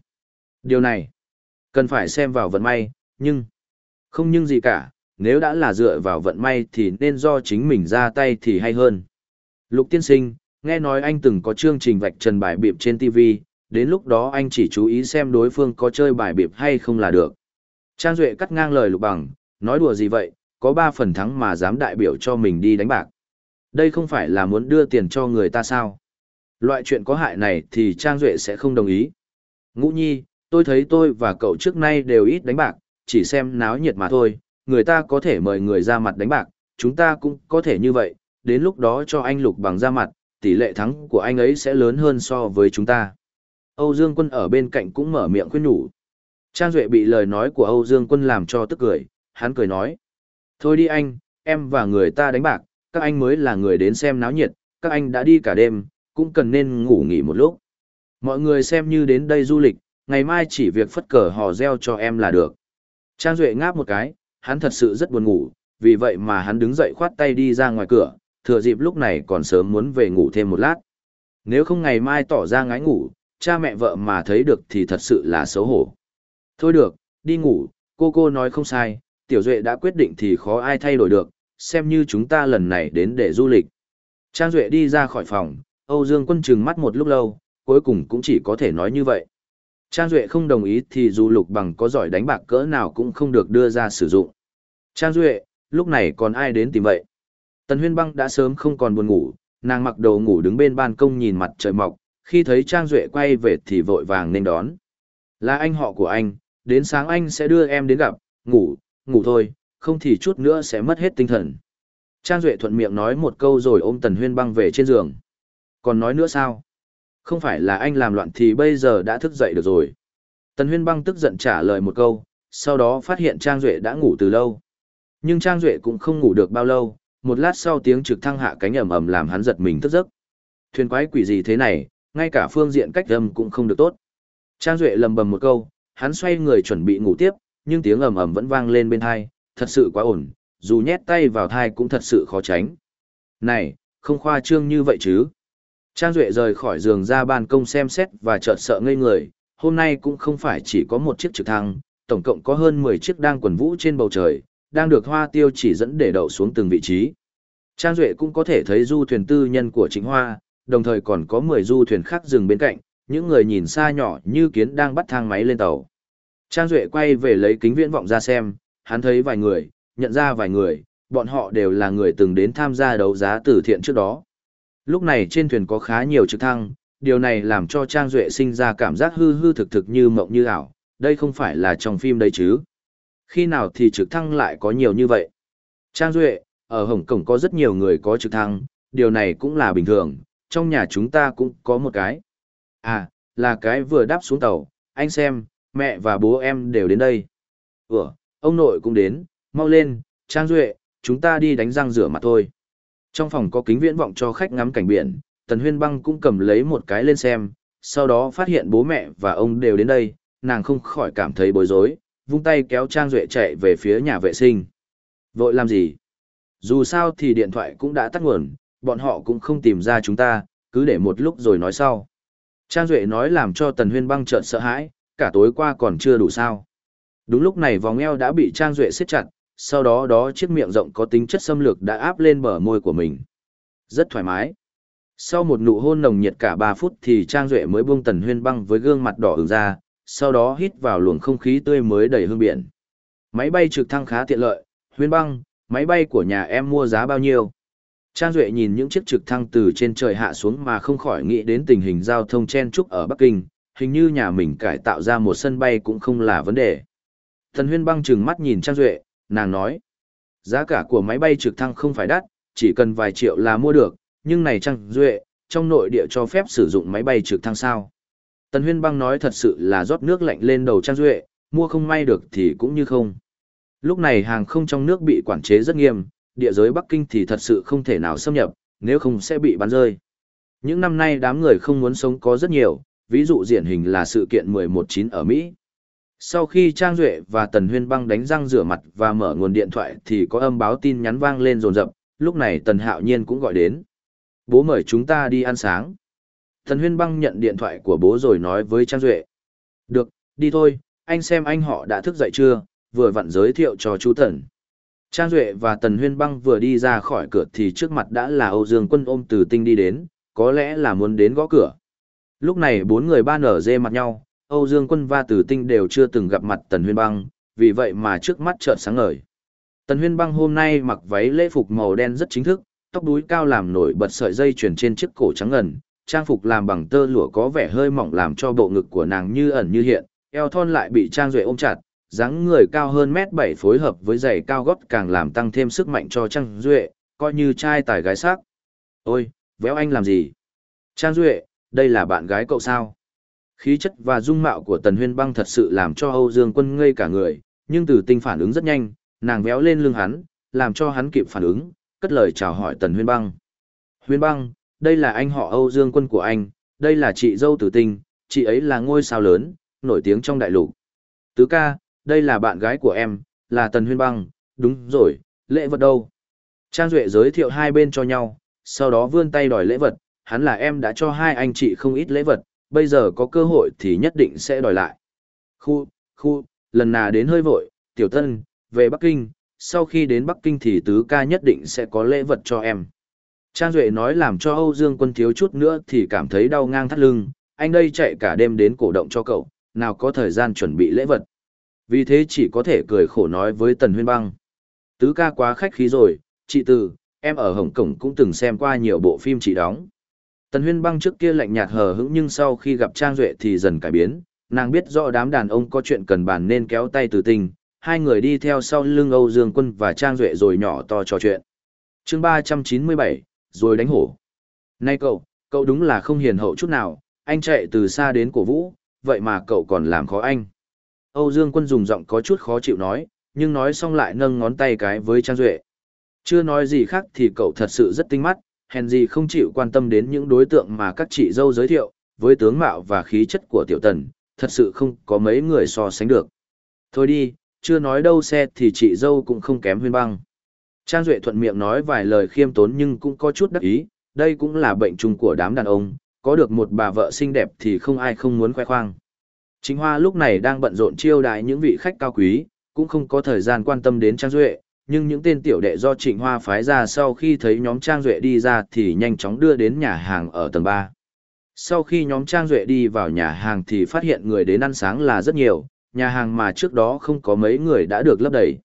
Điều này, cần phải xem vào vận may, nhưng, không nhưng gì cả, nếu đã là dựa vào vận may thì nên do chính mình ra tay thì hay hơn. Lục tiên sinh, nghe nói anh từng có chương trình vạch trần bài biệp trên TV, đến lúc đó anh chỉ chú ý xem đối phương có chơi bài biệp hay không là được. Trang Duệ cắt ngang lời lục bằng, nói đùa gì vậy, có 3 phần thắng mà dám đại biểu cho mình đi đánh bạc. Đây không phải là muốn đưa tiền cho người ta sao? Loại chuyện có hại này thì Trang Duệ sẽ không đồng ý. Ngũ nhi, tôi thấy tôi và cậu trước nay đều ít đánh bạc, chỉ xem náo nhiệt mà thôi, người ta có thể mời người ra mặt đánh bạc, chúng ta cũng có thể như vậy, đến lúc đó cho anh lục bằng ra mặt, tỷ lệ thắng của anh ấy sẽ lớn hơn so với chúng ta. Âu Dương Quân ở bên cạnh cũng mở miệng khuyên nhủ. Trang Duệ bị lời nói của Âu Dương Quân làm cho tức cười, hắn cười nói. Thôi đi anh, em và người ta đánh bạc, các anh mới là người đến xem náo nhiệt, các anh đã đi cả đêm, cũng cần nên ngủ nghỉ một lúc. Mọi người xem như đến đây du lịch, ngày mai chỉ việc phất cờ hò reo cho em là được. Trang Duệ ngáp một cái, hắn thật sự rất buồn ngủ, vì vậy mà hắn đứng dậy khoát tay đi ra ngoài cửa, thừa dịp lúc này còn sớm muốn về ngủ thêm một lát. Nếu không ngày mai tỏ ra ngái ngủ, cha mẹ vợ mà thấy được thì thật sự là xấu hổ. Thôi được, đi ngủ, cô cô nói không sai, Tiểu Duệ đã quyết định thì khó ai thay đổi được, xem như chúng ta lần này đến để du lịch. Trang Duệ đi ra khỏi phòng, Âu Dương Quân trừng mắt một lúc lâu, cuối cùng cũng chỉ có thể nói như vậy. Trang Duệ không đồng ý thì dù lục bằng có giỏi đánh bạc cỡ nào cũng không được đưa ra sử dụng. Trang Duệ, lúc này còn ai đến tìm vậy? Tần Huyên Băng đã sớm không còn buồn ngủ, nàng mặc đồ ngủ đứng bên ban công nhìn mặt trời mọc, khi thấy Trang Duệ quay về thì vội vàng nên đón. Là anh họ của anh, đến sáng anh sẽ đưa em đến gặp, ngủ, ngủ thôi, không thì chút nữa sẽ mất hết tinh thần. Trang Duệ thuận miệng nói một câu rồi ôm Tần Huyên băng về trên giường. Còn nói nữa sao? Không phải là anh làm loạn thì bây giờ đã thức dậy được rồi. Tần Huyên băng tức giận trả lời một câu, sau đó phát hiện Trang Duệ đã ngủ từ lâu. Nhưng Trang Duệ cũng không ngủ được bao lâu, một lát sau tiếng trực thăng hạ cánh ầm ầm làm hắn giật mình thức giấc. Thuyền quái quỷ gì thế này, ngay cả phương diện cách âm cũng không được tốt. Trang Duệ lầm bầm một câu, hắn xoay người chuẩn bị ngủ tiếp, nhưng tiếng ầm ầm vẫn vang lên bên thai, thật sự quá ổn, dù nhét tay vào thai cũng thật sự khó tránh. Này, không khoa trương như vậy chứ. Trang Duệ rời khỏi giường ra ban công xem xét và chợt sợ ngây người, hôm nay cũng không phải chỉ có một chiếc trực thăng, tổng cộng có hơn 10 chiếc đang quần vũ trên bầu trời, đang được hoa tiêu chỉ dẫn để đậu xuống từng vị trí. Trang Duệ cũng có thể thấy du thuyền tư nhân của chính hoa, đồng thời còn có 10 du thuyền khác dừng bên cạnh, những người nhìn xa nhỏ như kiến đang bắt thang máy lên tàu. Trang Duệ quay về lấy kính viễn vọng ra xem, hắn thấy vài người, nhận ra vài người, bọn họ đều là người từng đến tham gia đấu giá từ thiện trước đó. Lúc này trên thuyền có khá nhiều trực thăng, điều này làm cho Trang Duệ sinh ra cảm giác hư hư thực thực như mộng như ảo, đây không phải là trong phim đấy chứ. Khi nào thì trực thăng lại có nhiều như vậy? Trang Duệ, ở Hồng Kông có rất nhiều người có trực thăng, điều này cũng là bình thường, trong nhà chúng ta cũng có một cái. À, là cái vừa đáp xuống tàu, anh xem, mẹ và bố em đều đến đây. Ủa, ông nội cũng đến, mau lên, Trang Duệ, chúng ta đi đánh răng rửa mặt thôi. Trong phòng có kính viễn vọng cho khách ngắm cảnh biển, Tần Huyên Băng cũng cầm lấy một cái lên xem, sau đó phát hiện bố mẹ và ông đều đến đây, nàng không khỏi cảm thấy bối rối, vung tay kéo Trang Duệ chạy về phía nhà vệ sinh. Vội làm gì? Dù sao thì điện thoại cũng đã tắt nguồn, bọn họ cũng không tìm ra chúng ta, cứ để một lúc rồi nói sau. Trang Duệ nói làm cho Tần Huyên băng trợn sợ hãi, cả tối qua còn chưa đủ sao. Đúng lúc này vòng eo đã bị Trang Duệ siết chặt, sau đó đó chiếc miệng rộng có tính chất xâm lược đã áp lên bờ môi của mình. Rất thoải mái. Sau một nụ hôn nồng nhiệt cả 3 phút thì Trang Duệ mới buông Tần Huyên băng với gương mặt đỏ ửng ra, sau đó hít vào luồng không khí tươi mới đầy hương biển. Máy bay trực thăng khá tiện lợi, Huyên băng, máy bay của nhà em mua giá bao nhiêu? Trang Duệ nhìn những chiếc trực thăng từ trên trời hạ xuống mà không khỏi nghĩ đến tình hình giao thông chen trúc ở Bắc Kinh, hình như nhà mình cải tạo ra một sân bay cũng không là vấn đề. Thần huyên băng trừng mắt nhìn Trang Duệ, nàng nói, giá cả của máy bay trực thăng không phải đắt, chỉ cần vài triệu là mua được, nhưng này Trang Duệ, trong nội địa cho phép sử dụng máy bay trực thăng sao? Tần huyên băng nói thật sự là rót nước lạnh lên đầu Trang Duệ, mua không may được thì cũng như không. Lúc này hàng không trong nước bị quản chế rất nghiêm, địa giới Bắc Kinh thì thật sự không thể nào xâm nhập, nếu không sẽ bị bắn rơi. Những năm nay đám người không muốn sống có rất nhiều, ví dụ điển hình là sự kiện 11-9 ở Mỹ. Sau khi Trang Duệ và Tần Huyên Băng đánh răng rửa mặt và mở nguồn điện thoại thì có âm báo tin nhắn vang lên rồn rập, lúc này Tần Hạo Nhiên cũng gọi đến. Bố mời chúng ta đi ăn sáng. Tần Huyên Băng nhận điện thoại của bố rồi nói với Trang Duệ. Được, đi thôi, anh xem anh họ đã thức dậy chưa, vừa vặn giới thiệu cho chú Tần. Trang Duệ và Tần Huyên Băng vừa đi ra khỏi cửa thì trước mặt đã là Âu Dương Quân ôm từ tinh đi đến, có lẽ là muốn đến gõ cửa. Lúc này bốn người ba nở dê mặt nhau, Âu Dương Quân và Tử Tinh đều chưa từng gặp mặt Tần Huyên Băng, vì vậy mà trước mắt chợt sáng ngời. Tần Huyên Băng hôm nay mặc váy lễ phục màu đen rất chính thức, tóc đuôi cao làm nổi bật sợi dây chuyền trên chiếc cổ trắng ngần, trang phục làm bằng tơ lụa có vẻ hơi mỏng làm cho bộ ngực của nàng như ẩn như hiện, eo thon lại bị Trang Duệ ôm chặt, dáng người cao hơn mét bảy phối hợp với giày cao gót càng làm tăng thêm sức mạnh cho Trang Duệ, coi như trai tài gái sắc. Ôi, véo anh làm gì? Trang Duệ, đây là bạn gái cậu sao? Khí chất và dung mạo của Tần Huyên Băng thật sự làm cho Âu Dương Quân ngây cả người, nhưng từ tinh phản ứng rất nhanh, nàng véo lên lưng hắn, làm cho hắn kịp phản ứng, cất lời chào hỏi Tần Huyên Băng. Huyên Băng, đây là anh họ Âu Dương Quân của anh, đây là chị dâu tử tinh, chị ấy là ngôi sao lớn, nổi tiếng trong đại lục. Tứ ca, đây là bạn gái của em, là Tần Huyên Băng, đúng rồi, lễ vật đâu? Trang Duệ giới thiệu hai bên cho nhau, sau đó vươn tay đòi lễ vật, hắn là em đã cho hai anh chị không ít lễ vật, bây giờ có cơ hội thì nhất định sẽ đòi lại. Khu, khu, lần nào đến hơi vội, tiểu tân, về Bắc Kinh, sau khi đến Bắc Kinh thì tứ ca nhất định sẽ có lễ vật cho em. Trang Duệ nói làm cho Âu Dương quân thiếu chút nữa thì cảm thấy đau ngang thắt lưng, anh đây chạy cả đêm đến cổ động cho cậu, nào có thời gian chuẩn bị lễ vật. Vì thế chỉ có thể cười khổ nói với Tần Huyên Băng. Tứ ca quá khách khí rồi, chị Từ, em ở Hồng Kông cũng từng xem qua nhiều bộ phim chị đóng. Tần Huyên Băng trước kia lạnh nhạt hờ hững nhưng sau khi gặp Trang Duệ thì dần cải biến, nàng biết rõ đám đàn ông có chuyện cần bàn nên kéo tay từ tình, hai người đi theo sau lưng Âu Dương Quân và Trang Duệ rồi nhỏ to trò chuyện. chương 397, rồi đánh hổ. Này cậu, cậu đúng là không hiền hậu chút nào, anh chạy từ xa đến cổ vũ, vậy mà cậu còn làm khó anh. Âu Dương Quân dùng giọng có chút khó chịu nói, nhưng nói xong lại nâng ngón tay cái với Trang Duệ. Chưa nói gì khác thì cậu thật sự rất tinh mắt, hèn gì không chịu quan tâm đến những đối tượng mà các chị dâu giới thiệu, với tướng mạo và khí chất của tiểu tần, thật sự không có mấy người so sánh được. Thôi đi, chưa nói đâu xe thì chị dâu cũng không kém huyên băng. Trang Duệ thuận miệng nói vài lời khiêm tốn nhưng cũng có chút đắc ý, đây cũng là bệnh chung của đám đàn ông, có được một bà vợ xinh đẹp thì không ai không muốn khoe khoang. Chính Hoa lúc này đang bận rộn chiêu đãi những vị khách cao quý, cũng không có thời gian quan tâm đến Trang Duệ, nhưng những tên tiểu đệ do Trịnh Hoa phái ra sau khi thấy nhóm Trang Duệ đi ra thì nhanh chóng đưa đến nhà hàng ở tầng 3. Sau khi nhóm Trang Duệ đi vào nhà hàng thì phát hiện người đến ăn sáng là rất nhiều, nhà hàng mà trước đó không có mấy người đã được lấp đầy.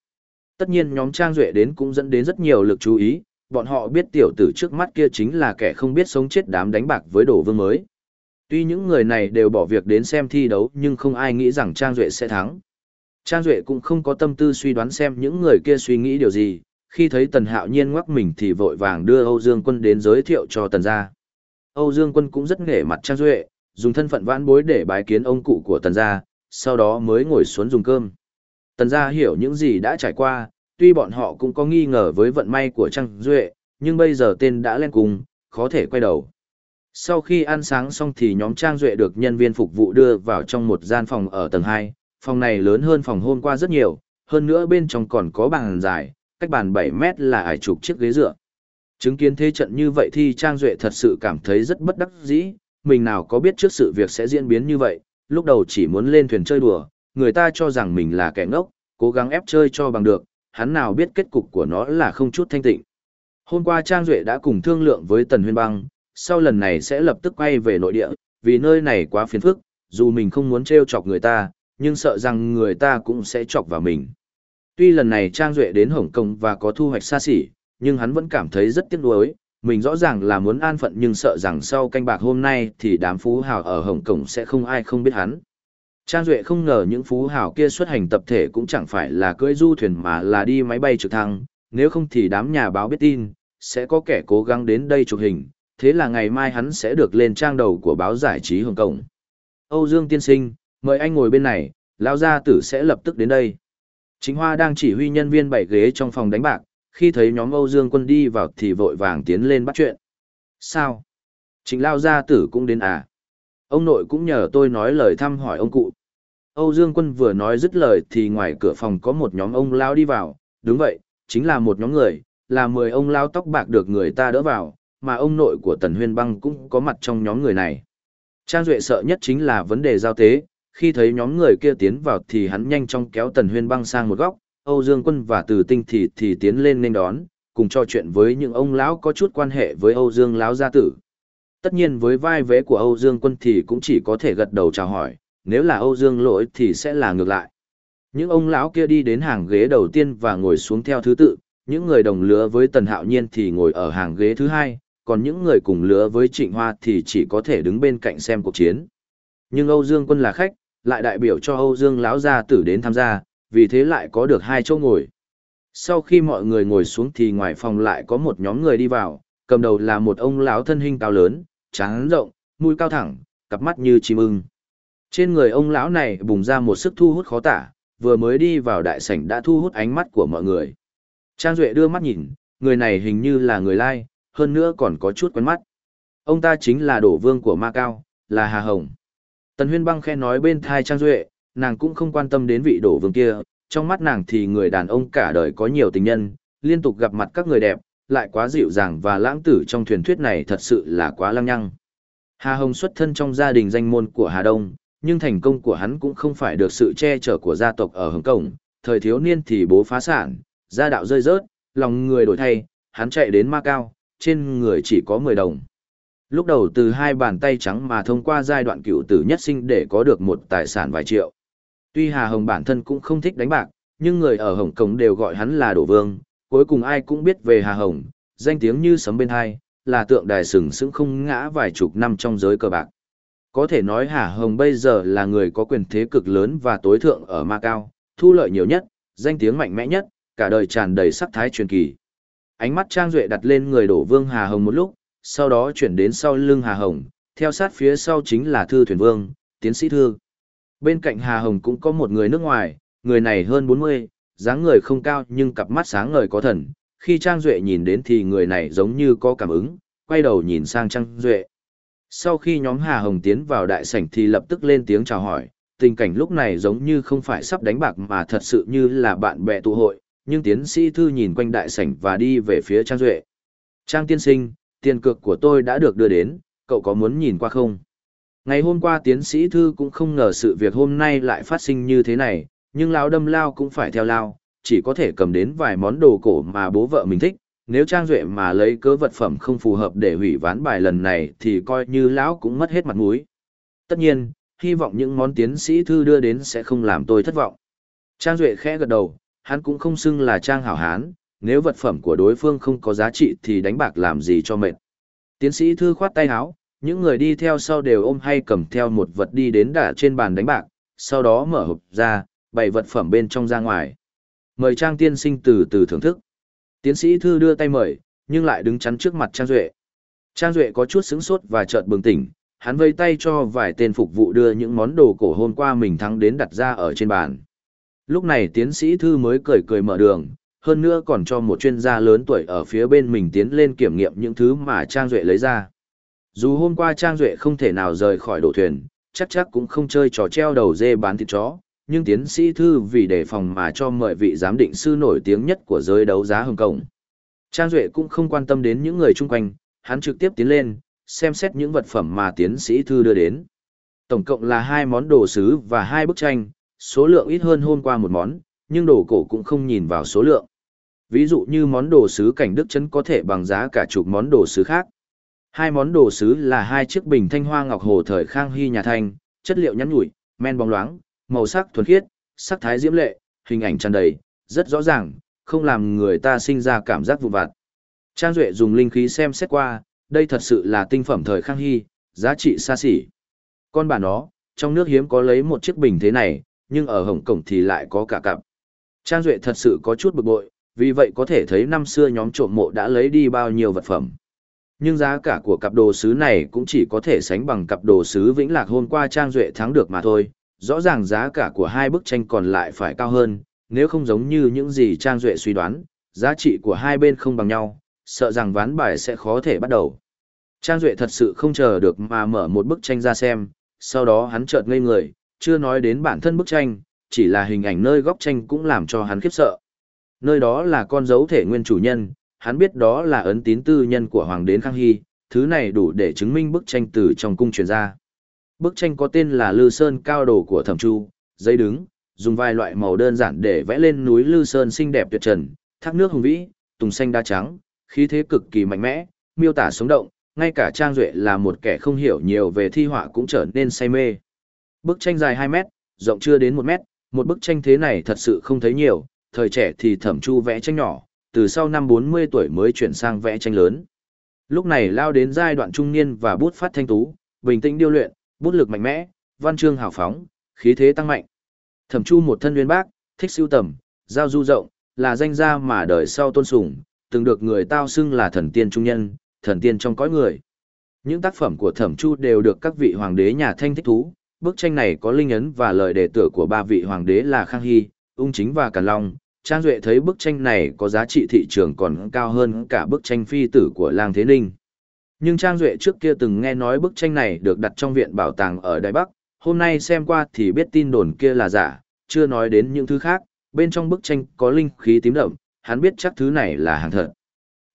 Tất nhiên nhóm Trang Duệ đến cũng dẫn đến rất nhiều lực chú ý, bọn họ biết tiểu tử trước mắt kia chính là kẻ không biết sống chết đám đánh bạc với đồ vương mới. Tuy những người này đều bỏ việc đến xem thi đấu nhưng không ai nghĩ rằng Trang Duệ sẽ thắng. Trang Duệ cũng không có tâm tư suy đoán xem những người kia suy nghĩ điều gì, khi thấy Tần Hạo Nhiên ngoắc mình thì vội vàng đưa Âu Dương Quân đến giới thiệu cho Tần gia. Âu Dương Quân cũng rất nghề mặt Trang Duệ, dùng thân phận vãn bối để bái kiến ông cụ của Tần gia, sau đó mới ngồi xuống dùng cơm. Tần gia hiểu những gì đã trải qua, tuy bọn họ cũng có nghi ngờ với vận may của Trang Duệ, nhưng bây giờ tên đã lên cùng, khó thể quay đầu. Sau khi ăn sáng xong thì nhóm Trang Duệ được nhân viên phục vụ đưa vào trong một gian phòng ở tầng 2, phòng này lớn hơn phòng hôm qua rất nhiều, hơn nữa bên trong còn có bàn dài, cách bàn 7 mét là ải chục chiếc ghế dựa. Chứng kiến thế trận như vậy thì Trang Duệ thật sự cảm thấy rất bất đắc dĩ, mình nào có biết trước sự việc sẽ diễn biến như vậy, lúc đầu chỉ muốn lên thuyền chơi đùa, người ta cho rằng mình là kẻ ngốc, cố gắng ép chơi cho bằng được, hắn nào biết kết cục của nó là không chút thanh tịnh. Hôm qua Trang Duệ đã cùng thương lượng với Tần Huyên Băng, sau lần này sẽ lập tức quay về nội địa, vì nơi này quá phiền phức, dù mình không muốn trêu chọc người ta, nhưng sợ rằng người ta cũng sẽ chọc vào mình. Tuy lần này Trang Duệ đến Hồng Kông và có thu hoạch xa xỉ, nhưng hắn vẫn cảm thấy rất tiếc nuối. Mình rõ ràng là muốn an phận nhưng sợ rằng sau canh bạc hôm nay thì đám phú hào ở Hồng Kông sẽ không ai không biết hắn. Trang Duệ không ngờ những phú hào kia xuất hành tập thể cũng chẳng phải là cưỡi du thuyền mà là đi máy bay trực thăng, nếu không thì đám nhà báo biết tin, sẽ có kẻ cố gắng đến đây chụp hình, thế là ngày mai hắn sẽ được lên trang đầu của báo giải trí Hồng Kông. Âu Dương Tiên Sinh, mời anh ngồi bên này, Lão Gia Tử sẽ lập tức đến đây. Chính Hoa đang chỉ huy nhân viên bảy ghế trong phòng đánh bạc, khi thấy nhóm Âu Dương quân đi vào thì vội vàng tiến lên bắt chuyện. Sao? Chính Lao Gia Tử cũng đến à? Ông nội cũng nhờ tôi nói lời thăm hỏi ông cụ. Âu Dương quân vừa nói dứt lời thì ngoài cửa phòng có một nhóm ông Lao đi vào, đúng vậy, chính là một nhóm người, là mười ông Lao tóc bạc được người ta đỡ vào, mà ông nội của Tần Huyên Băng cũng có mặt trong nhóm người này. Trang Duệ sợ nhất chính là vấn đề giao tế, khi thấy nhóm người kia tiến vào thì hắn nhanh chóng kéo Tần Huyên Băng sang một góc, Âu Dương Quân và Từ Tinh thì thì tiến lên nên đón, cùng trò chuyện với những ông lão có chút quan hệ với Âu Dương lão gia tử. Tất nhiên với vai vế của Âu Dương Quân thì cũng chỉ có thể gật đầu chào hỏi, nếu là Âu Dương lỗi thì sẽ là ngược lại. Những ông lão kia đi đến hàng ghế đầu tiên và ngồi xuống theo thứ tự, những người đồng lứa với Tần Hạo Nhiên thì ngồi ở hàng ghế thứ hai, còn những người cùng lứa với Trịnh Hoa thì chỉ có thể đứng bên cạnh xem cuộc chiến. Nhưng Âu Dương Quân là khách, lại đại biểu cho Âu Dương lão gia tử đến tham gia, vì thế lại có được hai chỗ ngồi. Sau khi mọi người ngồi xuống thì ngoài phòng lại có một nhóm người đi vào, cầm đầu là một ông lão thân hình cao lớn, trán rộng, mũi cao thẳng, cặp mắt như chim ưng. Trên người ông lão này bùng ra một sức thu hút khó tả, vừa mới đi vào đại sảnh đã thu hút ánh mắt của mọi người. Trang Duệ đưa mắt nhìn, người này hình như là người lai, hơn nữa còn có chút quen mắt. Ông ta chính là đổ vương của Ma Cao, là Hà Hồng. Tần Huyên Băng khe nói bên thai Trang Duệ, nàng cũng không quan tâm đến vị đổ vương kia, trong mắt nàng thì người đàn ông cả đời có nhiều tình nhân, liên tục gặp mặt các người đẹp, lại quá dịu dàng và lãng tử trong thuyền thuyết này thật sự là quá lăng nhăng. Hà Hồng xuất thân trong gia đình danh môn của Hà Đông, nhưng thành công của hắn cũng không phải được sự che chở của gia tộc ở Hồng Kông, thời thiếu niên thì bố phá sản, gia đạo rơi rớt, lòng người đổi thay, hắn chạy đến Ma Cao, trên người chỉ có 10 đồng. Lúc đầu từ hai bàn tay trắng mà thông qua giai đoạn cựu tử nhất sinh để có được một tài sản vài triệu. Tuy Hà Hồng bản thân cũng không thích đánh bạc, nhưng người ở Hồng Kông đều gọi hắn là Đổ Vương, cuối cùng ai cũng biết về Hà Hồng, danh tiếng như sấm bên hai, là tượng đài sừng sững không ngã vài chục năm trong giới cờ bạc. Có thể nói Hà Hồng bây giờ là người có quyền thế cực lớn và tối thượng ở Macau, thu lợi nhiều nhất, danh tiếng mạnh mẽ nhất, cả đời tràn đầy sắc thái truyền kỳ. Ánh mắt Trang Duệ đặt lên người đổ vương Hà Hồng một lúc, sau đó chuyển đến sau lưng Hà Hồng, theo sát phía sau chính là Thư Thuyền Vương, tiến sĩ Thư. Bên cạnh Hà Hồng cũng có một người nước ngoài, người này hơn 40, dáng người không cao nhưng cặp mắt sáng ngời có thần. Khi Trang Duệ nhìn đến thì người này giống như có cảm ứng, quay đầu nhìn sang Trang Duệ. Sau khi nhóm Hà Hồng tiến vào đại sảnh thì lập tức lên tiếng chào hỏi, tình cảnh lúc này giống như không phải sắp đánh bạc mà thật sự như là bạn bè tụ hội, nhưng tiến sĩ thư nhìn quanh đại sảnh và đi về phía Trang Duệ. Trang tiên sinh, tiền cược của tôi đã được đưa đến, cậu có muốn nhìn qua không? Ngày hôm qua tiến sĩ thư cũng không ngờ sự việc hôm nay lại phát sinh như thế này, nhưng lao đâm lao cũng phải theo lao, chỉ có thể cầm đến vài món đồ cổ mà bố vợ mình thích. Nếu Trang Duệ mà lấy cớ vật phẩm không phù hợp để hủy ván bài lần này thì coi như lão cũng mất hết mặt mũi. Tất nhiên, hy vọng những món tiến sĩ thư đưa đến sẽ không làm tôi thất vọng. Trang Duệ khẽ gật đầu, hắn cũng không xưng là Trang hảo hán, nếu vật phẩm của đối phương không có giá trị thì đánh bạc làm gì cho mệt. Tiến sĩ thư khoát tay áo, những người đi theo sau đều ôm hay cầm theo một vật đi đến đả trên bàn đánh bạc, sau đó mở hộp ra, bày vật phẩm bên trong ra ngoài. Mời Trang tiên sinh từ từ thưởng thức. Tiến sĩ thư đưa tay mời, nhưng lại đứng chắn trước mặt Trang Duệ. Trang Duệ có chút sững sốt và chợt bừng tỉnh, hắn vây tay cho vài tên phục vụ đưa những món đồ cổ hôm qua mình thắng đến đặt ra ở trên bàn. Lúc này tiến sĩ thư mới cười cười mở đường, hơn nữa còn cho một chuyên gia lớn tuổi ở phía bên mình tiến lên kiểm nghiệm những thứ mà Trang Duệ lấy ra. Dù hôm qua Trang Duệ không thể nào rời khỏi đổ thuyền, chắc chắc cũng không chơi trò treo đầu dê bán thịt chó, nhưng tiến sĩ thư vì đề phòng mà cho mời vị giám định sư nổi tiếng nhất của giới đấu giá Hồng Kông. Trang Duệ cũng không quan tâm đến những người chung quanh, hắn trực tiếp tiến lên, xem xét những vật phẩm mà tiến sĩ thư đưa đến. Tổng cộng là hai món đồ sứ và hai bức tranh, số lượng ít hơn hôm qua một món, nhưng đồ cổ cũng không nhìn vào số lượng. Ví dụ như món đồ sứ cảnh Đức Trấn có thể bằng giá cả chục món đồ sứ khác. Hai món đồ sứ là hai chiếc bình thanh hoa ngọc hồ thời Khang Hy nhà Thanh, chất liệu nhắn nhủi, men bóng loáng, màu sắc thuần khiết, sắc thái diễm lệ, hình ảnh tràn đầy, rất rõ ràng, không làm người ta sinh ra cảm giác vụn vặt. Trang Duệ dùng linh khí xem xét qua, đây thật sự là tinh phẩm thời Khang Hy, giá trị xa xỉ. Con bà nó, trong nước hiếm có lấy một chiếc bình thế này, nhưng ở Hồng Cổng thì lại có cả cặp. Trang Duệ thật sự có chút bực bội, vì vậy có thể thấy năm xưa nhóm trộm mộ đã lấy đi bao nhiêu vật phẩm. Nhưng giá cả của cặp đồ sứ này cũng chỉ có thể sánh bằng cặp đồ sứ Vĩnh Lạc hôm qua Trang Duệ thắng được mà thôi. Rõ ràng giá cả của hai bức tranh còn lại phải cao hơn, nếu không giống như những gì Trang Duệ suy đoán, giá trị của hai bên không bằng nhau, sợ rằng ván bài sẽ khó thể bắt đầu. Trang Duệ thật sự không chờ được mà mở một bức tranh ra xem, sau đó hắn chợt ngây người, chưa nói đến bản thân bức tranh, chỉ là hình ảnh nơi góc tranh cũng làm cho hắn khiếp sợ. Nơi đó là con dấu thể nguyên chủ nhân, hắn biết đó là ấn tín tư nhân của Hoàng đế Khang Hy, thứ này đủ để chứng minh bức tranh từ trong cung truyền ra. Bức tranh có tên là Lư Sơn cao đồ của Thẩm Chu, giấy đứng, dùng vài loại màu đơn giản để vẽ lên núi Lư Sơn xinh đẹp tuyệt trần, thác nước hùng vĩ, tùng xanh đa trắng, khí thế cực kỳ mạnh mẽ, miêu tả sống động, ngay cả Trang Duệ là một kẻ không hiểu nhiều về thi họa cũng trở nên say mê. Bức tranh dài 2 mét, rộng chưa đến 1 mét, một bức tranh thế này thật sự không thấy nhiều, thời trẻ thì thẩm chu vẽ tranh nhỏ, từ sau năm 40 tuổi mới chuyển sang vẽ tranh lớn. Lúc này lao đến giai đoạn trung niên và bút phát thanh tú, bình tĩnh điêu luyện, bút lực mạnh mẽ, văn chương hào phóng, khí thế tăng mạnh. Thẩm chu một thân uyên bác, thích sưu tầm, giao du rộng, là danh gia mà đời sau tôn sùng, từng được người tao xưng là thần tiên trung nhân, thần tiên trong cõi người. Những tác phẩm của Thẩm Chu đều được các vị hoàng đế nhà Thanh thích thú, bức tranh này có linh ấn và lời đề tựa của ba vị hoàng đế là Khang Hy, Ung Chính và Càn Long. Trang Duệ thấy bức tranh này có giá trị thị trường còn cao hơn cả bức tranh phi tử của Lang Thế Ninh. Nhưng Trang Duệ trước kia từng nghe nói bức tranh này được đặt trong viện bảo tàng ở Đài Bắc, hôm nay xem qua thì biết tin đồn kia là giả, chưa nói đến những thứ khác, bên trong bức tranh có linh khí tím đậm, hắn biết chắc thứ này là hàng thật.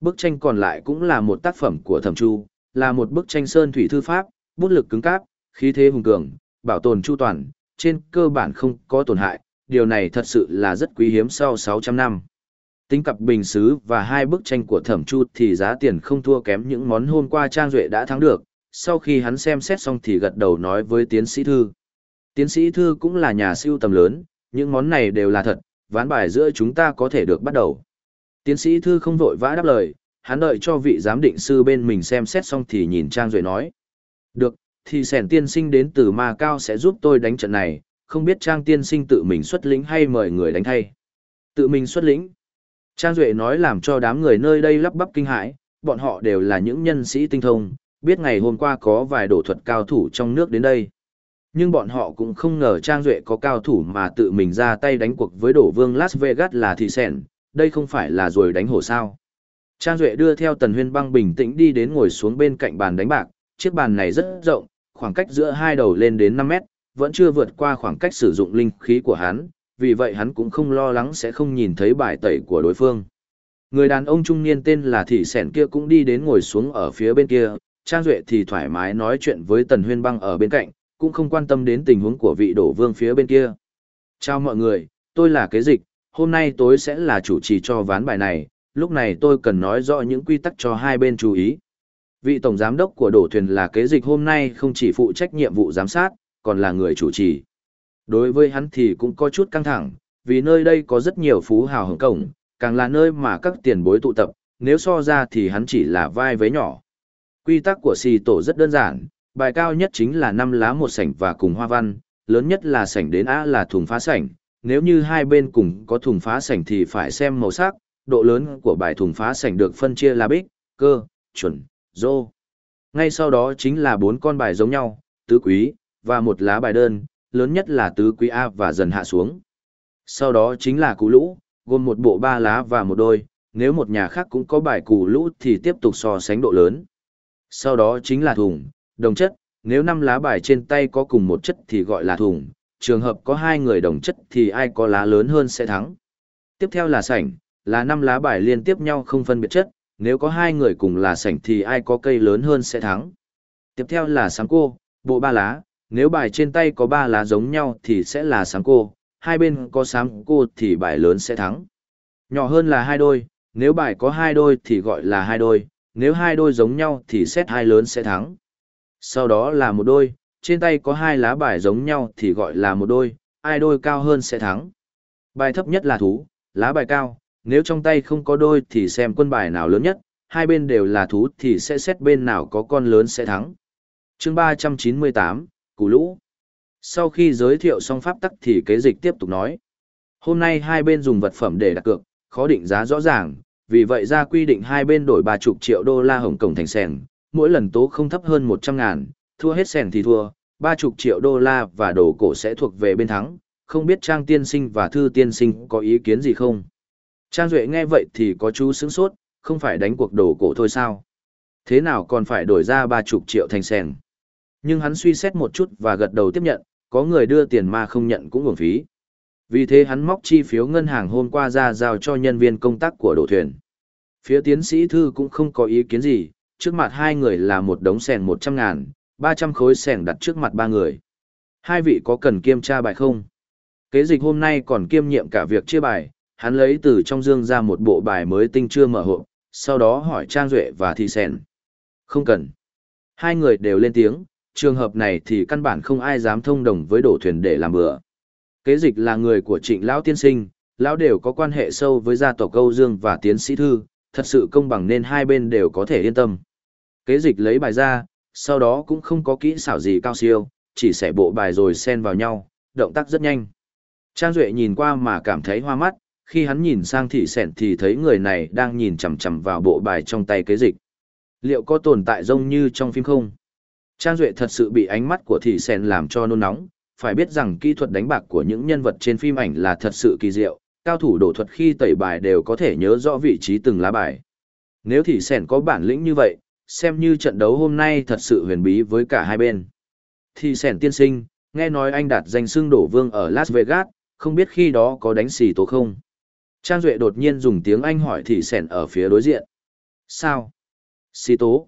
Bức tranh còn lại cũng là một tác phẩm của Thẩm Chu, là một bức tranh sơn thủy thư pháp, bút lực cứng cáp, khí thế hùng cường, bảo tồn chu toàn, trên cơ bản không có tổn hại, điều này thật sự là rất quý hiếm sau 600 năm. Tính cặp bình xứ và hai bức tranh của thẩm chu thì giá tiền không thua kém những món hôm qua Trang Duệ đã thắng được, sau khi hắn xem xét xong thì gật đầu nói với tiến sĩ Thư. Tiến sĩ Thư cũng là nhà siêu tầm lớn, những món này đều là thật, ván bài giữa chúng ta có thể được bắt đầu. Tiến sĩ Thư không vội vã đáp lời, hắn đợi cho vị giám định sư bên mình xem xét xong thì nhìn Trang Duệ nói. Được, thì sẻn tiên sinh đến từ ma cao sẽ giúp tôi đánh trận này, không biết Trang tiên sinh tự mình xuất lĩnh hay mời người đánh thay. Tự mình xuất lĩnh. Trang Duệ nói làm cho đám người nơi đây lắp bắp kinh hãi, bọn họ đều là những nhân sĩ tinh thông, biết ngày hôm qua có vài đổ thuật cao thủ trong nước đến đây. Nhưng bọn họ cũng không ngờ Trang Duệ có cao thủ mà tự mình ra tay đánh cuộc với đổ vương Las Vegas là thị sẹn. đây không phải là rồi đánh hổ sao. Trang Duệ đưa theo Tần Huyên băng bình tĩnh đi đến ngồi xuống bên cạnh bàn đánh bạc, chiếc bàn này rất rộng, khoảng cách giữa hai đầu lên đến 5 mét, vẫn chưa vượt qua khoảng cách sử dụng linh khí của hắn, vì vậy hắn cũng không lo lắng sẽ không nhìn thấy bài tẩy của đối phương. Người đàn ông trung niên tên là Thị Sẻn kia cũng đi đến ngồi xuống ở phía bên kia, Trang Duệ thì thoải mái nói chuyện với Tần Huyên Băng ở bên cạnh, cũng không quan tâm đến tình huống của vị đổ vương phía bên kia. Chào mọi người, tôi là Kế Dịch, hôm nay tôi sẽ là chủ trì cho ván bài này, lúc này tôi cần nói rõ những quy tắc cho hai bên chú ý. Vị tổng giám đốc của đổ thuyền là kế dịch hôm nay không chỉ phụ trách nhiệm vụ giám sát, còn là người chủ trì. Đối với hắn thì cũng có chút căng thẳng, vì nơi đây có rất nhiều phú hào hồng cổng, càng là nơi mà các tiền bối tụ tập, nếu so ra thì hắn chỉ là vai vế nhỏ. Quy tắc của xì tổ rất đơn giản, bài cao nhất chính là năm lá một sảnh và cùng hoa văn, lớn nhất là sảnh đến A là thùng phá sảnh, nếu như hai bên cùng có thùng phá sảnh thì phải xem màu sắc, độ lớn của bài thùng phá sảnh được phân chia là bích, cơ, chuẩn, rô. Ngay sau đó chính là bốn con bài giống nhau, tứ quý, và một lá bài đơn, lớn nhất là tứ quý A và dần hạ xuống. Sau đó chính là cú lũ, gồm một bộ ba lá và một đôi, nếu một nhà khác cũng có bài củ lũ thì tiếp tục so sánh độ lớn. Sau đó chính là thùng, đồng chất, nếu năm lá bài trên tay có cùng một chất thì gọi là thùng, trường hợp có hai người đồng chất thì ai có lá lớn hơn sẽ thắng. Tiếp theo là sảnh, là năm lá bài liên tiếp nhau không phân biệt chất, nếu có hai người cùng là sảnh thì ai có cây lớn hơn sẽ thắng. Tiếp theo là sáng cô, bộ ba lá, nếu bài trên tay có ba lá giống nhau thì sẽ là sáng cô, hai bên có sáng cô thì bài lớn sẽ thắng. Nhỏ hơn là hai đôi, nếu bài có hai đôi thì gọi là hai đôi, nếu hai đôi giống nhau thì xét hai lớn sẽ thắng. Sau đó là một đôi, trên tay có hai lá bài giống nhau thì gọi là một đôi, ai đôi cao hơn sẽ thắng. Bài thấp nhất là thú, lá bài cao, nếu trong tay không có đôi thì xem quân bài nào lớn nhất, hai bên đều là thú thì sẽ xét bên nào có con lớn sẽ thắng. chương 398, Củ Lũ Sau khi giới thiệu xong pháp tắc thì kế dịch tiếp tục nói. Hôm nay hai bên dùng vật phẩm để đặt cược, khó định giá rõ ràng, vì vậy ra quy định hai bên đổi ba chục triệu đô la Hồng Kông thành sèn, mỗi lần tố không thấp hơn 100 ngàn, thua hết sèn thì thua, ba chục triệu đô la và đồ cổ sẽ thuộc về bên thắng, không biết Trang tiên sinh và Thư tiên sinh có ý kiến gì không? Trang Duệ nghe vậy thì có chú sướng sốt, không phải đánh cuộc đồ cổ thôi sao? Thế nào còn phải đổi ra ba chục triệu thành sèn? Nhưng hắn suy xét một chút và gật đầu tiếp nhận, có người đưa tiền mà không nhận cũng uổng phí. Vì thế hắn móc chi phiếu ngân hàng hôm qua ra giao cho nhân viên công tác của đổ thuyền. Phía tiến sĩ thư cũng không có ý kiến gì, trước mặt hai người là một đống sèn một trăm ngàn, ba trăm khối sèn đặt trước mặt ba người. Hai vị có cần kiêm tra bài không? Kế dịch hôm nay còn kiêm nhiệm cả việc chia bài, hắn lấy từ trong dương ra một bộ bài mới tinh chưa mở hộp, sau đó hỏi Trang Duệ và Thi Sèn. Không cần. Hai người đều lên tiếng, trường hợp này thì căn bản không ai dám thông đồng với đổ thuyền để làm bữa. Kế dịch là người của trịnh lão tiên sinh, lão đều có quan hệ sâu với gia tộc Âu Dương và tiến sĩ thư, thật sự công bằng nên hai bên đều có thể yên tâm. Kế dịch lấy bài ra, sau đó cũng không có kỹ xảo gì cao siêu, chỉ xẻ bộ bài rồi xen vào nhau, động tác rất nhanh. Trang Duệ nhìn qua mà cảm thấy hoa mắt, khi hắn nhìn sang thị sẻn thì thấy người này đang nhìn chằm chằm vào bộ bài trong tay kế dịch. Liệu có tồn tại rông như trong phim không? Trang Duệ thật sự bị ánh mắt của thị sẻn làm cho nôn nóng, phải biết rằng kỹ thuật đánh bạc của những nhân vật trên phim ảnh là thật sự kỳ diệu, cao thủ đổ thuật khi tẩy bài đều có thể nhớ rõ vị trí từng lá bài. Nếu thị sẻn có bản lĩnh như vậy, xem như trận đấu hôm nay thật sự huyền bí với cả hai bên. Thị sẻn tiên sinh, nghe nói anh đạt danh xưng đổ vương ở Las Vegas, không biết khi đó có đánh xì tố không? Trang Duệ đột nhiên dùng tiếng Anh hỏi thị sẻn ở phía đối diện. Sao? Xì tố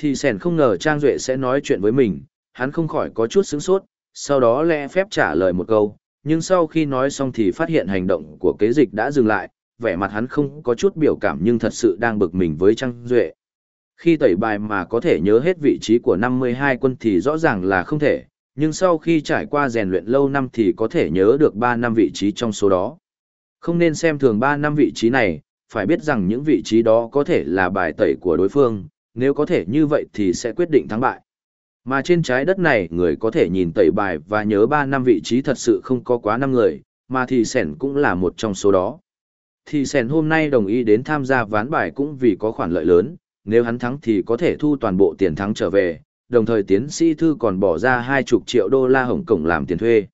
thì sẻn không ngờ Trang Duệ sẽ nói chuyện với mình, hắn không khỏi có chút sướng sốt, sau đó lẽ phép trả lời một câu, nhưng sau khi nói xong thì phát hiện hành động của kế dịch đã dừng lại, vẻ mặt hắn không có chút biểu cảm nhưng thật sự đang bực mình với Trang Duệ. Khi tẩy bài mà có thể nhớ hết vị trí của 52 quân thì rõ ràng là không thể, nhưng sau khi trải qua rèn luyện lâu năm thì có thể nhớ được 3 năm vị trí trong số đó. Không nên xem thường 3 năm vị trí này, phải biết rằng những vị trí đó có thể là bài tẩy của đối phương, nếu có thể như vậy thì sẽ quyết định thắng bại. Mà trên trái đất này người có thể nhìn tẩy bài và nhớ 3 năm vị trí thật sự không có quá 5 người, mà thì sẻn cũng là một trong số đó. Thì sẻn hôm nay đồng ý đến tham gia ván bài cũng vì có khoản lợi lớn, nếu hắn thắng thì có thể thu toàn bộ tiền thắng trở về, đồng thời tiến sĩ thư còn bỏ ra 20 triệu đô la Hồng Kông làm tiền thuê.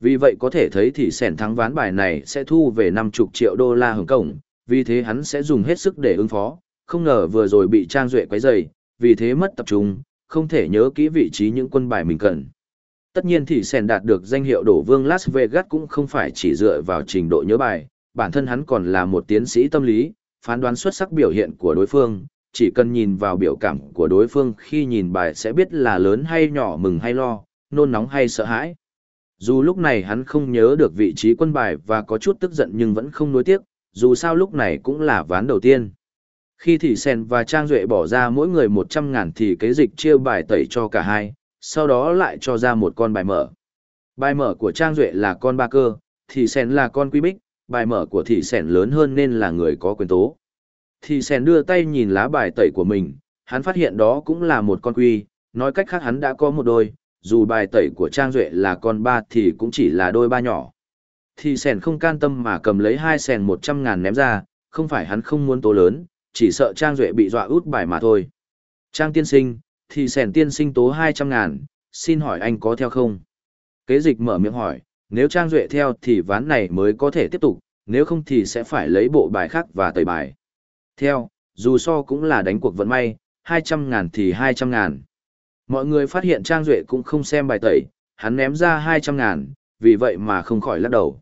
Vì vậy có thể thấy thì sẻn thắng ván bài này sẽ thu về 50 triệu đô la Hồng Kông, vì thế hắn sẽ dùng hết sức để ứng phó, không ngờ vừa rồi bị Trang Duệ quấy rầy, vì thế mất tập trung, không thể nhớ kỹ vị trí những quân bài mình cần. Tất nhiên thì Sen đạt được danh hiệu đổ vương Las Vegas cũng không phải chỉ dựa vào trình độ nhớ bài, bản thân hắn còn là một tiến sĩ tâm lý, phán đoán xuất sắc biểu hiện của đối phương, chỉ cần nhìn vào biểu cảm của đối phương khi nhìn bài sẽ biết là lớn hay nhỏ mừng hay lo, nôn nóng hay sợ hãi. Dù lúc này hắn không nhớ được vị trí quân bài và có chút tức giận nhưng vẫn không nuối tiếc, dù sao lúc này cũng là ván đầu tiên. Khi Thị Sen và Trang Duệ bỏ ra mỗi người 100 ngàn thì kế dịch chia bài tẩy cho cả hai, sau đó lại cho ra một con bài mở. Bài mở của Trang Duệ là con ba cơ, Thị Sen là con quý bích, bài mở của Thị Sen lớn hơn nên là người có quyền tố. Thị Sen đưa tay nhìn lá bài tẩy của mình, hắn phát hiện đó cũng là một con quy, nói cách khác hắn đã có một đôi, dù bài tẩy của Trang Duệ là con ba thì cũng chỉ là đôi ba nhỏ. Thị Sen không can tâm mà cầm lấy hai sen 100 ngàn ném ra, không phải hắn không muốn tố lớn, chỉ sợ Trang Duệ bị dọa út bài mà thôi. Trang tiên sinh, thì sẻn tiên sinh tố 200 ngàn, xin hỏi anh có theo không? Kế dịch mở miệng hỏi, nếu Trang Duệ theo thì ván này mới có thể tiếp tục, nếu không thì sẽ phải lấy bộ bài khác và tẩy bài. Theo, dù so cũng là đánh cuộc vận may, 200 ngàn thì 200 ngàn. Mọi người phát hiện Trang Duệ cũng không xem bài tẩy, hắn ném ra 200 ngàn, vì vậy mà không khỏi lắc đầu.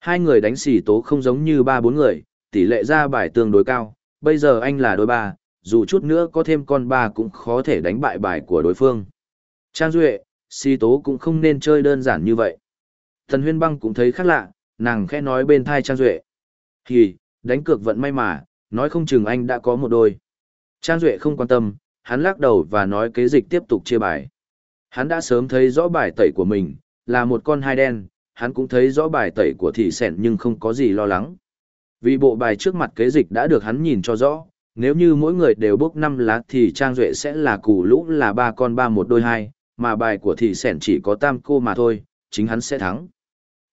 Hai người đánh xì tố không giống như ba bốn người, tỷ lệ ra bài tương đối cao, bây giờ anh là đôi ba, dù chút nữa có thêm con ba cũng khó thể đánh bại bài của đối phương. Trang Duệ, si tố cũng không nên chơi đơn giản như vậy. Thần huyên băng cũng thấy khác lạ, nàng khẽ nói bên thai Trang Duệ. Thì, đánh cược vận may mà, nói không chừng anh đã có một đôi. Trang Duệ không quan tâm, hắn lắc đầu và nói kế dịch tiếp tục chia bài. Hắn đã sớm thấy rõ bài tẩy của mình, là một con hai đen, hắn cũng thấy rõ bài tẩy của thị sẻn nhưng không có gì lo lắng. Vì bộ bài trước mặt kế dịch đã được hắn nhìn cho rõ, nếu như mỗi người đều bốc năm lá thì Trang Duệ sẽ là củ lũ là ba con ba một đôi hai, mà bài của thị sẻn chỉ có tam cô mà thôi, chính hắn sẽ thắng.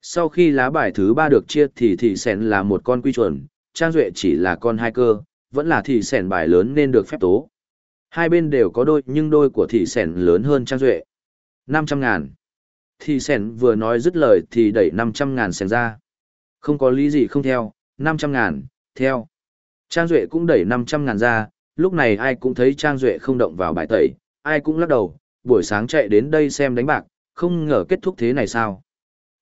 Sau khi lá bài thứ ba được chia thì thị sẻn là một con quy chuẩn, Trang Duệ chỉ là con hai cơ, vẫn là thị sẻn bài lớn nên được phép tố. Hai bên đều có đôi nhưng đôi của thị sẻn lớn hơn Trang Duệ. 500 ngàn. Thị sẻn vừa nói dứt lời thì đẩy 500 ngàn sẻn ra. Không có lý gì không theo, 500 ngàn, theo. Trang Duệ cũng đẩy 500 ngàn ra, lúc này ai cũng thấy Trang Duệ không động vào bài tẩy, ai cũng lắc đầu, buổi sáng chạy đến đây xem đánh bạc, không ngờ kết thúc thế này sao.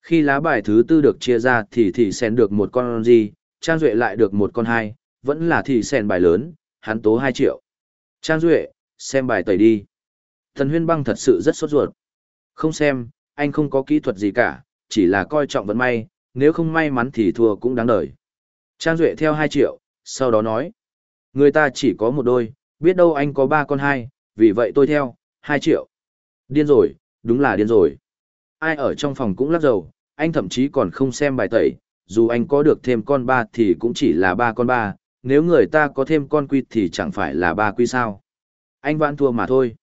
Khi lá bài thứ tư được chia ra thì thị sen được một con gì, Trang Duệ lại được một con hai, vẫn là thị sen bài lớn, hắn tố 2 triệu. Trang Duệ, xem bài tẩy đi. Thần huyên băng thật sự rất sốt ruột. Không xem, anh không có kỹ thuật gì cả, chỉ là coi trọng vận may, nếu không may mắn thì thua cũng đáng đời. Trang Duệ theo 2 triệu, sau đó nói. Người ta chỉ có một đôi, biết đâu anh có ba con hai, vì vậy tôi theo, 2 triệu. Điên rồi, đúng là điên rồi. Ai ở trong phòng cũng lắc dầu, anh thậm chí còn không xem bài tẩy, dù anh có được thêm con ba thì cũng chỉ là ba con ba, nếu người ta có thêm con quy thì chẳng phải là ba quy sao. Anh vãn thua mà thôi.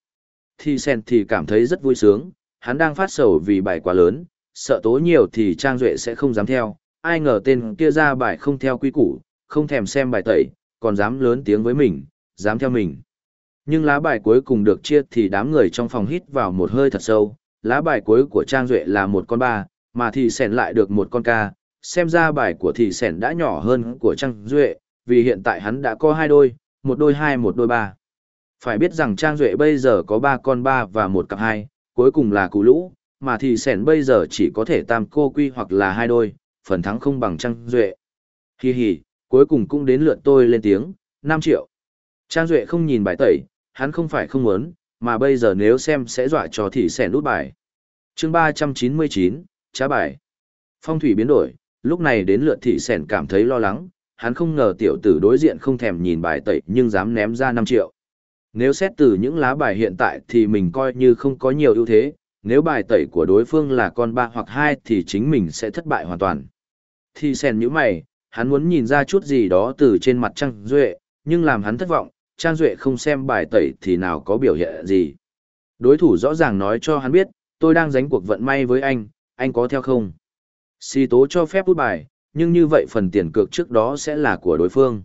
Thì sen thì cảm thấy rất vui sướng, hắn đang phát sầu vì bài quá lớn, sợ tố nhiều thì Trang Duệ sẽ không dám theo, ai ngờ tên kia ra bài không theo quy củ, không thèm xem bài tẩy, còn dám lớn tiếng với mình, dám theo mình. Nhưng lá bài cuối cùng được chia thì đám người trong phòng hít vào một hơi thật sâu, lá bài cuối của Trang Duệ là một con ba, mà thì sẻn lại được một con ca, xem ra bài của thì sẻn đã nhỏ hơn của Trang Duệ, vì hiện tại hắn đã có hai đôi, một đôi hai một đôi ba. Phải biết rằng Trang Duệ bây giờ có ba con ba và một cặp hai, cuối cùng là cụ lũ, mà thì sẻn bây giờ chỉ có thể tam cô quy hoặc là hai đôi, phần thắng không bằng Trang Duệ. Hi hi, cuối cùng cũng đến lượt tôi lên tiếng, 5 triệu. Trang Duệ không nhìn bài tẩy, hắn không phải không muốn, mà bây giờ nếu xem sẽ dọa cho thì sẽ nút bài. chương 399, trá bài. Phong thủy biến đổi, lúc này đến lượt thị sẻn cảm thấy lo lắng, hắn không ngờ tiểu tử đối diện không thèm nhìn bài tẩy nhưng dám ném ra 5 triệu. Nếu xét từ những lá bài hiện tại thì mình coi như không có nhiều ưu thế, nếu bài tẩy của đối phương là con 3 hoặc 2 thì chính mình sẽ thất bại hoàn toàn. Thì sèn như mày, hắn muốn nhìn ra chút gì đó từ trên mặt Trang Duệ, nhưng làm hắn thất vọng, Trang Duệ không xem bài tẩy thì nào có biểu hiện gì. Đối thủ rõ ràng nói cho hắn biết, tôi đang giánh cuộc vận may với anh, anh có theo không? Si tố cho phép bút bài, nhưng như vậy phần tiền cược trước đó sẽ là của đối phương.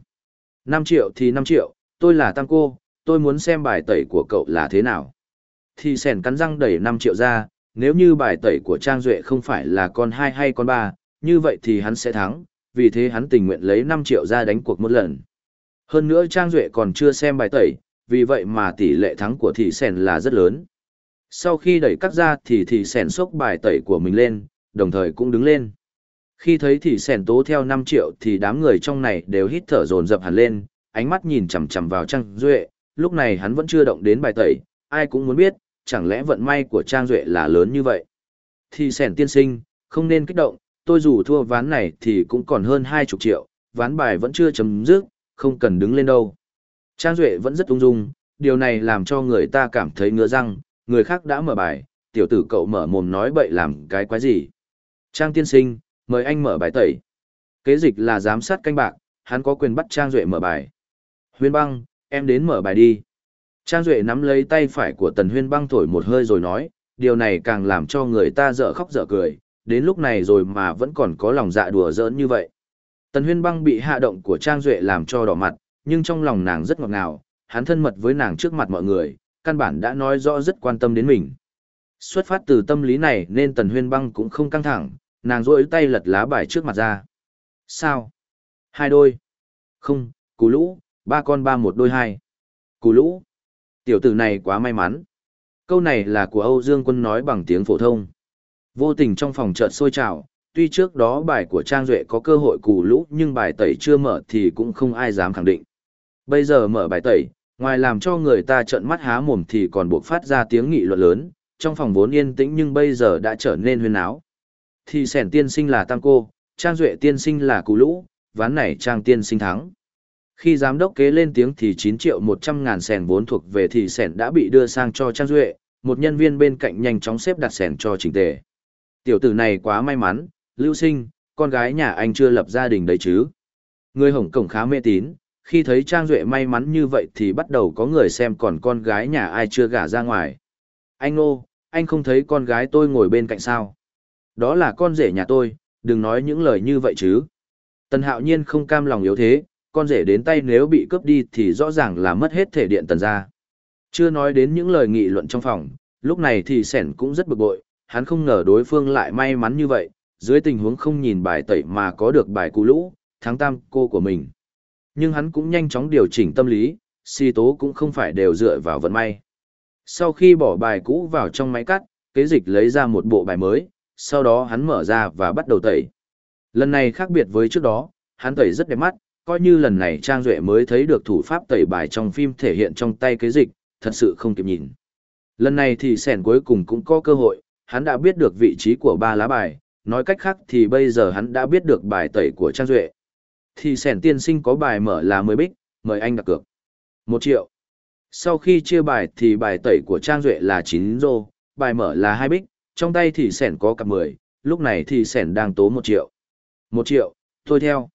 5 triệu thì 5 triệu, tôi là tăng cô, tôi muốn xem bài tẩy của cậu là thế nào. Thì sèn cắn răng đẩy 5 triệu ra, nếu như bài tẩy của Trang Duệ không phải là con 2 hay con 3, như vậy thì hắn sẽ thắng, vì thế hắn tình nguyện lấy 5 triệu ra đánh cuộc một lần. Hơn nữa Trang Duệ còn chưa xem bài tẩy, vì vậy mà tỷ lệ thắng của thị sèn là rất lớn. Sau khi đẩy cắt ra thì thị sèn xốc bài tẩy của mình lên, đồng thời cũng đứng lên. Khi thấy thị sèn tố theo 5 triệu thì đám người trong này đều hít thở dồn dập hẳn lên, ánh mắt nhìn chằm chằm vào Trang Duệ, lúc này hắn vẫn chưa động đến bài tẩy, ai cũng muốn biết, chẳng lẽ vận may của Trang Duệ là lớn như vậy. Thị sèn tiên sinh, không nên kích động, tôi dù thua ván này thì cũng còn hơn 20 triệu, ván bài vẫn chưa chấm dứt, không cần đứng lên đâu. Trang Duệ vẫn rất ung dung, điều này làm cho người ta cảm thấy ngứa răng, người khác đã mở bài, tiểu tử cậu mở mồm nói bậy làm cái quái gì. Trang tiên sinh, mời anh mở bài tẩy. Kế dịch là giám sát canh bạc, hắn có quyền bắt Trang Duệ mở bài. Huyên băng, em đến mở bài đi. Trang Duệ nắm lấy tay phải của tần huyên băng thổi một hơi rồi nói, điều này càng làm cho người ta dở khóc dở cười, đến lúc này rồi mà vẫn còn có lòng dạ đùa giỡn như vậy. Tần huyên băng bị hạ động của Trang Duệ làm cho đỏ mặt, nhưng trong lòng nàng rất ngọt ngào, hắn thân mật với nàng trước mặt mọi người, căn bản đã nói rõ rất quan tâm đến mình. Xuất phát từ tâm lý này nên tần huyên băng cũng không căng thẳng, nàng rỗi tay lật lá bài trước mặt ra. Sao? Hai đôi. Không, cú lũ, ba con ba một đôi hai. Cú lũ. Tiểu tử này quá may mắn. Câu này là của Âu Dương Quân nói bằng tiếng phổ thông. Vô tình trong phòng chợt sôi trào, tuy trước đó bài của Trang Duệ có cơ hội cù lũ nhưng bài tẩy chưa mở thì cũng không ai dám khẳng định. Bây giờ mở bài tẩy, ngoài làm cho người ta trợn mắt há mồm thì còn buộc phát ra tiếng nghị luận lớn, trong phòng vốn yên tĩnh nhưng bây giờ đã trở nên huyên áo. Thì sẻn tiên sinh là Tam Cô, Trang Duệ tiên sinh là Cú Lũ, ván này Trang tiên sinh thắng. Khi giám đốc kế lên tiếng thì 9 triệu 100 ngàn sẻn vốn thuộc về thì sẻn đã bị đưa sang cho Trang Duệ, một nhân viên bên cạnh nhanh chóng xếp đặt sẻn cho trình tề. Tiểu tử này quá may mắn, lưu sinh, con gái nhà anh chưa lập gia đình đấy chứ. Người Hồng Cổng khá mê tín, khi thấy Trang Duệ may mắn như vậy thì bắt đầu có người xem còn con gái nhà ai chưa gả ra ngoài. Anh ô, anh không thấy con gái tôi ngồi bên cạnh sao? Đó là con rể nhà tôi, đừng nói những lời như vậy chứ. Tần hạo nhiên không cam lòng yếu thế, con rể đến tay nếu bị cướp đi thì rõ ràng là mất hết thể điện tần ra. Chưa nói đến những lời nghị luận trong phòng, lúc này thì sẻn cũng rất bực bội, hắn không ngờ đối phương lại may mắn như vậy, dưới tình huống không nhìn bài tẩy mà có được bài cú lũ, thắng tam cô của mình. Nhưng hắn cũng nhanh chóng điều chỉnh tâm lý, si tố cũng không phải đều dựa vào vận may. Sau khi bỏ bài cũ vào trong máy cắt, kế dịch lấy ra một bộ bài mới, sau đó hắn mở ra và bắt đầu tẩy. Lần này khác biệt với trước đó, hắn tẩy rất đẹp mắt, coi như lần này Trang Duệ mới thấy được thủ pháp tẩy bài trong phim thể hiện trong tay kế dịch, thật sự không kịp nhìn. Lần này thì sẻn cuối cùng cũng có cơ hội, hắn đã biết được vị trí của ba lá bài, nói cách khác thì bây giờ hắn đã biết được bài tẩy của Trang Duệ. Thì sẻn tiên sinh có bài mở là 10 bích, mời anh đặt cược. 1 triệu. Sau khi chia bài thì bài tẩy của Trang Duệ là 9 rô, bài mở là 2 bích, trong tay thì sẻn có cặp 10, lúc này thì sẻn đang tố 1 triệu. 1 triệu, tôi theo.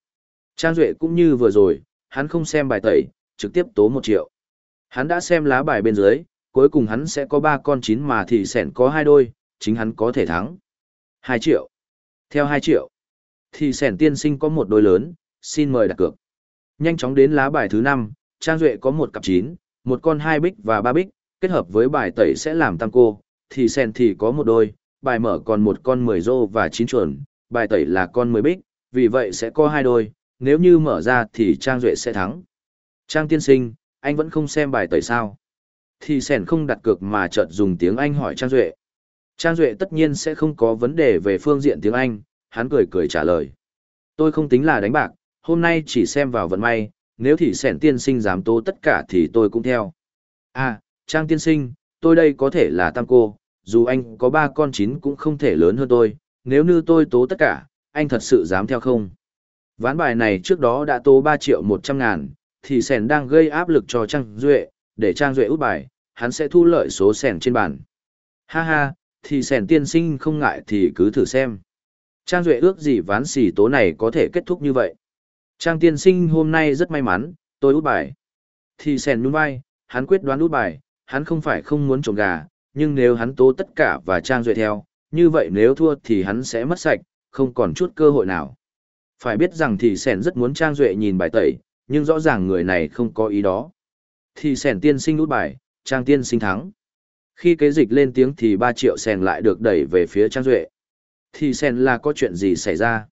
Trang Duệ cũng như vừa rồi, hắn không xem bài tẩy, trực tiếp tố 1 triệu. Hắn đã xem lá bài bên dưới, cuối cùng hắn sẽ có 3 con 9 mà thì sẻn có 2 đôi, chính hắn có thể thắng. 2 triệu. Theo 2 triệu. Thì sẻn tiên sinh có một đôi lớn, xin mời đặt cược. Nhanh chóng đến lá bài thứ 5, Trang Duệ có một cặp 9, một con 2 bích và 3 bích, kết hợp với bài tẩy sẽ làm tăng cô, thì sẻn thì có một đôi, bài mở còn một con 10 rô và 9 chuẩn, bài tẩy là con 10 bích, vì vậy sẽ có hai đôi, nếu như mở ra thì Trang Duệ sẽ thắng. Trang tiên sinh, anh vẫn không xem bài tẩy sao? Thì sẻn không đặt cược mà chợt dùng tiếng Anh hỏi Trang Duệ. Trang Duệ tất nhiên sẽ không có vấn đề về phương diện tiếng Anh, hắn cười cười trả lời. Tôi không tính là đánh bạc, hôm nay chỉ xem vào vận may, nếu thì sẻn tiên sinh dám tố tất cả thì tôi cũng theo. À, Trang tiên sinh, tôi đây có thể là tam cô, dù anh có ba con chín cũng không thể lớn hơn tôi, nếu như tôi tố tất cả, anh thật sự dám theo không? Ván bài này trước đó đã tố 3 triệu 100 ngàn, thì sẻn đang gây áp lực cho Trang Duệ, để Trang Duệ út bài, hắn sẽ thu lợi số sẻn trên bàn. Ha ha, thì sẻn tiên sinh không ngại thì cứ thử xem. Trang Duệ ước gì ván xì tố này có thể kết thúc như vậy. Trang tiên sinh hôm nay rất may mắn, tôi út bài. Thì sẻn nhún vai, hắn quyết đoán út bài, hắn không phải không muốn trộm gà, nhưng nếu hắn tố tất cả và Trang Duệ theo, như vậy nếu thua thì hắn sẽ mất sạch, không còn chút cơ hội nào. Phải biết rằng thì sẻn rất muốn Trang Duệ nhìn bài tẩy, nhưng rõ ràng người này không có ý đó. Thì sẻn tiên sinh út bài, Trang tiên sinh thắng. Khi kế dịch lên tiếng thì ba triệu sen lại được đẩy về phía Trang Duệ. Thì sen là có chuyện gì xảy ra?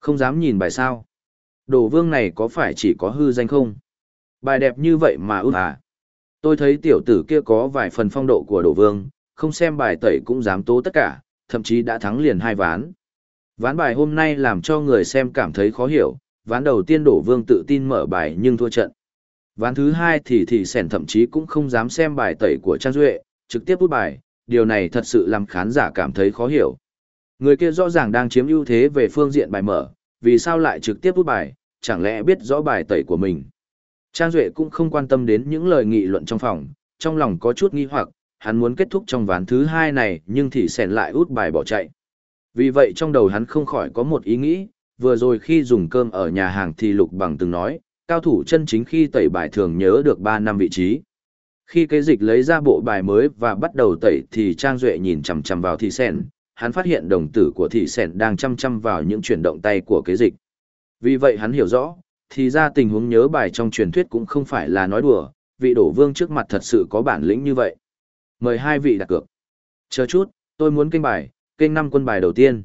Không dám nhìn bài sao? Đồ vương này có phải chỉ có hư danh không? Bài đẹp như vậy mà út à? Tôi thấy tiểu tử kia có vài phần phong độ của đồ vương, không xem bài tẩy cũng dám tố tất cả, thậm chí đã thắng liền hai ván. Ván bài hôm nay làm cho người xem cảm thấy khó hiểu, ván đầu tiên đổ vương tự tin mở bài nhưng thua trận. Ván thứ hai thì thì sẻn thậm chí cũng không dám xem bài tẩy của Trang Duệ, trực tiếp bút bài, điều này thật sự làm khán giả cảm thấy khó hiểu. Người kia rõ ràng đang chiếm ưu thế về phương diện bài mở, vì sao lại trực tiếp bút bài, chẳng lẽ biết rõ bài tẩy của mình. Trang Duệ cũng không quan tâm đến những lời nghị luận trong phòng, trong lòng có chút nghi hoặc, hắn muốn kết thúc trong ván thứ hai này nhưng thì sèn lại út bài bỏ chạy. Vì vậy trong đầu hắn không khỏi có một ý nghĩ, vừa rồi khi dùng cơm ở nhà hàng thì Lục Bằng từng nói, cao thủ chân chính khi tẩy bài thường nhớ được 3 năm vị trí. Khi kế dịch lấy ra bộ bài mới và bắt đầu tẩy thì Trang Duệ nhìn chằm chằm vào thị sen, hắn phát hiện đồng tử của thị sen đang chăm chăm vào những chuyển động tay của kế dịch. Vì vậy hắn hiểu rõ, thì ra tình huống nhớ bài trong truyền thuyết cũng không phải là nói đùa, vị đổ vương trước mặt thật sự có bản lĩnh như vậy. Mời hai vị đặt cược. Chờ chút, tôi muốn kênh bài, kênh năm quân bài đầu tiên.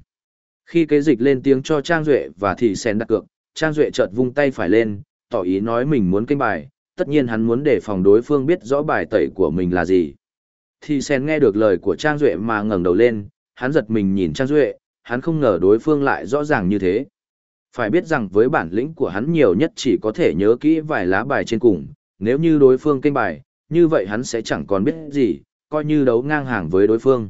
Khi kế dịch lên tiếng cho Trang Duệ và Thị sen đặt cược, Trang Duệ chợt vung tay phải lên, tỏ ý nói mình muốn kênh bài, tất nhiên hắn muốn để phòng đối phương biết rõ bài tẩy của mình là gì. Thì sen nghe được lời của Trang Duệ mà ngẩng đầu lên, hắn giật mình nhìn Trang Duệ, hắn không ngờ đối phương lại rõ ràng như thế. Phải biết rằng với bản lĩnh của hắn nhiều nhất chỉ có thể nhớ kỹ vài lá bài trên cùng, nếu như đối phương kênh bài, như vậy hắn sẽ chẳng còn biết gì, coi như đấu ngang hàng với đối phương.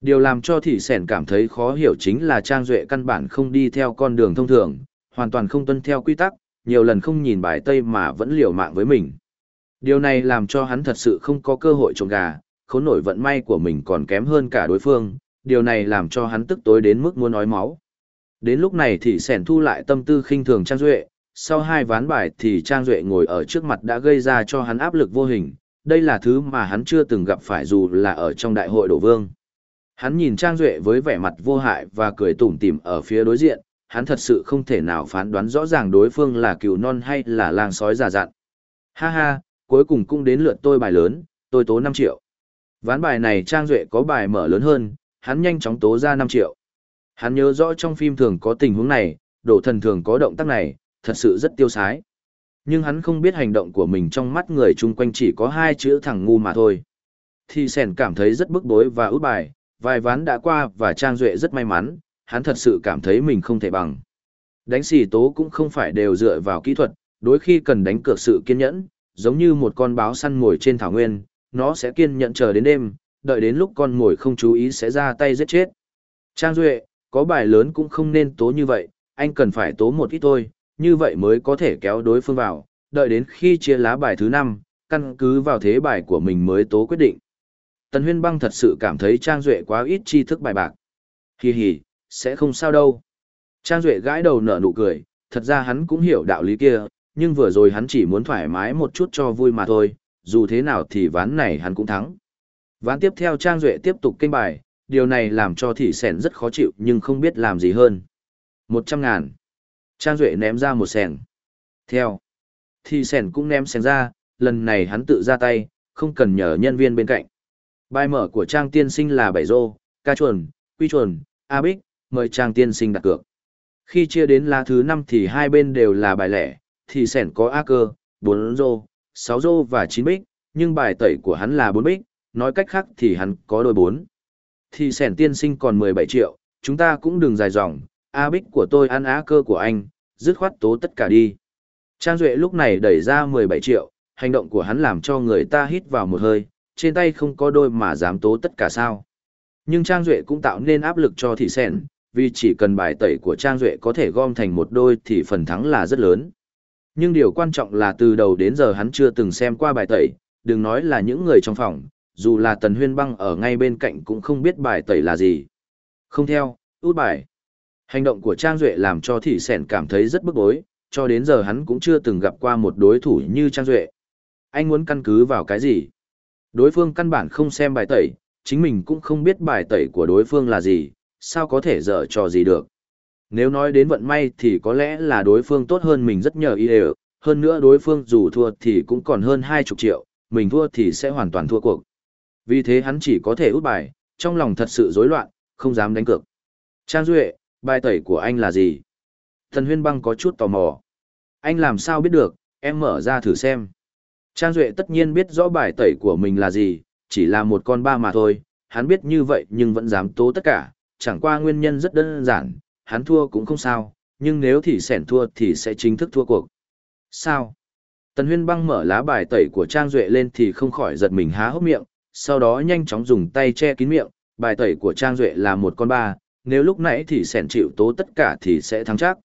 Điều làm cho thị sẻn cảm thấy khó hiểu chính là Trang Duệ căn bản không đi theo con đường thông thường, hoàn toàn không tuân theo quy tắc, nhiều lần không nhìn bài tây mà vẫn liều mạng với mình. Điều này làm cho hắn thật sự không có cơ hội trộm gà, khốn nổi vận may của mình còn kém hơn cả đối phương, điều này làm cho hắn tức tối đến mức muốn nói máu. Đến lúc này thì sẻn thu lại tâm tư khinh thường Trang Duệ, sau hai ván bài thì Trang Duệ ngồi ở trước mặt đã gây ra cho hắn áp lực vô hình, đây là thứ mà hắn chưa từng gặp phải dù là ở trong đại hội đổ vương. Hắn nhìn Trang Duệ với vẻ mặt vô hại và cười tủm tỉm ở phía đối diện, hắn thật sự không thể nào phán đoán rõ ràng đối phương là cừu non hay là lang sói già dặn. Ha ha, cuối cùng cũng đến lượt tôi bài lớn, tôi tố 5 triệu. Ván bài này Trang Duệ có bài mở lớn hơn, hắn nhanh chóng tố ra 5 triệu. Hắn nhớ rõ trong phim thường có tình huống này, đổ thần thường có động tác này, thật sự rất tiêu sái. Nhưng hắn không biết hành động của mình trong mắt người chung quanh chỉ có hai chữ thằng ngu mà thôi. Thì sèn cảm thấy rất bức bối và út bài, vài ván đã qua và Trang Duệ rất may mắn, hắn thật sự cảm thấy mình không thể bằng. Đánh xì tố cũng không phải đều dựa vào kỹ thuật, đôi khi cần đánh cược sự kiên nhẫn, giống như một con báo săn ngồi trên thảo nguyên, nó sẽ kiên nhẫn chờ đến đêm, đợi đến lúc con ngồi không chú ý sẽ ra tay giết chết. Trang Duệ, có bài lớn cũng không nên tố như vậy, anh cần phải tố một ít thôi, như vậy mới có thể kéo đối phương vào, đợi đến khi chia lá bài thứ 5, căn cứ vào thế bài của mình mới tố quyết định. Tần Huyên Băng thật sự cảm thấy Trang Duệ quá ít tri thức bài bạc. Hi hi, sẽ không sao đâu. Trang Duệ gãi đầu nở nụ cười, thật ra hắn cũng hiểu đạo lý kia, nhưng vừa rồi hắn chỉ muốn thoải mái một chút cho vui mà thôi, dù thế nào thì ván này hắn cũng thắng. Ván tiếp theo Trang Duệ tiếp tục kênh bài, điều này làm cho thị sèn rất khó chịu nhưng không biết làm gì hơn. Một trăm ngàn. Trang Duệ ném ra một sèn. Theo. Thị sèn cũng ném sèn ra, lần này hắn tự ra tay, không cần nhờ nhân viên bên cạnh. Bài mở của Trang tiên sinh là bảy rô, ca chuồn, quy chuồn, A Bích, mời Trang tiên sinh đặt cược. Khi chia đến lá thứ năm thì hai bên đều là bài lẻ, thì sẻn có A cơ, bốn rô, sáu rô và chín bích, nhưng bài tẩy của hắn là bốn bích, nói cách khác thì hắn có đôi bốn. Thì sẻn tiên sinh còn mười bảy triệu, chúng ta cũng đừng dài dòng, A bích của tôi ăn A cơ của anh, dứt khoát tố tất cả đi. Trang Duệ lúc này đẩy ra mười bảy triệu, hành động của hắn làm cho người ta hít vào một hơi, trên tay không có đôi mà dám tố tất cả sao. Nhưng Trang Duệ cũng tạo nên áp lực cho thị sẻn, vì chỉ cần bài tẩy của Trang Duệ có thể gom thành một đôi thì phần thắng là rất lớn. Nhưng điều quan trọng là từ đầu đến giờ hắn chưa từng xem qua bài tẩy, đừng nói là những người trong phòng, dù là Tần Huyên Băng ở ngay bên cạnh cũng không biết bài tẩy là gì. Không theo, út bài. Hành động của Trang Duệ làm cho thị sẻn cảm thấy rất bức bối, cho đến giờ hắn cũng chưa từng gặp qua một đối thủ như Trang Duệ. Anh muốn căn cứ vào cái gì? Đối phương căn bản không xem bài tẩy, chính mình cũng không biết bài tẩy của đối phương là gì, sao có thể dở trò gì được. Nếu nói đến vận may thì có lẽ là đối phương tốt hơn mình rất nhờ ý đều, hơn nữa đối phương dù thua thì cũng còn hơn hai chục triệu, mình thua thì sẽ hoàn toàn thua cuộc. Vì thế hắn chỉ có thể út bài, trong lòng thật sự rối loạn, không dám đánh cược. Trang Duệ, bài tẩy của anh là gì? Thần huyên băng có chút tò mò. Anh làm sao biết được, em mở ra thử xem. Trang Duệ tất nhiên biết rõ bài tẩy của mình là gì, chỉ là một con ba mà thôi, hắn biết như vậy nhưng vẫn dám tố tất cả, chẳng qua nguyên nhân rất đơn giản, hắn thua cũng không sao, nhưng nếu thì sẻn thua thì sẽ chính thức thua cuộc. Sao? Tần Huyên băng mở lá bài tẩy của Trang Duệ lên thì không khỏi giật mình há hốc miệng, sau đó nhanh chóng dùng tay che kín miệng, bài tẩy của Trang Duệ là một con ba, nếu lúc nãy thì sẻn chịu tố tất cả thì sẽ thắng chắc.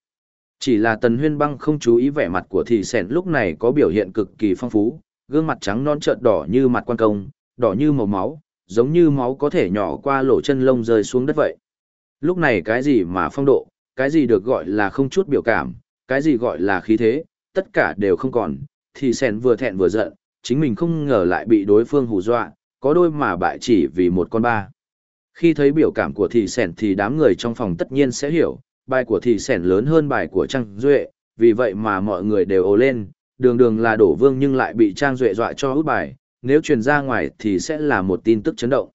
Chỉ là Tần Huyên băng không chú ý vẻ mặt của thì sẻn lúc này có biểu hiện cực kỳ phong phú, gương mặt trắng non trợn đỏ như mặt quan công, đỏ như màu máu, giống như máu có thể nhỏ qua lỗ chân lông rơi xuống đất vậy. Lúc này cái gì mà phong độ, cái gì được gọi là không chút biểu cảm, cái gì gọi là khí thế, tất cả đều không còn, thì sen vừa thẹn vừa giận, chính mình không ngờ lại bị đối phương hù dọa, có đôi mà bại chỉ vì một con ba. Khi thấy biểu cảm của thị sẻn thì đám người trong phòng tất nhiên sẽ hiểu, bài của thị sẻn lớn hơn bài của Trang Duệ, vì vậy mà mọi người đều ồ lên, đường đường là đổ vương nhưng lại bị Trang Duệ dọa cho hút bài, nếu truyền ra ngoài thì sẽ là một tin tức chấn động.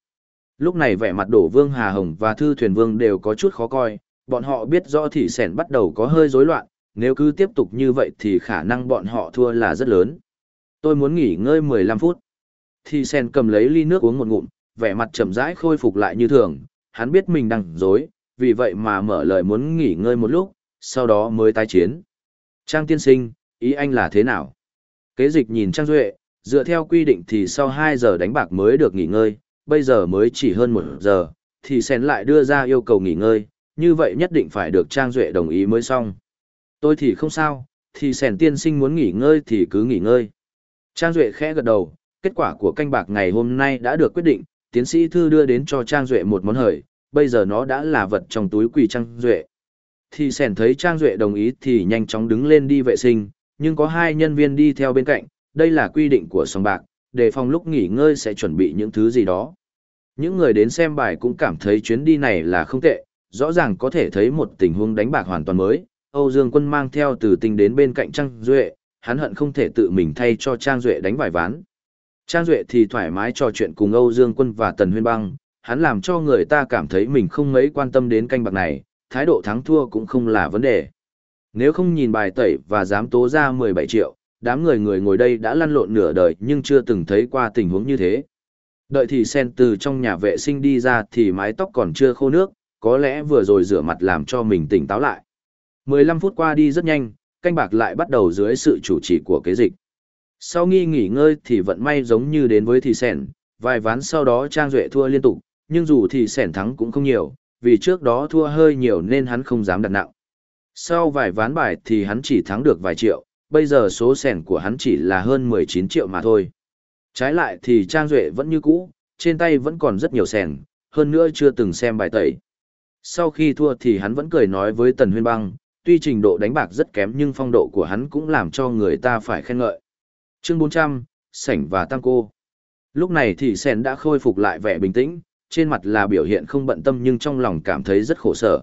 Lúc này vẻ mặt đổ vương Hà Hồng và Thư Thuyền Vương đều có chút khó coi, bọn họ biết rõ thì sẻn bắt đầu có hơi rối loạn, nếu cứ tiếp tục như vậy thì khả năng bọn họ thua là rất lớn. Tôi muốn nghỉ ngơi 15 phút. Thì sen cầm lấy ly nước uống một ngụm, vẻ mặt chậm rãi khôi phục lại như thường, hắn biết mình đang dối, vì vậy mà mở lời muốn nghỉ ngơi một lúc, sau đó mới tái chiến. Trang tiên sinh, ý anh là thế nào? Kế dịch nhìn Trang Duệ, dựa theo quy định thì sau 2 giờ đánh bạc mới được nghỉ ngơi, bây giờ mới chỉ hơn 1 giờ, thì sen lại đưa ra yêu cầu nghỉ ngơi, như vậy nhất định phải được Trang Duệ đồng ý mới xong. Tôi thì không sao, thì Sen tiên sinh muốn nghỉ ngơi thì cứ nghỉ ngơi. Trang Duệ khẽ gật đầu, kết quả của canh bạc ngày hôm nay đã được quyết định, tiến sĩ thư đưa đến cho Trang Duệ một món hời, bây giờ nó đã là vật trong túi quỳ Trang Duệ. Thì Sen thấy Trang Duệ đồng ý thì nhanh chóng đứng lên đi vệ sinh, nhưng có hai nhân viên đi theo bên cạnh, đây là quy định của sòng bạc, đề phòng lúc nghỉ ngơi sẽ chuẩn bị những thứ gì đó. Những người đến xem bài cũng cảm thấy chuyến đi này là không tệ, rõ ràng có thể thấy một tình huống đánh bạc hoàn toàn mới. Âu Dương Quân mang theo từ tinh đến bên cạnh Trang Duệ, hắn hận không thể tự mình thay cho Trang Duệ đánh vài ván. Trang Duệ thì thoải mái trò chuyện cùng Âu Dương Quân và Tần Huyên Băng, hắn làm cho người ta cảm thấy mình không mấy quan tâm đến canh bạc này, thái độ thắng thua cũng không là vấn đề. Nếu không nhìn bài tẩy và dám tố ra 17 triệu, đám người người ngồi đây đã lăn lộn nửa đời nhưng chưa từng thấy qua tình huống như thế. Đợi thì sen từ trong nhà vệ sinh đi ra thì mái tóc còn chưa khô nước, có lẽ vừa rồi rửa mặt làm cho mình tỉnh táo lại. 15 phút qua đi rất nhanh, canh bạc lại bắt đầu dưới sự chủ trì của kế dịch. Sau nghi nghỉ ngơi thì vận may giống như đến với thì sẻn, vài ván sau đó Trang Duệ thua liên tục, nhưng dù thì sẻn thắng cũng không nhiều, vì trước đó thua hơi nhiều nên hắn không dám đặt nặng. Sau vài ván bài thì hắn chỉ thắng được vài triệu, bây giờ số sẻn của hắn chỉ là hơn 19 triệu mà thôi. Trái lại thì Trang Duệ vẫn như cũ, trên tay vẫn còn rất nhiều sẻn, hơn nữa chưa từng xem bài tẩy. Sau khi thua thì hắn vẫn cười nói với Tần Huyên Băng, tuy trình độ đánh bạc rất kém nhưng phong độ của hắn cũng làm cho người ta phải khen ngợi. Chương 400, Sảnh và Tăng Cô Lúc này thì Sen đã khôi phục lại vẻ bình tĩnh, trên mặt là biểu hiện không bận tâm nhưng trong lòng cảm thấy rất khổ sở.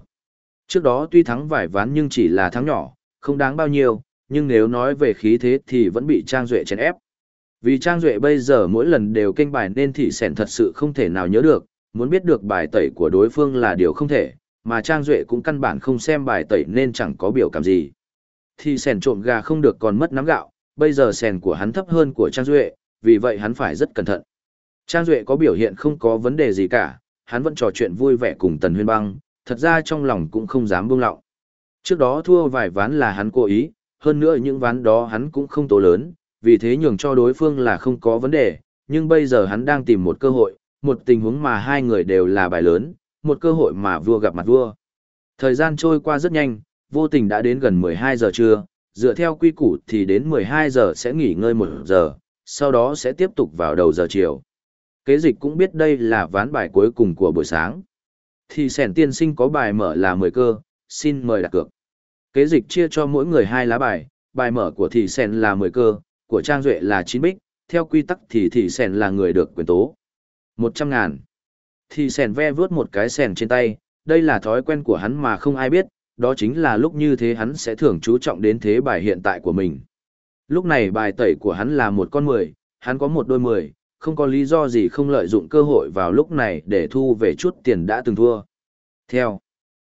Trước đó tuy thắng vài ván nhưng chỉ là thắng nhỏ, không đáng bao nhiêu, nhưng nếu nói về khí thế thì vẫn bị Trang Duệ chèn ép. Vì Trang Duệ bây giờ mỗi lần đều kênh bài nên thì sẻn thật sự không thể nào nhớ được, muốn biết được bài tẩy của đối phương là điều không thể, mà Trang Duệ cũng căn bản không xem bài tẩy nên chẳng có biểu cảm gì. Thì sẻn trộm gà không được còn mất nắm gạo, bây giờ sẻn của hắn thấp hơn của Trang Duệ, vì vậy hắn phải rất cẩn thận. Trang Duệ có biểu hiện không có vấn đề gì cả, hắn vẫn trò chuyện vui vẻ cùng Tần Huyên Băng, thật ra trong lòng cũng không dám buông lọng. Trước đó thua vài ván là hắn cố ý, hơn nữa những ván đó hắn cũng không tố lớn, vì thế nhường cho đối phương là không có vấn đề, nhưng bây giờ hắn đang tìm một cơ hội, một tình huống mà hai người đều là bài lớn, một cơ hội mà vua gặp mặt vua. Thời gian trôi qua rất nhanh, vô tình đã đến gần 12 giờ trưa, dựa theo quy củ thì đến 12 giờ sẽ nghỉ ngơi một giờ, sau đó sẽ tiếp tục vào đầu giờ chiều. Kế dịch cũng biết đây là ván bài cuối cùng của buổi sáng. Thì sẻn tiên sinh có bài mở là 10 cơ, xin mời đặt cược. Kế dịch chia cho mỗi người hai lá bài, bài mở của thị sen là 10 cơ, của Trang Duệ là 9 bích, theo quy tắc thì thị sen là người được quyền tố. 100 ngàn. Thị sen ve vướt một cái sen trên tay, đây là thói quen của hắn mà không ai biết, đó chính là lúc như thế hắn sẽ thường chú trọng đến thế bài hiện tại của mình. Lúc này bài tẩy của hắn là một con 10, hắn có một đôi 10, không có lý do gì không lợi dụng cơ hội vào lúc này để thu về chút tiền đã từng thua. Theo,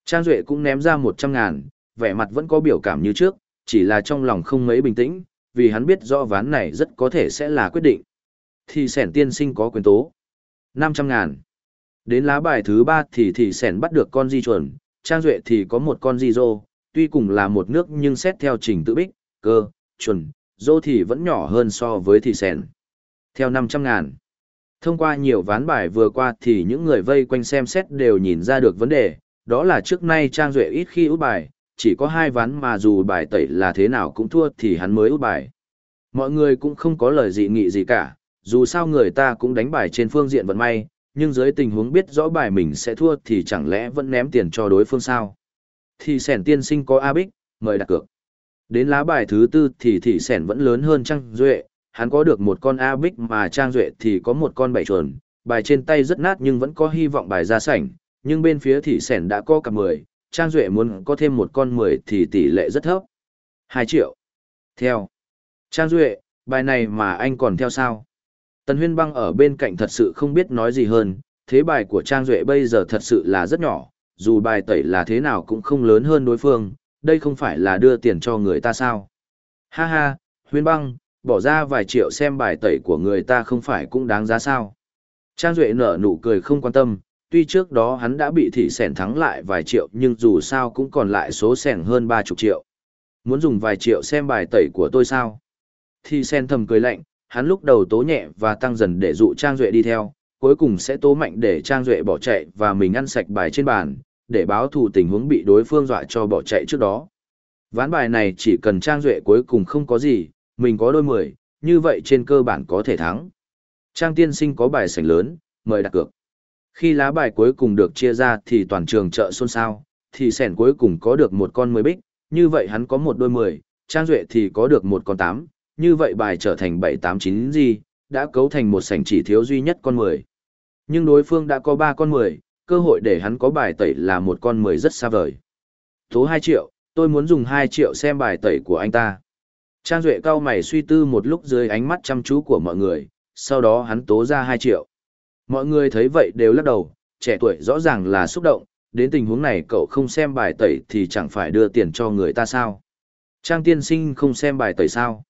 Trang Duệ cũng ném ra 100 ngàn, vẻ mặt vẫn có biểu cảm như trước, chỉ là trong lòng không mấy bình tĩnh, vì hắn biết rõ ván này rất có thể sẽ là quyết định. Thì sẻn tiên sinh có quyền tố. 500 ngàn. Đến lá bài thứ ba thì thì sẻn bắt được con di chuẩn, Trang Duệ thì có một con di rô, tuy cùng là một nước nhưng xét theo trình tự bích, cơ, chuẩn, rô thì vẫn nhỏ hơn so với thì sẻn. Theo 500 ngàn. Thông qua nhiều ván bài vừa qua thì những người vây quanh xem xét đều nhìn ra được vấn đề, đó là trước nay Trang Duệ ít khi út bài, chỉ có hai ván mà dù bài tẩy là thế nào cũng thua thì hắn mới út bài. Mọi người cũng không có lời dị nghị gì cả, dù sao người ta cũng đánh bài trên phương diện vận may, nhưng dưới tình huống biết rõ bài mình sẽ thua thì chẳng lẽ vẫn ném tiền cho đối phương sao. Thì sẻn tiên sinh có A Bích, mời đặt cược. Đến lá bài thứ tư thì thị sẻn vẫn lớn hơn Trang Duệ, hắn có được một con A Bích mà Trang Duệ thì có một con bảy chuồn, bài trên tay rất nát nhưng vẫn có hy vọng bài ra sảnh, nhưng bên phía thị sẻn đã có cả 10, Trang Duệ muốn có thêm một con 10 thì tỷ lệ rất thấp. 2 triệu. Theo. Trang Duệ, bài này mà anh còn theo sao? Tần Huyên Băng ở bên cạnh thật sự không biết nói gì hơn, thế bài của Trang Duệ bây giờ thật sự là rất nhỏ, dù bài tẩy là thế nào cũng không lớn hơn đối phương, đây không phải là đưa tiền cho người ta sao. Ha ha, huyên băng, bỏ ra vài triệu xem bài tẩy của người ta không phải cũng đáng giá sao. Trang Duệ nở nụ cười không quan tâm, tuy trước đó hắn đã bị thị sẻn thắng lại vài triệu nhưng dù sao cũng còn lại số sẻn hơn ba chục triệu. Muốn dùng vài triệu xem bài tẩy của tôi sao? Thị sen thầm cười lạnh, hắn lúc đầu tố nhẹ và tăng dần để dụ Trang Duệ đi theo, cuối cùng sẽ tố mạnh để Trang Duệ bỏ chạy và mình ăn sạch bài trên bàn, để báo thù tình huống bị đối phương dọa cho bỏ chạy trước đó. Ván bài này chỉ cần Trang Duệ cuối cùng không có gì, mình có đôi mười, như vậy trên cơ bản có thể thắng. Trang tiên sinh có bài sảnh lớn, mời đặt cược. Khi lá bài cuối cùng được chia ra thì toàn trường chợ xôn xao, thì sẻn cuối cùng có được một con mười bích, như vậy hắn có một đôi mười, Trang Duệ thì có được một con tám, như vậy bài trở thành bảy tám chín gì, đã cấu thành một sảnh chỉ thiếu duy nhất con mười. Nhưng đối phương đã có ba con mười, cơ hội để hắn có bài tẩy là một con mười rất xa vời. Tố hai triệu, tôi muốn dùng hai triệu xem bài tẩy của anh ta. Trang Duệ cao mày suy tư một lúc dưới ánh mắt chăm chú của mọi người, sau đó hắn tố ra hai triệu. Mọi người thấy vậy đều lắc đầu, trẻ tuổi rõ ràng là xúc động, đến tình huống này cậu không xem bài tẩy thì chẳng phải đưa tiền cho người ta sao. Trang tiên sinh không xem bài tẩy sao.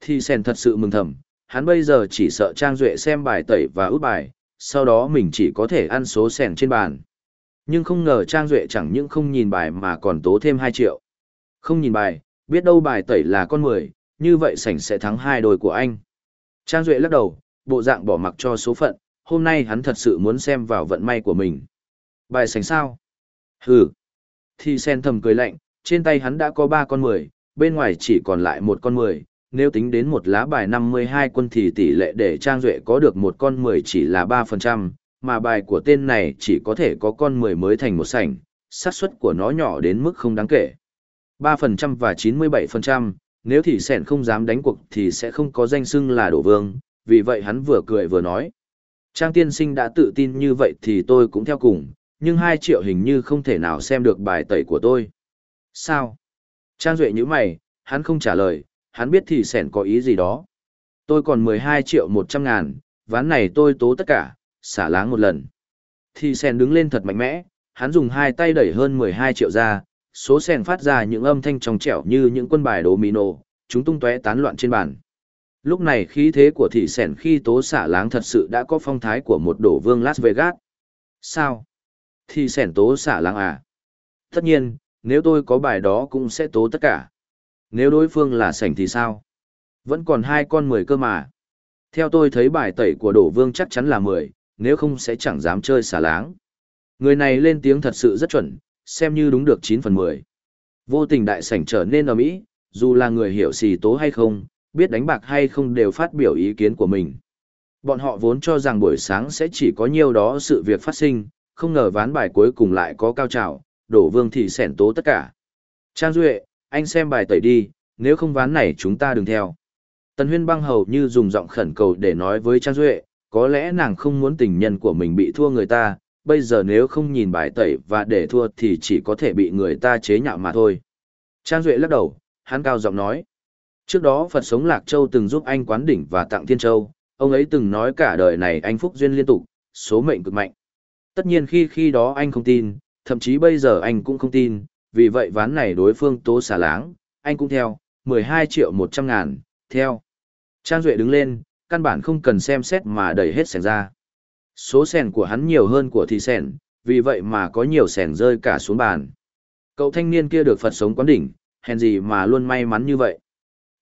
Thì sen thật sự mừng thầm, hắn bây giờ chỉ sợ Trang Duệ xem bài tẩy và út bài, sau đó mình chỉ có thể ăn số sèn trên bàn. Nhưng không ngờ Trang Duệ chẳng những không nhìn bài mà còn tố thêm 2 triệu. Không nhìn bài, biết đâu bài tẩy là con 10, như vậy sảnh sẽ thắng hai đôi của anh. Trang Duệ lắc đầu, bộ dạng bỏ mặc cho số phận, hôm nay hắn thật sự muốn xem vào vận may của mình. Bài sảnh sao? Hừ. Thì sen thầm cười lạnh, trên tay hắn đã có 3 con 10, bên ngoài chỉ còn lại một con 10, nếu tính đến một lá bài 52 quân thì tỷ lệ để Trang Duệ có được một con 10 chỉ là 3%, mà bài của tên này chỉ có thể có con 10 mới thành một sảnh, xác suất của nó nhỏ đến mức không đáng kể. 3% và 97%, nếu thì sẻn không dám đánh cuộc thì sẽ không có danh xưng là đổ vương, vì vậy hắn vừa cười vừa nói. Trang tiên sinh đã tự tin như vậy thì tôi cũng theo cùng, nhưng 2 triệu hình như không thể nào xem được bài tẩy của tôi. Sao? Trang Duệ như mày, hắn không trả lời, hắn biết thì sẻn có ý gì đó. Tôi còn 12 triệu 100 ngàn, ván này tôi tố tất cả, xả láng một lần. Thì sẻn đứng lên thật mạnh mẽ, hắn dùng hai tay đẩy hơn 12 triệu ra, số sẻn phát ra những âm thanh trong trẻo như những quân bài đố mì nổ, chúng tung tóe tán loạn trên bàn. Lúc này khí thế của thị sẻn khi tố xả láng thật sự đã có phong thái của một đổ vương Las Vegas. Sao? Thị sẻn tố xả láng à? Tất nhiên, nếu tôi có bài đó cũng sẽ tố tất cả. Nếu đối phương là sảnh thì sao? Vẫn còn hai con mười cơ mà. Theo tôi thấy bài tẩy của đổ vương chắc chắn là mười, nếu không sẽ chẳng dám chơi xả láng. Người này lên tiếng thật sự rất chuẩn, xem như đúng được chín phần mười. Vô tình đại sảnh trở nên ở mỹ, dù là người hiểu xì tố hay không, biết đánh bạc hay không đều phát biểu ý kiến của mình. Bọn họ vốn cho rằng buổi sáng sẽ chỉ có nhiều đó sự việc phát sinh, không ngờ ván bài cuối cùng lại có cao trào, đổ vương thì sẻn tố tất cả. Trang Duệ, anh xem bài tẩy đi, nếu không ván này chúng ta đừng theo. Tần huyên băng hầu như dùng giọng khẩn cầu để nói với Trang Duệ, có lẽ nàng không muốn tình nhân của mình bị thua người ta, bây giờ nếu không nhìn bài tẩy và để thua thì chỉ có thể bị người ta chế nhạo mà thôi. Trang Duệ lắc đầu, hắn cao giọng nói. Trước đó Phật sống Lạc Châu từng giúp anh quán đỉnh và tặng Thiên Châu, ông ấy từng nói cả đời này anh phúc duyên liên tục, số mệnh cực mạnh. Tất nhiên khi khi đó anh không tin, thậm chí bây giờ anh cũng không tin, vì vậy ván này đối phương tố xả láng, anh cũng theo, 12 triệu 100 ngàn, theo. Trang Duệ đứng lên, căn bản không cần xem xét mà đẩy hết sẻn ra. Số sẻn của hắn nhiều hơn của thì sẻn, vì vậy mà có nhiều sẻn rơi cả xuống bàn. Cậu thanh niên kia được Phật sống quán đỉnh, hèn gì mà luôn may mắn như vậy.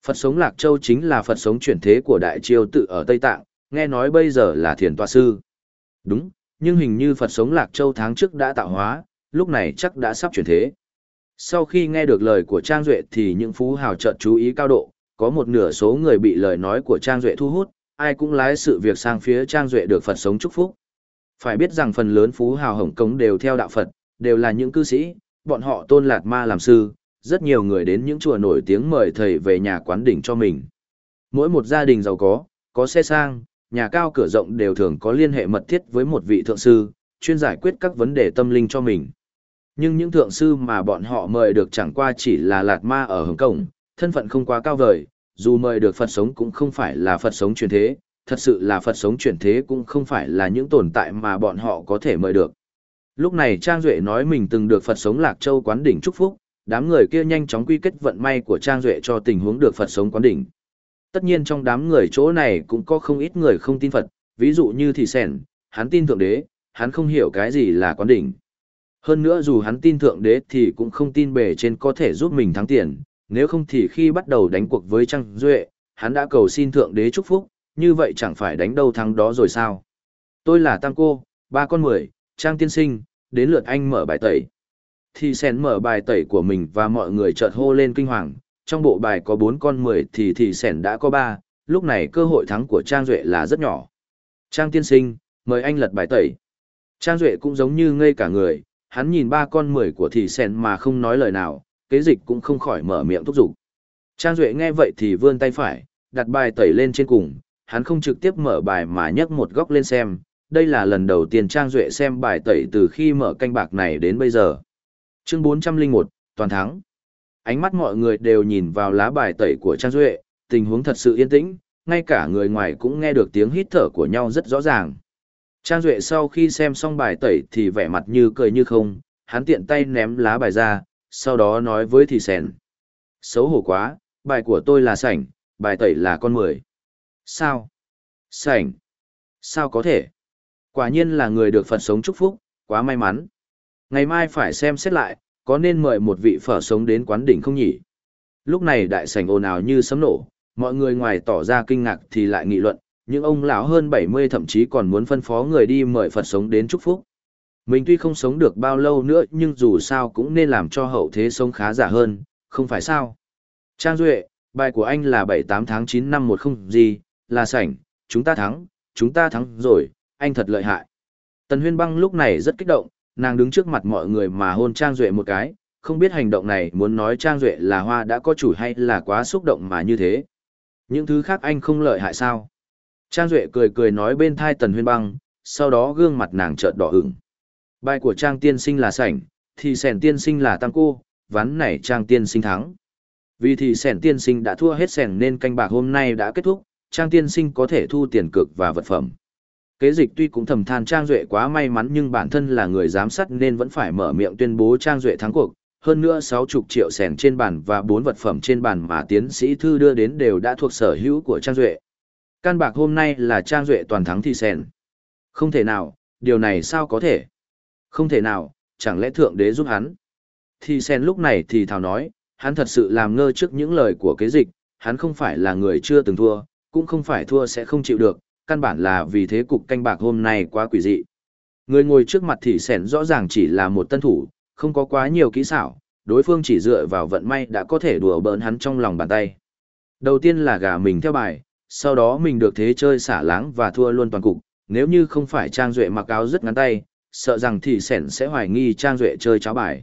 Phật sống Lạc Châu chính là Phật sống chuyển thế của Đại Triều tự ở Tây Tạng, nghe nói bây giờ là thiền tòa sư. Đúng, nhưng hình như Phật sống Lạc Châu tháng trước đã tạo hóa, lúc này chắc đã sắp chuyển thế. Sau khi nghe được lời của Trang Duệ thì những phú hào chợt chú ý cao độ, có một nửa số người bị lời nói của Trang Duệ thu hút, ai cũng lái sự việc sang phía Trang Duệ được Phật sống chúc phúc. Phải biết rằng phần lớn phú hào Hồng cống đều theo đạo Phật, đều là những cư sĩ, bọn họ tôn lạt ma làm sư, rất nhiều người đến những chùa nổi tiếng mời thầy về nhà quán đỉnh cho mình. Mỗi một gia đình giàu có, có xe sang, nhà cao cửa rộng đều thường có liên hệ mật thiết với một vị thượng sư, chuyên giải quyết các vấn đề tâm linh cho mình. Nhưng những thượng sư mà bọn họ mời được chẳng qua chỉ là lạt ma ở Hồng Kông, thân phận không quá cao vời, dù mời được Phật sống cũng không phải là Phật sống truyền thế, thật sự là Phật sống truyền thế cũng không phải là những tồn tại mà bọn họ có thể mời được. Lúc này Trang Duệ nói mình từng được Phật sống Lạc Châu quán đỉnh chúc phúc, đám người kia nhanh chóng quy kết vận may của Trang Duệ cho tình huống được Phật sống quán đỉnh. Tất nhiên trong đám người chỗ này cũng có không ít người không tin Phật, ví dụ như Thị Sẻn, hắn tin Thượng Đế, hắn không hiểu cái gì là quán đỉnh. Hơn nữa dù hắn tin Thượng Đế thì cũng không tin bề trên có thể giúp mình thắng tiền, nếu không thì khi bắt đầu đánh cuộc với Trang Duệ, hắn đã cầu xin Thượng Đế chúc phúc, như vậy chẳng phải đánh đâu thắng đó rồi sao. Tôi là Tam Cô, ba con mười, Trang Tiên Sinh, đến lượt anh mở bài tẩy. Thì sen mở bài tẩy của mình và mọi người chợt hô lên kinh hoàng, trong bộ bài có bốn con mười thì thì sen đã có ba, lúc này cơ hội thắng của Trang Duệ là rất nhỏ. Trang Tiên Sinh, mời anh lật bài tẩy. Trang Duệ cũng giống như ngây cả người, hắn nhìn ba con mười của thì sen mà không nói lời nào, kế dịch cũng không khỏi mở miệng thúc giục. Trang Duệ nghe vậy thì vươn tay phải, đặt bài tẩy lên trên cùng, hắn không trực tiếp mở bài mà nhấc một góc lên xem, đây là lần đầu tiên Trang Duệ xem bài tẩy từ khi mở canh bạc này đến bây giờ. Chương 401, toàn thắng. Ánh mắt mọi người đều nhìn vào lá bài tẩy của Trang Duệ, tình huống thật sự yên tĩnh, ngay cả người ngoài cũng nghe được tiếng hít thở của nhau rất rõ ràng. Trang Duệ sau khi xem xong bài tẩy thì vẻ mặt như cười như không, hắn tiện tay ném lá bài ra, sau đó nói với thị sèn. Xấu hổ quá, bài của tôi là sảnh, bài tẩy là con mười. Sao? Sảnh. Sao có thể? Quả nhiên là người được Phật sống chúc phúc, quá may mắn. Ngày mai phải xem xét lại, có nên mời một vị Phở sống đến quán đỉnh không nhỉ? Lúc này đại sảnh ồn ào như sấm nổ, mọi người ngoài tỏ ra kinh ngạc thì lại nghị luận, những ông lão hơn 70 thậm chí còn muốn phân phó người đi mời Phật sống đến chúc phúc. Mình tuy không sống được bao lâu nữa nhưng dù sao cũng nên làm cho hậu thế sống khá giả hơn, không phải sao? Trang Duệ, bài của anh là 78 tháng 9 năm 10 gì, là sảnh, chúng ta thắng, chúng ta thắng rồi, anh thật lợi hại. Tần Huyên Băng lúc này rất kích động, nàng đứng trước mặt mọi người mà hôn Trang Duệ một cái, không biết hành động này muốn nói Trang Duệ là hoa đã có chủ hay là quá xúc động mà như thế. Những thứ khác anh không lợi hại sao? Trang Duệ cười cười nói bên thai Tần Huyên Băng, sau đó gương mặt nàng chợt đỏ ửng. Bài của Trang Tiên Sinh là sảnh, thì sẻn tiên sinh là tăng cô, ván này Trang Tiên Sinh thắng. Vì thì sẻn tiên sinh đã thua hết sẻn nên canh bạc hôm nay đã kết thúc, Trang Tiên Sinh có thể thu tiền cực và vật phẩm. Kế dịch tuy cũng thầm than Trang Duệ quá may mắn nhưng bản thân là người giám sát nên vẫn phải mở miệng tuyên bố Trang Duệ thắng cuộc. Hơn nữa 60 triệu sèn trên bàn và 4 vật phẩm trên bàn mà tiến sĩ thư đưa đến đều đã thuộc sở hữu của Trang Duệ. Can bạc hôm nay là Trang Duệ toàn thắng thì sèn. Không thể nào, điều này sao có thể? Không thể nào, chẳng lẽ thượng đế giúp hắn? Thì sen lúc này thì thào nói, hắn thật sự làm ngơ trước những lời của kế dịch, hắn không phải là người chưa từng thua, cũng không phải thua sẽ không chịu được, căn bản là vì thế cục canh bạc hôm nay quá quỷ dị. Người ngồi trước mặt thì sẻn rõ ràng chỉ là một tân thủ, không có quá nhiều kỹ xảo, đối phương chỉ dựa vào vận may đã có thể đùa bỡn hắn trong lòng bàn tay. Đầu tiên là gà mình theo bài, sau đó mình được thế chơi xả láng và thua luôn toàn cục, nếu như không phải Trang Duệ mặc áo rất ngắn tay, sợ rằng thì sẻn sẽ hoài nghi Trang Duệ chơi cháo bài.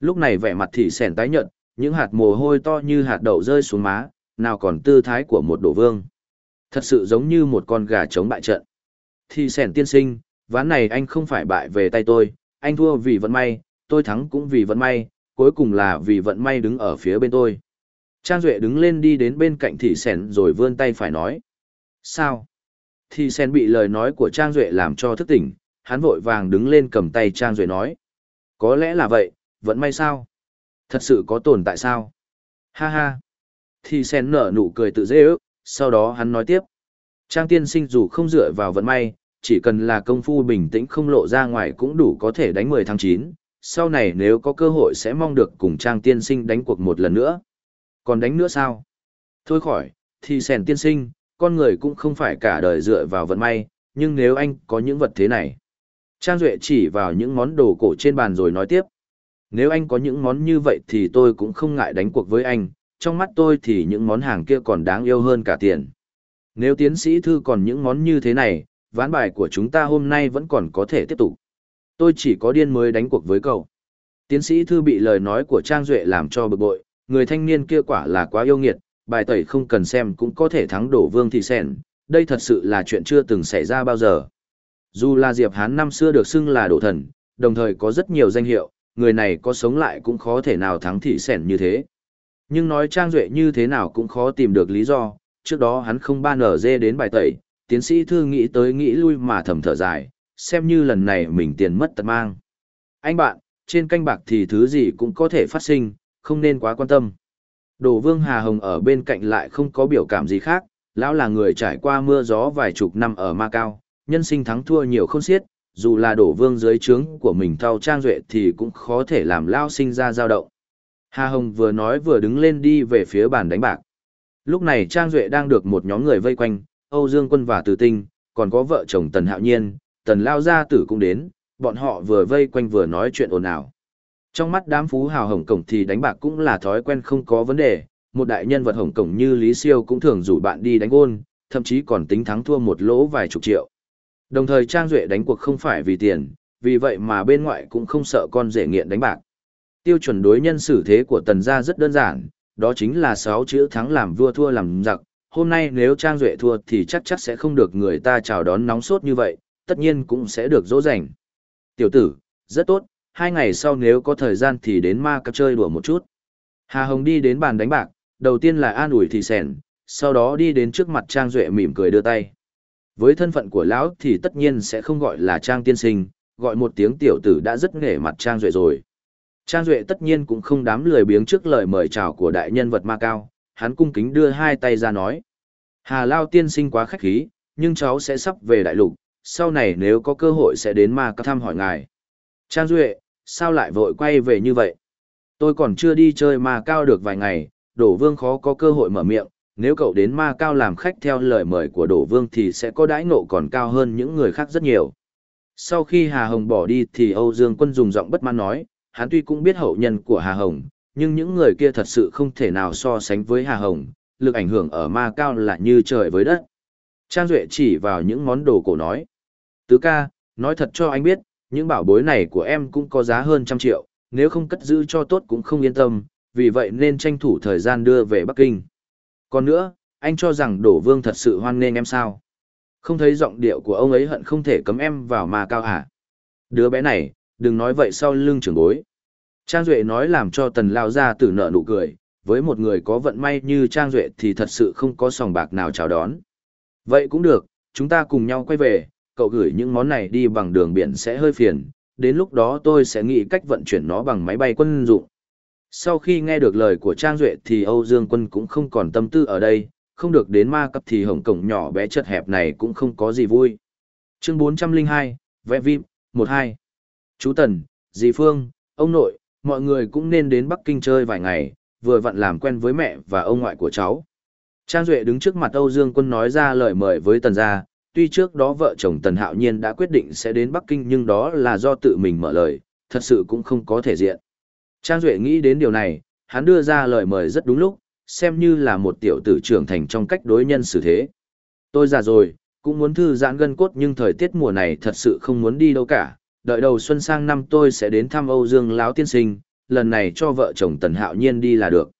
Lúc này vẻ mặt thì sẻn tái nhận, những hạt mồ hôi to như hạt đậu rơi xuống má, nào còn tư thái của một đổ vương. Thật sự giống như một con gà chống bại trận. Thì sẻn tiên sinh, ván này anh không phải bại về tay tôi, anh thua vì vận may, tôi thắng cũng vì vận may, cuối cùng là vì vận may đứng ở phía bên tôi. Trang Duệ đứng lên đi đến bên cạnh thị sẻn rồi vươn tay phải nói. Sao? Thị sẻn bị lời nói của Trang Duệ làm cho thức tỉnh, hắn vội vàng đứng lên cầm tay Trang Duệ nói. Có lẽ là vậy, vận may sao? Thật sự có tồn tại sao? Ha ha! Thị sẻn nở nụ cười tự dễ ước, sau đó hắn nói tiếp. Trang tiên sinh dù không dựa vào vận may, chỉ cần là công phu bình tĩnh không lộ ra ngoài cũng đủ có thể đánh 10 tháng 9, sau này nếu có cơ hội sẽ mong được cùng Trang tiên sinh đánh cuộc một lần nữa. Còn đánh nữa sao? Thôi khỏi, thì sèn tiên sinh, con người cũng không phải cả đời dựa vào vận may, nhưng nếu anh có những vật thế này. Trang Duệ chỉ vào những món đồ cổ trên bàn rồi nói tiếp. Nếu anh có những món như vậy thì tôi cũng không ngại đánh cuộc với anh, trong mắt tôi thì những món hàng kia còn đáng yêu hơn cả tiền. Nếu tiến sĩ thư còn những món như thế này, ván bài của chúng ta hôm nay vẫn còn có thể tiếp tục. Tôi chỉ có điên mới đánh cuộc với cậu. Tiến sĩ thư bị lời nói của Trang Duệ làm cho bực bội, người thanh niên kia quả là quá yêu nghiệt, bài tẩy không cần xem cũng có thể thắng đổ vương thị sen, đây thật sự là chuyện chưa từng xảy ra bao giờ. Dù là Diệp Hán năm xưa được xưng là đổ thần, đồng thời có rất nhiều danh hiệu, người này có sống lại cũng khó thể nào thắng thị sen như thế. Nhưng nói Trang Duệ như thế nào cũng khó tìm được lý do, trước đó hắn không ban ở dê đến bài tẩy, tiến sĩ thư nghĩ tới nghĩ lui mà thầm thở dài, xem như lần này mình tiền mất tật mang. Anh bạn, trên canh bạc thì thứ gì cũng có thể phát sinh, không nên quá quan tâm. Đồ Vương Hà Hồng ở bên cạnh lại không có biểu cảm gì khác, lão là người trải qua mưa gió vài chục năm ở Ma Cao, nhân sinh thắng thua nhiều không xiết, dù là đổ vương dưới trướng của mình thao trang duệ thì cũng khó thể làm lao sinh ra dao động. Hà Hồng vừa nói vừa đứng lên đi về phía bàn đánh bạc. Lúc này Trang Duệ đang được một nhóm người vây quanh, Âu Dương Quân và Từ Tinh, còn có vợ chồng Tần Hạo Nhiên, Tần Lao Gia Tử cũng đến, bọn họ vừa vây quanh vừa nói chuyện ồn ào. Trong mắt đám phú hào Hồng Cổng thì đánh bạc cũng là thói quen không có vấn đề, một đại nhân vật Hồng Cổng như Lý Siêu cũng thường rủ bạn đi đánh ôn, thậm chí còn tính thắng thua một lỗ vài chục triệu. Đồng thời Trang Duệ đánh cuộc không phải vì tiền, vì vậy mà bên ngoại cũng không sợ con rể nghiện đánh bạc. Tiêu chuẩn đối nhân xử thế của tần gia rất đơn giản, đó chính là sáu chữ thắng làm vua thua làm giặc. Hôm nay nếu Trang Duệ thua thì chắc chắc sẽ không được người ta chào đón nóng sốt như vậy, tất nhiên cũng sẽ được dỗ dành. Tiểu tử, rất tốt, hai ngày sau nếu có thời gian thì đến ma cặp chơi đùa một chút. Hà Hồng đi đến bàn đánh bạc, đầu tiên là an ủi thì sẻn, sau đó đi đến trước mặt Trang Duệ mỉm cười đưa tay. Với thân phận của lão thì tất nhiên sẽ không gọi là Trang tiên sinh, gọi một tiếng tiểu tử đã rất nghề mặt Trang Duệ rồi. Trang Duệ tất nhiên cũng không đám lười biếng trước lời mời chào của đại nhân vật ma cao, hắn cung kính đưa hai tay ra nói. Hà Lao tiên sinh quá khách khí, nhưng cháu sẽ sắp về đại lục, sau này nếu có cơ hội sẽ đến ma cao thăm hỏi ngài. Trang Duệ, sao lại vội quay về như vậy? Tôi còn chưa đi chơi ma cao được vài ngày, đổ vương khó có cơ hội mở miệng, nếu cậu đến ma cao làm khách theo lời mời của đổ vương thì sẽ có đãi ngộ còn cao hơn những người khác rất nhiều. Sau khi Hà Hồng bỏ đi thì Âu Dương Quân dùng giọng bất mãn nói, hắn tuy cũng biết hậu nhân của Hà Hồng, nhưng những người kia thật sự không thể nào so sánh với Hà Hồng, lực ảnh hưởng ở ma cao là như trời với đất. Trang Duệ chỉ vào những món đồ cổ nói. Tứ ca, nói thật cho anh biết, những bảo bối này của em cũng có giá hơn trăm triệu, nếu không cất giữ cho tốt cũng không yên tâm, vì vậy nên tranh thủ thời gian đưa về Bắc Kinh. Còn nữa, anh cho rằng đổ vương thật sự hoan nghênh em sao? Không thấy giọng điệu của ông ấy hận không thể cấm em vào ma cao hả? Đứa bé này, đừng nói vậy sau lưng trưởng bối. Trang Duệ nói làm cho tần lao ra tử nợ nụ cười, với một người có vận may như Trang Duệ thì thật sự không có sòng bạc nào chào đón. Vậy cũng được, chúng ta cùng nhau quay về, cậu gửi những món này đi bằng đường biển sẽ hơi phiền, đến lúc đó tôi sẽ nghĩ cách vận chuyển nó bằng máy bay quân dụng. Sau khi nghe được lời của Trang Duệ thì Âu Dương Quân cũng không còn tâm tư ở đây, không được đến ma cấp thì hồng cổng nhỏ bé chật hẹp này cũng không có gì vui. Chương 402, Vẽ Vip, 12 Chú Tần, dì Phương, ông nội, mọi người cũng nên đến Bắc Kinh chơi vài ngày, vừa vặn làm quen với mẹ và ông ngoại của cháu. Trang Duệ đứng trước mặt Âu Dương Quân nói ra lời mời với Tần gia, tuy trước đó vợ chồng Tần Hạo Nhiên đã quyết định sẽ đến Bắc Kinh nhưng đó là do tự mình mở lời, thật sự cũng không có thể diện. Trang Duệ nghĩ đến điều này, hắn đưa ra lời mời rất đúng lúc, xem như là một tiểu tử trưởng thành trong cách đối nhân xử thế. Tôi già rồi, cũng muốn thư giãn gân cốt nhưng thời tiết mùa này thật sự không muốn đi đâu cả, đợi đầu xuân sang năm tôi sẽ đến thăm Âu Dương Lão tiên sinh, lần này cho vợ chồng Tần Hạo Nhiên đi là được.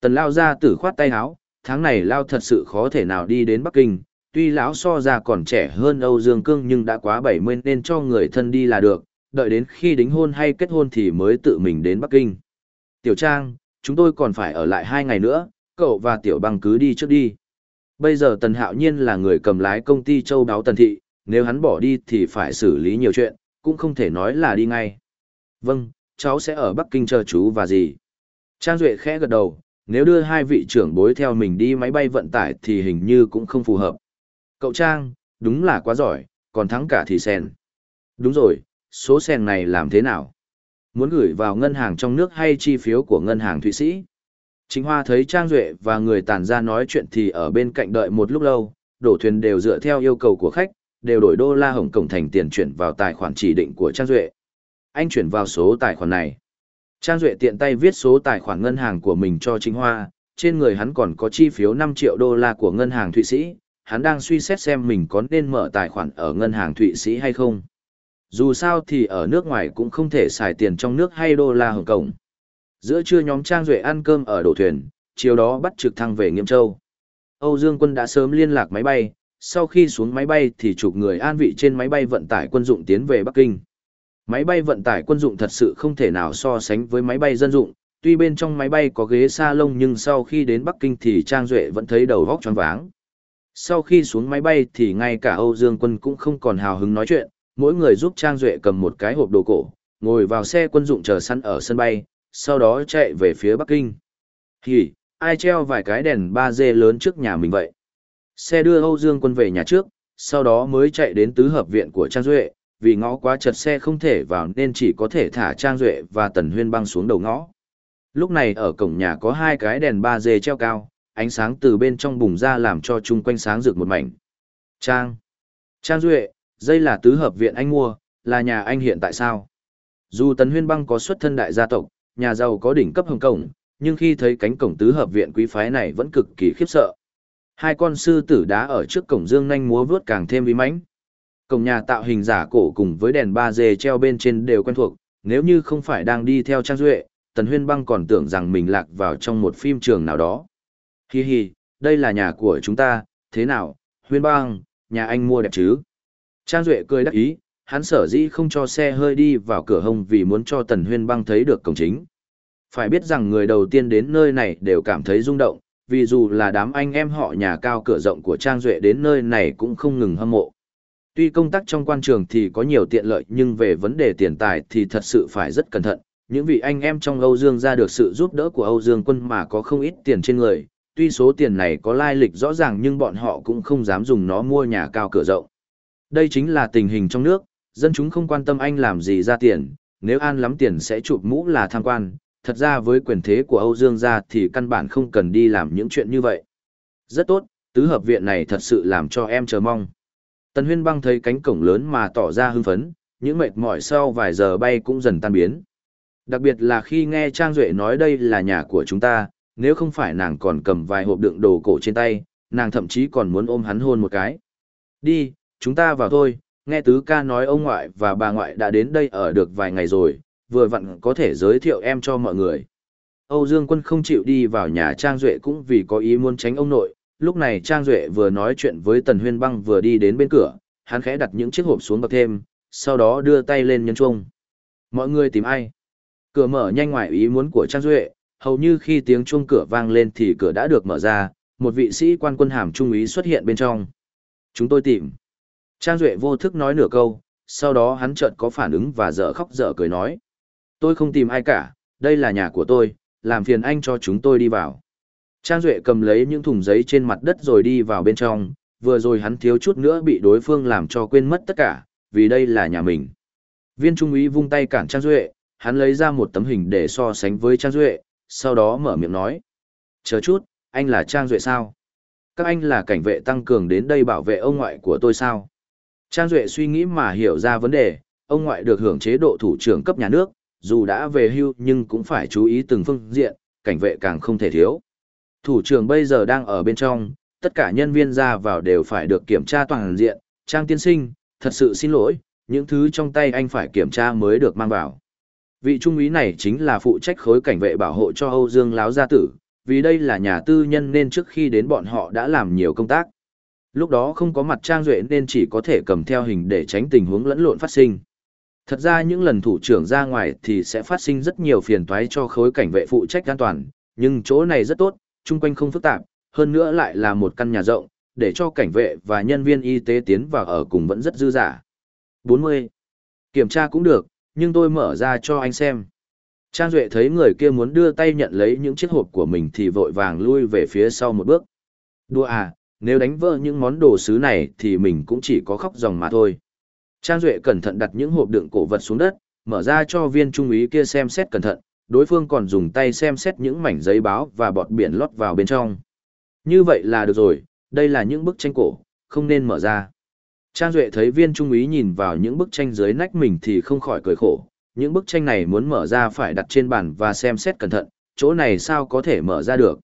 Tần Lao ra tử khoát tay áo, tháng này Lao thật sự khó thể nào đi đến Bắc Kinh, tuy lão so ra còn trẻ hơn Âu Dương Cương nhưng đã quá 70 nên cho người thân đi là được, đợi đến khi đính hôn hay kết hôn thì mới tự mình đến Bắc Kinh. Tiểu Trang, chúng tôi còn phải ở lại hai ngày nữa, cậu và Tiểu Băng cứ đi trước đi. Bây giờ Tần Hạo Nhiên là người cầm lái công ty châu đáo Tần Thị, nếu hắn bỏ đi thì phải xử lý nhiều chuyện, cũng không thể nói là đi ngay. Vâng, cháu sẽ ở Bắc Kinh chờ chú và gì. Trang Duệ khẽ gật đầu, nếu đưa hai vị trưởng bối theo mình đi máy bay vận tải thì hình như cũng không phù hợp. Cậu Trang, đúng là quá giỏi, còn thắng cả thì sen. Đúng rồi, số sen này làm thế nào? Muốn gửi vào ngân hàng trong nước hay chi phiếu của ngân hàng Thụy Sĩ? Chính Hoa thấy Trang Duệ và người tàn ra nói chuyện thì ở bên cạnh đợi một lúc lâu, đổ thuyền đều dựa theo yêu cầu của khách, đều đổi đô la Hồng Kông thành tiền chuyển vào tài khoản chỉ định của Trang Duệ. Anh chuyển vào số tài khoản này. Trang Duệ tiện tay viết số tài khoản ngân hàng của mình cho Trinh Hoa, trên người hắn còn có chi phiếu 5 triệu đô la của ngân hàng Thụy Sĩ, hắn đang suy xét xem mình có nên mở tài khoản ở ngân hàng Thụy Sĩ hay không. Dù sao thì ở nước ngoài cũng không thể xài tiền trong nước hay đô la Hồng Kông. Giữa trưa nhóm Trang Duệ ăn cơm ở đổ thuyền, chiều đó bắt trực thăng về Nghiêm Châu. Âu Dương Quân đã sớm liên lạc máy bay, sau khi xuống máy bay thì chục người an vị trên máy bay vận tải quân dụng tiến về Bắc Kinh. Máy bay vận tải quân dụng thật sự không thể nào so sánh với máy bay dân dụng, tuy bên trong máy bay có ghế sa lông nhưng sau khi đến Bắc Kinh thì Trang Duệ vẫn thấy đầu góc choáng váng. Sau khi xuống máy bay thì ngay cả Âu Dương Quân cũng không còn hào hứng nói chuyện, mỗi người giúp Trang Duệ cầm một cái hộp đồ cổ, ngồi vào xe quân dụng chờ săn ở sân bay, sau đó chạy về phía Bắc Kinh. Hỉ, ai treo vài cái đèn 3G lớn trước nhà mình vậy? Xe đưa Âu Dương quân về nhà trước, sau đó mới chạy đến tứ hợp viện của Trang Duệ, vì ngõ quá chật xe không thể vào nên chỉ có thể thả Trang Duệ và Tần Huyên băng xuống đầu ngõ. Lúc này ở cổng nhà có hai cái đèn 3G treo cao, ánh sáng từ bên trong bùng ra làm cho chung quanh sáng rực một mảnh. Trang. Trang Duệ, đây là tứ hợp viện anh mua, là nhà anh hiện tại sao? Dù Tần Huyên Băng có xuất thân đại gia tộc, nhà giàu có đỉnh cấp hồng cổng, nhưng khi thấy cánh cổng tứ hợp viện quý phái này vẫn cực kỳ khiếp sợ. Hai con sư tử đá ở trước cổng dương nhanh múa vướt càng thêm uy mãnh. Cổng nhà tạo hình giả cổ cùng với đèn ba d treo bên trên đều quen thuộc, nếu như không phải đang đi theo Trang Duệ, Tần Huyên Băng còn tưởng rằng mình lạc vào trong một phim trường nào đó. Hi hi, đây là nhà của chúng ta, thế nào, Huyên Băng, nhà anh mua đẹp chứ? Trang Duệ cười đắc ý, hắn sở dĩ không cho xe hơi đi vào cửa hông vì muốn cho Tần Huyên Băng thấy được cổng chính. Phải biết rằng người đầu tiên đến nơi này đều cảm thấy rung động, vì dù là đám anh em họ nhà cao cửa rộng của Trang Duệ đến nơi này cũng không ngừng hâm mộ. Tuy công tác trong quan trường thì có nhiều tiện lợi nhưng về vấn đề tiền tài thì thật sự phải rất cẩn thận. Những vị anh em trong Âu Dương ra được sự giúp đỡ của Âu Dương quân mà có không ít tiền trên người, tuy số tiền này có lai lịch rõ ràng nhưng bọn họ cũng không dám dùng nó mua nhà cao cửa rộng. Đây chính là tình hình trong nước, dân chúng không quan tâm anh làm gì ra tiền, nếu an lắm tiền sẽ chụp mũ là tham quan, thật ra với quyền thế của Âu Dương gia thì căn bản không cần đi làm những chuyện như vậy. Rất tốt, tứ hợp viện này thật sự làm cho em chờ mong. Tần Huyên băng thấy cánh cổng lớn mà tỏ ra hưng phấn, những mệt mỏi sau vài giờ bay cũng dần tan biến. Đặc biệt là khi nghe Trang Duệ nói đây là nhà của chúng ta, nếu không phải nàng còn cầm vài hộp đựng đồ cổ trên tay, nàng thậm chí còn muốn ôm hắn hôn một cái. Đi, chúng ta vào thôi, nghe tứ ca nói ông ngoại và bà ngoại đã đến đây ở được vài ngày rồi, vừa vặn có thể giới thiệu em cho mọi người. Âu Dương Quân không chịu đi vào nhà Trang Duệ cũng vì có ý muốn tránh ông nội, lúc này Trang Duệ vừa nói chuyện với Tần Huyên Băng vừa đi đến bên cửa, hắn khẽ đặt những chiếc hộp xuống bậc thêm, sau đó đưa tay lên nhấn chuông. Mọi người tìm ai? Cửa mở nhanh ngoài ý muốn của Trang Duệ, hầu như khi tiếng chuông cửa vang lên thì cửa đã được mở ra, một vị sĩ quan quân hàm trung úy xuất hiện bên trong. Chúng tôi tìm. Trang Duệ vô thức nói nửa câu, sau đó hắn chợt có phản ứng và dở khóc dở cười nói. Tôi không tìm ai cả, đây là nhà của tôi, làm phiền anh cho chúng tôi đi vào. Trang Duệ cầm lấy những thùng giấy trên mặt đất rồi đi vào bên trong, vừa rồi hắn thiếu chút nữa bị đối phương làm cho quên mất tất cả, vì đây là nhà mình. Viên trung úy vung tay cản Trang Duệ, hắn lấy ra một tấm hình để so sánh với Trang Duệ, sau đó mở miệng nói. Chờ chút, anh là Trang Duệ sao? Các anh là cảnh vệ tăng cường đến đây bảo vệ ông ngoại của tôi sao? Trang Duệ suy nghĩ mà hiểu ra vấn đề, ông ngoại được hưởng chế độ thủ trưởng cấp nhà nước, dù đã về hưu nhưng cũng phải chú ý từng phương diện, cảnh vệ càng không thể thiếu. Thủ trưởng bây giờ đang ở bên trong, tất cả nhân viên ra vào đều phải được kiểm tra toàn diện, Trang tiên sinh, thật sự xin lỗi, những thứ trong tay anh phải kiểm tra mới được mang vào. Vị trung úy này chính là phụ trách khối cảnh vệ bảo hộ cho Âu Dương Láo Gia Tử, vì đây là nhà tư nhân nên trước khi đến bọn họ đã làm nhiều công tác. Lúc đó không có mặt Trang Duệ nên chỉ có thể cầm theo hình để tránh tình huống lẫn lộn phát sinh. Thật ra những lần thủ trưởng ra ngoài thì sẽ phát sinh rất nhiều phiền toái cho khối cảnh vệ phụ trách an toàn, nhưng chỗ này rất tốt, chung quanh không phức tạp, hơn nữa lại là một căn nhà rộng, để cho cảnh vệ và nhân viên y tế tiến vào ở cùng vẫn rất dư giả. 40. Kiểm tra cũng được, nhưng tôi mở ra cho anh xem. Trang Duệ thấy người kia muốn đưa tay nhận lấy những chiếc hộp của mình thì vội vàng lui về phía sau một bước. Đùa à, nếu đánh vỡ những món đồ sứ này thì mình cũng chỉ có khóc dòng mà thôi. Trang Duệ cẩn thận đặt những hộp đựng cổ vật xuống đất, mở ra cho viên trung úy kia xem xét cẩn thận, đối phương còn dùng tay xem xét những mảnh giấy báo và bọt biển lót vào bên trong. Như vậy là được rồi, đây là những bức tranh cổ, không nên mở ra. Trang Duệ thấy viên trung úy nhìn vào những bức tranh dưới nách mình thì không khỏi cười khổ. Những bức tranh này muốn mở ra phải đặt trên bàn và xem xét cẩn thận, chỗ này sao có thể mở ra được.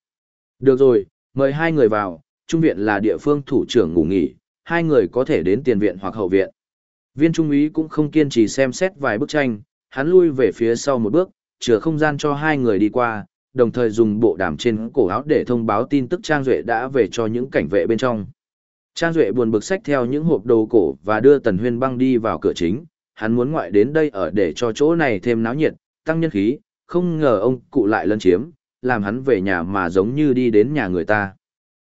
Được rồi, mời hai người vào, trung viện là địa phương thủ trưởng ngủ nghỉ, hai người có thể đến tiền viện hoặc hậu viện. Viên trung úy cũng không kiên trì xem xét vài bức tranh, hắn lui về phía sau một bước, chừa không gian cho hai người đi qua, đồng thời dùng bộ đàm trên cổ áo để thông báo tin tức Trang Duệ đã về cho những cảnh vệ bên trong. Trang Duệ buồn bực sách theo những hộp đồ cổ và đưa Tần Huyên băng đi vào cửa chính, hắn muốn ngoại đến đây ở để cho chỗ này thêm náo nhiệt, tăng nhân khí, không ngờ ông cụ lại lân chiếm, làm hắn về nhà mà giống như đi đến nhà người ta.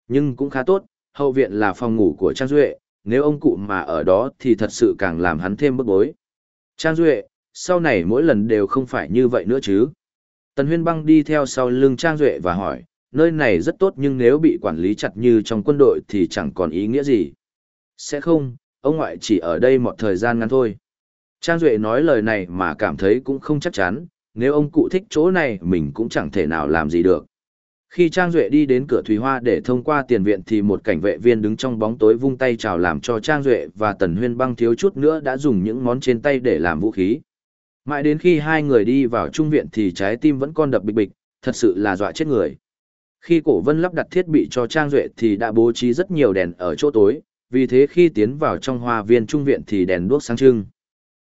Nhưng cũng khá tốt, hậu viện là phòng ngủ của Trang Duệ, nếu ông cụ mà ở đó thì thật sự càng làm hắn thêm bức bối. Trang Duệ, sau này mỗi lần đều không phải như vậy nữa chứ. Tần Huyên Băng đi theo sau lưng Trang Duệ và hỏi, nơi này rất tốt nhưng nếu bị quản lý chặt như trong quân đội thì chẳng còn ý nghĩa gì. Sẽ không, ông ngoại chỉ ở đây một thời gian ngắn thôi. Trang Duệ nói lời này mà cảm thấy cũng không chắc chắn, nếu ông cụ thích chỗ này mình cũng chẳng thể nào làm gì được. Khi Trang Duệ đi đến cửa Thủy Hoa để thông qua tiền viện thì một cảnh vệ viên đứng trong bóng tối vung tay chào làm cho Trang Duệ và Tần Huyên băng thiếu chút nữa đã dùng những món trên tay để làm vũ khí. Mãi đến khi hai người đi vào trung viện thì trái tim vẫn còn đập bịch bịch, thật sự là dọa chết người. Khi cổ vân lắp đặt thiết bị cho Trang Duệ thì đã bố trí rất nhiều đèn ở chỗ tối, vì thế khi tiến vào trong hoa viên trung viện thì đèn đuốc sáng trưng.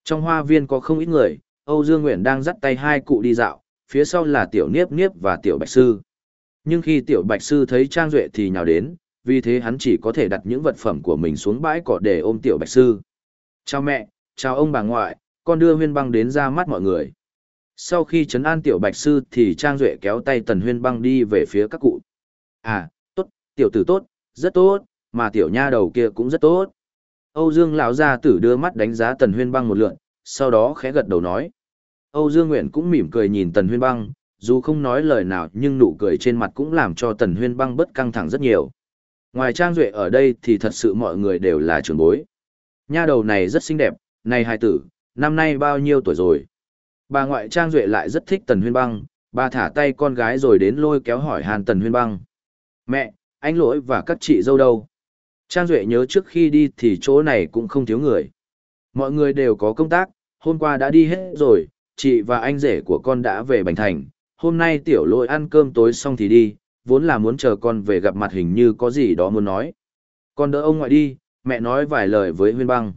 Trong hoa viên có không ít người, Âu Dương Nguyện đang dắt tay hai cụ đi dạo, phía sau là Tiểu Niếp Niếp và Tiểu Bạch Sư. Nhưng khi Tiểu Bạch Sư thấy Trang Duệ thì nhào đến, vì thế hắn chỉ có thể đặt những vật phẩm của mình xuống bãi cỏ để ôm Tiểu Bạch Sư. Chào mẹ, chào ông bà ngoại, con đưa huyên băng đến ra mắt mọi người. Sau khi chấn an Tiểu Bạch Sư thì Trang Duệ kéo tay Tần Huyên băng đi về phía các cụ. À, tốt, tiểu tử tốt, rất tốt, mà tiểu nha đầu kia cũng rất tốt. Âu Dương lão gia tử đưa mắt đánh giá Tần Huyên băng một lượn, sau đó khẽ gật đầu nói. Âu Dương Nguyện cũng mỉm cười nhìn Tần Huyên băng, dù không nói lời nào nhưng nụ cười trên mặt cũng làm cho Tần Huyên băng bất căng thẳng rất nhiều. Ngoài Trang Duệ ở đây thì thật sự mọi người đều là trưởng bối. Nha đầu này rất xinh đẹp, này hai tử, năm nay bao nhiêu tuổi rồi? Bà ngoại Trang Duệ lại rất thích Tần Huyên băng, bà thả tay con gái rồi đến lôi kéo hỏi hàn Tần Huyên băng. Mẹ, anh lỗi và các chị dâu đâu? Trang Duệ nhớ trước khi đi thì chỗ này cũng không thiếu người. Mọi người đều có công tác, hôm qua đã đi hết rồi, chị và anh rể của con đã về Bành Thành, hôm nay tiểu lôi ăn cơm tối xong thì đi, vốn là muốn chờ con về gặp mặt hình như có gì đó muốn nói. Con đỡ ông ngoại đi, mẹ nói vài lời với huyên băng.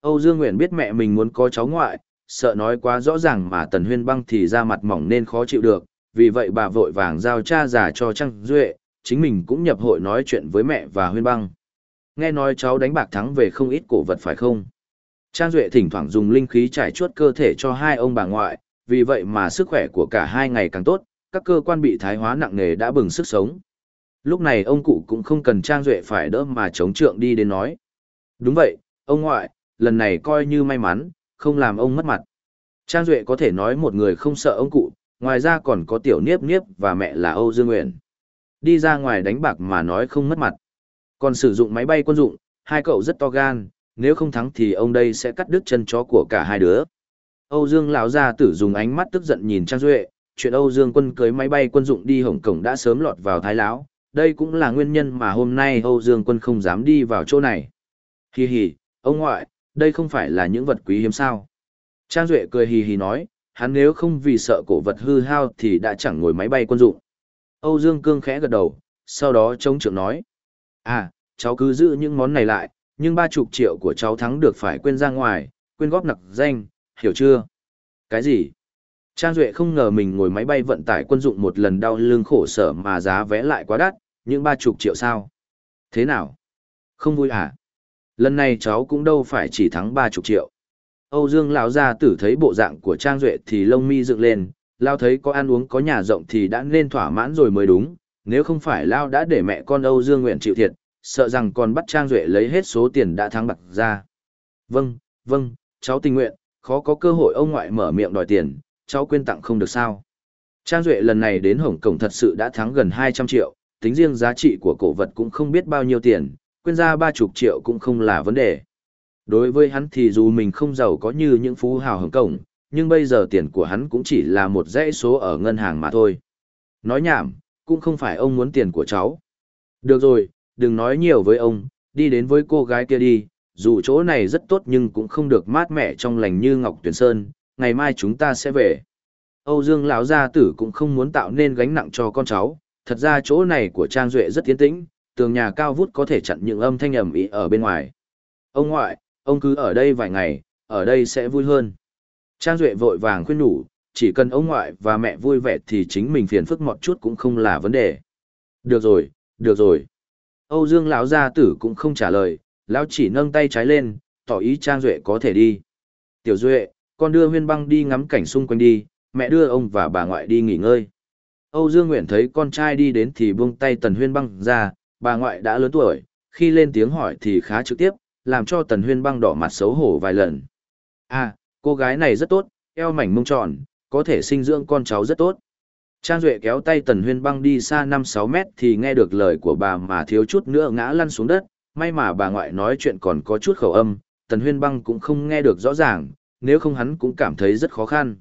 Âu Dương Nguyễn biết mẹ mình muốn có cháu ngoại, sợ nói quá rõ ràng mà tần huyên băng thì ra mặt mỏng nên khó chịu được, vì vậy bà vội vàng giao cha già cho Trang Duệ, chính mình cũng nhập hội nói chuyện với mẹ và huyên băng. Nghe nói cháu đánh bạc thắng về không ít cổ vật phải không? Trang Duệ thỉnh thoảng dùng linh khí trải chuốt cơ thể cho hai ông bà ngoại, vì vậy mà sức khỏe của cả hai ngày càng tốt, các cơ quan bị thái hóa nặng nề đã bừng sức sống. Lúc này ông cụ cũng không cần Trang Duệ phải đỡ mà chống trượng đi đến nói. Đúng vậy, ông ngoại, lần này coi như may mắn, không làm ông mất mặt. Trang Duệ có thể nói một người không sợ ông cụ, ngoài ra còn có tiểu niếp niếp và mẹ là Âu Dương Nguyện. Đi ra ngoài đánh bạc mà nói không mất mặt. Còn sử dụng máy bay quân dụng, hai cậu rất to gan, nếu không thắng thì ông đây sẽ cắt đứt chân chó của cả hai đứa. Âu Dương lão gia tử dùng ánh mắt tức giận nhìn Trang Duệ, chuyện Âu Dương quân cưới máy bay quân dụng đi Hồng Kông đã sớm lọt vào thái lão, đây cũng là nguyên nhân mà hôm nay Âu Dương quân không dám đi vào chỗ này. Hi hi, ông ngoại, đây không phải là những vật quý hiếm sao. Trang Duệ cười hì hì nói, hắn nếu không vì sợ cổ vật hư hao thì đã chẳng ngồi máy bay quân dụng. Âu Dương Cương khẽ gật đầu, sau đó chống trưởng nói. À, cháu cứ giữ những món này lại, nhưng ba chục triệu của cháu thắng được phải quên ra ngoài, quên góp nặc danh, hiểu chưa? Cái gì? Trang Duệ không ngờ mình ngồi máy bay vận tải quân dụng một lần đau lưng khổ sở mà giá vé lại quá đắt, những ba chục triệu sao? Thế nào? Không vui à? Lần này cháu cũng đâu phải chỉ thắng ba chục triệu. Âu Dương lão gia tử thấy bộ dạng của Trang Duệ thì lông mi dựng lên, lao thấy có ăn uống có nhà rộng thì đã nên thỏa mãn rồi mới đúng, nếu không phải lao đã để mẹ con Âu Dương nguyện chịu thiệt, sợ rằng còn bắt Trang Duệ lấy hết số tiền đã thắng bạc ra. Vâng, vâng, cháu tình nguyện, khó có cơ hội ông ngoại mở miệng đòi tiền, cháu quên tặng không được sao. Trang Duệ lần này đến Hồng Kông thật sự đã thắng gần 200 triệu, tính riêng giá trị của cổ vật cũng không biết bao nhiêu tiền, quên ra 30 triệu cũng không là vấn đề. Đối với hắn thì dù mình không giàu có như những phú hào Hồng Kông, nhưng bây giờ tiền của hắn cũng chỉ là một dãy số ở ngân hàng mà thôi. Nói nhảm, cũng không phải ông muốn tiền của cháu. Được rồi, đừng nói nhiều với ông, đi đến với cô gái kia đi, dù chỗ này rất tốt nhưng cũng không được mát mẻ trong lành như Ngọc tuyển Sơn, ngày mai chúng ta sẽ về. Âu Dương lão gia tử cũng không muốn tạo nên gánh nặng cho con cháu, thật ra chỗ này của Trang Duệ rất tiến tĩnh, tường nhà cao vút có thể chặn những âm thanh ầm ĩ ở bên ngoài. Ông ngoại, ông cứ ở đây vài ngày, ở đây sẽ vui hơn. Trang Duệ vội vàng khuyên nhủ, chỉ cần ông ngoại và mẹ vui vẻ thì chính mình phiền phức một chút cũng không là vấn đề. Được rồi, được rồi. Âu Dương lão gia tử cũng không trả lời, lão chỉ nâng tay trái lên, tỏ ý Trang Duệ có thể đi. Tiểu Duệ, con đưa huyên băng đi ngắm cảnh xung quanh đi, mẹ đưa ông và bà ngoại đi nghỉ ngơi. Âu Dương Nguyện thấy con trai đi đến thì buông tay Tần Huyên băng ra, bà ngoại đã lớn tuổi, khi lên tiếng hỏi thì khá trực tiếp, làm cho Tần Huyên băng đỏ mặt xấu hổ vài lần. À, cô gái này rất tốt, eo mảnh mông tròn, có thể sinh dưỡng con cháu rất tốt. Trang Duệ kéo tay Tần Huyên băng đi xa 5-6 mét thì nghe được lời của bà mà thiếu chút nữa ngã lăn xuống đất, may mà bà ngoại nói chuyện còn có chút khẩu âm, Tần Huyên băng cũng không nghe được rõ ràng, nếu không hắn cũng cảm thấy rất khó khăn.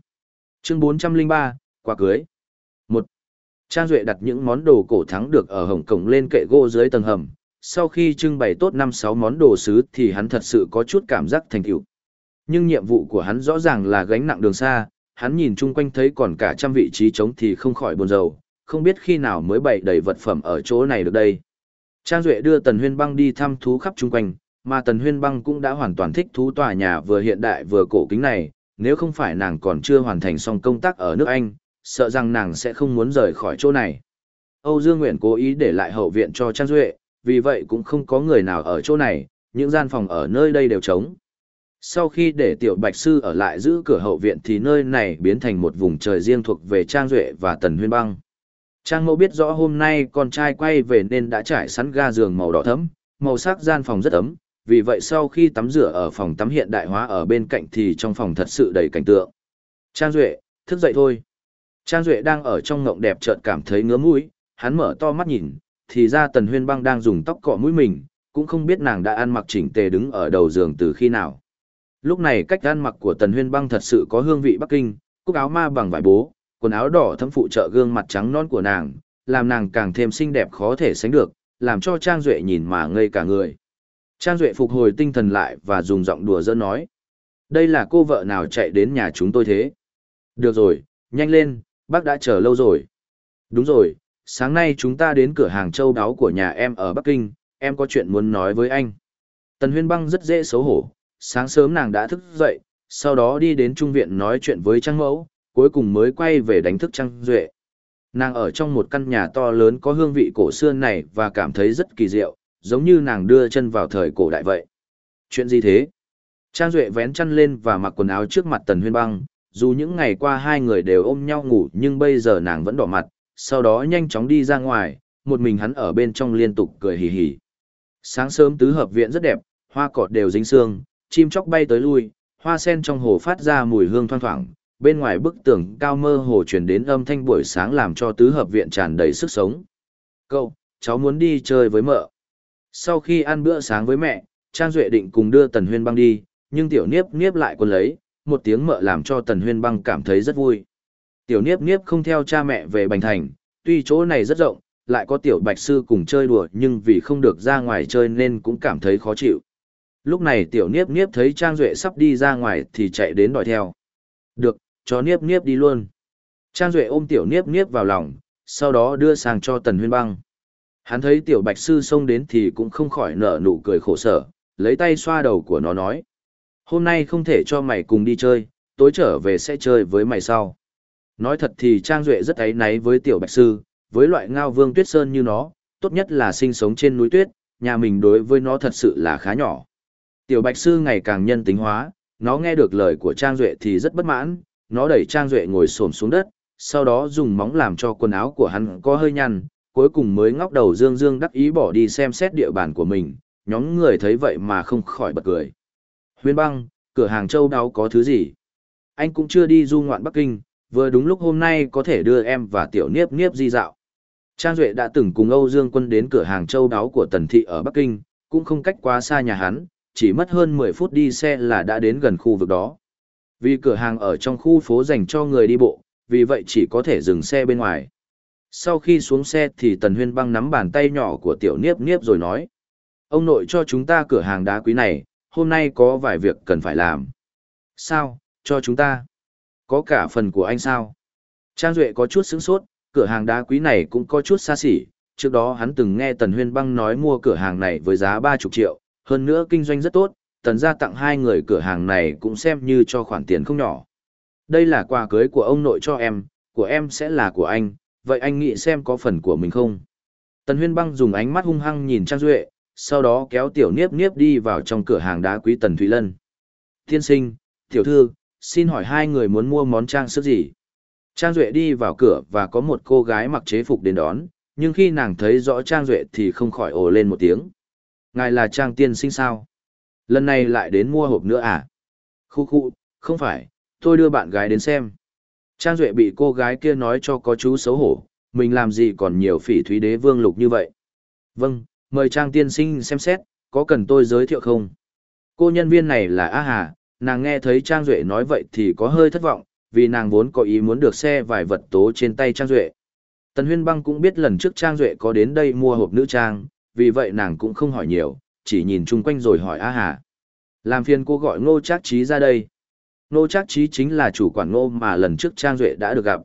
Chương 403, quà cưới. 1. Trang Duệ đặt những món đồ cổ thắng được ở Hồng Cổng lên kệ gỗ dưới tầng hầm. Sau khi trưng bày tốt 5-6 món đồ sứ thì hắn thật sự có chút cảm giác thành tựu. Nhưng nhiệm vụ của hắn rõ ràng là gánh nặng đường xa, hắn nhìn chung quanh thấy còn cả trăm vị trí trống thì không khỏi buồn rầu, không biết khi nào mới bày đầy vật phẩm ở chỗ này được đây. Trang Duệ đưa Tần Huyên Băng đi thăm thú khắp chung quanh, mà Tần Huyên Băng cũng đã hoàn toàn thích thú tòa nhà vừa hiện đại vừa cổ kính này, nếu không phải nàng còn chưa hoàn thành xong công tác ở nước Anh, sợ rằng nàng sẽ không muốn rời khỏi chỗ này. Âu Dương Nguyện cố ý để lại hậu viện cho Trang Duệ, vì vậy cũng không có người nào ở chỗ này, những gian phòng ở nơi đây đều trống. Sau khi để Tiểu Bạch Sư ở lại giữ cửa hậu viện thì nơi này biến thành một vùng trời riêng thuộc về Trang Duệ và Tần Huyên Băng. Trang Mẫu biết rõ hôm nay con trai quay về nên đã trải sẵn ga giường màu đỏ thấm, màu sắc gian phòng rất ấm, vì vậy sau khi tắm rửa ở phòng tắm hiện đại hóa ở bên cạnh thì trong phòng thật sự đầy cảnh tượng. Trang Duệ, thức dậy thôi. Trang Duệ đang ở trong ngộng đẹp chợt cảm thấy ngứa mũi, hắn mở to mắt nhìn, thì ra Tần Huyên Băng đang dùng tóc cọ mũi mình, cũng không biết nàng đã ăn mặc chỉnh tề đứng ở đầu giường từ khi nào. Lúc này cách ăn mặc của Tần Huyên Băng thật sự có hương vị Bắc Kinh, cúc áo ma bằng vải bố, quần áo đỏ thấm phụ trợ gương mặt trắng non của nàng, làm nàng càng thêm xinh đẹp khó thể sánh được, làm cho Trang Duệ nhìn mà ngây cả người. Trang Duệ phục hồi tinh thần lại và dùng giọng đùa giỡn nói. Đây là cô vợ nào chạy đến nhà chúng tôi thế? Được rồi, nhanh lên, bác đã chờ lâu rồi. Đúng rồi, sáng nay chúng ta đến cửa hàng châu đáo của nhà em ở Bắc Kinh, em có chuyện muốn nói với anh. Tần Huyên Băng rất dễ xấu hổ, sáng sớm nàng đã thức dậy, sau đó đi đến trung viện nói chuyện với Trang Mẫu, cuối cùng mới quay về đánh thức Trang Duệ. Nàng ở trong một căn nhà to lớn có hương vị cổ xưa này và cảm thấy rất kỳ diệu, giống như nàng đưa chân vào thời cổ đại vậy. Chuyện gì thế? Trang Duệ vén chăn lên và mặc quần áo trước mặt Tần Huyên Băng, dù những ngày qua hai người đều ôm nhau ngủ nhưng bây giờ nàng vẫn đỏ mặt, sau đó nhanh chóng đi ra ngoài, một mình hắn ở bên trong liên tục cười hì hì. Sáng sớm tứ hợp viện rất đẹp, hoa cỏ đều dính sương, chim chóc bay tới lui, hoa sen trong hồ phát ra mùi hương thoang thoảng, bên ngoài bức tường cao mơ hồ truyền đến âm thanh buổi sáng làm cho tứ hợp viện tràn đầy sức sống. Cậu, cháu muốn đi chơi với mợ. Sau khi ăn bữa sáng với mẹ, Trang Duệ định cùng đưa Tần Huyên băng đi, nhưng tiểu niếp niếp lại quân lấy, một tiếng mợ làm cho Tần Huyên băng cảm thấy rất vui. Tiểu niếp niếp không theo cha mẹ về Bành Thành, tuy chỗ này rất rộng, lại có tiểu bạch sư cùng chơi đùa nhưng vì không được ra ngoài chơi nên cũng cảm thấy khó chịu. Lúc này tiểu niếp niếp thấy Trang Duệ sắp đi ra ngoài thì chạy đến đòi theo. Được, cho niếp niếp đi luôn. Trang Duệ ôm tiểu niếp niếp vào lòng, sau đó đưa sang cho Tần Huyên băng. Hắn thấy tiểu bạch sư xông đến thì cũng không khỏi nở nụ cười khổ sở, lấy tay xoa đầu của nó nói. Hôm nay không thể cho mày cùng đi chơi, tối trở về sẽ chơi với mày sau. Nói thật thì Trang Duệ rất ấy náy với tiểu bạch sư, với loại ngao vương tuyết sơn như nó, tốt nhất là sinh sống trên núi tuyết, nhà mình đối với nó thật sự là khá nhỏ. Tiểu bạch sư ngày càng nhân tính hóa, nó nghe được lời của Trang Duệ thì rất bất mãn, nó đẩy Trang Duệ ngồi xổm xuống đất, sau đó dùng móng làm cho quần áo của hắn có hơi nhăn, cuối cùng mới ngóc đầu dương dương đắc ý bỏ đi xem xét địa bàn của mình, nhóm người thấy vậy mà không khỏi bật cười. Huyên băng, cửa hàng châu đáo có thứ gì? Anh cũng chưa đi du ngoạn Bắc Kinh, vừa đúng lúc hôm nay có thể đưa em và tiểu niếp niếp di dạo. Trang Duệ đã từng cùng Âu Dương Quân đến cửa hàng châu đáo của Tần Thị ở Bắc Kinh, cũng không cách quá xa nhà hắn, chỉ mất hơn 10 phút đi xe là đã đến gần khu vực đó. Vì cửa hàng ở trong khu phố dành cho người đi bộ, vì vậy chỉ có thể dừng xe bên ngoài. Sau khi xuống xe thì Tần Huyên băng nắm bàn tay nhỏ của tiểu niếp niếp rồi nói. Ông nội cho chúng ta cửa hàng đá quý này, hôm nay có vài việc cần phải làm. Sao, cho chúng ta? Có cả phần của anh sao? Trang Duệ có chút sững sốt, cửa hàng đá quý này cũng có chút xa xỉ. Trước đó hắn từng nghe Tần Huyên băng nói mua cửa hàng này với giá 30 triệu, hơn nữa kinh doanh rất tốt, Tần gia tặng hai người cửa hàng này cũng xem như cho khoản tiền không nhỏ. Đây là quà cưới của ông nội cho em, của em sẽ là của anh, vậy anh nghĩ xem có phần của mình không? Tần Huyên Băng dùng ánh mắt hung hăng nhìn Trang Duệ, sau đó kéo tiểu niếp niếp đi vào trong cửa hàng đá quý Tần Thụy Lân. Tiên sinh, tiểu thư, xin hỏi hai người muốn mua món trang sức gì? Trang Duệ đi vào cửa và có một cô gái mặc chế phục đến đón, nhưng khi nàng thấy rõ Trang Duệ thì không khỏi ồ lên một tiếng. Ngài là Trang tiên sinh sao? Lần này lại đến mua hộp nữa à? Khu khu, không phải, Tôi đưa bạn gái đến xem. Trang Duệ bị cô gái kia nói cho có chú xấu hổ, mình làm gì còn nhiều phỉ thúy đế vương lục như vậy. Vâng, mời Trang tiên sinh xem xét, có cần tôi giới thiệu không? Cô nhân viên này là Á Hà, nàng nghe thấy Trang Duệ nói vậy thì có hơi thất vọng, vì nàng vốn có ý muốn được xe vài vật tố trên tay Trang Duệ. Tần Huyên Băng cũng biết lần trước Trang Duệ có đến đây mua hộp nữ trang, vì vậy nàng cũng không hỏi nhiều, chỉ nhìn chung quanh rồi hỏi A Hà. Làm phiền cô gọi Ngô Trác Trí ra đây. Ngô Trác Trí chính là chủ quản Ngô mà lần trước Trang Duệ đã được gặp.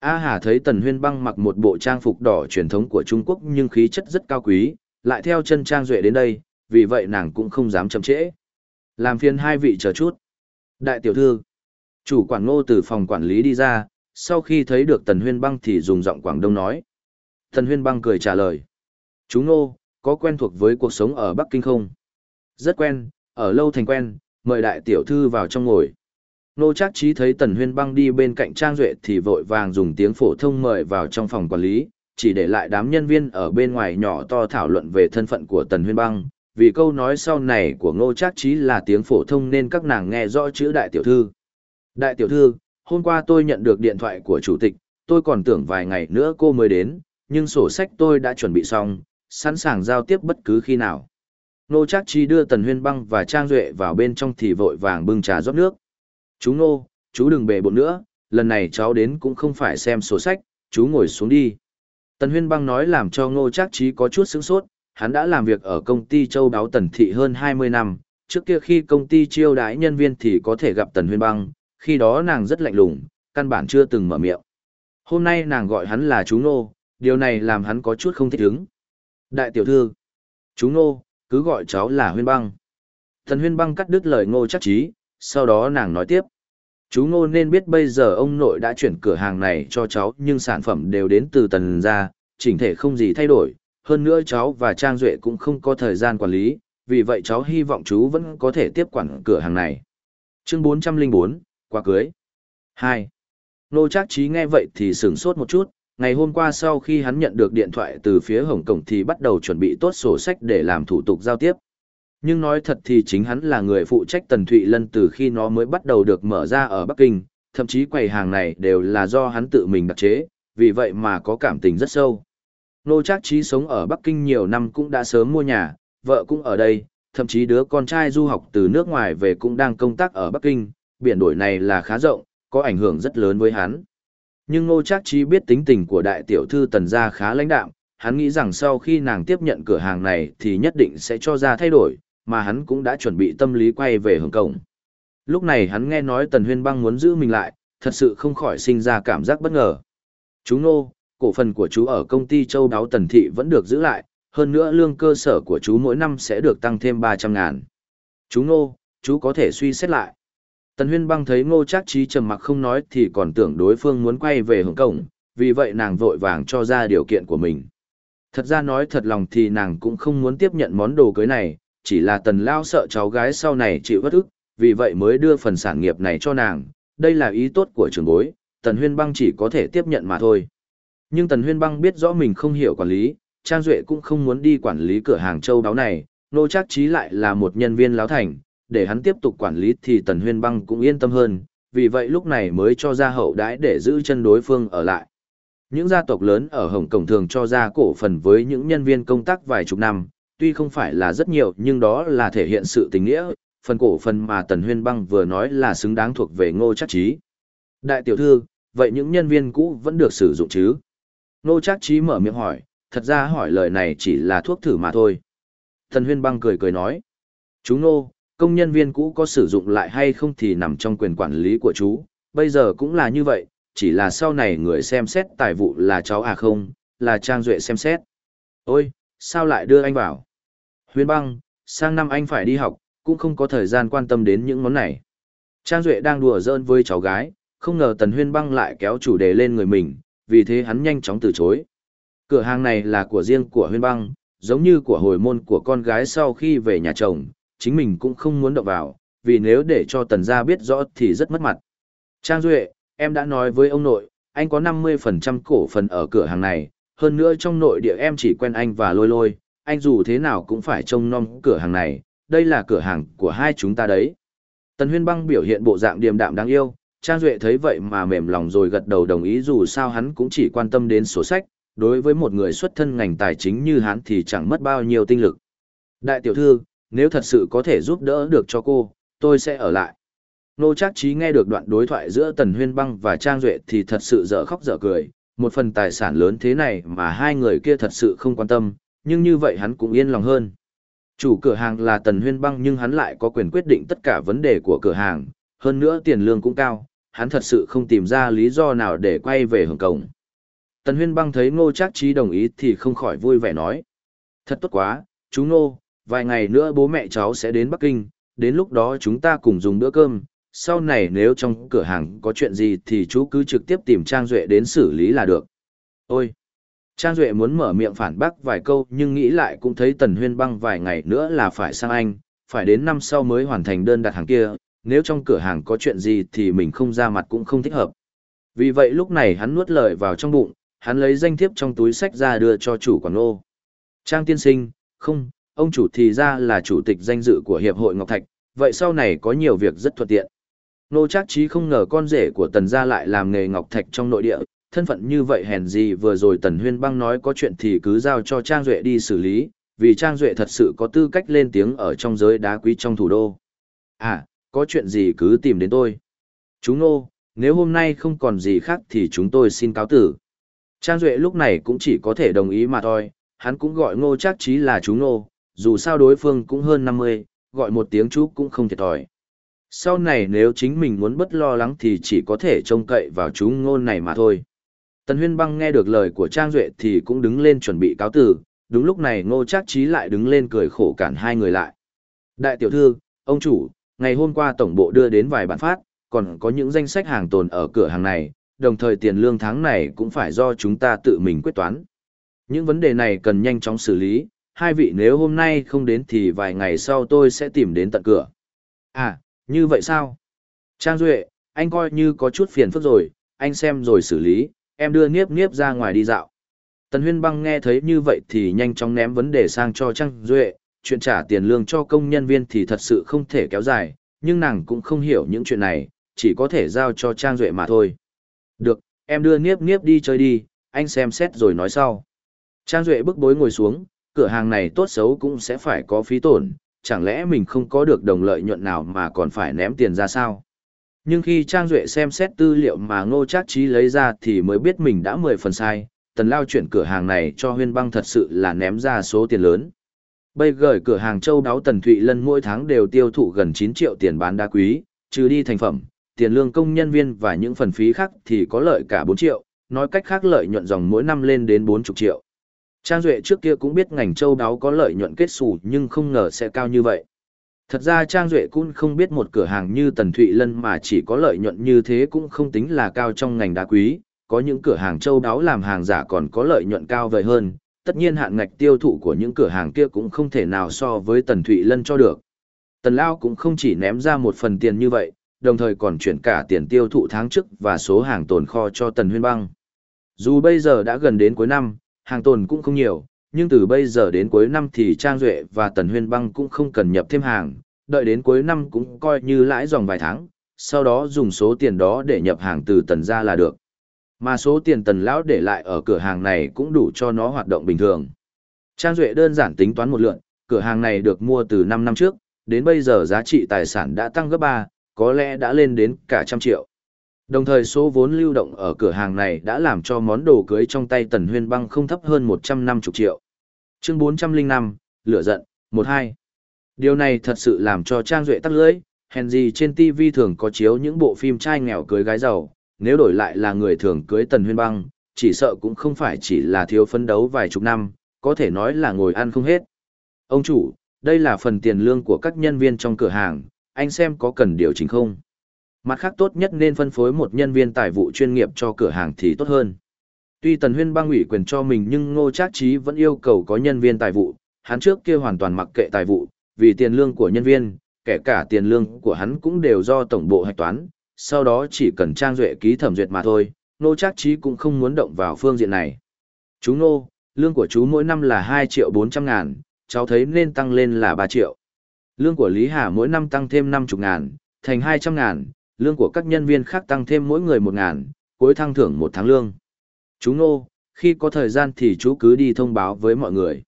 A Hà thấy Tần Huyên Băng mặc một bộ trang phục đỏ truyền thống của Trung Quốc nhưng khí chất rất cao quý, lại theo chân Trang Duệ đến đây, vì vậy nàng cũng không dám chậm trễ. Làm phiền hai vị chờ chút. Đại tiểu thư, chủ quản Ngô từ phòng quản lý đi ra, sau khi thấy được Tần Huyên Băng thì dùng giọng Quảng Đông nói. Tần Huyên Băng cười trả lời. Chú Ngô, có quen thuộc với cuộc sống ở Bắc Kinh không? Rất quen, ở lâu thành quen, mời đại tiểu thư vào trong ngồi. Nô Trác Trí thấy Tần Huyên Băng đi bên cạnh Trang Duệ thì vội vàng dùng tiếng phổ thông mời vào trong phòng quản lý, chỉ để lại đám nhân viên ở bên ngoài nhỏ to thảo luận về thân phận của Tần Huyên Băng, vì câu nói sau này của Ngô Trác Trí là tiếng phổ thông nên các nàng nghe rõ chữ đại tiểu thư. Đại tiểu thư, hôm qua tôi nhận được điện thoại của chủ tịch, tôi còn tưởng vài ngày nữa cô mới đến, nhưng sổ sách tôi đã chuẩn bị xong, sẵn sàng giao tiếp bất cứ khi nào. Nô Trác Chi đưa Tần Huyên Băng và Trang Duệ vào bên trong thì vội vàng bưng trà rót nước. Chú Nô, chú đừng bể bộn nữa, lần này cháu đến cũng không phải xem sổ sách, chú ngồi xuống đi. Tần Huyên Băng nói làm cho Ngô Trác Chí có chút sững sốt, hắn đã làm việc ở công ty châu đáo Tần Thị hơn 20 năm, trước kia khi công ty chiêu đãi nhân viên thì có thể gặp Tần Huyên Băng, khi đó nàng rất lạnh lùng, căn bản chưa từng mở miệng. Hôm nay nàng gọi hắn là chú Ngô, điều này làm hắn có chút không thích ứng. Đại tiểu thư, chú Ngô, cứ gọi cháu là Huyên Băng. Thần Huyên Băng cắt đứt lời Ngô chắc Chí. sau đó nàng nói tiếp. Chú Ngô nên biết bây giờ ông nội đã chuyển cửa hàng này cho cháu nhưng sản phẩm đều đến từ tần ra, chỉnh thể không gì thay đổi. Hơn nữa cháu và Trang Duệ cũng không có thời gian quản lý, vì vậy cháu hy vọng chú vẫn có thể tiếp quản cửa hàng này. Chương 404, qua cưới. 2. Nô Trác Trí nghe vậy thì sửng sốt một chút, ngày hôm qua sau khi hắn nhận được điện thoại từ phía Hồng Kông thì bắt đầu chuẩn bị tốt sổ sách để làm thủ tục giao tiếp. Nhưng nói thật thì chính hắn là người phụ trách Tần Thụy Lân từ khi nó mới bắt đầu được mở ra ở Bắc Kinh, thậm chí quầy hàng này đều là do hắn tự mình đặc chế, vì vậy mà có cảm tình rất sâu. Nô Trác Trí sống ở Bắc Kinh nhiều năm cũng đã sớm mua nhà, vợ cũng ở đây, thậm chí đứa con trai du học từ nước ngoài về cũng đang công tác ở Bắc Kinh, biển đổi này là khá rộng, có ảnh hưởng rất lớn với hắn. Nhưng Ngô Trác Trí biết tính tình của đại tiểu thư tần gia khá lãnh đạm, hắn nghĩ rằng sau khi nàng tiếp nhận cửa hàng này thì nhất định sẽ cho ra thay đổi, mà hắn cũng đã chuẩn bị tâm lý quay về Hồng cổng. Lúc này hắn nghe nói tần huyên băng muốn giữ mình lại, thật sự không khỏi sinh ra cảm giác bất ngờ. Chú Ngô, cổ phần của chú ở công ty châu đáo tần thị vẫn được giữ lại, hơn nữa lương cơ sở của chú mỗi năm sẽ được tăng thêm 300 ngàn. Chú Ngô, chú có thể suy xét lại. Tần Huyên Băng thấy Ngô Trác Trí trầm mặc không nói thì còn tưởng đối phương muốn quay về Hồng cổng, vì vậy nàng vội vàng cho ra điều kiện của mình. Thật ra nói thật lòng thì nàng cũng không muốn tiếp nhận món đồ cưới này, chỉ là Tần Lao sợ cháu gái sau này chịu bất ức, vì vậy mới đưa phần sản nghiệp này cho nàng, đây là ý tốt của Trường bối, Tần Huyên Băng chỉ có thể tiếp nhận mà thôi. Nhưng Tần Huyên Băng biết rõ mình không hiểu quản lý, Trang Duệ cũng không muốn đi quản lý cửa hàng châu đáo này, Nô Trác Trí lại là một nhân viên láo thành, để hắn tiếp tục quản lý thì Tần Huyên Băng cũng yên tâm hơn, vì vậy lúc này mới cho ra hậu đãi để giữ chân đối phương ở lại. Những gia tộc lớn ở Hồng Kông thường cho ra cổ phần với những nhân viên công tác vài chục năm, tuy không phải là rất nhiều nhưng đó là thể hiện sự tình nghĩa, phần cổ phần mà Tần Huyên Băng vừa nói là xứng đáng thuộc về ngô chắc trí. Đại tiểu thư, vậy những nhân viên cũ vẫn được sử dụng chứ? Ngô chắc trí mở miệng hỏi, thật ra hỏi lời này chỉ là thuốc thử mà thôi. Tần Huyên Băng cười cười nói, chúng Ngô, công nhân viên cũ có sử dụng lại hay không thì nằm trong quyền quản lý của chú, bây giờ cũng là như vậy, chỉ là sau này người xem xét tài vụ là cháu à không, là Trang Duệ xem xét. Ôi, sao lại đưa anh vào? Huyền băng, sang năm anh phải đi học, cũng không có thời gian quan tâm đến những món này. Trang Duệ đang đùa giỡn với cháu gái, không ngờ Tần Huyên băng lại kéo chủ đề lên người mình, vì thế hắn nhanh chóng từ chối. Cửa hàng này là của riêng của Huyên băng, giống như của hồi môn của con gái sau khi về nhà chồng, chính mình cũng không muốn động vào, vì nếu để cho tần gia biết rõ thì rất mất mặt. Trang Duệ, em đã nói với ông nội, anh có 50% cổ phần ở cửa hàng này, hơn nữa trong nội địa em chỉ quen anh và lôi lôi, anh dù thế nào cũng phải trông nom cửa hàng này, đây là cửa hàng của hai chúng ta đấy. Tần Huyên Băng biểu hiện bộ dạng điềm đạm đáng yêu, Trang Duệ thấy vậy mà mềm lòng rồi gật đầu đồng ý dù sao hắn cũng chỉ quan tâm đến sổ sách, đối với một người xuất thân ngành tài chính như hắn thì chẳng mất bao nhiêu tinh lực. Đại tiểu thư, nếu thật sự có thể giúp đỡ được cho cô, tôi sẽ ở lại. Nô Trác Trí nghe được đoạn đối thoại giữa Tần Huyên Băng và Trang Duệ thì thật sự dở khóc dở cười, một phần tài sản lớn thế này mà hai người kia thật sự không quan tâm, nhưng như vậy hắn cũng yên lòng hơn. Chủ cửa hàng là Tần Huyên Băng nhưng hắn lại có quyền quyết định tất cả vấn đề của cửa hàng, hơn nữa tiền lương cũng cao, hắn thật sự không tìm ra lý do nào để quay về Hồng Kông. Tần Huyên Băng thấy Ngô Trác Trí đồng ý thì không khỏi vui vẻ nói. Thật tốt quá, chú Ngô, vài ngày nữa bố mẹ cháu sẽ đến Bắc Kinh, đến lúc đó chúng ta cùng dùng bữa cơm, sau này nếu trong cửa hàng có chuyện gì thì chú cứ trực tiếp tìm Trang Duệ đến xử lý là được. Ôi! Trang Duệ muốn mở miệng phản bác vài câu nhưng nghĩ lại cũng thấy Tần Huyên băng vài ngày nữa là phải sang Anh, phải đến năm sau mới hoàn thành đơn đặt hàng kia, nếu trong cửa hàng có chuyện gì thì mình không ra mặt cũng không thích hợp. Vì vậy lúc này hắn nuốt lời vào trong bụng, hắn lấy danh thiếp trong túi sách ra đưa cho chủ quán ô. Trang tiên sinh, không, ông chủ thì ra là chủ tịch danh dự của Hiệp hội Ngọc Thạch, vậy sau này có nhiều việc rất thuận tiện. Nô chắc chí không ngờ con rể của tần gia lại làm nghề ngọc thạch trong nội địa, thân phận như vậy hèn gì vừa rồi tần huyên băng nói có chuyện thì cứ giao cho Trang Duệ đi xử lý, vì Trang Duệ thật sự có tư cách lên tiếng ở trong giới đá quý trong thủ đô. À, có chuyện gì cứ tìm đến tôi. Chúng nô, nếu hôm nay không còn gì khác thì chúng tôi xin cáo tử. Trang Duệ lúc này cũng chỉ có thể đồng ý mà thôi, hắn cũng gọi ngô chắc chí là chúng nô, dù sao đối phương cũng hơn 50, gọi một tiếng chú cũng không thiệt thòi sau này nếu chính mình muốn bất lo lắng thì chỉ có thể trông cậy vào chú ngôn này mà thôi. Tần Huyên Băng nghe được lời của Trang Duệ thì cũng đứng lên chuẩn bị cáo tử, đúng lúc này Ngô Trác Chí lại đứng lên cười khổ cản hai người lại. Đại tiểu thư, ông chủ, ngày hôm qua tổng bộ đưa đến vài bản phát, còn có những danh sách hàng tồn ở cửa hàng này, đồng thời tiền lương tháng này cũng phải do chúng ta tự mình quyết toán. Những vấn đề này cần nhanh chóng xử lý, hai vị nếu hôm nay không đến thì vài ngày sau tôi sẽ tìm đến tận cửa. À, như vậy sao? Trang Duệ, anh coi như có chút phiền phức rồi, anh xem rồi xử lý, em đưa Niếp Niếp ra ngoài đi dạo. Tần Huyên Băng nghe thấy như vậy thì nhanh chóng ném vấn đề sang cho Trang Duệ, chuyện trả tiền lương cho công nhân viên thì thật sự không thể kéo dài, nhưng nàng cũng không hiểu những chuyện này, chỉ có thể giao cho Trang Duệ mà thôi. Được, em đưa Niếp Niếp đi chơi đi, anh xem xét rồi nói sau. Trang Duệ bức bối ngồi xuống, cửa hàng này tốt xấu cũng sẽ phải có phí tổn, chẳng lẽ mình không có được đồng lợi nhuận nào mà còn phải ném tiền ra sao? Nhưng khi Trang Duệ xem xét tư liệu mà Ngô Trác Trí lấy ra thì mới biết mình đã 10 phần sai, tần lao chuyển cửa hàng này cho huyên băng thật sự là ném ra số tiền lớn. Bây gửi cửa hàng châu đáo Tần Thụy Lân mỗi tháng đều tiêu thụ gần 9 triệu tiền bán đá quý, trừ đi thành phẩm, tiền lương công nhân viên và những phần phí khác thì có lợi cả 4 triệu, nói cách khác lợi nhuận dòng mỗi năm lên đến 40 triệu. Trang Duệ trước kia cũng biết ngành châu đáo có lợi nhuận kết xù nhưng không ngờ sẽ cao như vậy. Thật ra Trang Duệ cũng không biết một cửa hàng như Tần Thụy Lân mà chỉ có lợi nhuận như thế cũng không tính là cao trong ngành đá quý, có những cửa hàng châu đáo làm hàng giả còn có lợi nhuận cao vời hơn, tất nhiên hạn ngạch tiêu thụ của những cửa hàng kia cũng không thể nào so với Tần Thụy Lân cho được. Tần Lao cũng không chỉ ném ra một phần tiền như vậy, đồng thời còn chuyển cả tiền tiêu thụ tháng trước và số hàng tồn kho cho Tần Huyên Băng. Dù bây giờ đã gần đến cuối năm, hàng tồn cũng không nhiều, nhưng từ bây giờ đến cuối năm thì Trang Duệ và Tần Huyên Băng cũng không cần nhập thêm hàng, đợi đến cuối năm cũng coi như lãi dòng vài tháng, sau đó dùng số tiền đó để nhập hàng từ Tần ra là được. Mà số tiền Tần Lão để lại ở cửa hàng này cũng đủ cho nó hoạt động bình thường. Trang Duệ đơn giản tính toán một lượng, cửa hàng này được mua từ 5 năm trước, đến bây giờ giá trị tài sản đã tăng gấp 3, có lẽ đã lên đến cả trăm triệu. Đồng thời số vốn lưu động ở cửa hàng này đã làm cho món đồ cưới trong tay Tần Huyên Băng không thấp hơn 150 triệu. Chương 405, lửa giận, 12. Điều này thật sự làm cho Trang Duệ tắt lưỡi, hèn gì trên TV thường có chiếu những bộ phim trai nghèo cưới gái giàu, nếu đổi lại là người thường cưới Tần Huyên Băng, chỉ sợ cũng không phải chỉ là thiếu phấn đấu vài chục năm, có thể nói là ngồi ăn không hết. Ông chủ, đây là phần tiền lương của các nhân viên trong cửa hàng, anh xem có cần điều chỉnh không? Mặt khác tốt nhất nên phân phối một nhân viên tài vụ chuyên nghiệp cho cửa hàng thì tốt hơn. Tuy Tần Huyên băng ủy quyền cho mình nhưng Ngô Trác Trí vẫn yêu cầu có nhân viên tài vụ, hắn trước kia hoàn toàn mặc kệ tài vụ, vì tiền lương của nhân viên, kể cả tiền lương của hắn cũng đều do tổng bộ hạch toán, sau đó chỉ cần trang duệ ký thẩm duyệt mà thôi, Ngô Trác Trí cũng không muốn động vào phương diện này. Chú Ngô, lương của chú mỗi năm là 2 triệu 400 ngàn, cháu thấy nên tăng lên là 3 triệu. Lương của Lý Hà mỗi năm tăng thêm 50 ngàn, thành 200 ngàn, lương của các nhân viên khác tăng thêm mỗi người một ngàn, cuối thăng thưởng một tháng lương. Chú Ngô, khi có thời gian thì chú cứ đi thông báo với mọi người.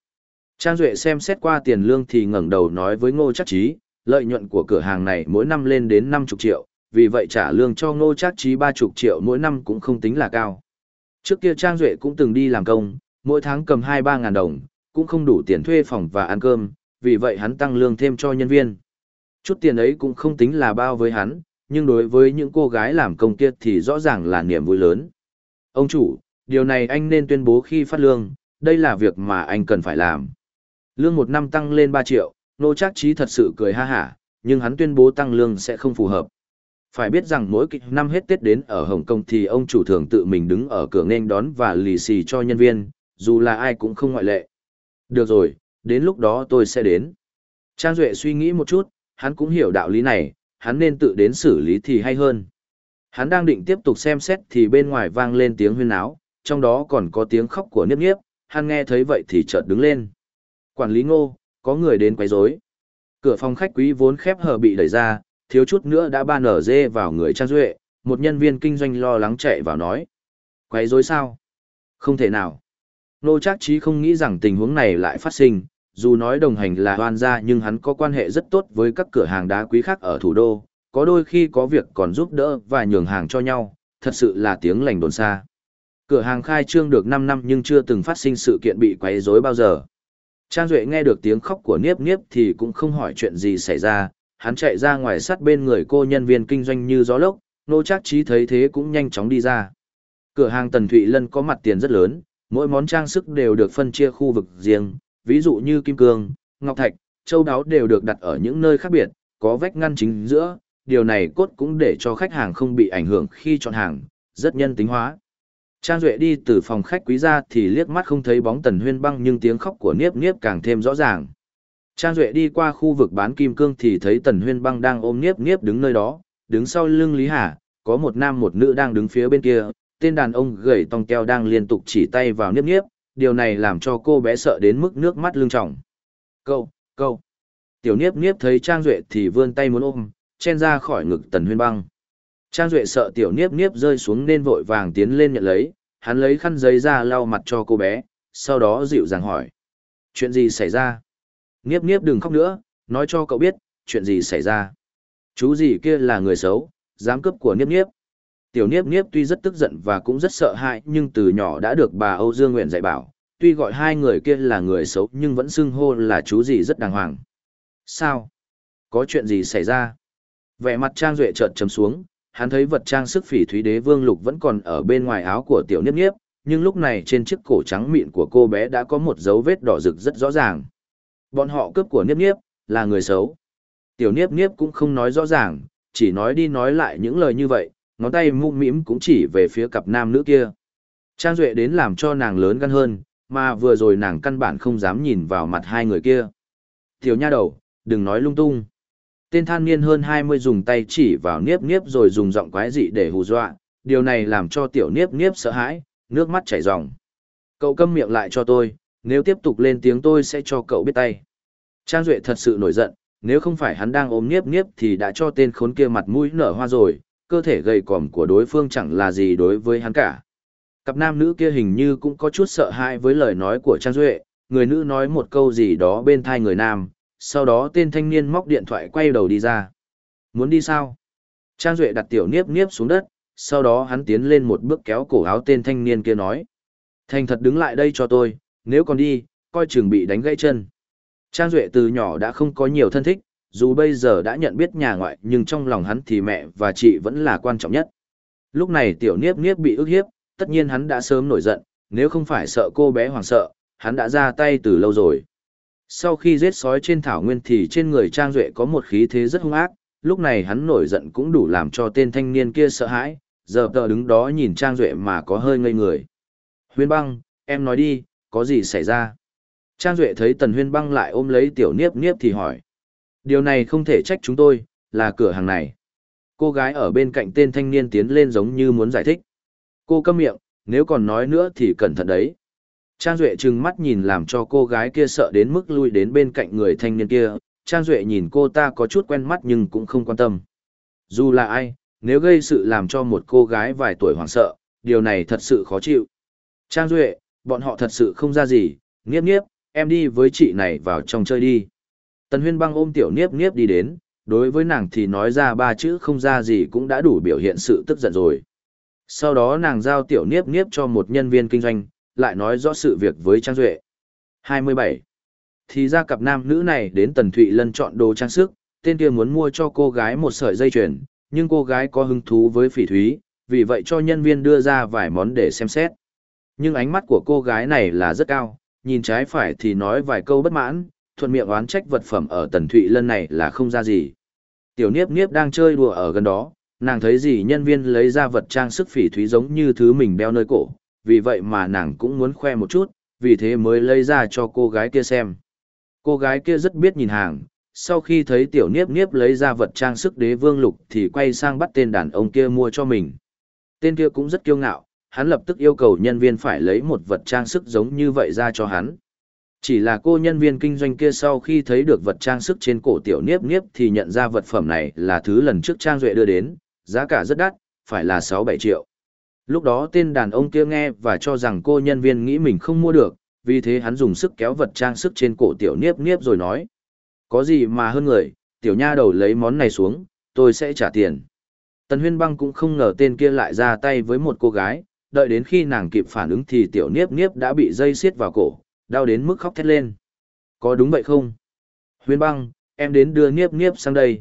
Trang Duệ xem xét qua tiền lương thì ngẩng đầu nói với Ngô Chắc Chí, lợi nhuận của cửa hàng này mỗi năm lên đến 50 triệu, vì vậy trả lương cho Ngô Chắc Chí 30 triệu mỗi năm cũng không tính là cao. Trước kia Trang Duệ cũng từng đi làm công, mỗi tháng cầm 2-3 ngàn đồng, cũng không đủ tiền thuê phòng và ăn cơm, vì vậy hắn tăng lương thêm cho nhân viên. Chút tiền ấy cũng không tính là bao với hắn, nhưng đối với những cô gái làm công kia thì rõ ràng là niềm vui lớn. Ông chủ, điều này anh nên tuyên bố khi phát lương, đây là việc mà anh cần phải làm. Lương một năm tăng lên 3 triệu, nô chắc trí thật sự cười ha hả, nhưng hắn tuyên bố tăng lương sẽ không phù hợp. Phải biết rằng mỗi năm hết Tết đến ở Hồng Kông thì ông chủ thường tự mình đứng ở cửa nghênh đón và lì xì cho nhân viên, dù là ai cũng không ngoại lệ. Được rồi, đến lúc đó tôi sẽ đến. Trang Duệ suy nghĩ một chút, hắn cũng hiểu đạo lý này, hắn nên tự đến xử lý thì hay hơn. Hắn đang định tiếp tục xem xét thì bên ngoài vang lên tiếng huyên áo, trong đó còn có tiếng khóc của niếp niếp, hắn nghe thấy vậy thì chợt đứng lên. Quản lý ngô, có người đến quấy rối. Cửa phòng khách quý vốn khép hờ bị đẩy ra, thiếu chút nữa đã ban ở dê vào người Trang Duệ, một nhân viên kinh doanh lo lắng chạy vào nói. Quấy rối sao? Không thể nào. Nô chắc chí không nghĩ rằng tình huống này lại phát sinh, dù nói đồng hành là hoan gia nhưng hắn có quan hệ rất tốt với các cửa hàng đá quý khác ở thủ đô, có đôi khi có việc còn giúp đỡ và nhường hàng cho nhau, thật sự là tiếng lành đồn xa. Cửa hàng khai trương được 5 năm nhưng chưa từng phát sinh sự kiện bị quấy rối bao giờ. Trang Duệ nghe được tiếng khóc của Niếp Niếp thì cũng không hỏi chuyện gì xảy ra, hắn chạy ra ngoài sát bên người cô nhân viên kinh doanh như gió lốc, nô chắc trí thấy thế cũng nhanh chóng đi ra. Cửa hàng Tần Thụy Lân có mặt tiền rất lớn, mỗi món trang sức đều được phân chia khu vực riêng, ví dụ như kim cương, ngọc thạch, châu đáo đều được đặt ở những nơi khác biệt, có vách ngăn chính giữa, điều này cốt cũng để cho khách hàng không bị ảnh hưởng khi chọn hàng, rất nhân tính hóa. Trang Duệ đi từ phòng khách quý ra thì liếc mắt không thấy bóng tần huyên băng nhưng tiếng khóc của Niếp Niếp càng thêm rõ ràng. Trang Duệ đi qua khu vực bán kim cương thì thấy tần huyên băng đang ôm Niếp Niếp đứng nơi đó, đứng sau lưng Lý Hà, có một nam một nữ đang đứng phía bên kia, tên đàn ông gầy tòng keo đang liên tục chỉ tay vào Niếp Niếp, điều này làm cho cô bé sợ đến mức nước mắt lưng tròng. Câu, câu. Tiểu Niếp Niếp thấy Trang Duệ thì vươn tay muốn ôm, chen ra khỏi ngực tần huyên băng. Trang Duệ sợ tiểu niếp niếp rơi xuống nên vội vàng tiến lên nhận lấy, hắn lấy khăn giấy ra lau mặt cho cô bé, sau đó dịu dàng hỏi. Chuyện gì xảy ra? Niếp niếp đừng khóc nữa, nói cho cậu biết, chuyện gì xảy ra. Chú gì kia là người xấu, dám cướp của niếp niếp. Tiểu niếp niếp tuy rất tức giận và cũng rất sợ hãi nhưng từ nhỏ đã được bà Âu Dương Nguyện dạy bảo, tuy gọi hai người kia là người xấu nhưng vẫn xưng hô là chú gì rất đàng hoàng. Sao? Có chuyện gì xảy ra? Vẻ mặt Trang Duệ chợt chấm xuống, hắn thấy vật trang sức phỉ thúy đế vương lục vẫn còn ở bên ngoài áo của tiểu niếp niếp, nhưng lúc này trên chiếc cổ trắng mịn của cô bé đã có một dấu vết đỏ rực rất rõ ràng. Bọn họ cướp của niếp niếp, là người xấu. Tiểu niếp niếp cũng không nói rõ ràng, chỉ nói đi nói lại những lời như vậy, ngón tay mũm mĩm cũng chỉ về phía cặp nam nữ kia. Trang Duệ đến làm cho nàng lớn gan hơn, mà vừa rồi nàng căn bản không dám nhìn vào mặt hai người kia. Tiểu nha đầu, đừng nói lung tung. Tên than niên hơn 20 dùng tay chỉ vào niếp niếp rồi dùng giọng quái dị để hù dọa, điều này làm cho tiểu niếp niếp sợ hãi, nước mắt chảy ròng. Cậu câm miệng lại cho tôi, nếu tiếp tục lên tiếng tôi sẽ cho cậu biết tay. Trang Duệ thật sự nổi giận, nếu không phải hắn đang ôm niếp niếp thì đã cho tên khốn kia mặt mũi nở hoa rồi, cơ thể gầy còm của đối phương chẳng là gì đối với hắn cả. Cặp nam nữ kia hình như cũng có chút sợ hãi với lời nói của Trang Duệ, người nữ nói một câu gì đó bên thai người nam, sau đó tên thanh niên móc điện thoại quay đầu đi ra. Muốn đi sao? Trang Duệ đặt tiểu niếp niếp xuống đất, sau đó hắn tiến lên một bước kéo cổ áo tên thanh niên kia nói. Thành thật đứng lại đây cho tôi, nếu còn đi, coi chừng bị đánh gãy chân. Trang Duệ từ nhỏ đã không có nhiều thân thích, dù bây giờ đã nhận biết nhà ngoại nhưng trong lòng hắn thì mẹ và chị vẫn là quan trọng nhất. Lúc này tiểu niếp niếp bị ức hiếp, tất nhiên hắn đã sớm nổi giận, nếu không phải sợ cô bé hoàng sợ, hắn đã ra tay từ lâu rồi. Sau khi giết sói trên thảo nguyên thì trên người Trang Duệ có một khí thế rất hung ác, lúc này hắn nổi giận cũng đủ làm cho tên thanh niên kia sợ hãi, giờ tờ đứng đó nhìn Trang Duệ mà có hơi ngây người. Huyên băng, em nói đi, có gì xảy ra? Trang Duệ thấy Tần Huyên băng lại ôm lấy tiểu niếp niếp thì hỏi. Điều này không thể trách chúng tôi, là cửa hàng này. Cô gái ở bên cạnh tên thanh niên tiến lên giống như muốn giải thích. Cô câm miệng, nếu còn nói nữa thì cẩn thận đấy. Trang Duệ trừng mắt nhìn làm cho cô gái kia sợ đến mức lui đến bên cạnh người thanh niên kia, Trang Duệ nhìn cô ta có chút quen mắt nhưng cũng không quan tâm. Dù là ai, Nếu gây sự làm cho một cô gái vài tuổi hoảng sợ, điều này thật sự khó chịu. Trang Duệ, bọn họ thật sự không ra gì, nghiếp nghiếp, em đi với chị này vào trong chơi đi. Tần huyên băng ôm tiểu niếp niếp đi đến, đối với nàng thì nói ra ba chữ không ra gì cũng đã đủ biểu hiện sự tức giận rồi. Sau đó nàng giao tiểu niếp niếp cho một nhân viên kinh doanh, lại nói rõ sự việc với Trang Duệ. 27. Thì ra cặp nam nữ này đến Tần Thụy Lân chọn đồ trang sức, tên kia muốn mua cho cô gái một sợi dây chuyền, nhưng cô gái có hứng thú với phỉ thúy, vì vậy cho nhân viên đưa ra vài món để xem xét. Nhưng ánh mắt của cô gái này là rất cao, nhìn trái phải thì nói vài câu bất mãn, thuận miệng oán trách vật phẩm ở Tần Thụy Lân này là không ra gì. Tiểu Niếp Niếp đang chơi đùa ở gần đó, nàng thấy gì nhân viên lấy ra vật trang sức phỉ thúy giống như thứ mình đeo nơi cổ, vì vậy mà nàng cũng muốn khoe một chút, vì thế mới lấy ra cho cô gái kia xem. Cô gái kia rất biết nhìn hàng, sau khi thấy tiểu niếp niếp lấy ra vật trang sức đế vương lục thì quay sang bắt tên đàn ông kia mua cho mình. Tên kia cũng rất kiêu ngạo, hắn lập tức yêu cầu nhân viên phải lấy một vật trang sức giống như vậy ra cho hắn. Chỉ là cô nhân viên kinh doanh kia sau khi thấy được vật trang sức trên cổ tiểu niếp niếp thì nhận ra vật phẩm này là thứ lần trước Trang Duệ đưa đến, giá cả rất đắt, phải là 6-7 triệu. Lúc đó tên đàn ông kia nghe và cho rằng cô nhân viên nghĩ mình không mua được, vì thế hắn dùng sức kéo vật trang sức trên cổ tiểu niếp niếp rồi nói. Có gì mà hơn người, tiểu nha đầu lấy món này xuống, tôi sẽ trả tiền. Tần huyên băng cũng không ngờ tên kia lại ra tay với một cô gái, đợi đến khi nàng kịp phản ứng thì tiểu niếp niếp đã bị dây xiết vào cổ, đau đến mức khóc thét lên. Có đúng vậy không? Huyên băng, em đến đưa nghiếp nghiếp sang đây.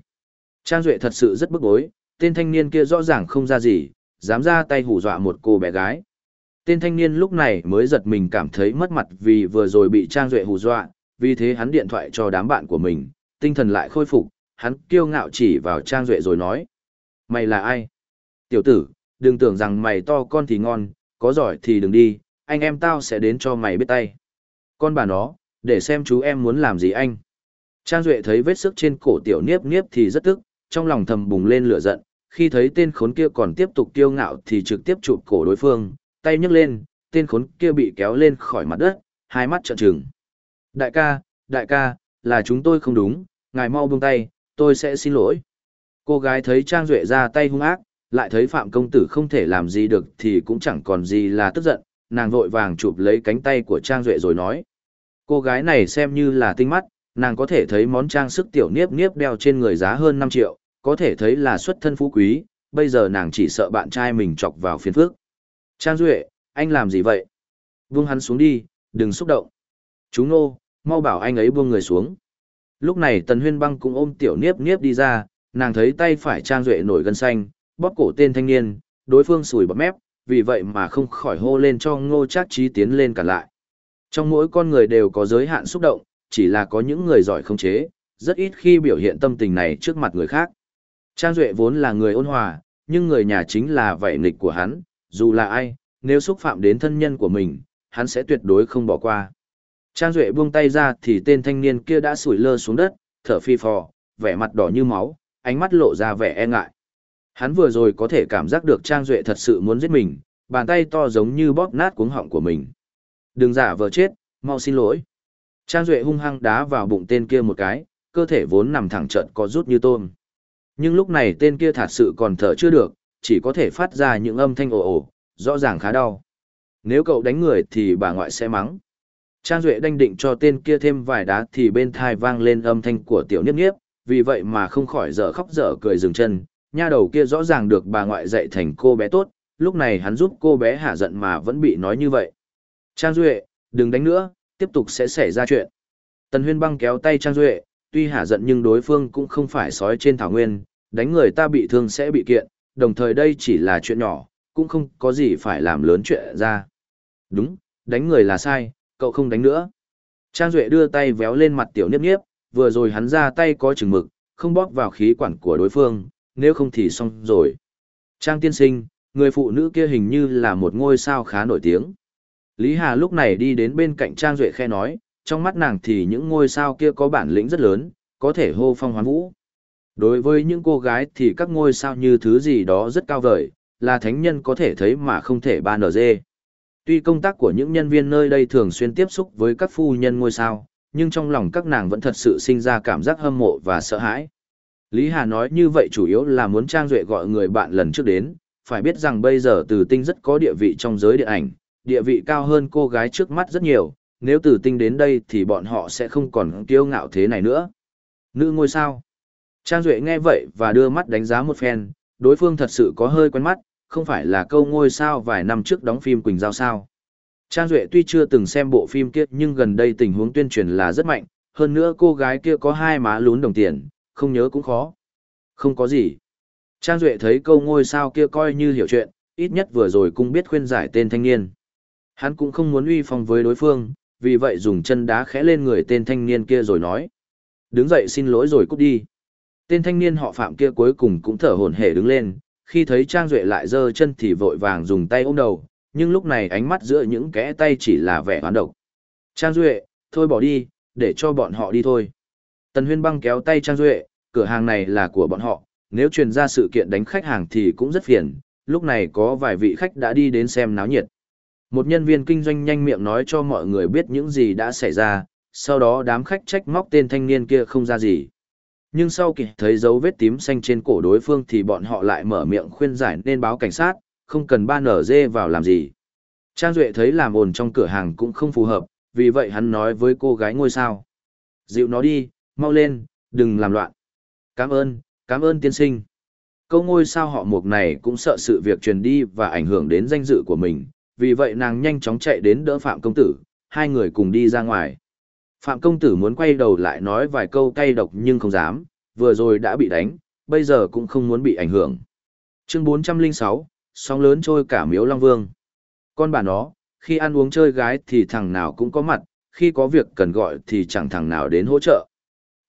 Trang Duệ thật sự rất bức bối, tên thanh niên kia rõ ràng không ra gì, dám ra tay hù dọa một cô bé gái. Tên thanh niên lúc này mới giật mình cảm thấy mất mặt vì vừa rồi bị Trang Duệ hù dọa, vì thế hắn điện thoại cho đám bạn của mình, tinh thần lại khôi phục, hắn kiêu ngạo chỉ vào Trang Duệ rồi nói. Mày là ai? Tiểu tử, đừng tưởng rằng mày to con thì ngon, có giỏi thì đừng đi, anh em tao sẽ đến cho mày biết tay. Con bà nó, để xem chú em muốn làm gì anh. Trang Duệ thấy vết sức trên cổ tiểu niếp niếp thì rất tức, trong lòng thầm bùng lên lửa giận, khi thấy tên khốn kia còn tiếp tục kiêu ngạo thì trực tiếp chụp cổ đối phương, tay nhấc lên, tên khốn kia bị kéo lên khỏi mặt đất, hai mắt trợn trừng. Đại ca, đại ca, là chúng tôi không đúng, ngài mau buông tay, tôi sẽ xin lỗi. Cô gái thấy Trang Duệ ra tay hung ác, lại thấy Phạm Công Tử không thể làm gì được thì cũng chẳng còn gì là tức giận, nàng vội vàng chụp lấy cánh tay của Trang Duệ rồi nói. Cô gái này xem như là tinh mắt, nàng có thể thấy món trang sức tiểu niếp niếp đeo trên người giá hơn 5 triệu, có thể thấy là xuất thân phú quý, bây giờ nàng chỉ sợ bạn trai mình chọc vào phiền phước. Trang Duệ, anh làm gì vậy? Buông hắn xuống đi, đừng xúc động. Chú Nô, mau bảo anh ấy buông người xuống. Lúc này Tần Huyên Băng cũng ôm tiểu niếp niếp đi ra, nàng thấy tay phải Trang Duệ nổi gân xanh, bóp cổ tên thanh niên, đối phương sùi bắp mép, vì vậy mà không khỏi hô lên cho ngô trác trí tiến lên cả lại. Trong mỗi con người đều có giới hạn xúc động, chỉ là có những người giỏi không chế, rất ít khi biểu hiện tâm tình này trước mặt người khác. Trang Duệ vốn là người ôn hòa, nhưng người nhà chính là vậy nghịch của hắn, dù là ai, nếu xúc phạm đến thân nhân của mình, hắn sẽ tuyệt đối không bỏ qua. Trang Duệ buông tay ra thì tên thanh niên kia đã sủi lơ xuống đất, thở phi phò, vẻ mặt đỏ như máu, ánh mắt lộ ra vẻ e ngại. Hắn vừa rồi có thể cảm giác được Trang Duệ thật sự muốn giết mình, bàn tay to giống như bóp nát cuống họng của mình. Đừng giả vờ chết, mau xin lỗi. Trang Duệ hung hăng đá vào bụng tên kia một cái, cơ thể vốn nằm thẳng trận có rút như tôm. Nhưng lúc này tên kia thật sự còn thở chưa được, chỉ có thể phát ra những âm thanh ồ ồ, rõ ràng khá đau. Nếu cậu đánh người thì bà ngoại sẽ mắng. Trang Duệ đanh định cho tên kia thêm vài đá thì bên thai vang lên âm thanh của tiểu niếp niếp, vì vậy mà không khỏi dở khóc dở cười dừng chân, nha đầu kia rõ ràng được bà ngoại dạy thành cô bé tốt, lúc này hắn giúp cô bé hạ giận mà vẫn bị nói như vậy. Trang Duệ, đừng đánh nữa, tiếp tục sẽ xảy ra chuyện. Tần Huyên băng kéo tay Trang Duệ, tuy hả giận nhưng đối phương cũng không phải sói trên thảo nguyên, đánh người ta bị thương sẽ bị kiện, đồng thời đây chỉ là chuyện nhỏ, cũng không có gì phải làm lớn chuyện ra. Đúng, đánh người là sai, cậu không đánh nữa. Trang Duệ đưa tay véo lên mặt tiểu niếp niếp, vừa rồi hắn ra tay có chừng mực, không bóp vào khí quản của đối phương, nếu không thì xong rồi. Trang tiên sinh, người phụ nữ kia hình như là một ngôi sao khá nổi tiếng. Lý Hà lúc này đi đến bên cạnh Trang Duệ khe nói, trong mắt nàng thì những ngôi sao kia có bản lĩnh rất lớn, có thể hô phong hoán vũ. Đối với những cô gái thì các ngôi sao như thứ gì đó rất cao vời, là thánh nhân có thể thấy mà không thể ban ở dê. Tuy công tác của những nhân viên nơi đây thường xuyên tiếp xúc với các phu nhân ngôi sao, nhưng trong lòng các nàng vẫn thật sự sinh ra cảm giác hâm mộ và sợ hãi. Lý Hà nói như vậy chủ yếu là muốn Trang Duệ gọi người bạn lần trước đến, phải biết rằng bây giờ Từ Tinh rất có địa vị trong giới điện ảnh, địa vị cao hơn cô gái trước mắt rất nhiều, nếu tử Tinh đến đây thì bọn họ sẽ không còn kiêu ngạo thế này nữa. Nữ ngôi sao? Trang Duệ nghe vậy và đưa mắt đánh giá một phen, đối phương thật sự có hơi quen mắt, không phải là câu ngôi sao vài năm trước đóng phim Quỳnh Giao sao. Trang Duệ tuy chưa từng xem bộ phim kia nhưng gần đây tình huống tuyên truyền là rất mạnh, hơn nữa cô gái kia có hai má lún đồng tiền, không nhớ cũng khó. Không có gì. Trang Duệ thấy câu ngôi sao kia coi như hiểu chuyện, ít nhất vừa rồi cũng biết khuyên giải tên thanh niên. Hắn cũng không muốn uy phong với đối phương, vì vậy dùng chân đá khẽ lên người tên thanh niên kia rồi nói. Đứng dậy xin lỗi rồi cút đi. Tên thanh niên họ phạm kia cuối cùng cũng thở hổn hển đứng lên, khi thấy Trang Duệ lại giơ chân thì vội vàng dùng tay ôm đầu, nhưng lúc này ánh mắt giữa những kẽ tay chỉ là vẻ hoán độc. Trang Duệ, thôi bỏ đi, để cho bọn họ đi thôi. Tần Huyên băng kéo tay Trang Duệ, cửa hàng này là của bọn họ, nếu truyền ra sự kiện đánh khách hàng thì cũng rất phiền, lúc này có vài vị khách đã đi đến xem náo nhiệt. Một nhân viên kinh doanh nhanh miệng nói cho mọi người biết những gì đã xảy ra, sau đó đám khách trách móc tên thanh niên kia không ra gì. Nhưng sau khi thấy dấu vết tím xanh trên cổ đối phương thì bọn họ lại mở miệng khuyên giải nên báo cảnh sát, không cần ba nở dê vào làm gì. Trang Duệ thấy làm ồn trong cửa hàng cũng không phù hợp, vì vậy hắn nói với cô gái ngôi sao. Dịu nó đi, mau lên, đừng làm loạn. Cảm ơn, cảm ơn tiên sinh. Câu ngôi sao họ mục này cũng sợ sự việc truyền đi và ảnh hưởng đến danh dự của mình, vì vậy nàng nhanh chóng chạy đến đỡ Phạm Công Tử, hai người cùng đi ra ngoài. Phạm Công Tử muốn quay đầu lại nói vài câu cay độc nhưng không dám, vừa rồi đã bị đánh, bây giờ cũng không muốn bị ảnh hưởng. Chương 406, sóng lớn trôi cả miếu Long Vương. Con bà nó, khi ăn uống chơi gái thì thằng nào cũng có mặt, khi có việc cần gọi thì chẳng thằng nào đến hỗ trợ.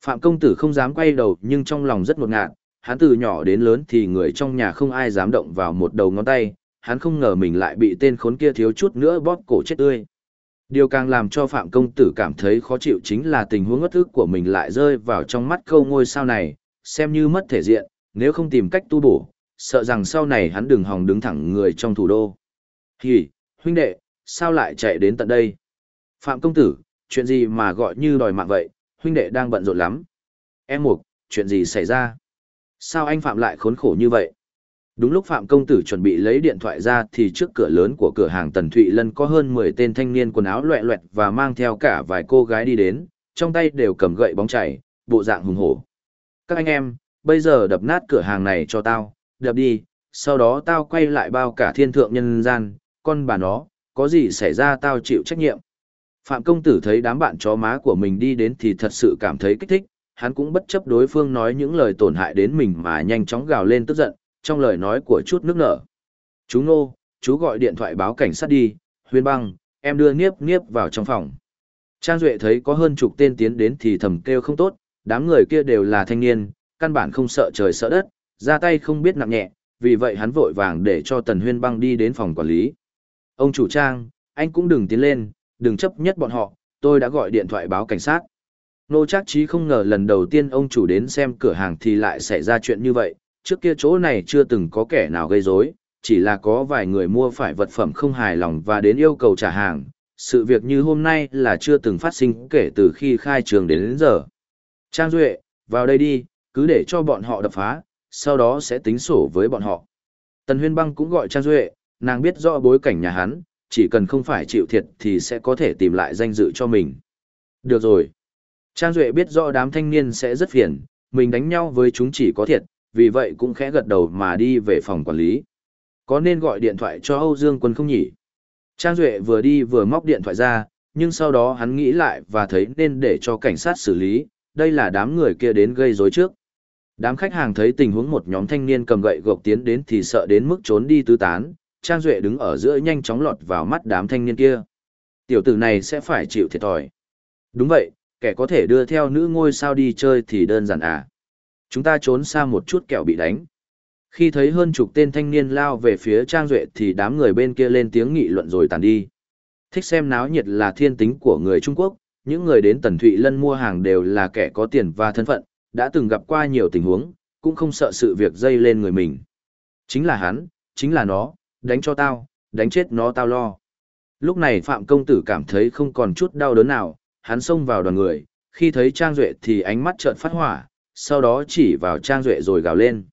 Phạm công tử không dám quay đầu nhưng trong lòng rất ngột ngạt, hắn từ nhỏ đến lớn thì người trong nhà không ai dám động vào một đầu ngón tay, hắn không ngờ mình lại bị tên khốn kia thiếu chút nữa bóp cổ chết tươi. Điều càng làm cho Phạm công tử cảm thấy khó chịu chính là tình huống ngất ức của mình lại rơi vào trong mắt câu ngôi sao này, xem như mất thể diện, nếu không tìm cách tu bổ, sợ rằng sau này hắn đừng hòng đứng thẳng người trong thủ đô. Hì, huynh đệ, sao lại chạy đến tận đây? Phạm công tử, chuyện gì mà gọi như đòi mạng vậy, huynh đệ đang bận rộn lắm. Em mục, chuyện gì xảy ra? Sao anh Phạm lại khốn khổ như vậy? Đúng lúc Phạm công tử chuẩn bị lấy điện thoại ra thì trước cửa lớn của cửa hàng Tần Thụy Lân có hơn 10 tên thanh niên quần áo loẹ loẹt và mang theo cả vài cô gái đi đến, trong tay đều cầm gậy bóng chảy, bộ dạng hùng hổ. Các anh em, bây giờ đập nát cửa hàng này cho tao, đập đi, sau đó tao quay lại bao cả thiên thượng nhân gian, con bà nó, có gì xảy ra tao chịu trách nhiệm. Phạm công tử thấy đám bạn chó má của mình đi đến thì thật sự cảm thấy kích thích, hắn cũng bất chấp đối phương nói những lời tổn hại đến mình mà nhanh chóng gào lên tức giận, trong lời nói của chút nước nở. Chú Nô, chú gọi điện thoại báo cảnh sát đi, huyên băng, em đưa Niếp Niếp vào trong phòng. Trang Duệ thấy có hơn chục tên tiến đến thì thầm kêu không tốt, đám người kia đều là thanh niên, căn bản không sợ trời sợ đất, ra tay không biết nặng nhẹ, vì vậy hắn vội vàng để cho Tần Huyên băng đi đến phòng quản lý. Ông chủ Trang, anh cũng đừng tiến lên, đừng chấp nhất bọn họ, tôi đã gọi điện thoại báo cảnh sát. Nô chắc chí không ngờ lần đầu tiên ông chủ đến xem cửa hàng thì lại xảy ra chuyện như vậy, trước kia chỗ này chưa từng có kẻ nào gây rối, chỉ là có vài người mua phải vật phẩm không hài lòng và đến yêu cầu trả hàng. Sự việc như hôm nay là chưa từng phát sinh kể từ khi khai trường đến, đến giờ. Trang Duệ, vào đây đi, cứ để cho bọn họ đập phá, sau đó sẽ tính sổ với bọn họ. Tần Huyên Băng cũng gọi Trang Duệ, nàng biết rõ bối cảnh nhà hắn, chỉ cần không phải chịu thiệt thì sẽ có thể tìm lại danh dự cho mình. Được rồi. Trang Duệ biết rõ đám thanh niên sẽ rất phiền, mình đánh nhau với chúng chỉ có thiệt, vì vậy cũng khẽ gật đầu mà đi về phòng quản lý. Có nên gọi điện thoại cho Âu Dương Quân không nhỉ? Trang Duệ vừa đi vừa móc điện thoại ra, nhưng sau đó hắn nghĩ lại và thấy nên để cho cảnh sát xử lý, đây là đám người kia đến gây rối trước. Đám khách hàng thấy tình huống một nhóm thanh niên cầm gậy gộc tiến đến thì sợ đến mức trốn đi tứ tán, Trang Duệ đứng ở giữa nhanh chóng lọt vào mắt đám thanh niên kia. Tiểu tử này sẽ phải chịu thiệt thòi. Đúng vậy, kẻ có thể đưa theo nữ ngôi sao đi chơi thì đơn giản à. Chúng ta trốn xa một chút kẹo bị đánh. Khi thấy hơn chục tên thanh niên lao về phía Trang Duệ thì đám người bên kia lên tiếng nghị luận rồi tàn đi. Thích xem náo nhiệt là thiên tính của người Trung Quốc, những người đến Tần Thụy Lân mua hàng đều là kẻ có tiền và thân phận, đã từng gặp qua nhiều tình huống, cũng không sợ sự việc dây lên người mình. Chính là hắn, chính là nó, đánh cho tao, đánh chết nó tao lo. Lúc này Phạm Công Tử cảm thấy không còn chút đau đớn nào, hắn xông vào đoàn người, khi thấy Trang Duệ thì ánh mắt trợn phát hỏa, sau đó chỉ vào Trang Duệ rồi gào lên.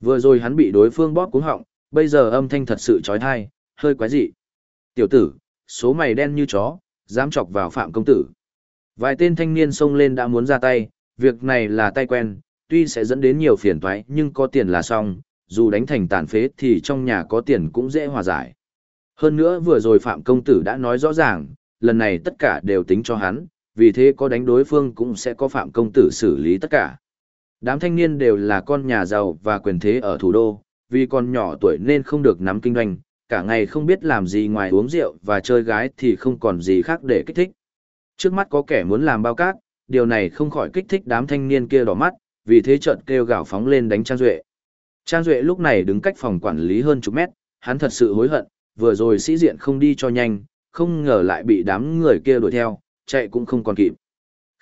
Vừa rồi hắn bị đối phương bóp cuống họng, bây giờ âm thanh thật sự trói thai, hơi quái dị. Tiểu tử, số mày đen như chó, dám chọc vào phạm công tử. Vài tên thanh niên xông lên đã muốn ra tay, việc này là tay quen, tuy sẽ dẫn đến nhiều phiền toái nhưng có tiền là xong, dù đánh thành tàn phế thì trong nhà có tiền cũng dễ hòa giải. Hơn nữa vừa rồi Phạm Công Tử đã nói rõ ràng, lần này tất cả đều tính cho hắn, vì thế có đánh đối phương cũng sẽ có Phạm Công Tử xử lý tất cả. Đám thanh niên đều là con nhà giàu và quyền thế ở thủ đô, vì con nhỏ tuổi nên không được nắm kinh doanh, cả ngày không biết làm gì ngoài uống rượu và chơi gái thì không còn gì khác để kích thích. Trước mắt có kẻ muốn làm bao cát, điều này không khỏi kích thích đám thanh niên kia đỏ mắt, vì thế chợt kêu gào phóng lên đánh Trang Duệ. Trang Duệ lúc này đứng cách phòng quản lý hơn chục mét, hắn thật sự hối hận, vừa rồi sĩ diện không đi cho nhanh, không ngờ lại bị đám người kia đuổi theo, chạy cũng không còn kịp.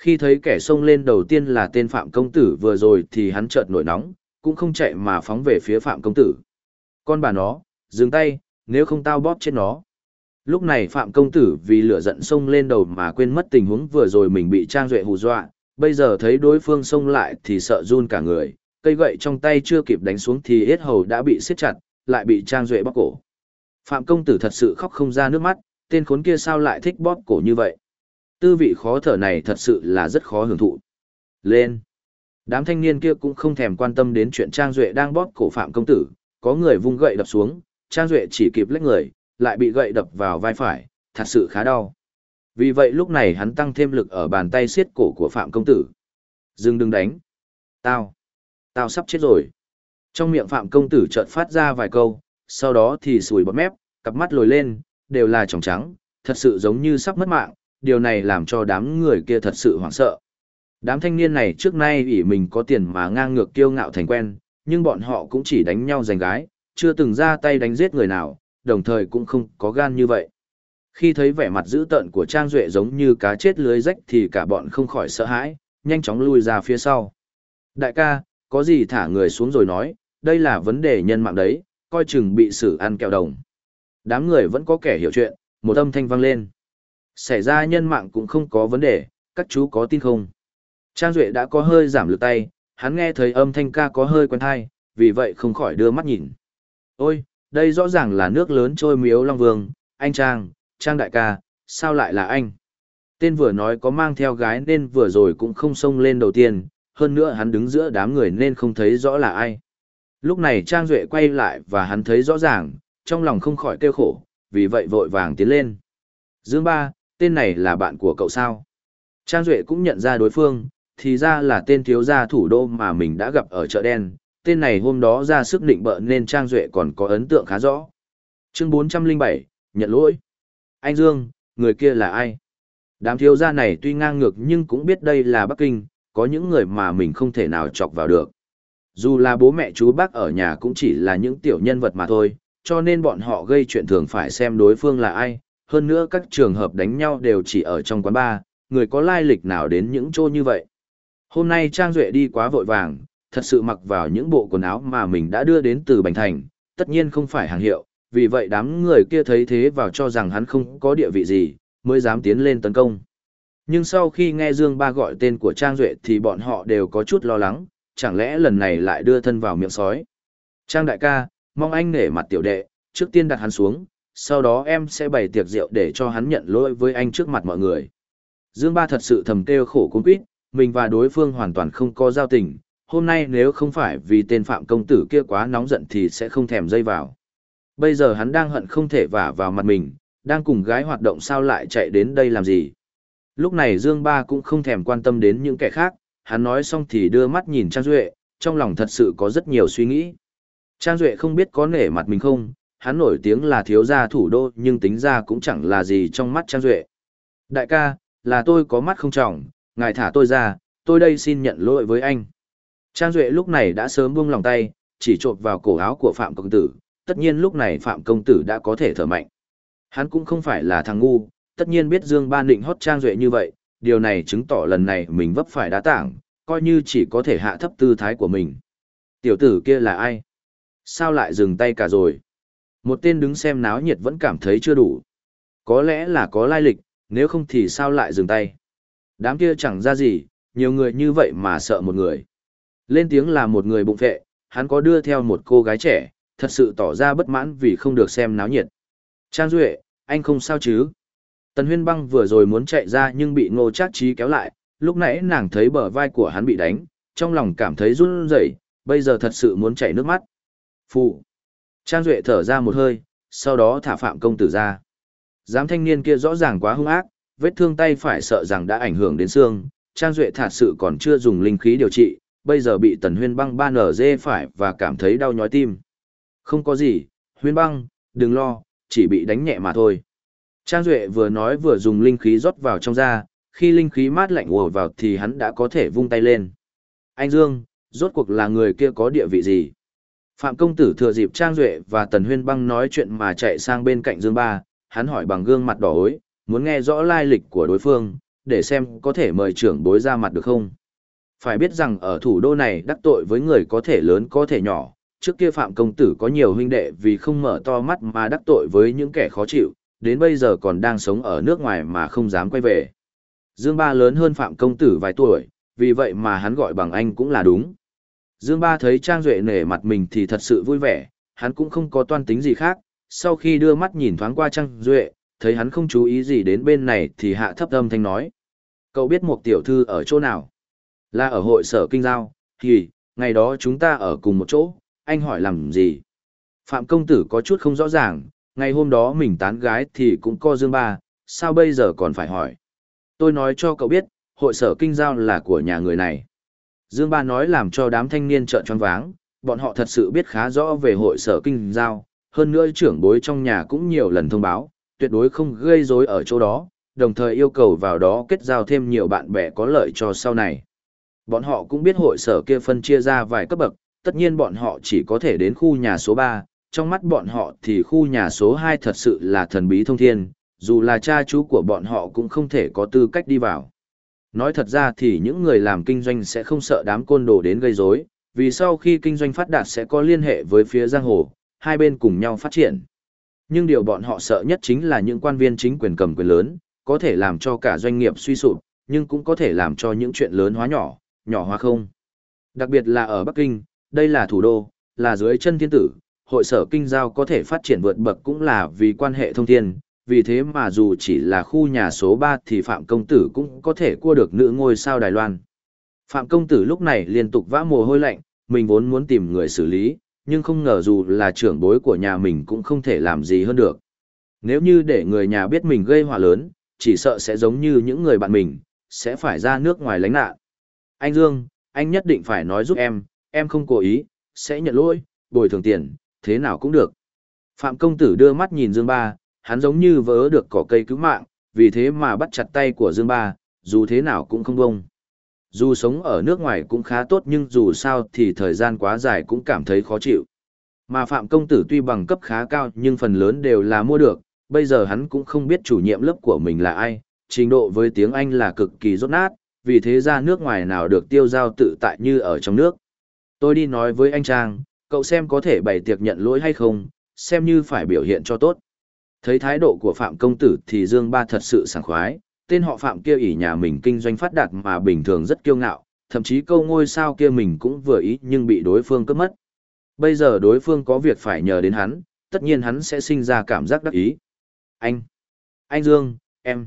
Khi thấy kẻ xông lên đầu tiên là tên Phạm Công Tử vừa rồi thì hắn chợt nổi nóng, cũng không chạy mà phóng về phía Phạm Công Tử. Con bà nó, dừng tay, nếu không tao bóp chết nó. Lúc này Phạm Công Tử vì lửa giận xông lên đầu mà quên mất tình huống vừa rồi mình bị Trang Duệ hù dọa, bây giờ thấy đối phương xông lại thì sợ run cả người, cây gậy trong tay chưa kịp đánh xuống thì hết hầu đã bị siết chặt, lại bị Trang Duệ bóp cổ. Phạm Công Tử thật sự khóc không ra nước mắt, tên khốn kia sao lại thích bóp cổ như vậy. Tư vị khó thở này thật sự là rất khó hưởng thụ. Lên! Đám thanh niên kia cũng không thèm quan tâm đến chuyện Trang Duệ đang bóp cổ Phạm Công Tử, có người vung gậy đập xuống, Trang Duệ chỉ kịp lách người, lại bị gậy đập vào vai phải, thật sự khá đau. Vì vậy lúc này hắn tăng thêm lực ở bàn tay siết cổ của Phạm Công Tử. Dừng đừng đánh. Tao. Tao sắp chết rồi. Trong miệng Phạm Công Tử chợt phát ra vài câu, sau đó thì sùi bọt mép, cặp mắt lồi lên, đều là tròng trắng, thật sự giống như sắp mất mạng, điều này làm cho đám người kia thật sự hoảng sợ. Đám thanh niên này trước nay ủy mình có tiền mà ngang ngược kiêu ngạo thành quen, nhưng bọn họ cũng chỉ đánh nhau giành gái, chưa từng ra tay đánh giết người nào, đồng thời cũng không có gan như vậy. Khi thấy vẻ mặt dữ tợn của Trang Duệ giống như cá chết lưới rách thì cả bọn không khỏi sợ hãi, nhanh chóng lui ra phía sau. Đại ca, có gì thả người xuống rồi nói, đây là vấn đề nhân mạng đấy, coi chừng bị xử ăn kẹo đồng. Đám người vẫn có kẻ hiểu chuyện, một âm thanh vang lên. Xảy ra nhân mạng cũng không có vấn đề, các chú có tin không? Trang Duệ đã có hơi giảm lực tay, hắn nghe thấy âm thanh ca có hơi quen thai, vì vậy không khỏi đưa mắt nhìn. Ôi, đây rõ ràng là nước lớn trôi miếu Long Vương, anh Trang, Trang đại ca, sao lại là anh? Tên vừa nói có mang theo gái nên vừa rồi cũng không xông lên đầu tiên, hơn nữa hắn đứng giữa đám người nên không thấy rõ là ai. Lúc này Trang Duệ quay lại và hắn thấy rõ ràng, trong lòng không khỏi kêu khổ, vì vậy vội vàng tiến lên. Dương Ba, tên này là bạn của cậu sao? Trang Duệ cũng nhận ra đối phương, thì ra là tên thiếu gia thủ đô mà mình đã gặp ở chợ đen, tên này hôm đó ra sức định bợ nên Trang Duệ còn có ấn tượng khá rõ. Chương 407, nhận lỗi. Anh Dương, người kia là ai? Đám thiếu gia này tuy ngang ngược nhưng cũng biết đây là Bắc Kinh, có những người mà mình không thể nào chọc vào được. Dù là bố mẹ chú bác ở nhà cũng chỉ là những tiểu nhân vật mà thôi, cho nên bọn họ gây chuyện thường phải xem đối phương là ai. Hơn nữa các trường hợp đánh nhau đều chỉ ở trong quán bar, người có lai lịch nào đến những chỗ như vậy. Hôm nay Trang Duệ đi quá vội vàng, thật sự mặc vào những bộ quần áo mà mình đã đưa đến từ Bành Thành, tất nhiên không phải hàng hiệu, vì vậy đám người kia thấy thế vào cho rằng hắn không có địa vị gì, mới dám tiến lên tấn công. Nhưng sau khi nghe Dương Ba gọi tên của Trang Duệ thì bọn họ đều có chút lo lắng, chẳng lẽ lần này lại đưa thân vào miệng sói. Trang đại ca, mong anh nể mặt tiểu đệ, trước tiên đặt hắn xuống, sau đó em sẽ bày tiệc rượu để cho hắn nhận lỗi với anh trước mặt mọi người. Dương Ba thật sự thầm kêu khổ cũng quýt, mình và đối phương hoàn toàn không có giao tình, hôm nay nếu không phải vì tên phạm công tử kia quá nóng giận thì sẽ không thèm dây vào. Bây giờ hắn đang hận không thể vả vào mặt mình, đang cùng gái hoạt động sao lại chạy đến đây làm gì. Lúc này Dương Ba cũng không thèm quan tâm đến những kẻ khác, hắn nói xong thì đưa mắt nhìn Trang Duệ, trong lòng thật sự có rất nhiều suy nghĩ. Trang Duệ không biết có nể mặt mình không, hắn nổi tiếng là thiếu gia thủ đô nhưng tính ra cũng chẳng là gì trong mắt Trang Duệ. Đại ca, là tôi có mắt không trọng, ngài thả tôi ra, tôi đây xin nhận lỗi với anh. Trang Duệ lúc này đã sớm buông lòng tay, chỉ trộm vào cổ áo của Phạm Công Tử, tất nhiên lúc này Phạm Công Tử đã có thể thở mạnh. Hắn cũng không phải là thằng ngu, tất nhiên biết Dương Ban định hót Trang Duệ như vậy, điều này chứng tỏ lần này mình vấp phải đá tảng, coi như chỉ có thể hạ thấp tư thái của mình. Tiểu tử kia là ai? Sao lại dừng tay cả rồi? Một tên đứng xem náo nhiệt vẫn cảm thấy chưa đủ. Có lẽ là có lai lịch, nếu không thì sao lại dừng tay? Đám kia chẳng ra gì, nhiều người như vậy mà sợ một người. Lên tiếng là một người bụng vệ, hắn có đưa theo một cô gái trẻ, thật sự tỏ ra bất mãn vì không được xem náo nhiệt. Trang Duệ, anh không sao chứ? Tần Huyên Băng vừa rồi muốn chạy ra nhưng bị Ngô Trác Trí kéo lại, lúc nãy nàng thấy bờ vai của hắn bị đánh, trong lòng cảm thấy run rẩy, bây giờ thật sự muốn chảy nước mắt. Phụ. Trang Duệ thở ra một hơi, sau đó thả Phạm công tử ra. Giám thanh niên kia rõ ràng quá hung ác, vết thương tay phải sợ rằng đã ảnh hưởng đến xương, Trang Duệ thật sự còn chưa dùng linh khí điều trị, bây giờ bị Tần Huyên Băng 3NZ phải và cảm thấy đau nhói tim. Không có gì, Huyên Băng, đừng lo, chỉ bị đánh nhẹ mà thôi. Trang Duệ vừa nói vừa dùng linh khí rót vào trong da, khi linh khí mát lạnh ùa vào thì hắn đã có thể vung tay lên. Anh Dương, rốt cuộc là người kia có địa vị gì? Phạm công tử thừa dịp Trang Duệ và Tần Huyên Băng nói chuyện mà chạy sang bên cạnh Dương Ba, hắn hỏi bằng gương mặt đỏ hối, muốn nghe rõ lai lịch của đối phương, để xem có thể mời trưởng bối ra mặt được không. Phải biết rằng ở thủ đô này đắc tội với người có thể lớn có thể nhỏ, trước kia Phạm công tử có nhiều huynh đệ vì không mở to mắt mà đắc tội với những kẻ khó chịu, đến bây giờ còn đang sống ở nước ngoài mà không dám quay về. Dương Ba lớn hơn Phạm công tử vài tuổi, vì vậy mà hắn gọi bằng anh cũng là đúng. Dương Ba thấy Trang Duệ nể mặt mình thì thật sự vui vẻ, hắn cũng không có toan tính gì khác, sau khi đưa mắt nhìn thoáng qua Trang Duệ, thấy hắn không chú ý gì đến bên này thì hạ thấp âm thanh nói. Cậu biết một tiểu thư ở chỗ nào? Là ở hội sở kinh giao, thì, ngày đó chúng ta ở cùng một chỗ, anh hỏi làm gì? Phạm công tử có chút không rõ ràng, ngày hôm đó mình tán gái thì cũng co Dương Ba, sao bây giờ còn phải hỏi? Tôi nói cho cậu biết, hội sở kinh giao là của nhà người này. Dương Ba nói làm cho đám thanh niên trợn tròn váng, bọn họ thật sự biết khá rõ về hội sở kinh giao, hơn nữa trưởng bối trong nhà cũng nhiều lần thông báo, tuyệt đối không gây rối ở chỗ đó, đồng thời yêu cầu vào đó kết giao thêm nhiều bạn bè có lợi cho sau này. Bọn họ cũng biết hội sở kia phân chia ra vài cấp bậc, tất nhiên bọn họ chỉ có thể đến khu nhà số 3, trong mắt bọn họ thì khu nhà số 2 thật sự là thần bí thông thiên, dù là cha chú của bọn họ cũng không thể có tư cách đi vào. Nói thật ra thì những người làm kinh doanh sẽ không sợ đám côn đồ đến gây rối, vì sau khi kinh doanh phát đạt sẽ có liên hệ với phía giang hồ, hai bên cùng nhau phát triển. Nhưng điều bọn họ sợ nhất chính là những quan viên chính quyền cầm quyền lớn, có thể làm cho cả doanh nghiệp suy sụp, nhưng cũng có thể làm cho những chuyện lớn hóa nhỏ, nhỏ hóa không. Đặc biệt là ở Bắc Kinh, đây là thủ đô, là dưới chân thiên tử, hội sở kinh giao có thể phát triển vượt bậc cũng là vì quan hệ thông thiên, vì thế mà dù chỉ là khu nhà số 3 thì Phạm Công Tử cũng có thể cua được nữ ngôi sao Đài Loan. Phạm Công Tử lúc này liên tục vã mồ hôi lạnh, mình vốn muốn tìm người xử lý, nhưng không ngờ dù là trưởng bối của nhà mình cũng không thể làm gì hơn được. Nếu như để người nhà biết mình gây họa lớn, chỉ sợ sẽ giống như những người bạn mình, sẽ phải ra nước ngoài lánh nạn. Anh Dương, anh nhất định phải nói giúp em, em không cố ý, sẽ nhận lỗi, bồi thường tiền, thế nào cũng được. Phạm công tử đưa mắt nhìn Dương Ba, hắn giống như vớ được cỏ cây cứu mạng, vì thế mà bắt chặt tay của Dương Ba, dù thế nào cũng không bông. Dù sống ở nước ngoài cũng khá tốt nhưng dù sao thì thời gian quá dài cũng cảm thấy khó chịu. Mà Phạm Công Tử tuy bằng cấp khá cao nhưng phần lớn đều là mua được, bây giờ hắn cũng không biết chủ nhiệm lớp của mình là ai, trình độ với tiếng Anh là cực kỳ rốt nát, vì thế ra nước ngoài nào được tiêu giao tự tại như ở trong nước. Tôi đi nói với anh Trang, cậu xem có thể bày tiệc nhận lỗi hay không, xem như phải biểu hiện cho tốt. Thấy thái độ của Phạm Công Tử thì Dương Ba thật sự sảng khoái, tên họ Phạm kia ỷ nhà mình kinh doanh phát đạt mà bình thường rất kiêu ngạo, thậm chí câu ngôi sao kia mình cũng vừa ý nhưng bị đối phương cướp mất. Bây giờ đối phương có việc phải nhờ đến hắn, tất nhiên hắn sẽ sinh ra cảm giác đắc ý. Anh! Anh Dương, em!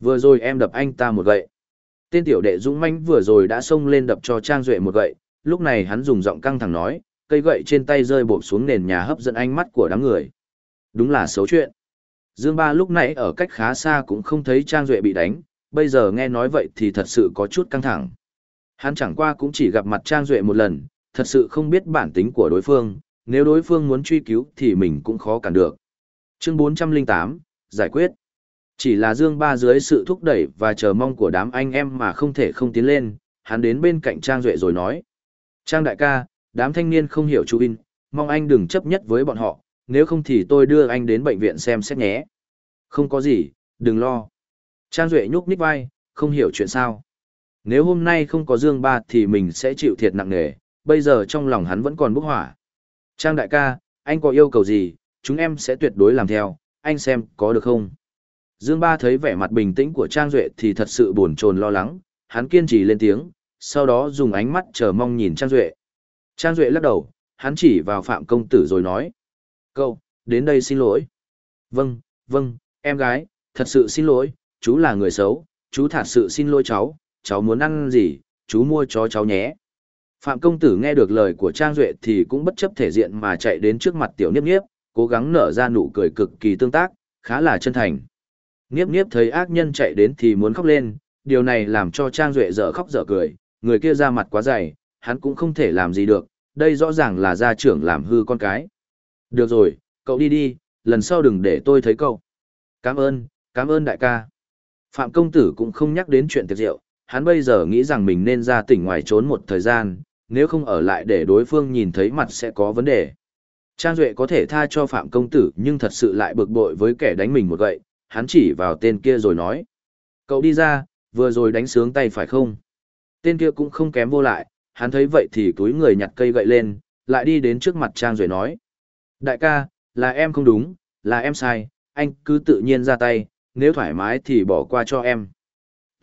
Vừa rồi em đập anh ta một gậy. Tên tiểu đệ dũng manh vừa rồi đã xông lên đập cho Trang Duệ một gậy, lúc này hắn dùng giọng căng thẳng nói, cây gậy trên tay rơi bộp xuống nền nhà hấp dẫn ánh mắt của đám người. Đúng là xấu chuyện. Dương Ba lúc nãy ở cách khá xa cũng không thấy Trang Duệ bị đánh, bây giờ nghe nói vậy thì thật sự có chút căng thẳng. Hắn chẳng qua cũng chỉ gặp mặt Trang Duệ một lần, thật sự không biết bản tính của đối phương, nếu đối phương muốn truy cứu thì mình cũng khó cản được. Chương 408, giải quyết. Chỉ là Dương Ba dưới sự thúc đẩy và chờ mong của đám anh em mà không thể không tiến lên, hắn đến bên cạnh Trang Duệ rồi nói. Trang đại ca, đám thanh niên không hiểu chú in, mong anh đừng chấp nhất với bọn họ, nếu không thì tôi đưa anh đến bệnh viện xem xét nhé. Không có gì, đừng lo. Trang Duệ nhúc nhích vai, không hiểu chuyện sao. Nếu hôm nay không có Dương Ba thì mình sẽ chịu thiệt nặng nề, bây giờ trong lòng hắn vẫn còn bốc hỏa. Trang đại ca, anh có yêu cầu gì, chúng em sẽ tuyệt đối làm theo, anh xem có được không? Dương Ba thấy vẻ mặt bình tĩnh của Trang Duệ thì thật sự buồn chồn lo lắng, hắn kiên trì lên tiếng, sau đó dùng ánh mắt chờ mong nhìn Trang Duệ. Trang Duệ lắc đầu, hắn chỉ vào Phạm Công Tử rồi nói. Cậu, đến đây xin lỗi. Vâng, vâng, em gái, thật sự xin lỗi, chú là người xấu, chú thật sự xin lỗi cháu, cháu muốn ăn gì, chú mua cho cháu nhé. Phạm công tử nghe được lời của Trang Duệ thì cũng bất chấp thể diện mà chạy đến trước mặt tiểu niếp niếp, cố gắng nở ra nụ cười cực kỳ tương tác, khá là chân thành. Niếp niếp thấy ác nhân chạy đến thì muốn khóc lên, điều này làm cho Trang Duệ dở khóc dở cười, người kia ra mặt quá dày, hắn cũng không thể làm gì được, đây rõ ràng là gia trưởng làm hư con cái. Được rồi, cậu đi đi, lần sau đừng để tôi thấy cậu. Cảm ơn, cảm ơn đại ca. Phạm công tử cũng không nhắc đến chuyện tiệc rượu, hắn bây giờ nghĩ rằng mình nên ra tỉnh ngoài trốn một thời gian, nếu không ở lại để đối phương nhìn thấy mặt sẽ có vấn đề. Trang Duệ có thể tha cho Phạm Công Tử nhưng thật sự lại bực bội với kẻ đánh mình một gậy, hắn chỉ vào tên kia rồi nói. Cậu đi ra, vừa rồi đánh sướng tay phải không? Tên kia cũng không kém vô lại, hắn thấy vậy thì túi người nhặt cây gậy lên, lại đi đến trước mặt Trang Duệ nói. Đại ca, là em không đúng, là em sai, anh cứ tự nhiên ra tay, nếu thoải mái thì bỏ qua cho em.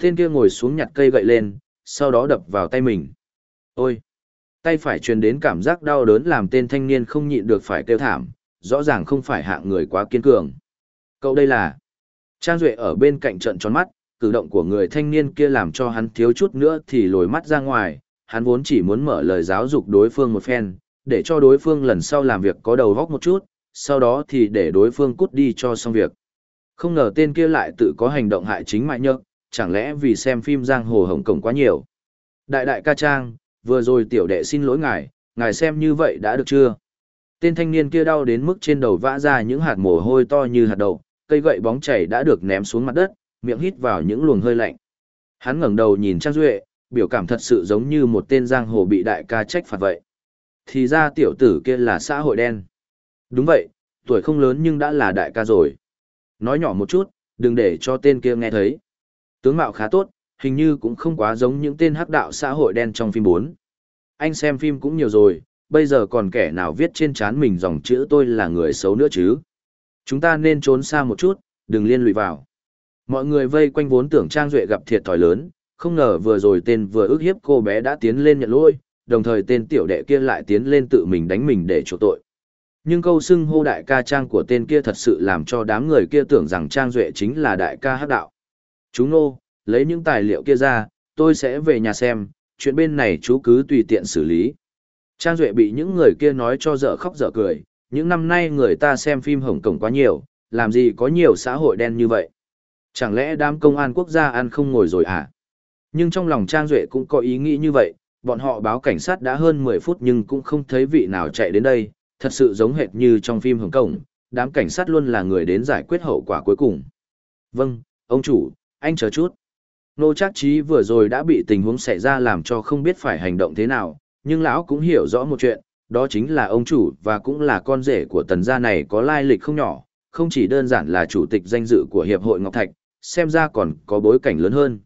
Tên kia ngồi xuống nhặt cây gậy lên, sau đó đập vào tay mình. Ôi! Tay phải truyền đến cảm giác đau đớn làm tên thanh niên không nhịn được phải kêu thảm, rõ ràng không phải hạng người quá kiên cường. Cậu đây là... Trang Duệ ở bên cạnh trận tròn mắt, cử động của người thanh niên kia làm cho hắn thiếu chút nữa thì lồi mắt ra ngoài, hắn vốn chỉ muốn mở lời giáo dục đối phương một phen, để cho đối phương lần sau làm việc có đầu góc một chút, sau đó thì để đối phương cút đi cho xong việc. Không ngờ tên kia lại tự có hành động hại chính mại nhược, chẳng lẽ vì xem phim giang hồ hồng cổng quá nhiều. Đại đại ca trang, vừa rồi tiểu đệ xin lỗi ngài, ngài xem như vậy đã được chưa? Tên thanh niên kia đau đến mức trên đầu vã ra những hạt mồ hôi to như hạt đậu, cây gậy bóng chảy đã được ném xuống mặt đất, miệng hít vào những luồng hơi lạnh. Hắn ngẩng đầu nhìn Trang Duệ, biểu cảm thật sự giống như một tên giang hồ bị đại ca trách phạt vậy. Thì ra tiểu tử kia là xã hội đen. Đúng vậy, tuổi không lớn nhưng đã là đại ca rồi. Nói nhỏ một chút, đừng để cho tên kia nghe thấy. Tướng mạo khá tốt, hình như cũng không quá giống những tên hắc đạo xã hội đen trong phim 4. Anh xem phim cũng nhiều rồi, bây giờ còn kẻ nào viết trên trán mình dòng chữ tôi là người xấu nữa chứ. Chúng ta nên trốn xa một chút, đừng liên lụy vào. Mọi người vây quanh vốn tưởng Trang Duệ gặp thiệt thòi lớn, không ngờ vừa rồi tên vừa ức hiếp cô bé đã tiến lên nhận lỗi, đồng thời tên tiểu đệ kia lại tiến lên tự mình đánh mình để chỗ tội. Nhưng câu xưng hô đại ca Trang của tên kia thật sự làm cho đám người kia tưởng rằng Trang Duệ chính là đại ca hắc đạo. Chú nô, lấy những tài liệu kia ra, tôi sẽ về nhà xem, chuyện bên này chú cứ tùy tiện xử lý. Trang Duệ bị những người kia nói cho dở khóc dở cười, những năm nay người ta xem phim Hồng Kông quá nhiều, làm gì có nhiều xã hội đen như vậy. Chẳng lẽ đám công an quốc gia ăn không ngồi rồi à? Nhưng trong lòng Trang Duệ cũng có ý nghĩ như vậy, bọn họ báo cảnh sát đã hơn 10 phút nhưng cũng không thấy vị nào chạy đến đây, thật sự giống hệt như trong phim Hồng Kông, đám cảnh sát luôn là người đến giải quyết hậu quả cuối cùng. Vâng, ông chủ, anh chờ chút. Nô Trác Trí vừa rồi đã bị tình huống xảy ra làm cho không biết phải hành động thế nào, nhưng lão cũng hiểu rõ một chuyện, đó chính là ông chủ và cũng là con rể của tần gia này có lai lịch không nhỏ, không chỉ đơn giản là chủ tịch danh dự của Hiệp hội Ngọc Thạch, xem ra còn có bối cảnh lớn hơn.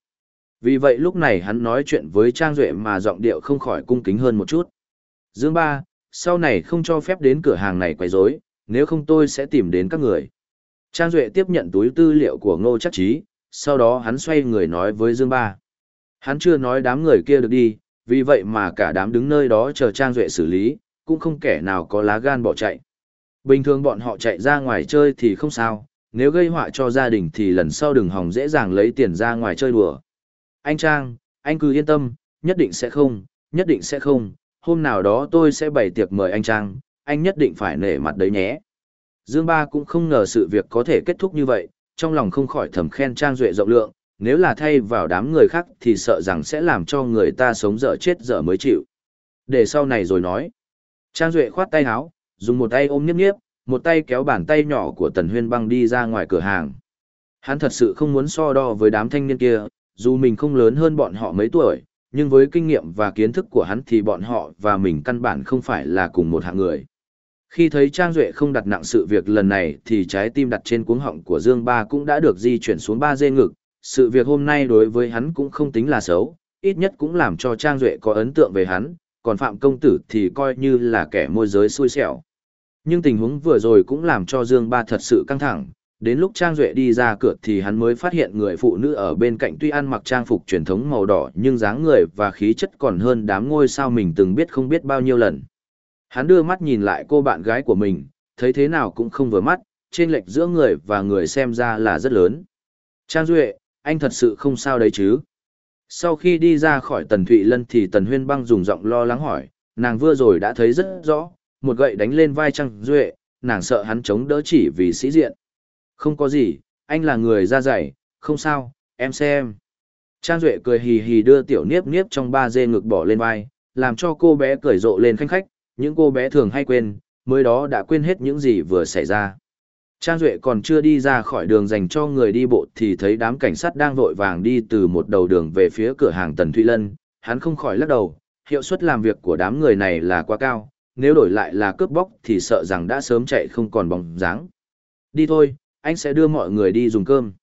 Vì vậy lúc này hắn nói chuyện với Trang Duệ mà giọng điệu không khỏi cung kính hơn một chút. Dương Ba, sau này không cho phép đến cửa hàng này quấy rối, nếu không tôi sẽ tìm đến các người. Trang Duệ tiếp nhận túi tư liệu của Ngô Chắc Trí, sau đó hắn xoay người nói với Dương Ba. Hắn chưa nói đám người kia được đi, vì vậy mà cả đám đứng nơi đó chờ Trang Duệ xử lý, cũng không kẻ nào có lá gan bỏ chạy. Bình thường bọn họ chạy ra ngoài chơi thì không sao, nếu gây họa cho gia đình thì lần sau đừng hòng dễ dàng lấy tiền ra ngoài chơi đùa. Anh Trang, anh cứ yên tâm, nhất định sẽ không, nhất định sẽ không, hôm nào đó tôi sẽ bày tiệc mời anh Trang, anh nhất định phải nể mặt đấy nhé. Dương Ba cũng không ngờ sự việc có thể kết thúc như vậy, trong lòng không khỏi thầm khen Trang Duệ rộng lượng, nếu là thay vào đám người khác thì sợ rằng sẽ làm cho người ta sống dở chết dở mới chịu. Để sau này rồi nói. Trang Duệ khoát tay áo, dùng một tay ôm nhiếp nhiếp, một tay kéo bàn tay nhỏ của Tần Huyên băng đi ra ngoài cửa hàng. Hắn thật sự không muốn so đo với đám thanh niên kia, dù mình không lớn hơn bọn họ mấy tuổi, nhưng với kinh nghiệm và kiến thức của hắn thì bọn họ và mình căn bản không phải là cùng một hạng người. Khi thấy Trang Duệ không đặt nặng sự việc lần này thì trái tim đặt trên cuống họng của Dương Ba cũng đã được di chuyển xuống ba dê ngực, sự việc hôm nay đối với hắn cũng không tính là xấu, ít nhất cũng làm cho Trang Duệ có ấn tượng về hắn, còn Phạm Công Tử thì coi như là kẻ môi giới xui xẻo. Nhưng tình huống vừa rồi cũng làm cho Dương Ba thật sự căng thẳng, đến lúc Trang Duệ đi ra cửa thì hắn mới phát hiện người phụ nữ ở bên cạnh tuy ăn mặc trang phục truyền thống màu đỏ nhưng dáng người và khí chất còn hơn đám ngôi sao mình từng biết không biết bao nhiêu lần. Hắn đưa mắt nhìn lại cô bạn gái của mình, thấy thế nào cũng không vừa mắt, trên lệch giữa người và người xem ra là rất lớn. Trang Duệ, anh thật sự không sao đấy chứ? Sau khi đi ra khỏi Tần Thụy Lân thì Tần Huyên Băng dùng giọng lo lắng hỏi, nàng vừa rồi đã thấy rất rõ, một gậy đánh lên vai Trang Duệ, nàng sợ hắn chống đỡ chỉ vì sĩ diện. Không có gì, anh là người da dày, không sao, em xem. Trang Duệ cười hì hì đưa tiểu niếp niếp trong ba dê ngực bỏ lên vai, làm cho cô bé cười rộ lên khanh khách, những cô bé thường hay quên, mới đó đã quên hết những gì vừa xảy ra. Trang Duệ còn chưa đi ra khỏi đường dành cho người đi bộ thì thấy đám cảnh sát đang vội vàng đi từ một đầu đường về phía cửa hàng Tần Thụy Lân, hắn không khỏi lắc đầu, hiệu suất làm việc của đám người này là quá cao, nếu đổi lại là cướp bóc thì sợ rằng đã sớm chạy không còn bóng dáng. Đi thôi, anh sẽ đưa mọi người đi dùng cơm.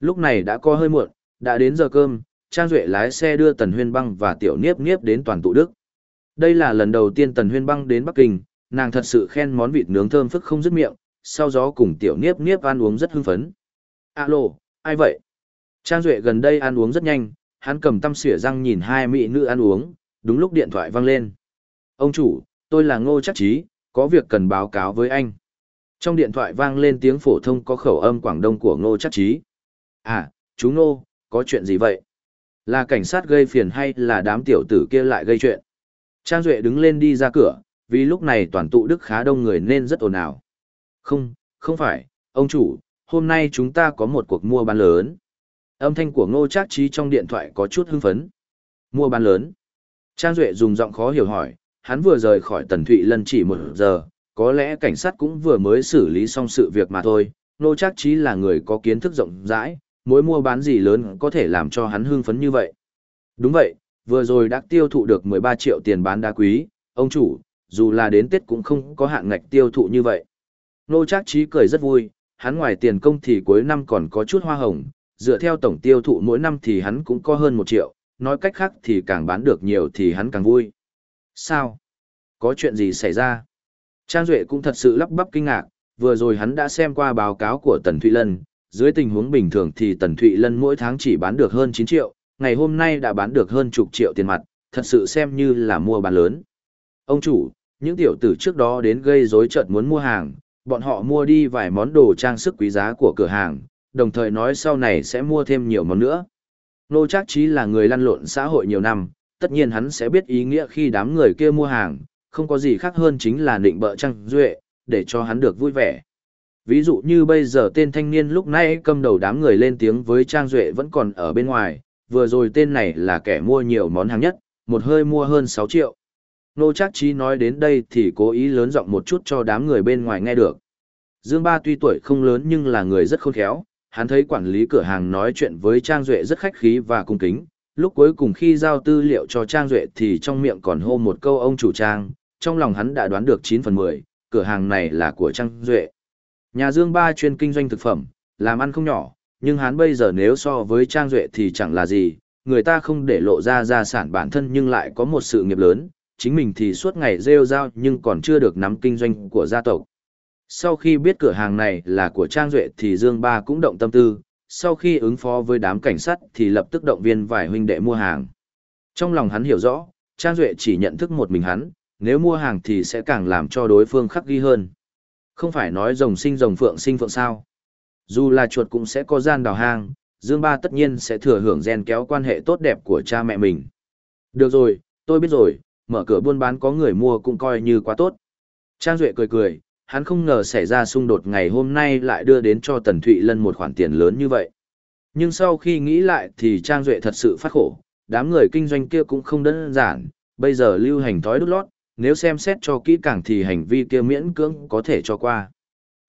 Lúc này đã có hơi muộn, đã đến giờ cơm, Trang Duệ lái xe đưa Tần Huyên Băng và Tiểu Niếp Niếp đến toàn tụ Đức. Đây là lần đầu tiên Tần Huyên Băng đến Bắc Kinh, nàng thật sự khen món vịt nướng thơm phức không dứt miệng, sau đó cùng Tiểu Niếp Niếp ăn uống rất hưng phấn. Alo, ai vậy? Trang Duệ gần đây ăn uống rất nhanh, hắn cầm tăm xỉa răng nhìn hai mỹ nữ ăn uống, đúng lúc điện thoại vang lên. Ông chủ, tôi là Ngô Chắc Chí, có việc cần báo cáo với anh. Trong điện thoại vang lên tiếng phổ thông có khẩu âm Quảng Đông của Ngô Chắc Chí. À, chú Ngô, có chuyện gì vậy? Là cảnh sát gây phiền hay là đám tiểu tử kia lại gây chuyện? Trang Duệ đứng lên đi ra cửa, vì lúc này toàn tụ đức khá đông người nên rất ồn ào. Không, không phải, ông chủ, hôm nay chúng ta có một cuộc mua bán lớn. Âm thanh của Ngô Trác Trí trong điện thoại có chút hưng phấn. Mua bán lớn. Trang Duệ dùng giọng khó hiểu hỏi, hắn vừa rời khỏi Tần Thụy Lân chỉ một giờ, có lẽ cảnh sát cũng vừa mới xử lý xong sự việc mà thôi. Nô chắc chí là người có kiến thức rộng rãi, mỗi mua bán gì lớn có thể làm cho hắn hưng phấn như vậy. Đúng vậy, vừa rồi đã tiêu thụ được 13 triệu tiền bán đá quý, ông chủ, dù là đến Tết cũng không có hạn ngạch tiêu thụ như vậy. Nô chắc chí cười rất vui, hắn ngoài tiền công thì cuối năm còn có chút hoa hồng, dựa theo tổng tiêu thụ mỗi năm thì hắn cũng có hơn một triệu, nói cách khác thì càng bán được nhiều thì hắn càng vui. Sao? Có chuyện gì xảy ra? Trang Duệ cũng thật sự lắp bắp kinh ngạc, vừa rồi hắn đã xem qua báo cáo của Tần Thụy Lân, dưới tình huống bình thường thì Tần Thụy Lân mỗi tháng chỉ bán được hơn 9 triệu, ngày hôm nay đã bán được hơn chục triệu tiền mặt, thật sự xem như là mua bán lớn. Ông chủ, những tiểu tử trước đó đến gây rối chợt muốn mua hàng, bọn họ mua đi vài món đồ trang sức quý giá của cửa hàng, đồng thời nói sau này sẽ mua thêm nhiều món nữa. Nô Trác Chí là người lăn lộn xã hội nhiều năm, tất nhiên hắn sẽ biết ý nghĩa khi đám người kia mua hàng, không có gì khác hơn chính là định bợ trăng Duệ, để cho hắn được vui vẻ. Ví dụ như bây giờ tên thanh niên lúc nãy cầm đầu đám người lên tiếng với Trang Duệ vẫn còn ở bên ngoài, vừa rồi tên này là kẻ mua nhiều món hàng nhất, một hơi mua hơn 6 triệu. Nô Trác Chí nói đến đây thì cố ý lớn giọng một chút cho đám người bên ngoài nghe được. Dương Ba tuy tuổi không lớn nhưng là người rất khôn khéo, hắn thấy quản lý cửa hàng nói chuyện với Trang Duệ rất khách khí và cung kính. Lúc cuối cùng khi giao tư liệu cho Trang Duệ thì trong miệng còn hô một câu ông chủ Trang, trong lòng hắn đã đoán được 9 phần 10, cửa hàng này là của Trang Duệ. Nhà Dương Ba chuyên kinh doanh thực phẩm, làm ăn không nhỏ, nhưng hắn bây giờ nếu so với Trang Duệ thì chẳng là gì, người ta không để lộ ra gia sản bản thân nhưng lại có một sự nghiệp lớn, chính mình thì suốt ngày rêu rao nhưng còn chưa được nắm kinh doanh của gia tộc. Sau khi biết cửa hàng này là của Trang Duệ thì Dương Ba cũng động tâm tư, sau khi ứng phó với đám cảnh sát thì lập tức động viên vài huynh đệ mua hàng. Trong lòng hắn hiểu rõ, Trang Duệ chỉ nhận thức một mình hắn, nếu mua hàng thì sẽ càng làm cho đối phương khắc ghi hơn. Không phải nói rồng sinh rồng phượng sinh phượng sao. Dù là chuột cũng sẽ có gian đào hang, Dương Ba tất nhiên sẽ thừa hưởng gen kéo quan hệ tốt đẹp của cha mẹ mình. Được rồi, tôi biết rồi, mở cửa buôn bán có người mua cũng coi như quá tốt. Trang Duệ cười cười, hắn không ngờ xảy ra xung đột ngày hôm nay lại đưa đến cho Tần Thụy Lân một khoản tiền lớn như vậy. Nhưng sau khi nghĩ lại thì Trang Duệ thật sự phát khổ, đám người kinh doanh kia cũng không đơn giản, bây giờ lưu hành thói đút lót, nếu xem xét cho kỹ càng thì hành vi kia miễn cưỡng có thể cho qua.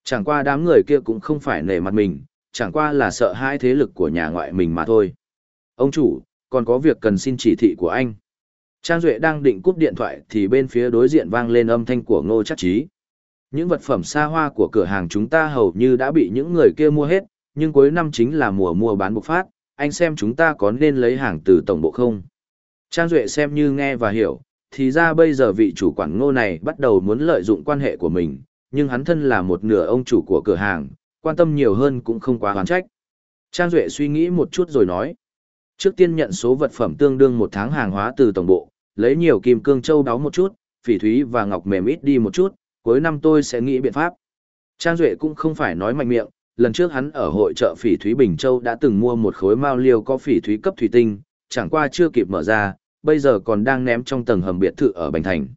Chẳng qua đám người kia cũng không phải nể mặt mình, chẳng qua là sợ hai thế lực của nhà ngoại mình mà thôi. Ông chủ, còn có việc cần xin chỉ thị của anh. Trang Duệ đang định cúp điện thoại thì bên phía đối diện vang lên âm thanh của Ngô Chắc Trí. Những vật phẩm xa hoa của cửa hàng chúng ta hầu như đã bị những người kia mua hết, nhưng cuối năm chính là mùa mua bán bộc phát, anh xem chúng ta có nên lấy hàng từ tổng bộ không? Trang Duệ xem như nghe và hiểu, thì ra bây giờ vị chủ quản ngô này bắt đầu muốn lợi dụng quan hệ của mình, nhưng hắn thân là một nửa ông chủ của cửa hàng, Quan tâm nhiều hơn cũng không quá hoán trách. Trang Duệ suy nghĩ một chút rồi nói. Trước tiên nhận số vật phẩm tương đương một tháng hàng hóa từ tổng bộ, lấy nhiều kim cương châu đáo một chút, phỉ thúy và ngọc mềm ít đi một chút, cuối năm tôi sẽ nghĩ biện pháp. Trang Duệ cũng không phải nói mạnh miệng, lần trước hắn ở hội trợ phỉ thúy Bình Châu đã từng mua một khối mao liêu có phỉ thúy cấp thủy tinh, chẳng qua chưa kịp mở ra, bây giờ còn đang ném trong tầng hầm biệt thự ở Bành Thành.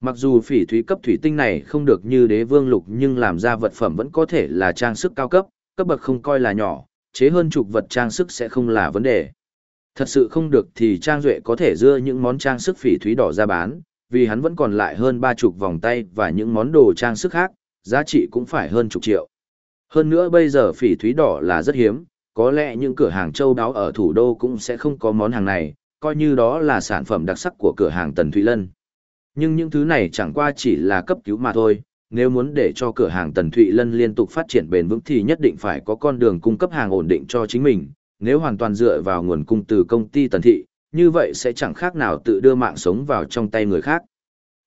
Mặc dù phỉ thúy cấp thủy tinh này không được như đế vương lục nhưng làm ra vật phẩm vẫn có thể là trang sức cao cấp, cấp bậc không coi là nhỏ, chế hơn chục vật trang sức sẽ không là vấn đề. Thật sự không được thì Trang Duệ có thể dưa những món trang sức phỉ thúy đỏ ra bán, vì hắn vẫn còn lại hơn ba chục vòng tay và những món đồ trang sức khác, giá trị cũng phải hơn chục triệu. Hơn nữa bây giờ phỉ thúy đỏ là rất hiếm, có lẽ những cửa hàng châu đáo ở thủ đô cũng sẽ không có món hàng này, coi như đó là sản phẩm đặc sắc của cửa hàng Tần Thụy Lân. Nhưng những thứ này chẳng qua chỉ là cấp cứu mà thôi, nếu muốn để cho cửa hàng Tần Thụy Lân liên tục phát triển bền vững thì nhất định phải có con đường cung cấp hàng ổn định cho chính mình, nếu hoàn toàn dựa vào nguồn cung từ công ty Tần Thị, như vậy sẽ chẳng khác nào tự đưa mạng sống vào trong tay người khác.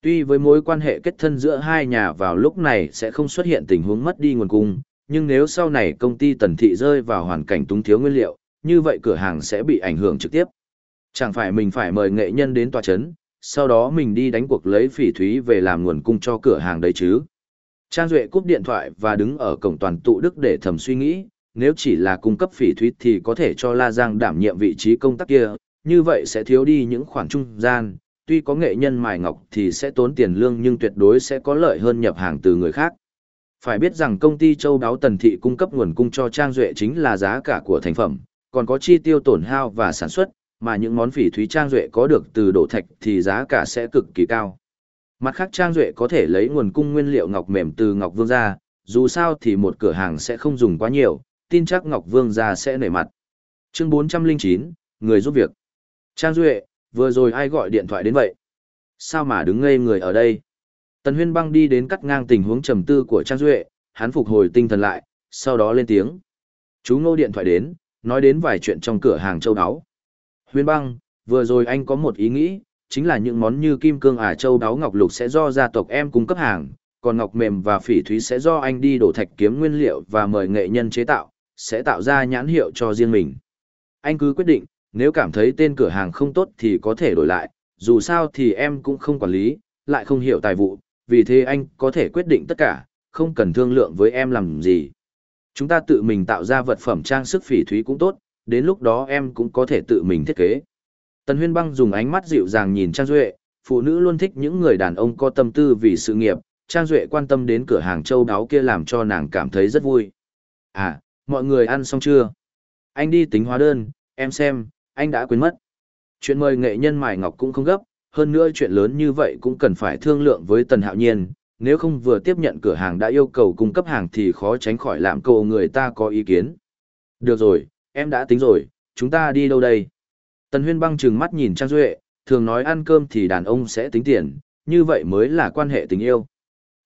Tuy với mối quan hệ kết thân giữa hai nhà vào lúc này sẽ không xuất hiện tình huống mất đi nguồn cung, nhưng nếu sau này công ty Tần Thị rơi vào hoàn cảnh túng thiếu nguyên liệu, như vậy cửa hàng sẽ bị ảnh hưởng trực tiếp. Chẳng phải mình phải mời nghệ nhân đến tòa chấn, sau đó mình đi đánh cuộc lấy phỉ thúy về làm nguồn cung cho cửa hàng đấy chứ. Trang Duệ cúp điện thoại và đứng ở cổng toàn tụ đức để thầm suy nghĩ, nếu chỉ là cung cấp phỉ thúy thì có thể cho La Giang đảm nhiệm vị trí công tác kia, như vậy sẽ thiếu đi những khoản trung gian, tuy có nghệ nhân mài ngọc thì sẽ tốn tiền lương nhưng tuyệt đối sẽ có lợi hơn nhập hàng từ người khác. Phải biết rằng công ty châu đáo tần thị cung cấp nguồn cung cho Trang Duệ chính là giá cả của thành phẩm, còn có chi tiêu tổn hao và sản xuất, mà những món phỉ thúy Trang Duệ có được từ đổ thạch thì giá cả sẽ cực kỳ cao. Mặt khác Trang Duệ có thể lấy nguồn cung nguyên liệu ngọc mềm từ Ngọc Vương ra, dù sao thì một cửa hàng sẽ không dùng quá nhiều, tin chắc Ngọc Vương ra sẽ nể mặt. Chương 409, người giúp việc. Trang Duệ, vừa rồi ai gọi điện thoại đến vậy? Sao mà đứng ngây người ở đây? Tần Huyên Băng đi đến cắt ngang tình huống trầm tư của Trang Duệ, hắn phục hồi tinh thần lại, sau đó lên tiếng. Chú ngô điện thoại đến, nói đến vài chuyện trong cửa hàng châu áo. Huyên Băng, vừa rồi anh có một ý nghĩ, chính là những món như kim cương ả châu đáo ngọc lục sẽ do gia tộc em cung cấp hàng, còn ngọc mềm và phỉ thúy sẽ do anh đi đổ thạch kiếm nguyên liệu và mời nghệ nhân chế tạo, sẽ tạo ra nhãn hiệu cho riêng mình. Anh cứ quyết định, nếu cảm thấy tên cửa hàng không tốt thì có thể đổi lại, dù sao thì em cũng không quản lý, lại không hiểu tài vụ, vì thế anh có thể quyết định tất cả, không cần thương lượng với em làm gì. Chúng ta tự mình tạo ra vật phẩm trang sức phỉ thúy cũng tốt, đến lúc đó em cũng có thể tự mình thiết kế. Tần Huyên Băng dùng ánh mắt dịu dàng nhìn Trang Duệ, phụ nữ luôn thích những người đàn ông có tâm tư vì sự nghiệp, Trang Duệ quan tâm đến cửa hàng châu đáo kia làm cho nàng cảm thấy rất vui. À, mọi người ăn xong chưa? Anh đi tính hóa đơn, em xem, anh đã quên mất. Chuyện mời nghệ nhân Mài Ngọc cũng không gấp, hơn nữa chuyện lớn như vậy cũng cần phải thương lượng với Tần Hạo Nhiên, nếu không vừa tiếp nhận cửa hàng đã yêu cầu cung cấp hàng thì khó tránh khỏi làm cầu người ta có ý kiến. Được rồi, em đã tính rồi, chúng ta đi đâu đây? Tần Huyên băng trừng mắt nhìn Trang Duệ, thường nói ăn cơm thì đàn ông sẽ tính tiền, như vậy mới là quan hệ tình yêu.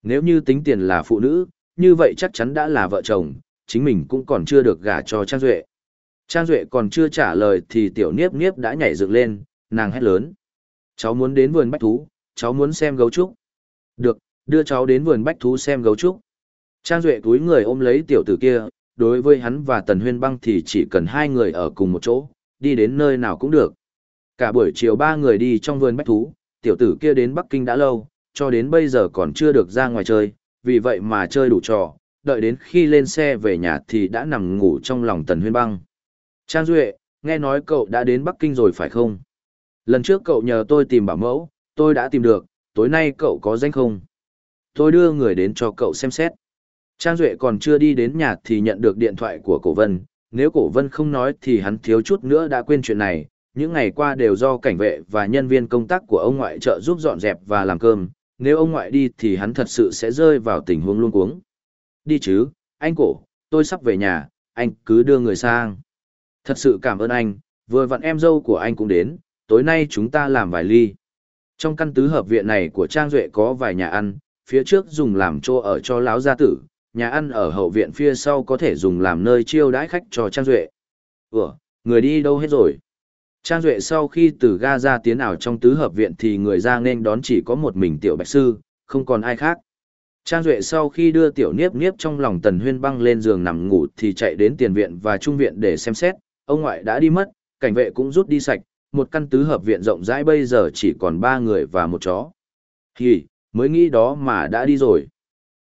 Nếu như tính tiền là phụ nữ, như vậy chắc chắn đã là vợ chồng, chính mình cũng còn chưa được gả cho Trang Duệ. Trang Duệ còn chưa trả lời thì tiểu niếp niếp đã nhảy dựng lên, nàng hét lớn. Cháu muốn đến vườn bách thú, cháu muốn xem gấu trúc. Được, đưa cháu đến vườn bách thú xem gấu trúc. Trang Duệ túi người ôm lấy tiểu tử kia, đối với hắn và Tần Huyên băng thì chỉ cần hai người ở cùng một chỗ, đi đến nơi nào cũng được. Cả buổi chiều ba người đi trong vườn bách thú, tiểu tử kia đến Bắc Kinh đã lâu, cho đến bây giờ còn chưa được ra ngoài chơi, vì vậy mà chơi đủ trò, đợi đến khi lên xe về nhà thì đã nằm ngủ trong lòng Tần Huyên băng. Trang Duệ, nghe nói cậu đã đến Bắc Kinh rồi phải không? Lần trước cậu nhờ tôi tìm bảo mẫu, tôi đã tìm được, tối nay cậu có danh không? Tôi đưa người đến cho cậu xem xét. Trang Duệ còn chưa đi đến nhà thì nhận được điện thoại của cổ vân, nếu cổ vân không nói thì hắn thiếu chút nữa đã quên chuyện này, những ngày qua đều do cảnh vệ và nhân viên công tác của ông ngoại trợ giúp dọn dẹp và làm cơm, nếu ông ngoại đi thì hắn thật sự sẽ rơi vào tình huống luống cuống. Đi chứ, anh cổ, tôi sắp về nhà, anh cứ đưa người sang. Thật sự cảm ơn anh, vừa vặn em dâu của anh cũng đến, tối nay chúng ta làm vài ly. Trong căn tứ hợp viện này của Trang Duệ có vài nhà ăn, phía trước dùng làm chỗ ở cho lão gia tử, nhà ăn ở hậu viện phía sau có thể dùng làm nơi chiêu đãi khách cho Trang Duệ. Ủa, người đi đâu hết rồi? Trang Duệ sau khi từ ga ra tiến ảo trong tứ hợp viện thì người ra nên đón chỉ có một mình tiểu bạch sư, không còn ai khác. Trang Duệ sau khi đưa tiểu niếp niếp trong lòng tần huyên băng lên giường nằm ngủ thì chạy đến tiền viện và trung viện để xem xét, ông ngoại đã đi mất, cảnh vệ cũng rút đi sạch, một căn tứ hợp viện rộng rãi bây giờ chỉ còn ba người và một chó. Hì, mới nghĩ đó mà đã đi rồi.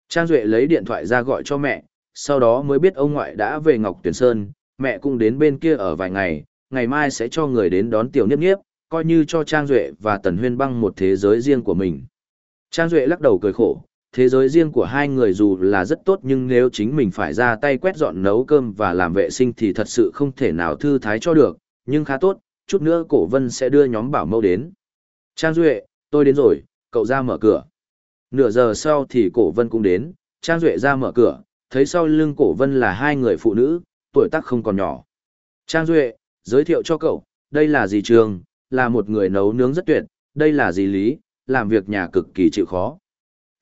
Trang Duệ lấy điện thoại ra gọi cho mẹ, sau đó mới biết ông ngoại đã về Ngọc Tuyển Sơn, mẹ cũng đến bên kia ở vài ngày, ngày mai sẽ cho người đến đón tiểu niếp niếp, coi như cho Trang Duệ và Tần Huyên băng một thế giới riêng của mình. Trang Duệ lắc đầu cười khổ, thế giới riêng của hai người dù là rất tốt nhưng nếu chính mình phải ra tay quét dọn nấu cơm và làm vệ sinh thì thật sự không thể nào thư thái cho được, nhưng khá tốt, chút nữa cổ vân sẽ đưa nhóm bảo mẫu đến. Trang Duệ, tôi đến rồi, cậu ra mở cửa. Nửa giờ sau thì cổ vân cũng đến, Trang Duệ ra mở cửa, thấy sau lưng cổ vân là hai người phụ nữ, tuổi tác không còn nhỏ. Trang Duệ, giới thiệu cho cậu, đây là dì Trường, là một người nấu nướng rất tuyệt, đây là dì Lý, làm việc nhà cực kỳ chịu khó.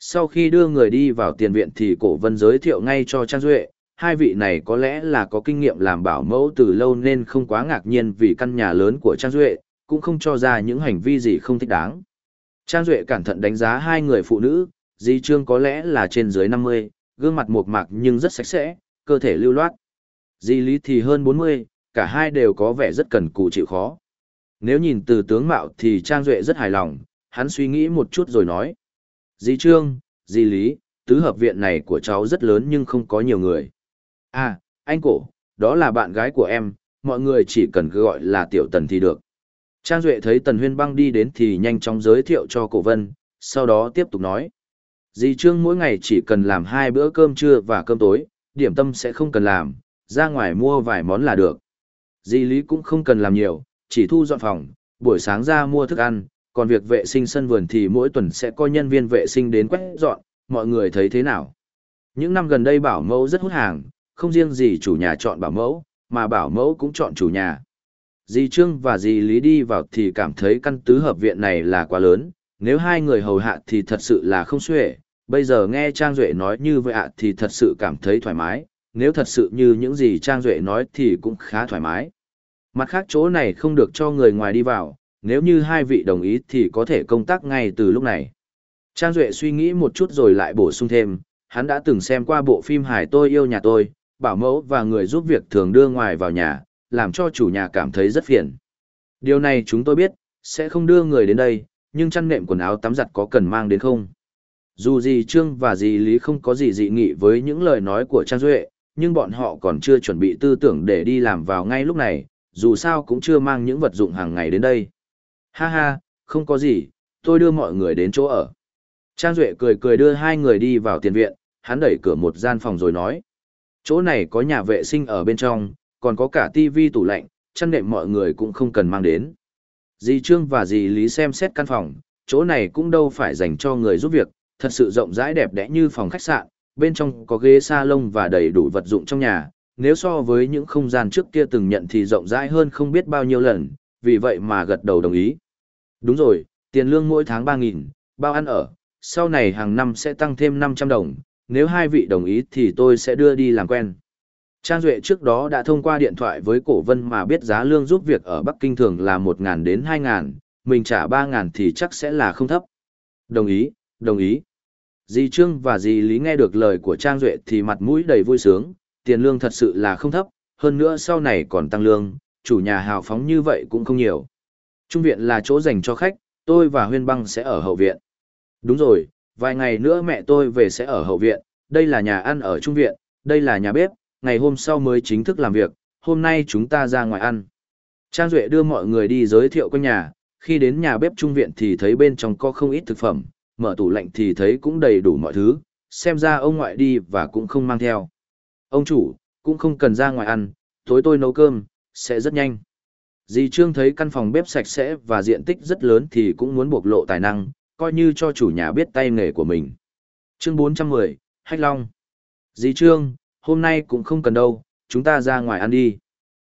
Sau khi đưa người đi vào tiền viện thì cổ vân giới thiệu ngay cho Trang Duệ, hai vị này có lẽ là có kinh nghiệm làm bảo mẫu từ lâu nên không quá ngạc nhiên vì căn nhà lớn của Trang Duệ, cũng không cho ra những hành vi gì không thích đáng. Trang Duệ cẩn thận đánh giá hai người phụ nữ, Di Trương có lẽ là trên dưới 50, gương mặt mộc mạc nhưng rất sạch sẽ, cơ thể lưu loát. Di Lý thì hơn 40, cả hai đều có vẻ rất cần cù chịu khó. Nếu nhìn từ tướng mạo thì Trang Duệ rất hài lòng, hắn suy nghĩ một chút rồi nói. Di Trương, Di Lý, tứ hợp viện này của cháu rất lớn nhưng không có nhiều người. À, anh cổ, đó là bạn gái của em, mọi người chỉ cần cứ gọi là Tiểu Tần thì được. Trang Duệ thấy Tần Huyên băng đi đến thì nhanh chóng giới thiệu cho cổ vân, sau đó tiếp tục nói. Di Trương mỗi ngày chỉ cần làm hai bữa cơm trưa và cơm tối, điểm tâm sẽ không cần làm, ra ngoài mua vài món là được. Di Lý cũng không cần làm nhiều, chỉ thu dọn phòng, buổi sáng ra mua thức ăn, còn việc vệ sinh sân vườn thì mỗi tuần sẽ có nhân viên vệ sinh đến quét dọn, mọi người thấy thế nào? Những năm gần đây bảo mẫu rất hút hàng, không riêng gì chủ nhà chọn bảo mẫu, mà bảo mẫu cũng chọn chủ nhà. Dì Trương và dì Lý đi vào thì cảm thấy căn tứ hợp viện này là quá lớn, nếu hai người hầu hạ thì thật sự là không xuể, bây giờ nghe Trang Duệ nói như vậy ạ thì thật sự cảm thấy thoải mái, nếu thật sự như những gì Trang Duệ nói thì cũng khá thoải mái. Mặt khác chỗ này không được cho người ngoài đi vào, nếu như hai vị đồng ý thì có thể công tác ngay từ lúc này. Trang Duệ suy nghĩ một chút rồi lại bổ sung thêm, hắn đã từng xem qua bộ phim Hải Tôi Yêu Nhà Tôi, bảo mẫu và người giúp việc thường đưa ngoài vào nhà, làm cho chủ nhà cảm thấy rất phiền. Điều này chúng tôi biết, sẽ không đưa người đến đây, nhưng chăn nệm quần áo tắm giặt có cần mang đến không? Dù gì Trương và dì Lý không có gì dị nghị với những lời nói của Trang Duệ, nhưng bọn họ còn chưa chuẩn bị tư tưởng để đi làm vào ngay lúc này, dù sao cũng chưa mang những vật dụng hàng ngày đến đây. Ha ha, không có gì, tôi đưa mọi người đến chỗ ở. Trang Duệ cười cười đưa hai người đi vào tiền viện, hắn đẩy cửa một gian phòng rồi nói. Chỗ này có nhà vệ sinh ở bên trong, còn có cả tivi tủ lạnh, chăn nệm mọi người cũng không cần mang đến. Dì Trương và dì Lý xem xét căn phòng, chỗ này cũng đâu phải dành cho người giúp việc, thật sự rộng rãi đẹp đẽ như phòng khách sạn, bên trong có ghế salon và đầy đủ vật dụng trong nhà, nếu so với những không gian trước kia từng nhận thì rộng rãi hơn không biết bao nhiêu lần, vì vậy mà gật đầu đồng ý. Đúng rồi, tiền lương mỗi tháng 3.000, bao ăn ở, sau này hàng năm sẽ tăng thêm 500 đồng, nếu hai vị đồng ý thì tôi sẽ đưa đi làm quen. Trang Duệ trước đó đã thông qua điện thoại với cổ vân mà biết giá lương giúp việc ở Bắc Kinh thường là 1.000 đến 2.000, mình trả 3.000 thì chắc sẽ là không thấp. Đồng ý, đồng ý. Dì Trương và dì Lý nghe được lời của Trang Duệ thì mặt mũi đầy vui sướng, tiền lương thật sự là không thấp, hơn nữa sau này còn tăng lương, chủ nhà hào phóng như vậy cũng không nhiều. Trung viện là chỗ dành cho khách, tôi và Huyên Băng sẽ ở hậu viện. Đúng rồi, vài ngày nữa mẹ tôi về sẽ ở hậu viện, đây là nhà ăn ở trung viện, đây là nhà bếp, ngày hôm sau mới chính thức làm việc, hôm nay chúng ta ra ngoài ăn. Trang Duệ đưa mọi người đi giới thiệu quanh nhà, khi đến nhà bếp trung viện thì thấy bên trong có không ít thực phẩm, mở tủ lạnh thì thấy cũng đầy đủ mọi thứ, xem ra ông ngoại đi và cũng không mang theo. Ông chủ, cũng không cần ra ngoài ăn, tối tôi nấu cơm, sẽ rất nhanh. Dì Trương thấy căn phòng bếp sạch sẽ và diện tích rất lớn thì cũng muốn bộc lộ tài năng, coi như cho chủ nhà biết tay nghề của mình. Chương 410, Hách Long. Dì Trương, hôm nay cũng không cần đâu, chúng ta ra ngoài ăn đi.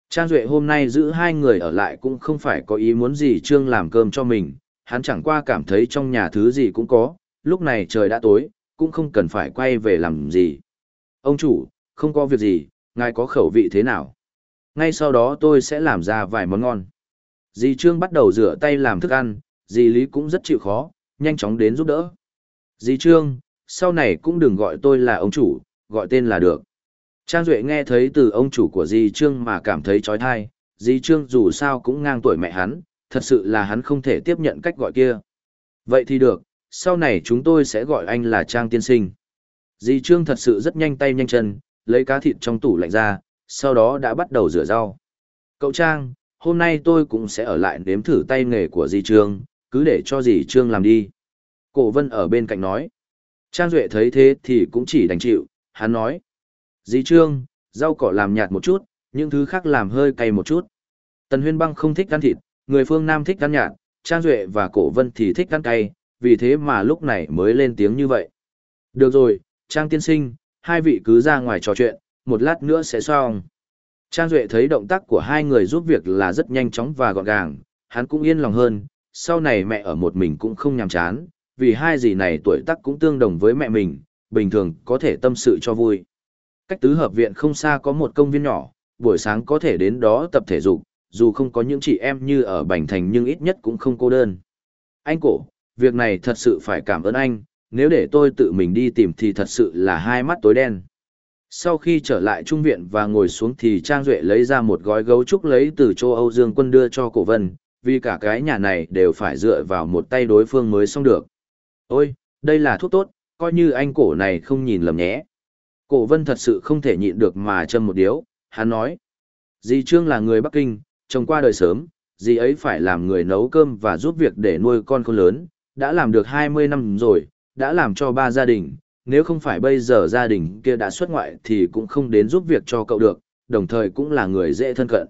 Trang Duệ hôm nay giữ hai người ở lại cũng không phải có ý muốn gì Trương làm cơm cho mình, hắn chẳng qua cảm thấy trong nhà thứ gì cũng có, lúc này trời đã tối, cũng không cần phải quay về làm gì. Ông chủ, không có việc gì, ngài có khẩu vị thế nào? Ngay sau đó tôi sẽ làm ra vài món ngon. Dì Trương bắt đầu rửa tay làm thức ăn, dì Lý cũng rất chịu khó, nhanh chóng đến giúp đỡ. Dì Trương, sau này cũng đừng gọi tôi là ông chủ, gọi tên là được. Trang Duệ nghe thấy từ ông chủ của Dì Trương mà cảm thấy trói thai, Dì Trương dù sao cũng ngang tuổi mẹ hắn, thật sự là hắn không thể tiếp nhận cách gọi kia. Vậy thì được, sau này chúng tôi sẽ gọi anh là Trang Tiên Sinh. Dì Trương thật sự rất nhanh tay nhanh chân, lấy cá thịt trong tủ lạnh ra, sau đó đã bắt đầu rửa rau. Cậu Trang, hôm nay tôi cũng sẽ ở lại nếm thử tay nghề của Dì Trương, cứ để cho Dì Trương làm đi. Cổ Vân ở bên cạnh nói. Trang Duệ thấy thế thì cũng chỉ đành chịu, hắn nói. Dì Trương, rau cỏ làm nhạt một chút, những thứ khác làm hơi cay một chút. Tần Huyên Băng không thích ăn thịt, người phương Nam thích ăn nhạt, Trang Duệ và Cổ Vân thì thích ăn cay, vì thế mà lúc này mới lên tiếng như vậy. Được rồi, Trang tiên sinh, hai vị cứ ra ngoài trò chuyện, một lát nữa sẽ xong. Trang Duệ thấy động tác của hai người giúp việc là rất nhanh chóng và gọn gàng, hắn cũng yên lòng hơn, sau này mẹ ở một mình cũng không nhàm chán, vì hai dì này tuổi tác cũng tương đồng với mẹ mình, bình thường có thể tâm sự cho vui. Cách tứ hợp viện không xa có một công viên nhỏ, buổi sáng có thể đến đó tập thể dục, dù không có những chị em như ở Bành Thành nhưng ít nhất cũng không cô đơn. Anh cổ, việc này thật sự phải cảm ơn anh, nếu để tôi tự mình đi tìm thì thật sự là hai mắt tối đen. Sau khi trở lại trung viện và ngồi xuống thì Trang Duệ lấy ra một gói gấu trúc lấy từ châu Âu Dương quân đưa cho cổ vân, vì cả cái nhà này đều phải dựa vào một tay đối phương mới xong được. Ôi, đây là thuốc tốt, coi như anh cổ này không nhìn lầm nhé. Cổ vân thật sự không thể nhịn được mà châm một điếu, hắn nói. Dì Trương là người Bắc Kinh, trông qua đời sớm, dì ấy phải làm người nấu cơm và giúp việc để nuôi con con lớn, đã làm được 20 năm rồi, đã làm cho ba gia đình, nếu không phải bây giờ gia đình kia đã xuất ngoại thì cũng không đến giúp việc cho cậu được, đồng thời cũng là người dễ thân cận.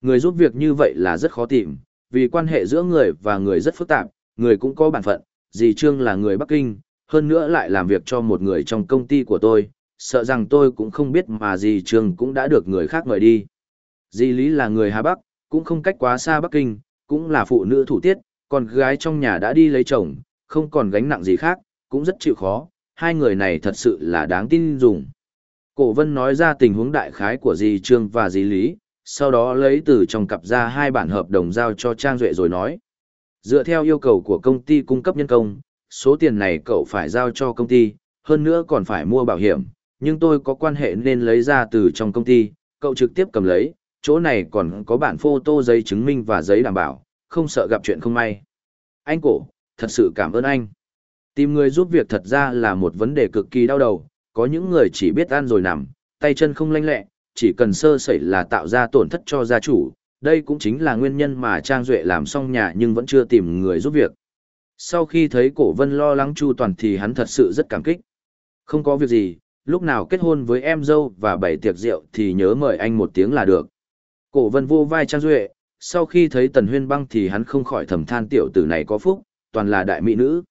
Người giúp việc như vậy là rất khó tìm, vì quan hệ giữa người và người rất phức tạp, người cũng có bản phận, dì Trương là người Bắc Kinh, hơn nữa lại làm việc cho một người trong công ty của tôi, sợ rằng tôi cũng không biết mà dì Trương cũng đã được người khác mời đi. Dì Lý là người Hà Bắc, cũng không cách quá xa Bắc Kinh, cũng là phụ nữ thủ tiết, còn gái trong nhà đã đi lấy chồng, không còn gánh nặng gì khác, cũng rất chịu khó, hai người này thật sự là đáng tin dùng. Cổ vân nói ra tình huống đại khái của dì Trương và dì Lý, sau đó lấy từ trong cặp ra hai bản hợp đồng giao cho Trang Duệ rồi nói. Dựa theo yêu cầu của công ty cung cấp nhân công, số tiền này cậu phải giao cho công ty, hơn nữa còn phải mua bảo hiểm, nhưng tôi có quan hệ nên lấy ra từ trong công ty, cậu trực tiếp cầm lấy, chỗ này còn có bản photo giấy chứng minh và giấy đảm bảo, không sợ gặp chuyện không may. Anh cổ, thật sự cảm ơn anh. Tìm người giúp việc thật ra là một vấn đề cực kỳ đau đầu, có những người chỉ biết ăn rồi nằm, tay chân không lanh lẹ, chỉ cần sơ sẩy là tạo ra tổn thất cho gia chủ, đây cũng chính là nguyên nhân mà Trang Duệ làm xong nhà nhưng vẫn chưa tìm người giúp việc. Sau khi thấy cổ vân lo lắng chu toàn thì hắn thật sự rất cảm kích. Không có việc gì, lúc nào kết hôn với em dâu và bảy tiệc rượu thì nhớ mời anh một tiếng là được. Cổ vân vô vai Trang Duệ, sau khi thấy tần huyên băng thì hắn không khỏi thầm than tiểu tử này có phúc, toàn là đại mỹ nữ.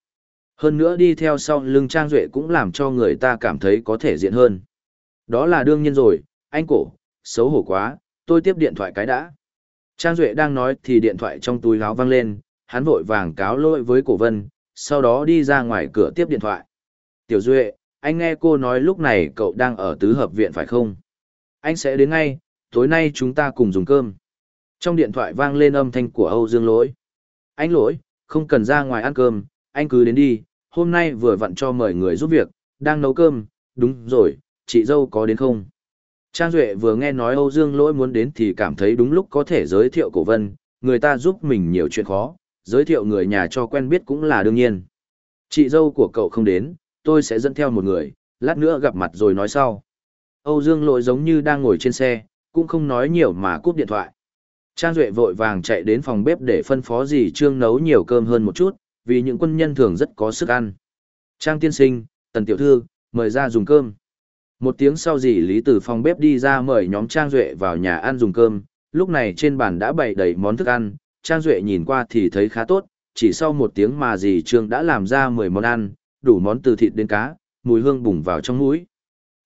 Hơn nữa đi theo sau lưng Trang Duệ cũng làm cho người ta cảm thấy có thể diện hơn. Đó là đương nhiên rồi, anh cổ, xấu hổ quá, tôi tiếp điện thoại cái đã. Trang Duệ đang nói thì điện thoại trong túi áo văng lên, hắn vội vàng cáo lỗi với cổ vân, sau đó đi ra ngoài cửa tiếp điện thoại. Tiểu Duệ, anh nghe cô nói lúc này cậu đang ở tứ hợp viện phải không? Anh sẽ đến ngay, tối nay chúng ta cùng dùng cơm. Trong điện thoại vang lên âm thanh của Âu Dương Lỗi. Anh Lỗi, không cần ra ngoài ăn cơm, anh cứ đến đi, hôm nay vừa vặn cho mời người giúp việc, đang nấu cơm, đúng rồi, chị dâu có đến không? Trang Duệ vừa nghe nói Âu Dương Lỗi muốn đến thì cảm thấy đúng lúc có thể giới thiệu cổ vân, người ta giúp mình nhiều chuyện khó, giới thiệu người nhà cho quen biết cũng là đương nhiên. Chị dâu của cậu không đến, tôi sẽ dẫn theo một người, lát nữa gặp mặt rồi nói sau. Âu Dương Lỗi giống như đang ngồi trên xe, cũng không nói nhiều mà cúp điện thoại. Trang Duệ vội vàng chạy đến phòng bếp để phân phó dì Trương nấu nhiều cơm hơn một chút, vì những quân nhân thường rất có sức ăn. Trang tiên sinh, tần tiểu thư, mời ra dùng cơm. Một tiếng sau dì Lý từ phòng bếp đi ra mời nhóm Trang Duệ vào nhà ăn dùng cơm, lúc này trên bàn đã bày đầy món thức ăn, Trang Duệ nhìn qua thì thấy khá tốt, chỉ sau một tiếng mà dì Trương đã làm ra 10 món ăn, đủ món từ thịt đến cá, mùi hương bùng vào trong mũi.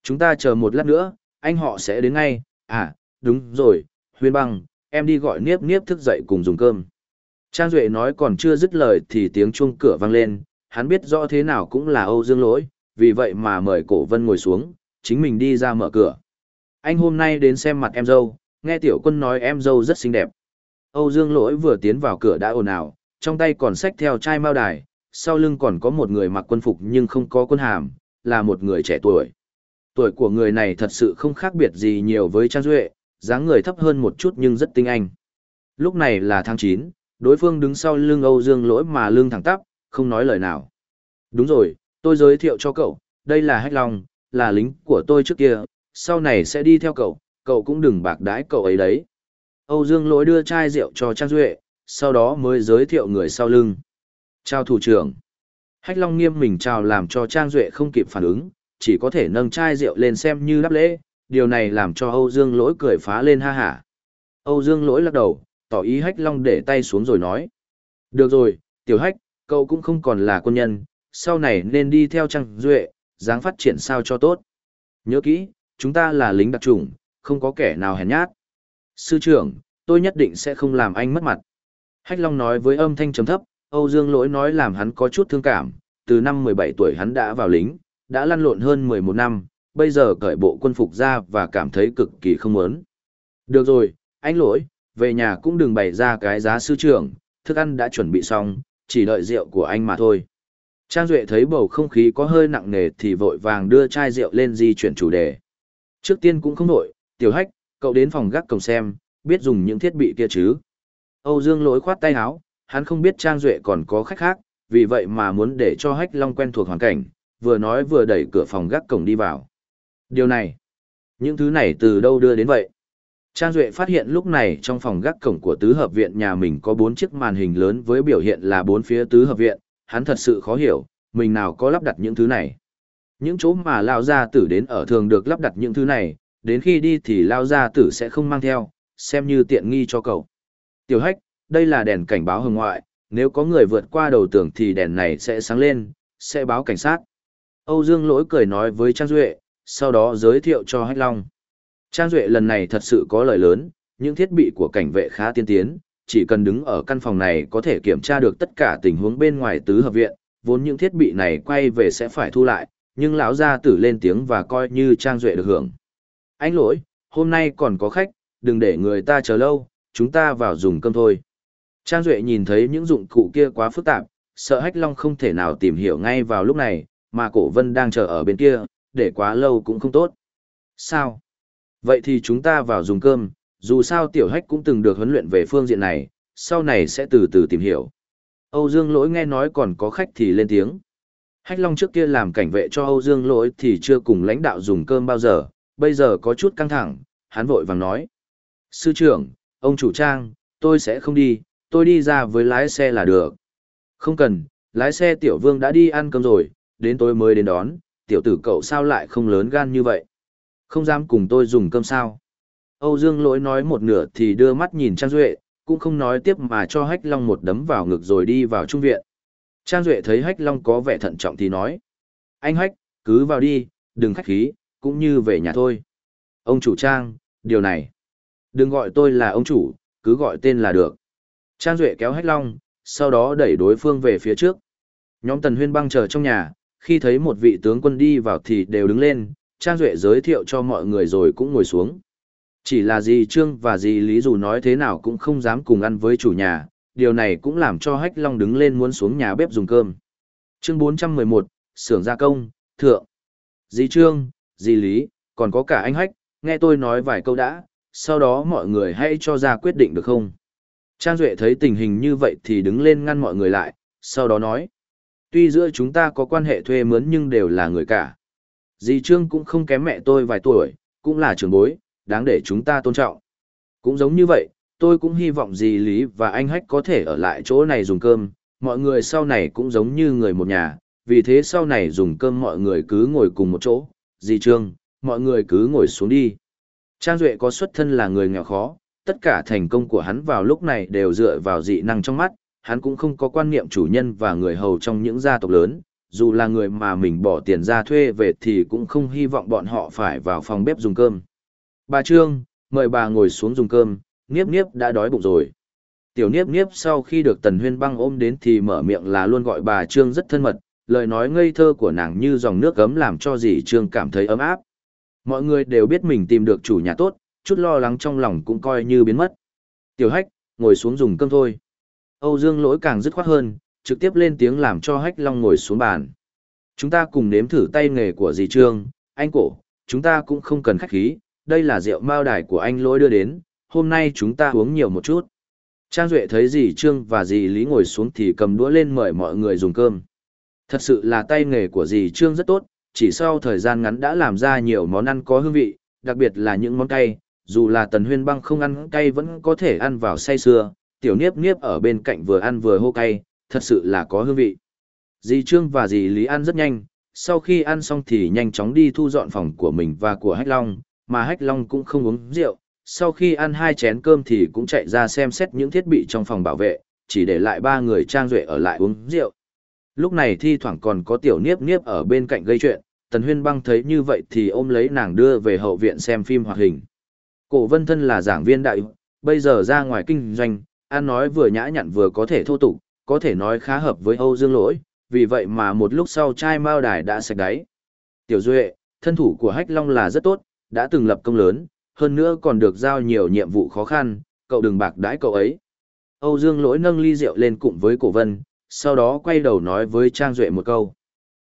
Chúng ta chờ một lát nữa, anh họ sẽ đến ngay, à, đúng rồi, Huyên băng, em đi gọi Niếp Niếp thức dậy cùng dùng cơm. Trang Duệ nói còn chưa dứt lời thì tiếng chuông cửa vang lên, hắn biết rõ thế nào cũng là Âu Dương lỗi, vì vậy mà mời cổ vân ngồi xuống, chính mình đi ra mở cửa. Anh hôm nay đến xem mặt em dâu, nghe tiểu quân nói em dâu rất xinh đẹp. Âu Dương lỗi vừa tiến vào cửa đã ồn ào, trong tay còn xách theo chai mao đài, sau lưng còn có một người mặc quân phục nhưng không có quân hàm, là một người trẻ tuổi. Tuổi của người này thật sự không khác biệt gì nhiều với Trang Duệ, dáng người thấp hơn một chút nhưng rất tinh anh. Lúc này là tháng 9, đối phương đứng sau lưng Âu Dương lỗi mà lưng thẳng tắp, không nói lời nào. Đúng rồi, tôi giới thiệu cho cậu, đây là Hách Long, là lính của tôi trước kia, sau này sẽ đi theo cậu, cậu cũng đừng bạc đái cậu ấy đấy. Âu Dương lỗi đưa chai rượu cho Trang Duệ, sau đó mới giới thiệu người sau lưng. Chào thủ trưởng. Hách Long nghiêm mình chào làm cho Trang Duệ không kịp phản ứng, chỉ có thể nâng chai rượu lên xem như đáp lễ, điều này làm cho Âu Dương lỗi cười phá lên ha hả. Âu Dương lỗi lắc đầu, tỏ ý Hách Long để tay xuống rồi nói. Được rồi, tiểu hách, cậu cũng không còn là quân nhân, sau này nên đi theo Trang Duệ, dáng phát triển sao cho tốt. Nhớ kỹ, chúng ta là lính đặc trùng, không có kẻ nào hèn nhát. Sư trưởng, tôi nhất định sẽ không làm anh mất mặt. Hách Long nói với âm thanh trầm thấp, Âu Dương lỗi nói làm hắn có chút thương cảm, từ năm 17 tuổi hắn đã vào lính, đã lăn lộn hơn 11 năm, bây giờ cởi bộ quân phục ra và cảm thấy cực kỳ không muốn. Được rồi, anh lỗi, về nhà cũng đừng bày ra cái giá sư trưởng, thức ăn đã chuẩn bị xong, chỉ đợi rượu của anh mà thôi. Trang Duệ thấy bầu không khí có hơi nặng nề thì vội vàng đưa chai rượu lên di chuyển chủ đề. Trước tiên cũng không nổi, tiểu hách, cậu đến phòng gác cổng xem, biết dùng những thiết bị kia chứ. Âu Dương lỗi khoát tay áo, hắn không biết Trang Duệ còn có khách khác, vì vậy mà muốn để cho Hách Long quen thuộc hoàn cảnh, vừa nói vừa đẩy cửa phòng gác cổng đi vào. Điều này, những thứ này từ đâu đưa đến vậy? Trang Duệ phát hiện lúc này trong phòng gác cổng của tứ hợp viện nhà mình có bốn chiếc màn hình lớn với biểu hiện là bốn phía tứ hợp viện, hắn thật sự khó hiểu, mình nào có lắp đặt những thứ này. Những chỗ mà Lao Gia Tử đến ở thường được lắp đặt những thứ này, đến khi đi thì Lao Gia Tử sẽ không mang theo, xem như tiện nghi cho cậu. Tiểu hách, đây là đèn cảnh báo hồng ngoại, nếu có người vượt qua đầu tường thì đèn này sẽ sáng lên, sẽ báo cảnh sát. Âu Dương lỗi cười nói với Trang Duệ, sau đó giới thiệu cho Hách Long. Trang Duệ lần này thật sự có lợi lớn, những thiết bị của cảnh vệ khá tiên tiến, chỉ cần đứng ở căn phòng này có thể kiểm tra được tất cả tình huống bên ngoài tứ hợp viện, vốn những thiết bị này quay về sẽ phải thu lại, nhưng lão gia tử lên tiếng và coi như Trang Duệ được hưởng. Anh lỗi, hôm nay còn có khách, đừng để người ta chờ lâu, chúng ta vào dùng cơm thôi. Trang Duệ nhìn thấy những dụng cụ kia quá phức tạp, sợ Hách Long không thể nào tìm hiểu ngay vào lúc này, mà cổ vân đang chờ ở bên kia, để quá lâu cũng không tốt. Sao? Vậy thì chúng ta vào dùng cơm, dù sao tiểu hách cũng từng được huấn luyện về phương diện này, sau này sẽ từ từ tìm hiểu. Âu Dương Lỗi nghe nói còn có khách thì lên tiếng. Hách Long trước kia làm cảnh vệ cho Âu Dương Lỗi thì chưa cùng lãnh đạo dùng cơm bao giờ, bây giờ có chút căng thẳng, hắn vội vàng nói. Sư trưởng, ông chủ trang, tôi sẽ không đi, tôi đi ra với lái xe là được. Không cần, lái xe tiểu vương đã đi ăn cơm rồi, đến tôi mới đến đón, tiểu tử cậu sao lại không lớn gan như vậy. Không dám cùng tôi dùng cơm sao. Âu Dương lỗi nói một nửa thì đưa mắt nhìn Trang Duệ, cũng không nói tiếp mà cho Hách Long một đấm vào ngực rồi đi vào trung viện. Trang Duệ thấy Hách Long có vẻ thận trọng thì nói. Anh Hách, cứ vào đi, đừng khách khí, cũng như về nhà thôi. Ông chủ Trang, điều này. Đừng gọi tôi là ông chủ, cứ gọi tên là được. Trang Duệ kéo Hách Long, sau đó đẩy đối phương về phía trước. Nhóm Tần Huyên băng chờ trong nhà, khi thấy một vị tướng quân đi vào thì đều đứng lên, Trang Duệ giới thiệu cho mọi người rồi cũng ngồi xuống. Chỉ là gì Trương và gì Lý dù nói thế nào cũng không dám cùng ăn với chủ nhà, điều này cũng làm cho Hách Long đứng lên muốn xuống nhà bếp dùng cơm. Chương 411, xưởng gia công, thượng. Dì Trương, dì Lý, còn có cả anh Hách, nghe tôi nói vài câu đã, sau đó mọi người hãy cho ra quyết định được không? Trang Duệ thấy tình hình như vậy thì đứng lên ngăn mọi người lại, sau đó nói. Tuy giữa chúng ta có quan hệ thuê mướn nhưng đều là người cả. Dì Trương cũng không kém mẹ tôi vài tuổi, cũng là trưởng bối, đáng để chúng ta tôn trọng. Cũng giống như vậy, tôi cũng hy vọng dì Lý và anh Hách có thể ở lại chỗ này dùng cơm, mọi người sau này cũng giống như người một nhà, vì thế sau này dùng cơm mọi người cứ ngồi cùng một chỗ. Dì Trương, mọi người cứ ngồi xuống đi. Trang Duệ có xuất thân là người nghèo khó, tất cả thành công của hắn vào lúc này đều dựa vào dị năng trong mắt, hắn cũng không có quan niệm chủ nhân và người hầu trong những gia tộc lớn, dù là người mà mình bỏ tiền ra thuê về thì cũng không hy vọng bọn họ phải vào phòng bếp dùng cơm. Bà Trương, mời bà ngồi xuống dùng cơm, Niếp Niếp đã đói bụng rồi. Tiểu Niếp Niếp sau khi được Tần Huyên băng ôm đến thì mở miệng là luôn gọi bà Trương rất thân mật, lời nói ngây thơ của nàng như dòng nước gấm làm cho dì Trương cảm thấy ấm áp. Mọi người đều biết mình tìm được chủ nhà tốt, chút lo lắng trong lòng cũng coi như biến mất. Tiểu Hách, ngồi xuống dùng cơm thôi. Âu Dương lỗi càng dứt khoát hơn, trực tiếp lên tiếng làm cho Hách Long ngồi xuống bàn. Chúng ta cùng nếm thử tay nghề của dì Trương, anh cổ, chúng ta cũng không cần khách khí, đây là rượu mao đài của anh lỗi đưa đến, hôm nay chúng ta uống nhiều một chút. Trang Duệ thấy dì Trương và dì Lý ngồi xuống thì cầm đũa lên mời mọi người dùng cơm. Thật sự là tay nghề của dì Trương rất tốt, chỉ sau thời gian ngắn đã làm ra nhiều món ăn có hương vị, đặc biệt là những món cay, dù là tần huyên băng không ăn cay vẫn có thể ăn vào say sưa, tiểu niếp niếp ở bên cạnh vừa ăn vừa hô cay, thật sự là có hương vị. Dì Trương và dì Lý ăn rất nhanh, sau khi ăn xong thì nhanh chóng đi thu dọn phòng của mình và của Hách Long, mà Hách Long cũng không uống rượu, sau khi ăn hai chén cơm thì cũng chạy ra xem xét những thiết bị trong phòng bảo vệ, chỉ để lại ba người trang duệ ở lại uống rượu. Lúc này thi thoảng còn có tiểu niếp niếp ở bên cạnh gây chuyện, Tần Huyên Băng thấy như vậy thì ôm lấy nàng đưa về hậu viện xem phim hoạt hình. Cổ Vân Thân là giảng viên đại, bây giờ ra ngoài kinh doanh, ăn nói vừa nhã nhặn vừa có thể thô tục, có thể nói khá hợp với Âu Dương Lỗi, vì vậy mà một lúc sau trai mao đài đã sạch đáy. Tiểu Duệ, thân thủ của Hách Long là rất tốt, đã từng lập công lớn, hơn nữa còn được giao nhiều nhiệm vụ khó khăn, cậu đừng bạc đãi cậu ấy. Âu Dương Lỗi nâng ly rượu lên cùng với cổ vân, sau đó quay đầu nói với Trang Duệ một câu.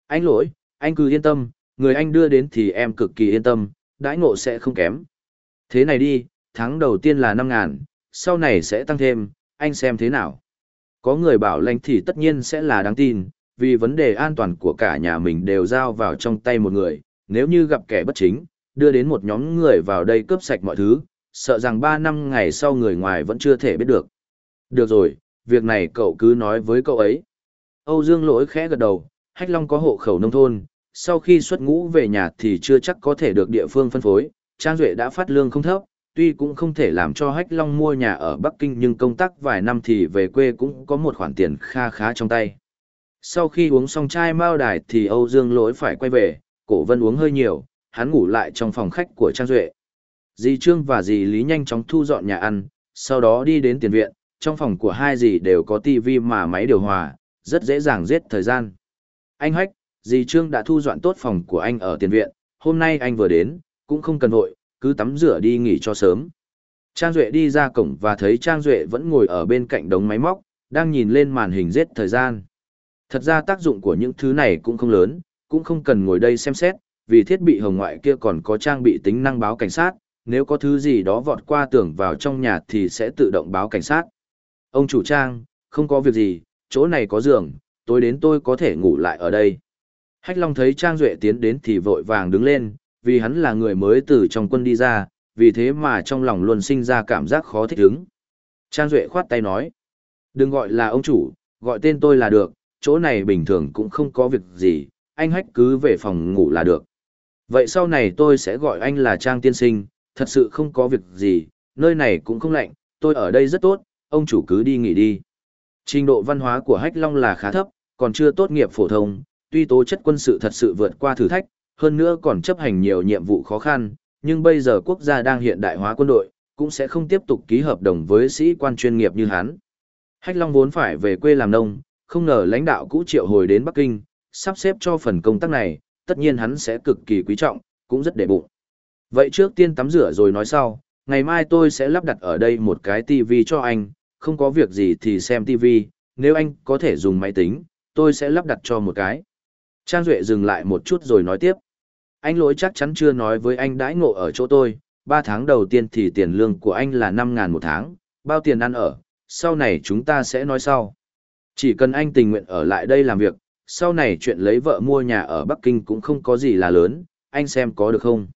Anh Lỗi, anh cứ yên tâm, người anh đưa đến thì em cực kỳ yên tâm, đãi ngộ sẽ không kém. Thế này đi, tháng đầu tiên là 5 ngàn, sau này sẽ tăng thêm, anh xem thế nào. Có người bảo lãnh thì tất nhiên sẽ là đáng tin, vì vấn đề an toàn của cả nhà mình đều giao vào trong tay một người, nếu như gặp kẻ bất chính, đưa đến một nhóm người vào đây cướp sạch mọi thứ, sợ rằng 3 năm ngày sau người ngoài vẫn chưa thể biết được. Được rồi, việc này cậu cứ nói với cậu ấy. Âu Dương lỗi khẽ gật đầu, Hách Long có hộ khẩu nông thôn, sau khi xuất ngũ về nhà thì chưa chắc có thể được địa phương phân phối, Trang Duệ đã phát lương không thấp, tuy cũng không thể làm cho Hách Long mua nhà ở Bắc Kinh nhưng công tác vài năm thì về quê cũng có một khoản tiền kha khá trong tay. Sau khi uống xong chai mao đài thì Âu Dương lỗi phải quay về, cổ vân uống hơi nhiều, hắn ngủ lại trong phòng khách của Trang Duệ. Dì Trương và dì Lý nhanh chóng thu dọn nhà ăn, sau đó đi đến tiền viện, trong phòng của hai dì đều có tivi mà máy điều hòa, rất dễ dàng giết thời gian. Anh Hách, dì Trương đã thu dọn tốt phòng của anh ở tiền viện, hôm nay anh vừa đến, cũng không cần vội, cứ tắm rửa đi nghỉ cho sớm. Trang Duệ đi ra cổng và thấy Trang Duệ vẫn ngồi ở bên cạnh đống máy móc, đang nhìn lên màn hình giết thời gian. Thật ra tác dụng của những thứ này cũng không lớn, cũng không cần ngồi đây xem xét, vì thiết bị hồng ngoại kia còn có trang bị tính năng báo cảnh sát, nếu có thứ gì đó vọt qua tường vào trong nhà thì sẽ tự động báo cảnh sát. Ông chủ trang, không có việc gì, chỗ này có giường, tối đến tôi có thể ngủ lại ở đây. Hách Long thấy Trang Duệ tiến đến thì vội vàng đứng lên, vì hắn là người mới từ trong quân đi ra, vì thế mà trong lòng luôn sinh ra cảm giác khó thích ứng. Trang Duệ khoát tay nói, đừng gọi là ông chủ, gọi tên tôi là được, chỗ này bình thường cũng không có việc gì, anh Hách cứ về phòng ngủ là được. Vậy sau này tôi sẽ gọi anh là Trang Tiên Sinh, thật sự không có việc gì, nơi này cũng không lạnh, tôi ở đây rất tốt, ông chủ cứ đi nghỉ đi. Trình độ văn hóa của Hách Long là khá thấp, còn chưa tốt nghiệp phổ thông, tuy tố chất quân sự thật sự vượt qua thử thách, hơn nữa còn chấp hành nhiều nhiệm vụ khó khăn, nhưng bây giờ quốc gia đang hiện đại hóa quân đội, cũng sẽ không tiếp tục ký hợp đồng với sĩ quan chuyên nghiệp như hắn. Hách Long vốn phải về quê làm nông, không ngờ lãnh đạo cũ triệu hồi đến Bắc Kinh, sắp xếp cho phần công tác này, tất nhiên hắn sẽ cực kỳ quý trọng, cũng rất để bụng. Vậy trước tiên tắm rửa rồi nói sau, ngày mai tôi sẽ lắp đặt ở đây một cái tivi cho anh, không có việc gì thì xem tivi nếu anh có thể dùng máy tính, tôi sẽ lắp đặt cho một cái. Trang Duệ dừng lại một chút rồi nói tiếp. Anh lỗi chắc chắn chưa nói với anh đãi ngộ ở chỗ tôi, Ba tháng đầu tiên thì tiền lương của anh là năm ngàn một tháng, bao tiền ăn ở, sau này chúng ta sẽ nói sau. Chỉ cần anh tình nguyện ở lại đây làm việc, sau này chuyện lấy vợ mua nhà ở Bắc Kinh cũng không có gì là lớn, anh xem có được không?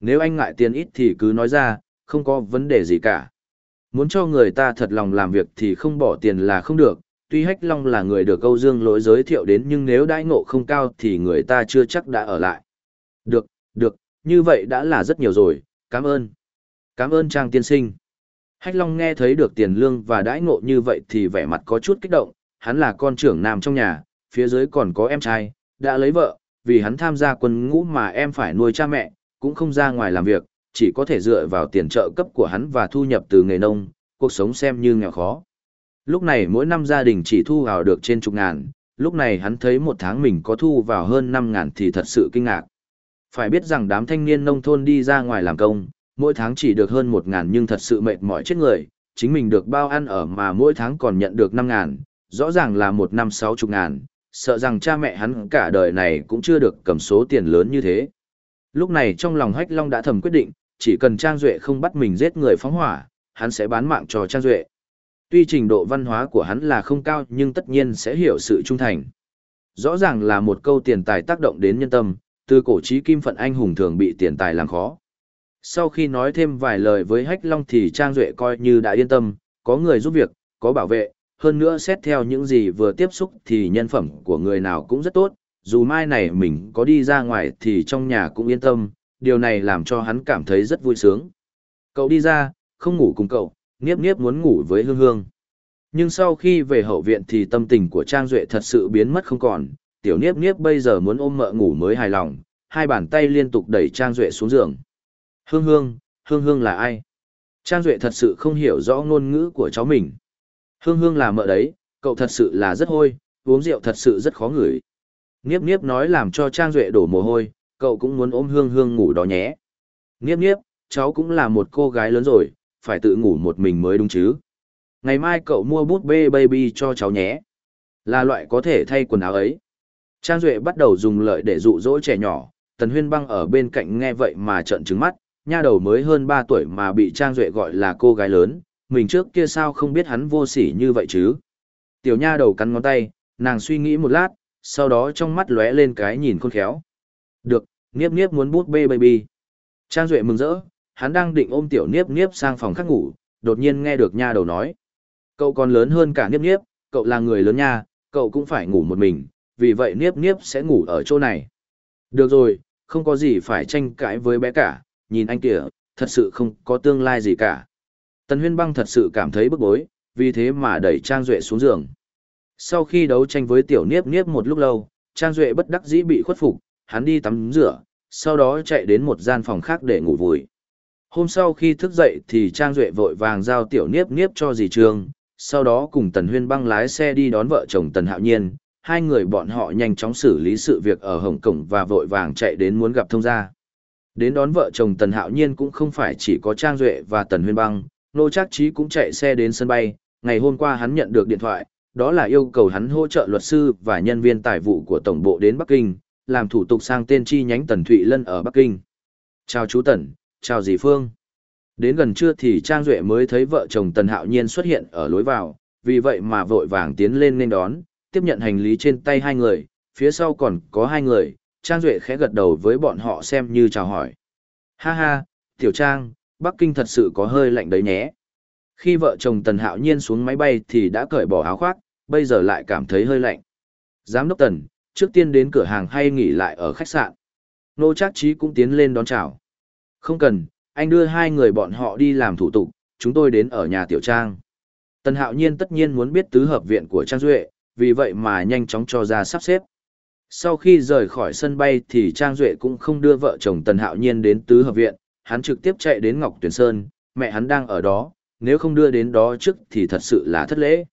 Nếu anh ngại tiền ít thì cứ nói ra, không có vấn đề gì cả. Muốn cho người ta thật lòng làm việc thì không bỏ tiền là không được, tuy Hách Long là người được Âu Dương lỗi giới thiệu đến nhưng nếu đãi ngộ không cao thì người ta chưa chắc đã ở lại. Được, được, như vậy đã là rất nhiều rồi, cảm ơn. Cảm ơn Trang tiên sinh. Hách Long nghe thấy được tiền lương và đãi ngộ như vậy thì vẻ mặt có chút kích động, hắn là con trưởng nam trong nhà, phía dưới còn có em trai, đã lấy vợ, vì hắn tham gia quân ngũ mà em phải nuôi cha mẹ, cũng không ra ngoài làm việc, chỉ có thể dựa vào tiền trợ cấp của hắn và thu nhập từ nghề nông, cuộc sống xem như nghèo khó. Lúc này mỗi năm gia đình chỉ thu vào được trên chục ngàn, lúc này hắn thấy một tháng mình có thu vào hơn 5 ngàn thì thật sự kinh ngạc. Phải biết rằng đám thanh niên nông thôn đi ra ngoài làm công, mỗi tháng chỉ được hơn một ngàn nhưng thật sự mệt mỏi chết người, chính mình được bao ăn ở mà mỗi tháng còn nhận được năm ngàn, rõ ràng là một năm sáu chục ngàn, sợ rằng cha mẹ hắn cả đời này cũng chưa được cầm số tiền lớn như thế. Lúc này trong lòng Hách Long đã thầm quyết định, chỉ cần Trang Duệ không bắt mình giết người phóng hỏa, hắn sẽ bán mạng cho Trang Duệ. Tuy trình độ văn hóa của hắn là không cao nhưng tất nhiên sẽ hiểu sự trung thành. Rõ ràng là một câu tiền tài tác động đến nhân tâm, từ cổ trí kim phận anh hùng thường bị tiền tài làm khó. Sau khi nói thêm vài lời với Hách Long thì Trang Duệ coi như đã yên tâm, có người giúp việc, có bảo vệ, hơn nữa xét theo những gì vừa tiếp xúc thì nhân phẩm của người nào cũng rất tốt, dù mai này mình có đi ra ngoài thì trong nhà cũng yên tâm, điều này làm cho hắn cảm thấy rất vui sướng. Cậu đi ra, không ngủ cùng cậu, nghiếp nghiếp muốn ngủ với Hương Hương. Nhưng sau khi về hậu viện thì tâm tình của Trang Duệ thật sự biến mất không còn, tiểu Niếp Niếp bây giờ muốn ôm mợ ngủ mới hài lòng, hai bàn tay liên tục đẩy Trang Duệ xuống giường. Hương Hương, Hương Hương là ai? Trang Duệ thật sự không hiểu rõ ngôn ngữ của cháu mình. Hương Hương là mợ đấy, cậu thật sự là rất hôi, uống rượu thật sự rất khó ngửi. Niếp Niếp nói làm cho Trang Duệ đổ mồ hôi, cậu cũng muốn ôm Hương Hương ngủ đó nhé. Niếp Niếp, cháu cũng là một cô gái lớn rồi, phải tự ngủ một mình mới đúng chứ. Ngày mai cậu mua bút bê baby cho cháu nhé. Là loại có thể thay quần áo ấy. Trang Duệ bắt đầu dùng lợi để dụ dỗ trẻ nhỏ, Tần Huyên Băng ở bên cạnh nghe vậy mà trợn trứng mắt, nha đầu mới hơn 3 tuổi mà bị Trang Duệ gọi là cô gái lớn, mình trước kia sao không biết hắn vô sỉ như vậy chứ. Tiểu nha đầu cắn ngón tay, nàng suy nghĩ một lát, sau đó trong mắt lóe lên cái nhìn khôn khéo. Được, Niếp Niếp muốn bút bê baby. Trang Duệ mừng rỡ, hắn đang định ôm tiểu Niếp Niếp sang phòng khác ngủ, đột nhiên nghe được nha đầu nói. Cậu còn lớn hơn cả Niếp Niếp, cậu là người lớn nha, cậu cũng phải ngủ một mình, vì vậy Niếp Niếp sẽ ngủ ở chỗ này. Được rồi, không có gì phải tranh cãi với bé cả, nhìn anh kìa, thật sự không có tương lai gì cả. Tần Huyên Băng thật sự cảm thấy bức bối, vì thế mà đẩy Trang Duệ xuống giường. Sau khi đấu tranh với tiểu niếp niếp một lúc lâu, Trang Duệ bất đắc dĩ bị khuất phục, hắn đi tắm rửa, sau đó chạy đến một gian phòng khác để ngủ vùi. Hôm sau khi thức dậy thì Trang Duệ vội vàng giao tiểu niếp niếp cho dì Trương, sau đó cùng Tần Huyên Băng lái xe đi đón vợ chồng Tần Hạo Nhiên, hai người bọn họ nhanh chóng xử lý sự việc ở Hồng Kông và vội vàng chạy đến muốn gặp thông gia. Đến đón vợ chồng Tần Hạo Nhiên cũng không phải chỉ có Trang Duệ và Tần Huyên Băng, Nô Trác Trí cũng chạy xe đến sân bay, ngày hôm qua hắn nhận được điện thoại, đó là yêu cầu hắn hỗ trợ luật sư và nhân viên tài vụ của Tổng bộ đến Bắc Kinh, làm thủ tục sang tên chi nhánh Tần Thụy Lân ở Bắc Kinh. Chào chú Tần, chào dì Phương. Đến gần trưa thì Trang Duệ mới thấy vợ chồng Tần Hạo Nhiên xuất hiện ở lối vào, vì vậy mà vội vàng tiến lên nên đón, tiếp nhận hành lý trên tay hai người, phía sau còn có hai người, Trang Duệ khẽ gật đầu với bọn họ xem như chào hỏi. Ha ha, Tiểu Trang, Bắc Kinh thật sự có hơi lạnh đấy nhé. Khi vợ chồng Tần Hạo Nhiên xuống máy bay thì đã cởi bỏ áo khoác, bây giờ lại cảm thấy hơi lạnh. Giám đốc Tần, trước tiên đến cửa hàng hay nghỉ lại ở khách sạn. Nô Trác Trí cũng tiến lên đón chào. Không cần, anh đưa hai người bọn họ đi làm thủ tục, chúng tôi đến ở nhà Tiểu Trang. Tần Hạo Nhiên tất nhiên muốn biết tứ hợp viện của Trang Duệ, vì vậy mà nhanh chóng cho ra sắp xếp. Sau khi rời khỏi sân bay thì Trang Duệ cũng không đưa vợ chồng Tần Hạo Nhiên đến tứ hợp viện, hắn trực tiếp chạy đến Ngọc Tuyển Sơn, mẹ hắn đang ở đó, nếu không đưa đến đó trước thì thật sự là thất lễ.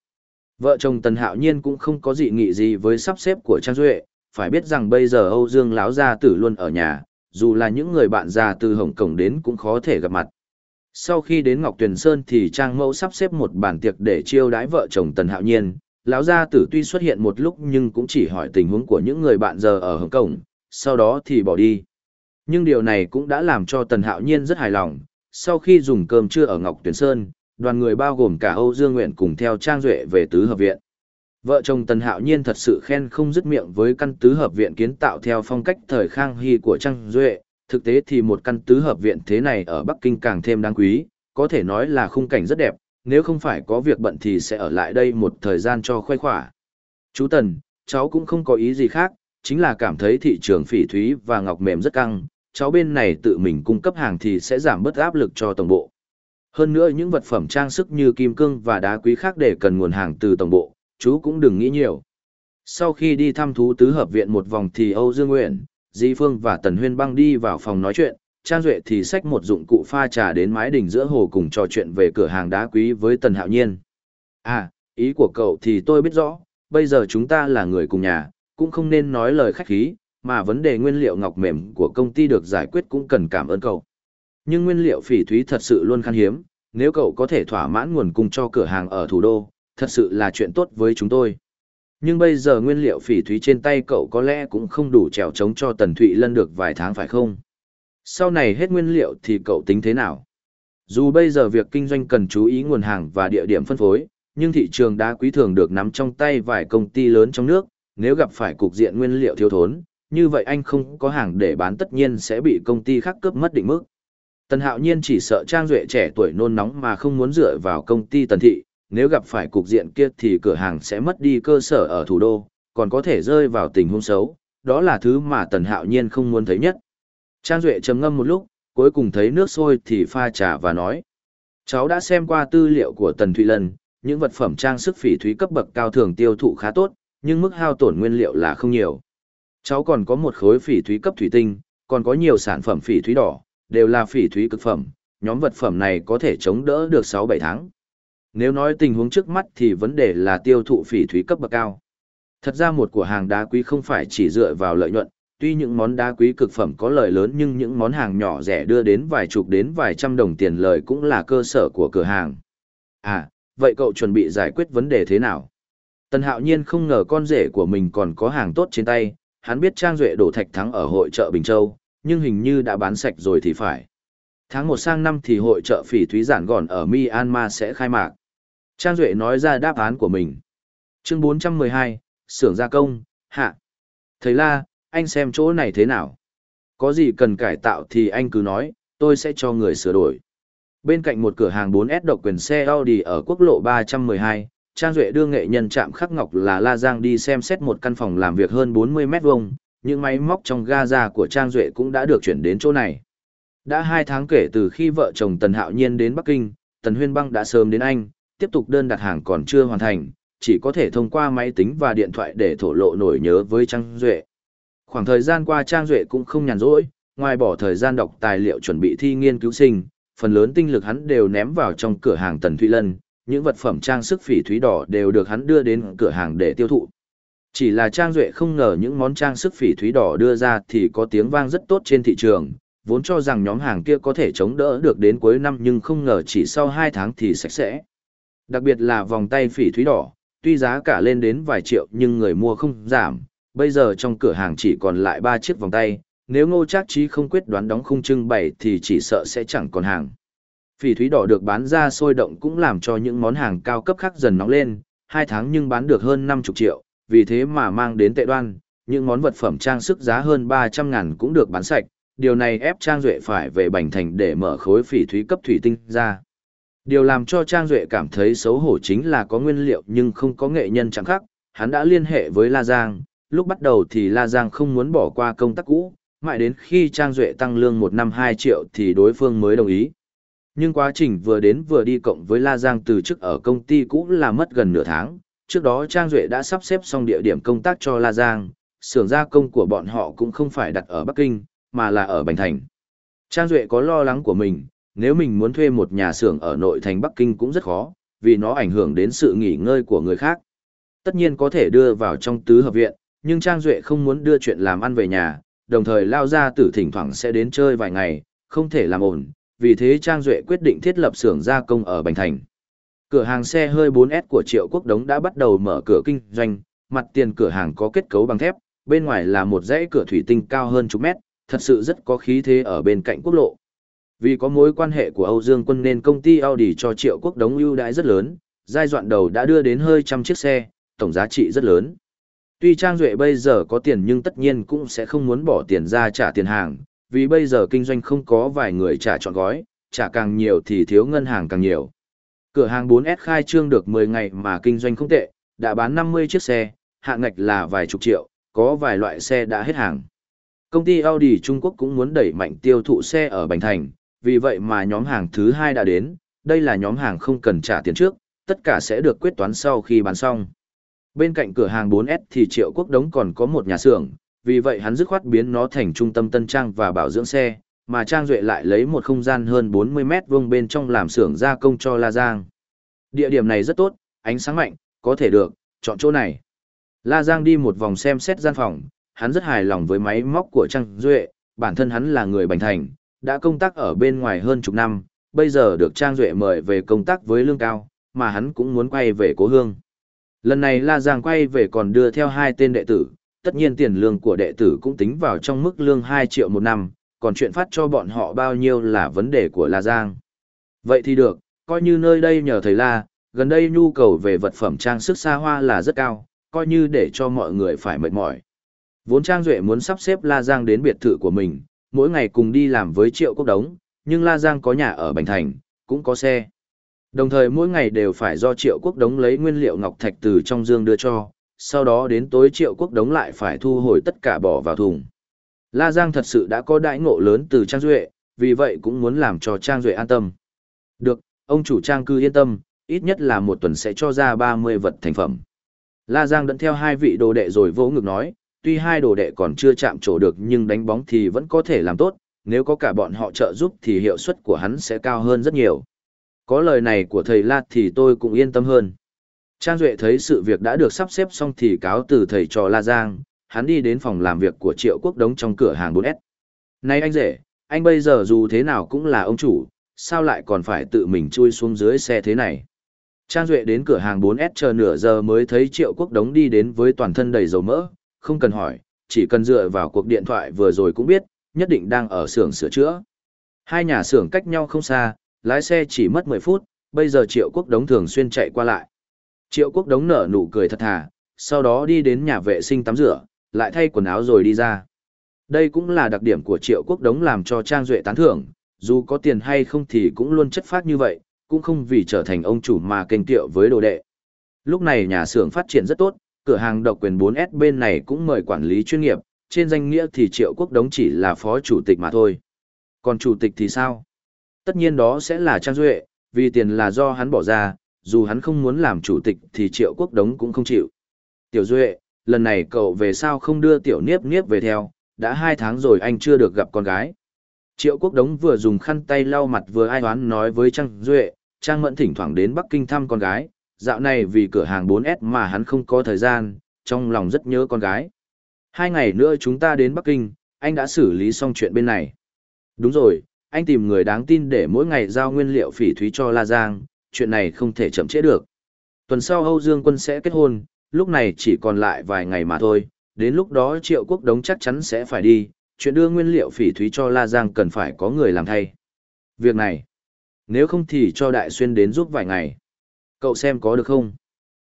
Vợ chồng Tần Hạo Nhiên cũng không có dị nghị gì với sắp xếp của Trang Duệ, phải biết rằng bây giờ Âu Dương lão gia tử luôn ở nhà, dù là những người bạn già từ Hồng Kông đến cũng khó thể gặp mặt. Sau khi đến Ngọc Tuyền Sơn thì Trang Mẫu sắp xếp một bàn tiệc để chiêu đãi vợ chồng Tần Hạo Nhiên. Lão gia tử tuy xuất hiện một lúc nhưng cũng chỉ hỏi tình huống của những người bạn giờ ở Hồng Kông, sau đó thì bỏ đi. Nhưng điều này cũng đã làm cho Tần Hạo Nhiên rất hài lòng. Sau khi dùng cơm trưa ở Ngọc Tuyền Sơn, đoàn người bao gồm cả Âu Dương Nguyện cùng theo Trang Duệ về tứ hợp viện. Vợ chồng Tần Hạo Nhiên thật sự khen không dứt miệng với căn tứ hợp viện kiến tạo theo phong cách thời Khang Hy của Trang Duệ, thực tế thì một căn tứ hợp viện thế này ở Bắc Kinh càng thêm đáng quý, có thể nói là khung cảnh rất đẹp, nếu không phải có việc bận thì sẽ ở lại đây một thời gian cho khoai khỏa. Chú Tần, cháu cũng không có ý gì khác, chính là cảm thấy thị trường phỉ thúy và ngọc mềm rất căng, cháu bên này tự mình cung cấp hàng thì sẽ giảm bớt áp lực cho tổng bộ. Hơn nữa những vật phẩm trang sức như kim cương và đá quý khác để cần nguồn hàng từ tổng bộ, chú cũng đừng nghĩ nhiều. Sau khi đi thăm thú tứ hợp viện một vòng thì Âu Dương Nguyện, Di Phương và Tần Huyên băng đi vào phòng nói chuyện, Trang Duệ thì xách một dụng cụ pha trà đến mái đỉnh giữa hồ cùng trò chuyện về cửa hàng đá quý với Tần Hạo Nhiên. À, ý của cậu thì tôi biết rõ, bây giờ chúng ta là người cùng nhà, cũng không nên nói lời khách khí, mà vấn đề nguyên liệu ngọc mềm của công ty được giải quyết cũng cần cảm ơn cậu. Nhưng nguyên liệu phỉ thúy thật sự luôn khan hiếm, nếu cậu có thể thỏa mãn nguồn cung cho cửa hàng ở thủ đô, thật sự là chuyện tốt với chúng tôi. Nhưng bây giờ nguyên liệu phỉ thúy trên tay cậu có lẽ cũng không đủ trèo trống cho Tần Thụy Lân được vài tháng phải không? Sau này hết nguyên liệu thì cậu tính thế nào? Dù bây giờ việc kinh doanh cần chú ý nguồn hàng và địa điểm phân phối, nhưng thị trường đá quý thường được nắm trong tay vài công ty lớn trong nước, nếu gặp phải cục diện nguyên liệu thiếu thốn, như vậy anh không có hàng để bán tất nhiên sẽ bị công ty khác cướp mất định mức. Tần Hạo Nhiên chỉ sợ Trang Duệ trẻ tuổi nôn nóng mà không muốn dựa vào công ty Tần Thị, nếu gặp phải cục diện kia thì cửa hàng sẽ mất đi cơ sở ở thủ đô, còn có thể rơi vào tình huống xấu, đó là thứ mà Tần Hạo Nhiên không muốn thấy nhất. Trang Duệ trầm ngâm một lúc, cuối cùng thấy nước sôi thì pha trà và nói. Cháu đã xem qua tư liệu của Tần Thụy Lân, những vật phẩm trang sức phỉ thúy cấp bậc cao thường tiêu thụ khá tốt, nhưng mức hao tổn nguyên liệu là không nhiều. Cháu còn có một khối phỉ thúy cấp thủy tinh, còn có nhiều sản phẩm phỉ thúy đỏ, đều là phỉ thúy cực phẩm, nhóm vật phẩm này có thể chống đỡ được 6-7 tháng. Nếu nói tình huống trước mắt thì vấn đề là tiêu thụ phỉ thúy cấp bậc cao. Thật ra một của hàng đá quý không phải chỉ dựa vào lợi nhuận, tuy những món đá quý cực phẩm có lợi lớn nhưng những món hàng nhỏ rẻ đưa đến vài chục đến vài trăm đồng tiền lời cũng là cơ sở của cửa hàng. À, vậy cậu chuẩn bị giải quyết vấn đề thế nào? Tần Hạo Nhiên không ngờ con rể của mình còn có hàng tốt trên tay, hắn biết Trang Duệ đổ thạch thắng ở hội chợ Bình Châu, nhưng hình như đã bán sạch rồi thì phải. Tháng 1 sang năm thì hội chợ phỉ thúy giản gòn ở Myanmar sẽ khai mạc. Trang Duệ nói ra đáp án của mình. Chương 412, xưởng gia công, hạ. Thầy La, anh xem chỗ này thế nào? Có gì cần cải tạo thì anh cứ nói, tôi sẽ cho người sửa đổi. Bên cạnh một cửa hàng 4S độc quyền xe Audi ở quốc lộ 312, Trang Duệ đưa nghệ nhân chạm khắc ngọc là La Giang đi xem xét một căn phòng làm việc hơn 40 mét vuông những máy móc trong gaza của Trang Duệ cũng đã được chuyển đến chỗ này. Đã hai tháng kể từ khi vợ chồng Tần Hạo Nhiên đến Bắc Kinh, Tần Huyên Băng đã sớm đến Anh, tiếp tục đơn đặt hàng còn chưa hoàn thành, chỉ có thể thông qua máy tính và điện thoại để thổ lộ nổi nhớ với Trang Duệ. Khoảng thời gian qua Trang Duệ cũng không nhàn rỗi, ngoài bỏ thời gian đọc tài liệu chuẩn bị thi nghiên cứu sinh, phần lớn tinh lực hắn đều ném vào trong cửa hàng Tần Thụy Lân, những vật phẩm trang sức phỉ thúy đỏ đều được hắn đưa đến cửa hàng để tiêu thụ. Chỉ là Trang Duệ không ngờ những món trang sức phỉ thúy đỏ đưa ra thì có tiếng vang rất tốt trên thị trường, vốn cho rằng nhóm hàng kia có thể chống đỡ được đến cuối năm nhưng không ngờ chỉ sau 2 tháng thì sạch sẽ. Đặc biệt là vòng tay phỉ thúy đỏ, tuy giá cả lên đến vài triệu nhưng người mua không giảm, bây giờ trong cửa hàng chỉ còn lại 3 chiếc vòng tay, nếu ngô chắc trí không quyết đoán đóng khung trưng bày thì chỉ sợ sẽ chẳng còn hàng. Phỉ thúy đỏ được bán ra sôi động cũng làm cho những món hàng cao cấp khác dần nóng lên, 2 tháng nhưng bán được hơn 50 triệu, vì thế mà mang đến tệ đoan, những món vật phẩm trang sức giá hơn 300 ngàn cũng được bán sạch, điều này ép Trang Duệ phải về Bành Thành để mở khối phỉ thúy cấp thủy tinh ra. Điều làm cho Trang Duệ cảm thấy xấu hổ chính là có nguyên liệu nhưng không có nghệ nhân chẳng khác, hắn đã liên hệ với La Giang, lúc bắt đầu thì La Giang không muốn bỏ qua công tác cũ, mãi đến khi Trang Duệ tăng lương một năm 2 triệu thì đối phương mới đồng ý. Nhưng quá trình vừa đến vừa đi cộng với La Giang từ chức ở công ty cũ là mất gần nửa tháng, trước đó Trang Duệ đã sắp xếp xong địa điểm công tác cho La Giang, xưởng gia công của bọn họ cũng không phải đặt ở Bắc Kinh, mà là ở Bành Thành. Trang Duệ có lo lắng của mình, nếu mình muốn thuê một nhà xưởng ở nội thành Bắc Kinh cũng rất khó, vì nó ảnh hưởng đến sự nghỉ ngơi của người khác. Tất nhiên có thể đưa vào trong tứ hợp viện, nhưng Trang Duệ không muốn đưa chuyện làm ăn về nhà, đồng thời lao ra tử thỉnh thoảng sẽ đến chơi vài ngày, không thể làm ổn, vì thế Trang Duệ quyết định thiết lập xưởng gia công ở Bành Thành. Cửa hàng xe hơi 4S của Triệu Quốc Đống đã bắt đầu mở cửa kinh doanh, mặt tiền cửa hàng có kết cấu bằng thép, bên ngoài là một dãy cửa thủy tinh cao hơn chục mét, thật sự rất có khí thế ở bên cạnh quốc lộ. Vì có mối quan hệ của Âu Dương Quân nên công ty Audi cho Triệu Quốc Đống ưu đãi rất lớn, giai đoạn đầu đã đưa đến hơi trăm chiếc xe, tổng giá trị rất lớn. Tuy Trang Duệ bây giờ có tiền nhưng tất nhiên cũng sẽ không muốn bỏ tiền ra trả tiền hàng, vì bây giờ kinh doanh không có vài người trả trọn gói, trả càng nhiều thì thiếu ngân hàng càng nhiều. Cửa hàng 4S khai trương được 10 ngày mà kinh doanh không tệ, đã bán 50 chiếc xe, hạng ngạch là vài chục triệu, có vài loại xe đã hết hàng. Công ty Audi Trung Quốc cũng muốn đẩy mạnh tiêu thụ xe ở Bành Thành, vì vậy mà nhóm hàng thứ hai đã đến, đây là nhóm hàng không cần trả tiền trước, tất cả sẽ được quyết toán sau khi bán xong. Bên cạnh cửa hàng 4S thì Triệu Quốc Đống còn có một nhà xưởng, vì vậy hắn dứt khoát biến nó thành trung tâm tân trang và bảo dưỡng xe, mà Trang Duệ lại lấy một không gian hơn 40 mét vuông bên trong làm xưởng gia công cho La Giang. Địa điểm này rất tốt, ánh sáng mạnh, có thể được, chọn chỗ này. La Giang đi một vòng xem xét gian phòng, hắn rất hài lòng với máy móc của Trang Duệ, bản thân hắn là người Bành Thành, đã công tác ở bên ngoài hơn chục năm, bây giờ được Trang Duệ mời về công tác với lương cao, mà hắn cũng muốn quay về cố hương. Lần này La Giang quay về còn đưa theo hai tên đệ tử, tất nhiên tiền lương của đệ tử cũng tính vào trong mức lương 2 triệu một năm, còn chuyện phát cho bọn họ bao nhiêu là vấn đề của La Giang. Vậy thì được, coi như nơi đây nhờ thầy La, gần đây nhu cầu về vật phẩm trang sức xa hoa là rất cao, coi như để cho mọi người phải mệt mỏi. Vốn Trang Duệ muốn sắp xếp La Giang đến biệt thự của mình, mỗi ngày cùng đi làm với Triệu Quốc Đống, nhưng La Giang có nhà ở Bành Thành, cũng có xe. Đồng thời mỗi ngày đều phải do Triệu Quốc Đống lấy nguyên liệu ngọc thạch từ trong dương đưa cho, sau đó đến tối Triệu Quốc Đống lại phải thu hồi tất cả bỏ vào thùng. La Giang thật sự đã có đại ngộ lớn từ Trang Duệ, vì vậy cũng muốn làm cho Trang Duệ an tâm. Được, ông chủ Trang cư yên tâm, ít nhất là một tuần sẽ cho ra 30 vật thành phẩm. La Giang dẫn theo hai vị đồ đệ rồi vỗ ngực nói, tuy hai đồ đệ còn chưa chạm trổ được nhưng đánh bóng thì vẫn có thể làm tốt, nếu có cả bọn họ trợ giúp thì hiệu suất của hắn sẽ cao hơn rất nhiều. Có lời này của thầy La thì tôi cũng yên tâm hơn. Trang Duệ thấy sự việc đã được sắp xếp xong thì cáo từ thầy trò La Giang, hắn đi đến phòng làm việc của Triệu Quốc Đống trong cửa hàng 4S. Này anh rể, anh bây giờ dù thế nào cũng là ông chủ, sao lại còn phải tự mình chui xuống dưới xe thế này? Trang Duệ đến cửa hàng 4S chờ nửa giờ mới thấy Triệu Quốc Đống đi đến với toàn thân đầy dầu mỡ, không cần hỏi, chỉ cần dựa vào cuộc điện thoại vừa rồi cũng biết, nhất định đang ở xưởng sửa chữa. Hai nhà xưởng cách nhau không xa, lái xe chỉ mất 10 phút, bây giờ Triệu Quốc Đống thường xuyên chạy qua lại. Triệu Quốc Đống nở nụ cười thật thà, sau đó đi đến nhà vệ sinh tắm rửa, lại thay quần áo rồi đi ra. Đây cũng là đặc điểm của Triệu Quốc Đống làm cho Trang Duệ tán thưởng, dù có tiền hay không thì cũng luôn chất phát như vậy, cũng không vì trở thành ông chủ mà kênh tiệu với đồ đệ. Lúc này nhà xưởng phát triển rất tốt, cửa hàng độc quyền 4S bên này cũng mời quản lý chuyên nghiệp, trên danh nghĩa thì Triệu Quốc Đống chỉ là phó chủ tịch mà thôi. Còn chủ tịch thì sao? Tất nhiên đó sẽ là Trang Duệ, vì tiền là do hắn bỏ ra, dù hắn không muốn làm chủ tịch thì Triệu Quốc Đống cũng không chịu. Tiểu Duệ, lần này cậu về sao không đưa Tiểu Niếp Niếp về theo, đã hai tháng rồi anh chưa được gặp con gái. Triệu Quốc Đống vừa dùng khăn tay lau mặt vừa ai hoán nói với Trang Duệ, Trang Mẫn thỉnh thoảng đến Bắc Kinh thăm con gái, dạo này vì cửa hàng 4S mà hắn không có thời gian, trong lòng rất nhớ con gái. Hai ngày nữa chúng ta đến Bắc Kinh, anh đã xử lý xong chuyện bên này. Đúng rồi, anh tìm người đáng tin để mỗi ngày giao nguyên liệu phỉ thúy cho La Giang, chuyện này không thể chậm trễ được. Tuần sau Âu Dương Quân sẽ kết hôn, lúc này chỉ còn lại vài ngày mà thôi, đến lúc đó Triệu Quốc Đống chắc chắn sẽ phải đi, chuyện đưa nguyên liệu phỉ thúy cho La Giang cần phải có người làm thay. Việc này, nếu không thì cho Đại Xuyên đến giúp vài ngày. Cậu xem có được không?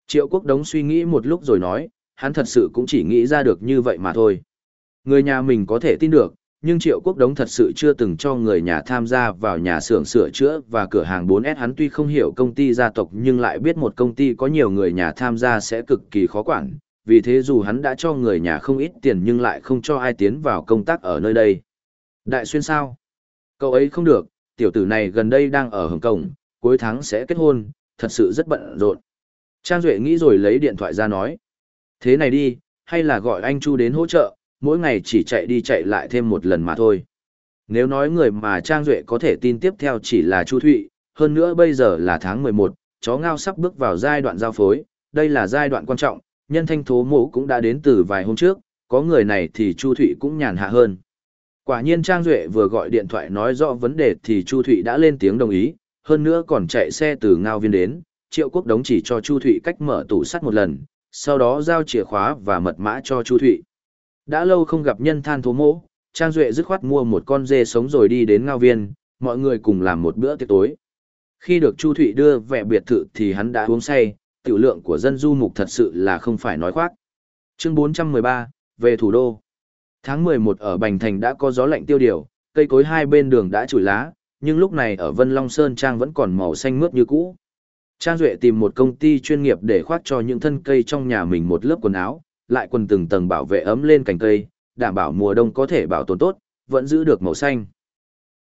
Triệu Quốc Đống suy nghĩ một lúc rồi nói, hắn thật sự cũng chỉ nghĩ ra được như vậy mà thôi. Người nhà mình có thể tin được, nhưng Triệu Quốc Đống thật sự chưa từng cho người nhà tham gia vào nhà xưởng sửa chữa và cửa hàng 4S hắn tuy không hiểu công ty gia tộc nhưng lại biết một công ty có nhiều người nhà tham gia sẽ cực kỳ khó quản, vì thế dù hắn đã cho người nhà không ít tiền nhưng lại không cho ai tiến vào công tác ở nơi đây. Đại xuyên sao? Cậu ấy không được, tiểu tử này gần đây đang ở Hồng Kông, cuối tháng sẽ kết hôn, thật sự rất bận rộn. Trang Duệ nghĩ rồi lấy điện thoại ra nói. Thế này đi, hay là gọi anh Chu đến hỗ trợ, mỗi ngày chỉ chạy đi chạy lại thêm một lần mà thôi. Nếu nói người mà Trang Duệ có thể tin tiếp theo chỉ là Chu Thụy, hơn nữa bây giờ là tháng 11, chó ngao sắp bước vào giai đoạn giao phối, đây là giai đoạn quan trọng, nhân thanh thố mũ cũng đã đến từ vài hôm trước, có người này thì Chu Thụy cũng nhàn hạ hơn. Quả nhiên Trang Duệ vừa gọi điện thoại nói rõ vấn đề thì Chu Thụy đã lên tiếng đồng ý, hơn nữa còn chạy xe từ ngao viên đến, triệu quốc đống chỉ cho Chu Thụy cách mở tủ sắt một lần, sau đó giao chìa khóa và mật mã cho Chu Thụy. Đã lâu không gặp nhân than thố mỗ, Trang Duệ dứt khoát mua một con dê sống rồi đi đến ngao viên, mọi người cùng làm một bữa tiệc tối. Khi được Chu Thụy đưa vẻ biệt thự thì hắn đã uống say, tiểu lượng của dân du mục thật sự là không phải nói khoác. Chương 413, về thủ đô. Tháng 11 ở Bành Thành đã có gió lạnh tiêu điều, cây cối hai bên đường đã trùi lá, nhưng lúc này ở Vân Long Sơn Trang vẫn còn màu xanh mướt như cũ. Trang Duệ tìm một công ty chuyên nghiệp để khoác cho những thân cây trong nhà mình một lớp quần áo, lại quần từng tầng bảo vệ ấm lên cành cây, đảm bảo mùa đông có thể bảo tồn tốt, vẫn giữ được màu xanh.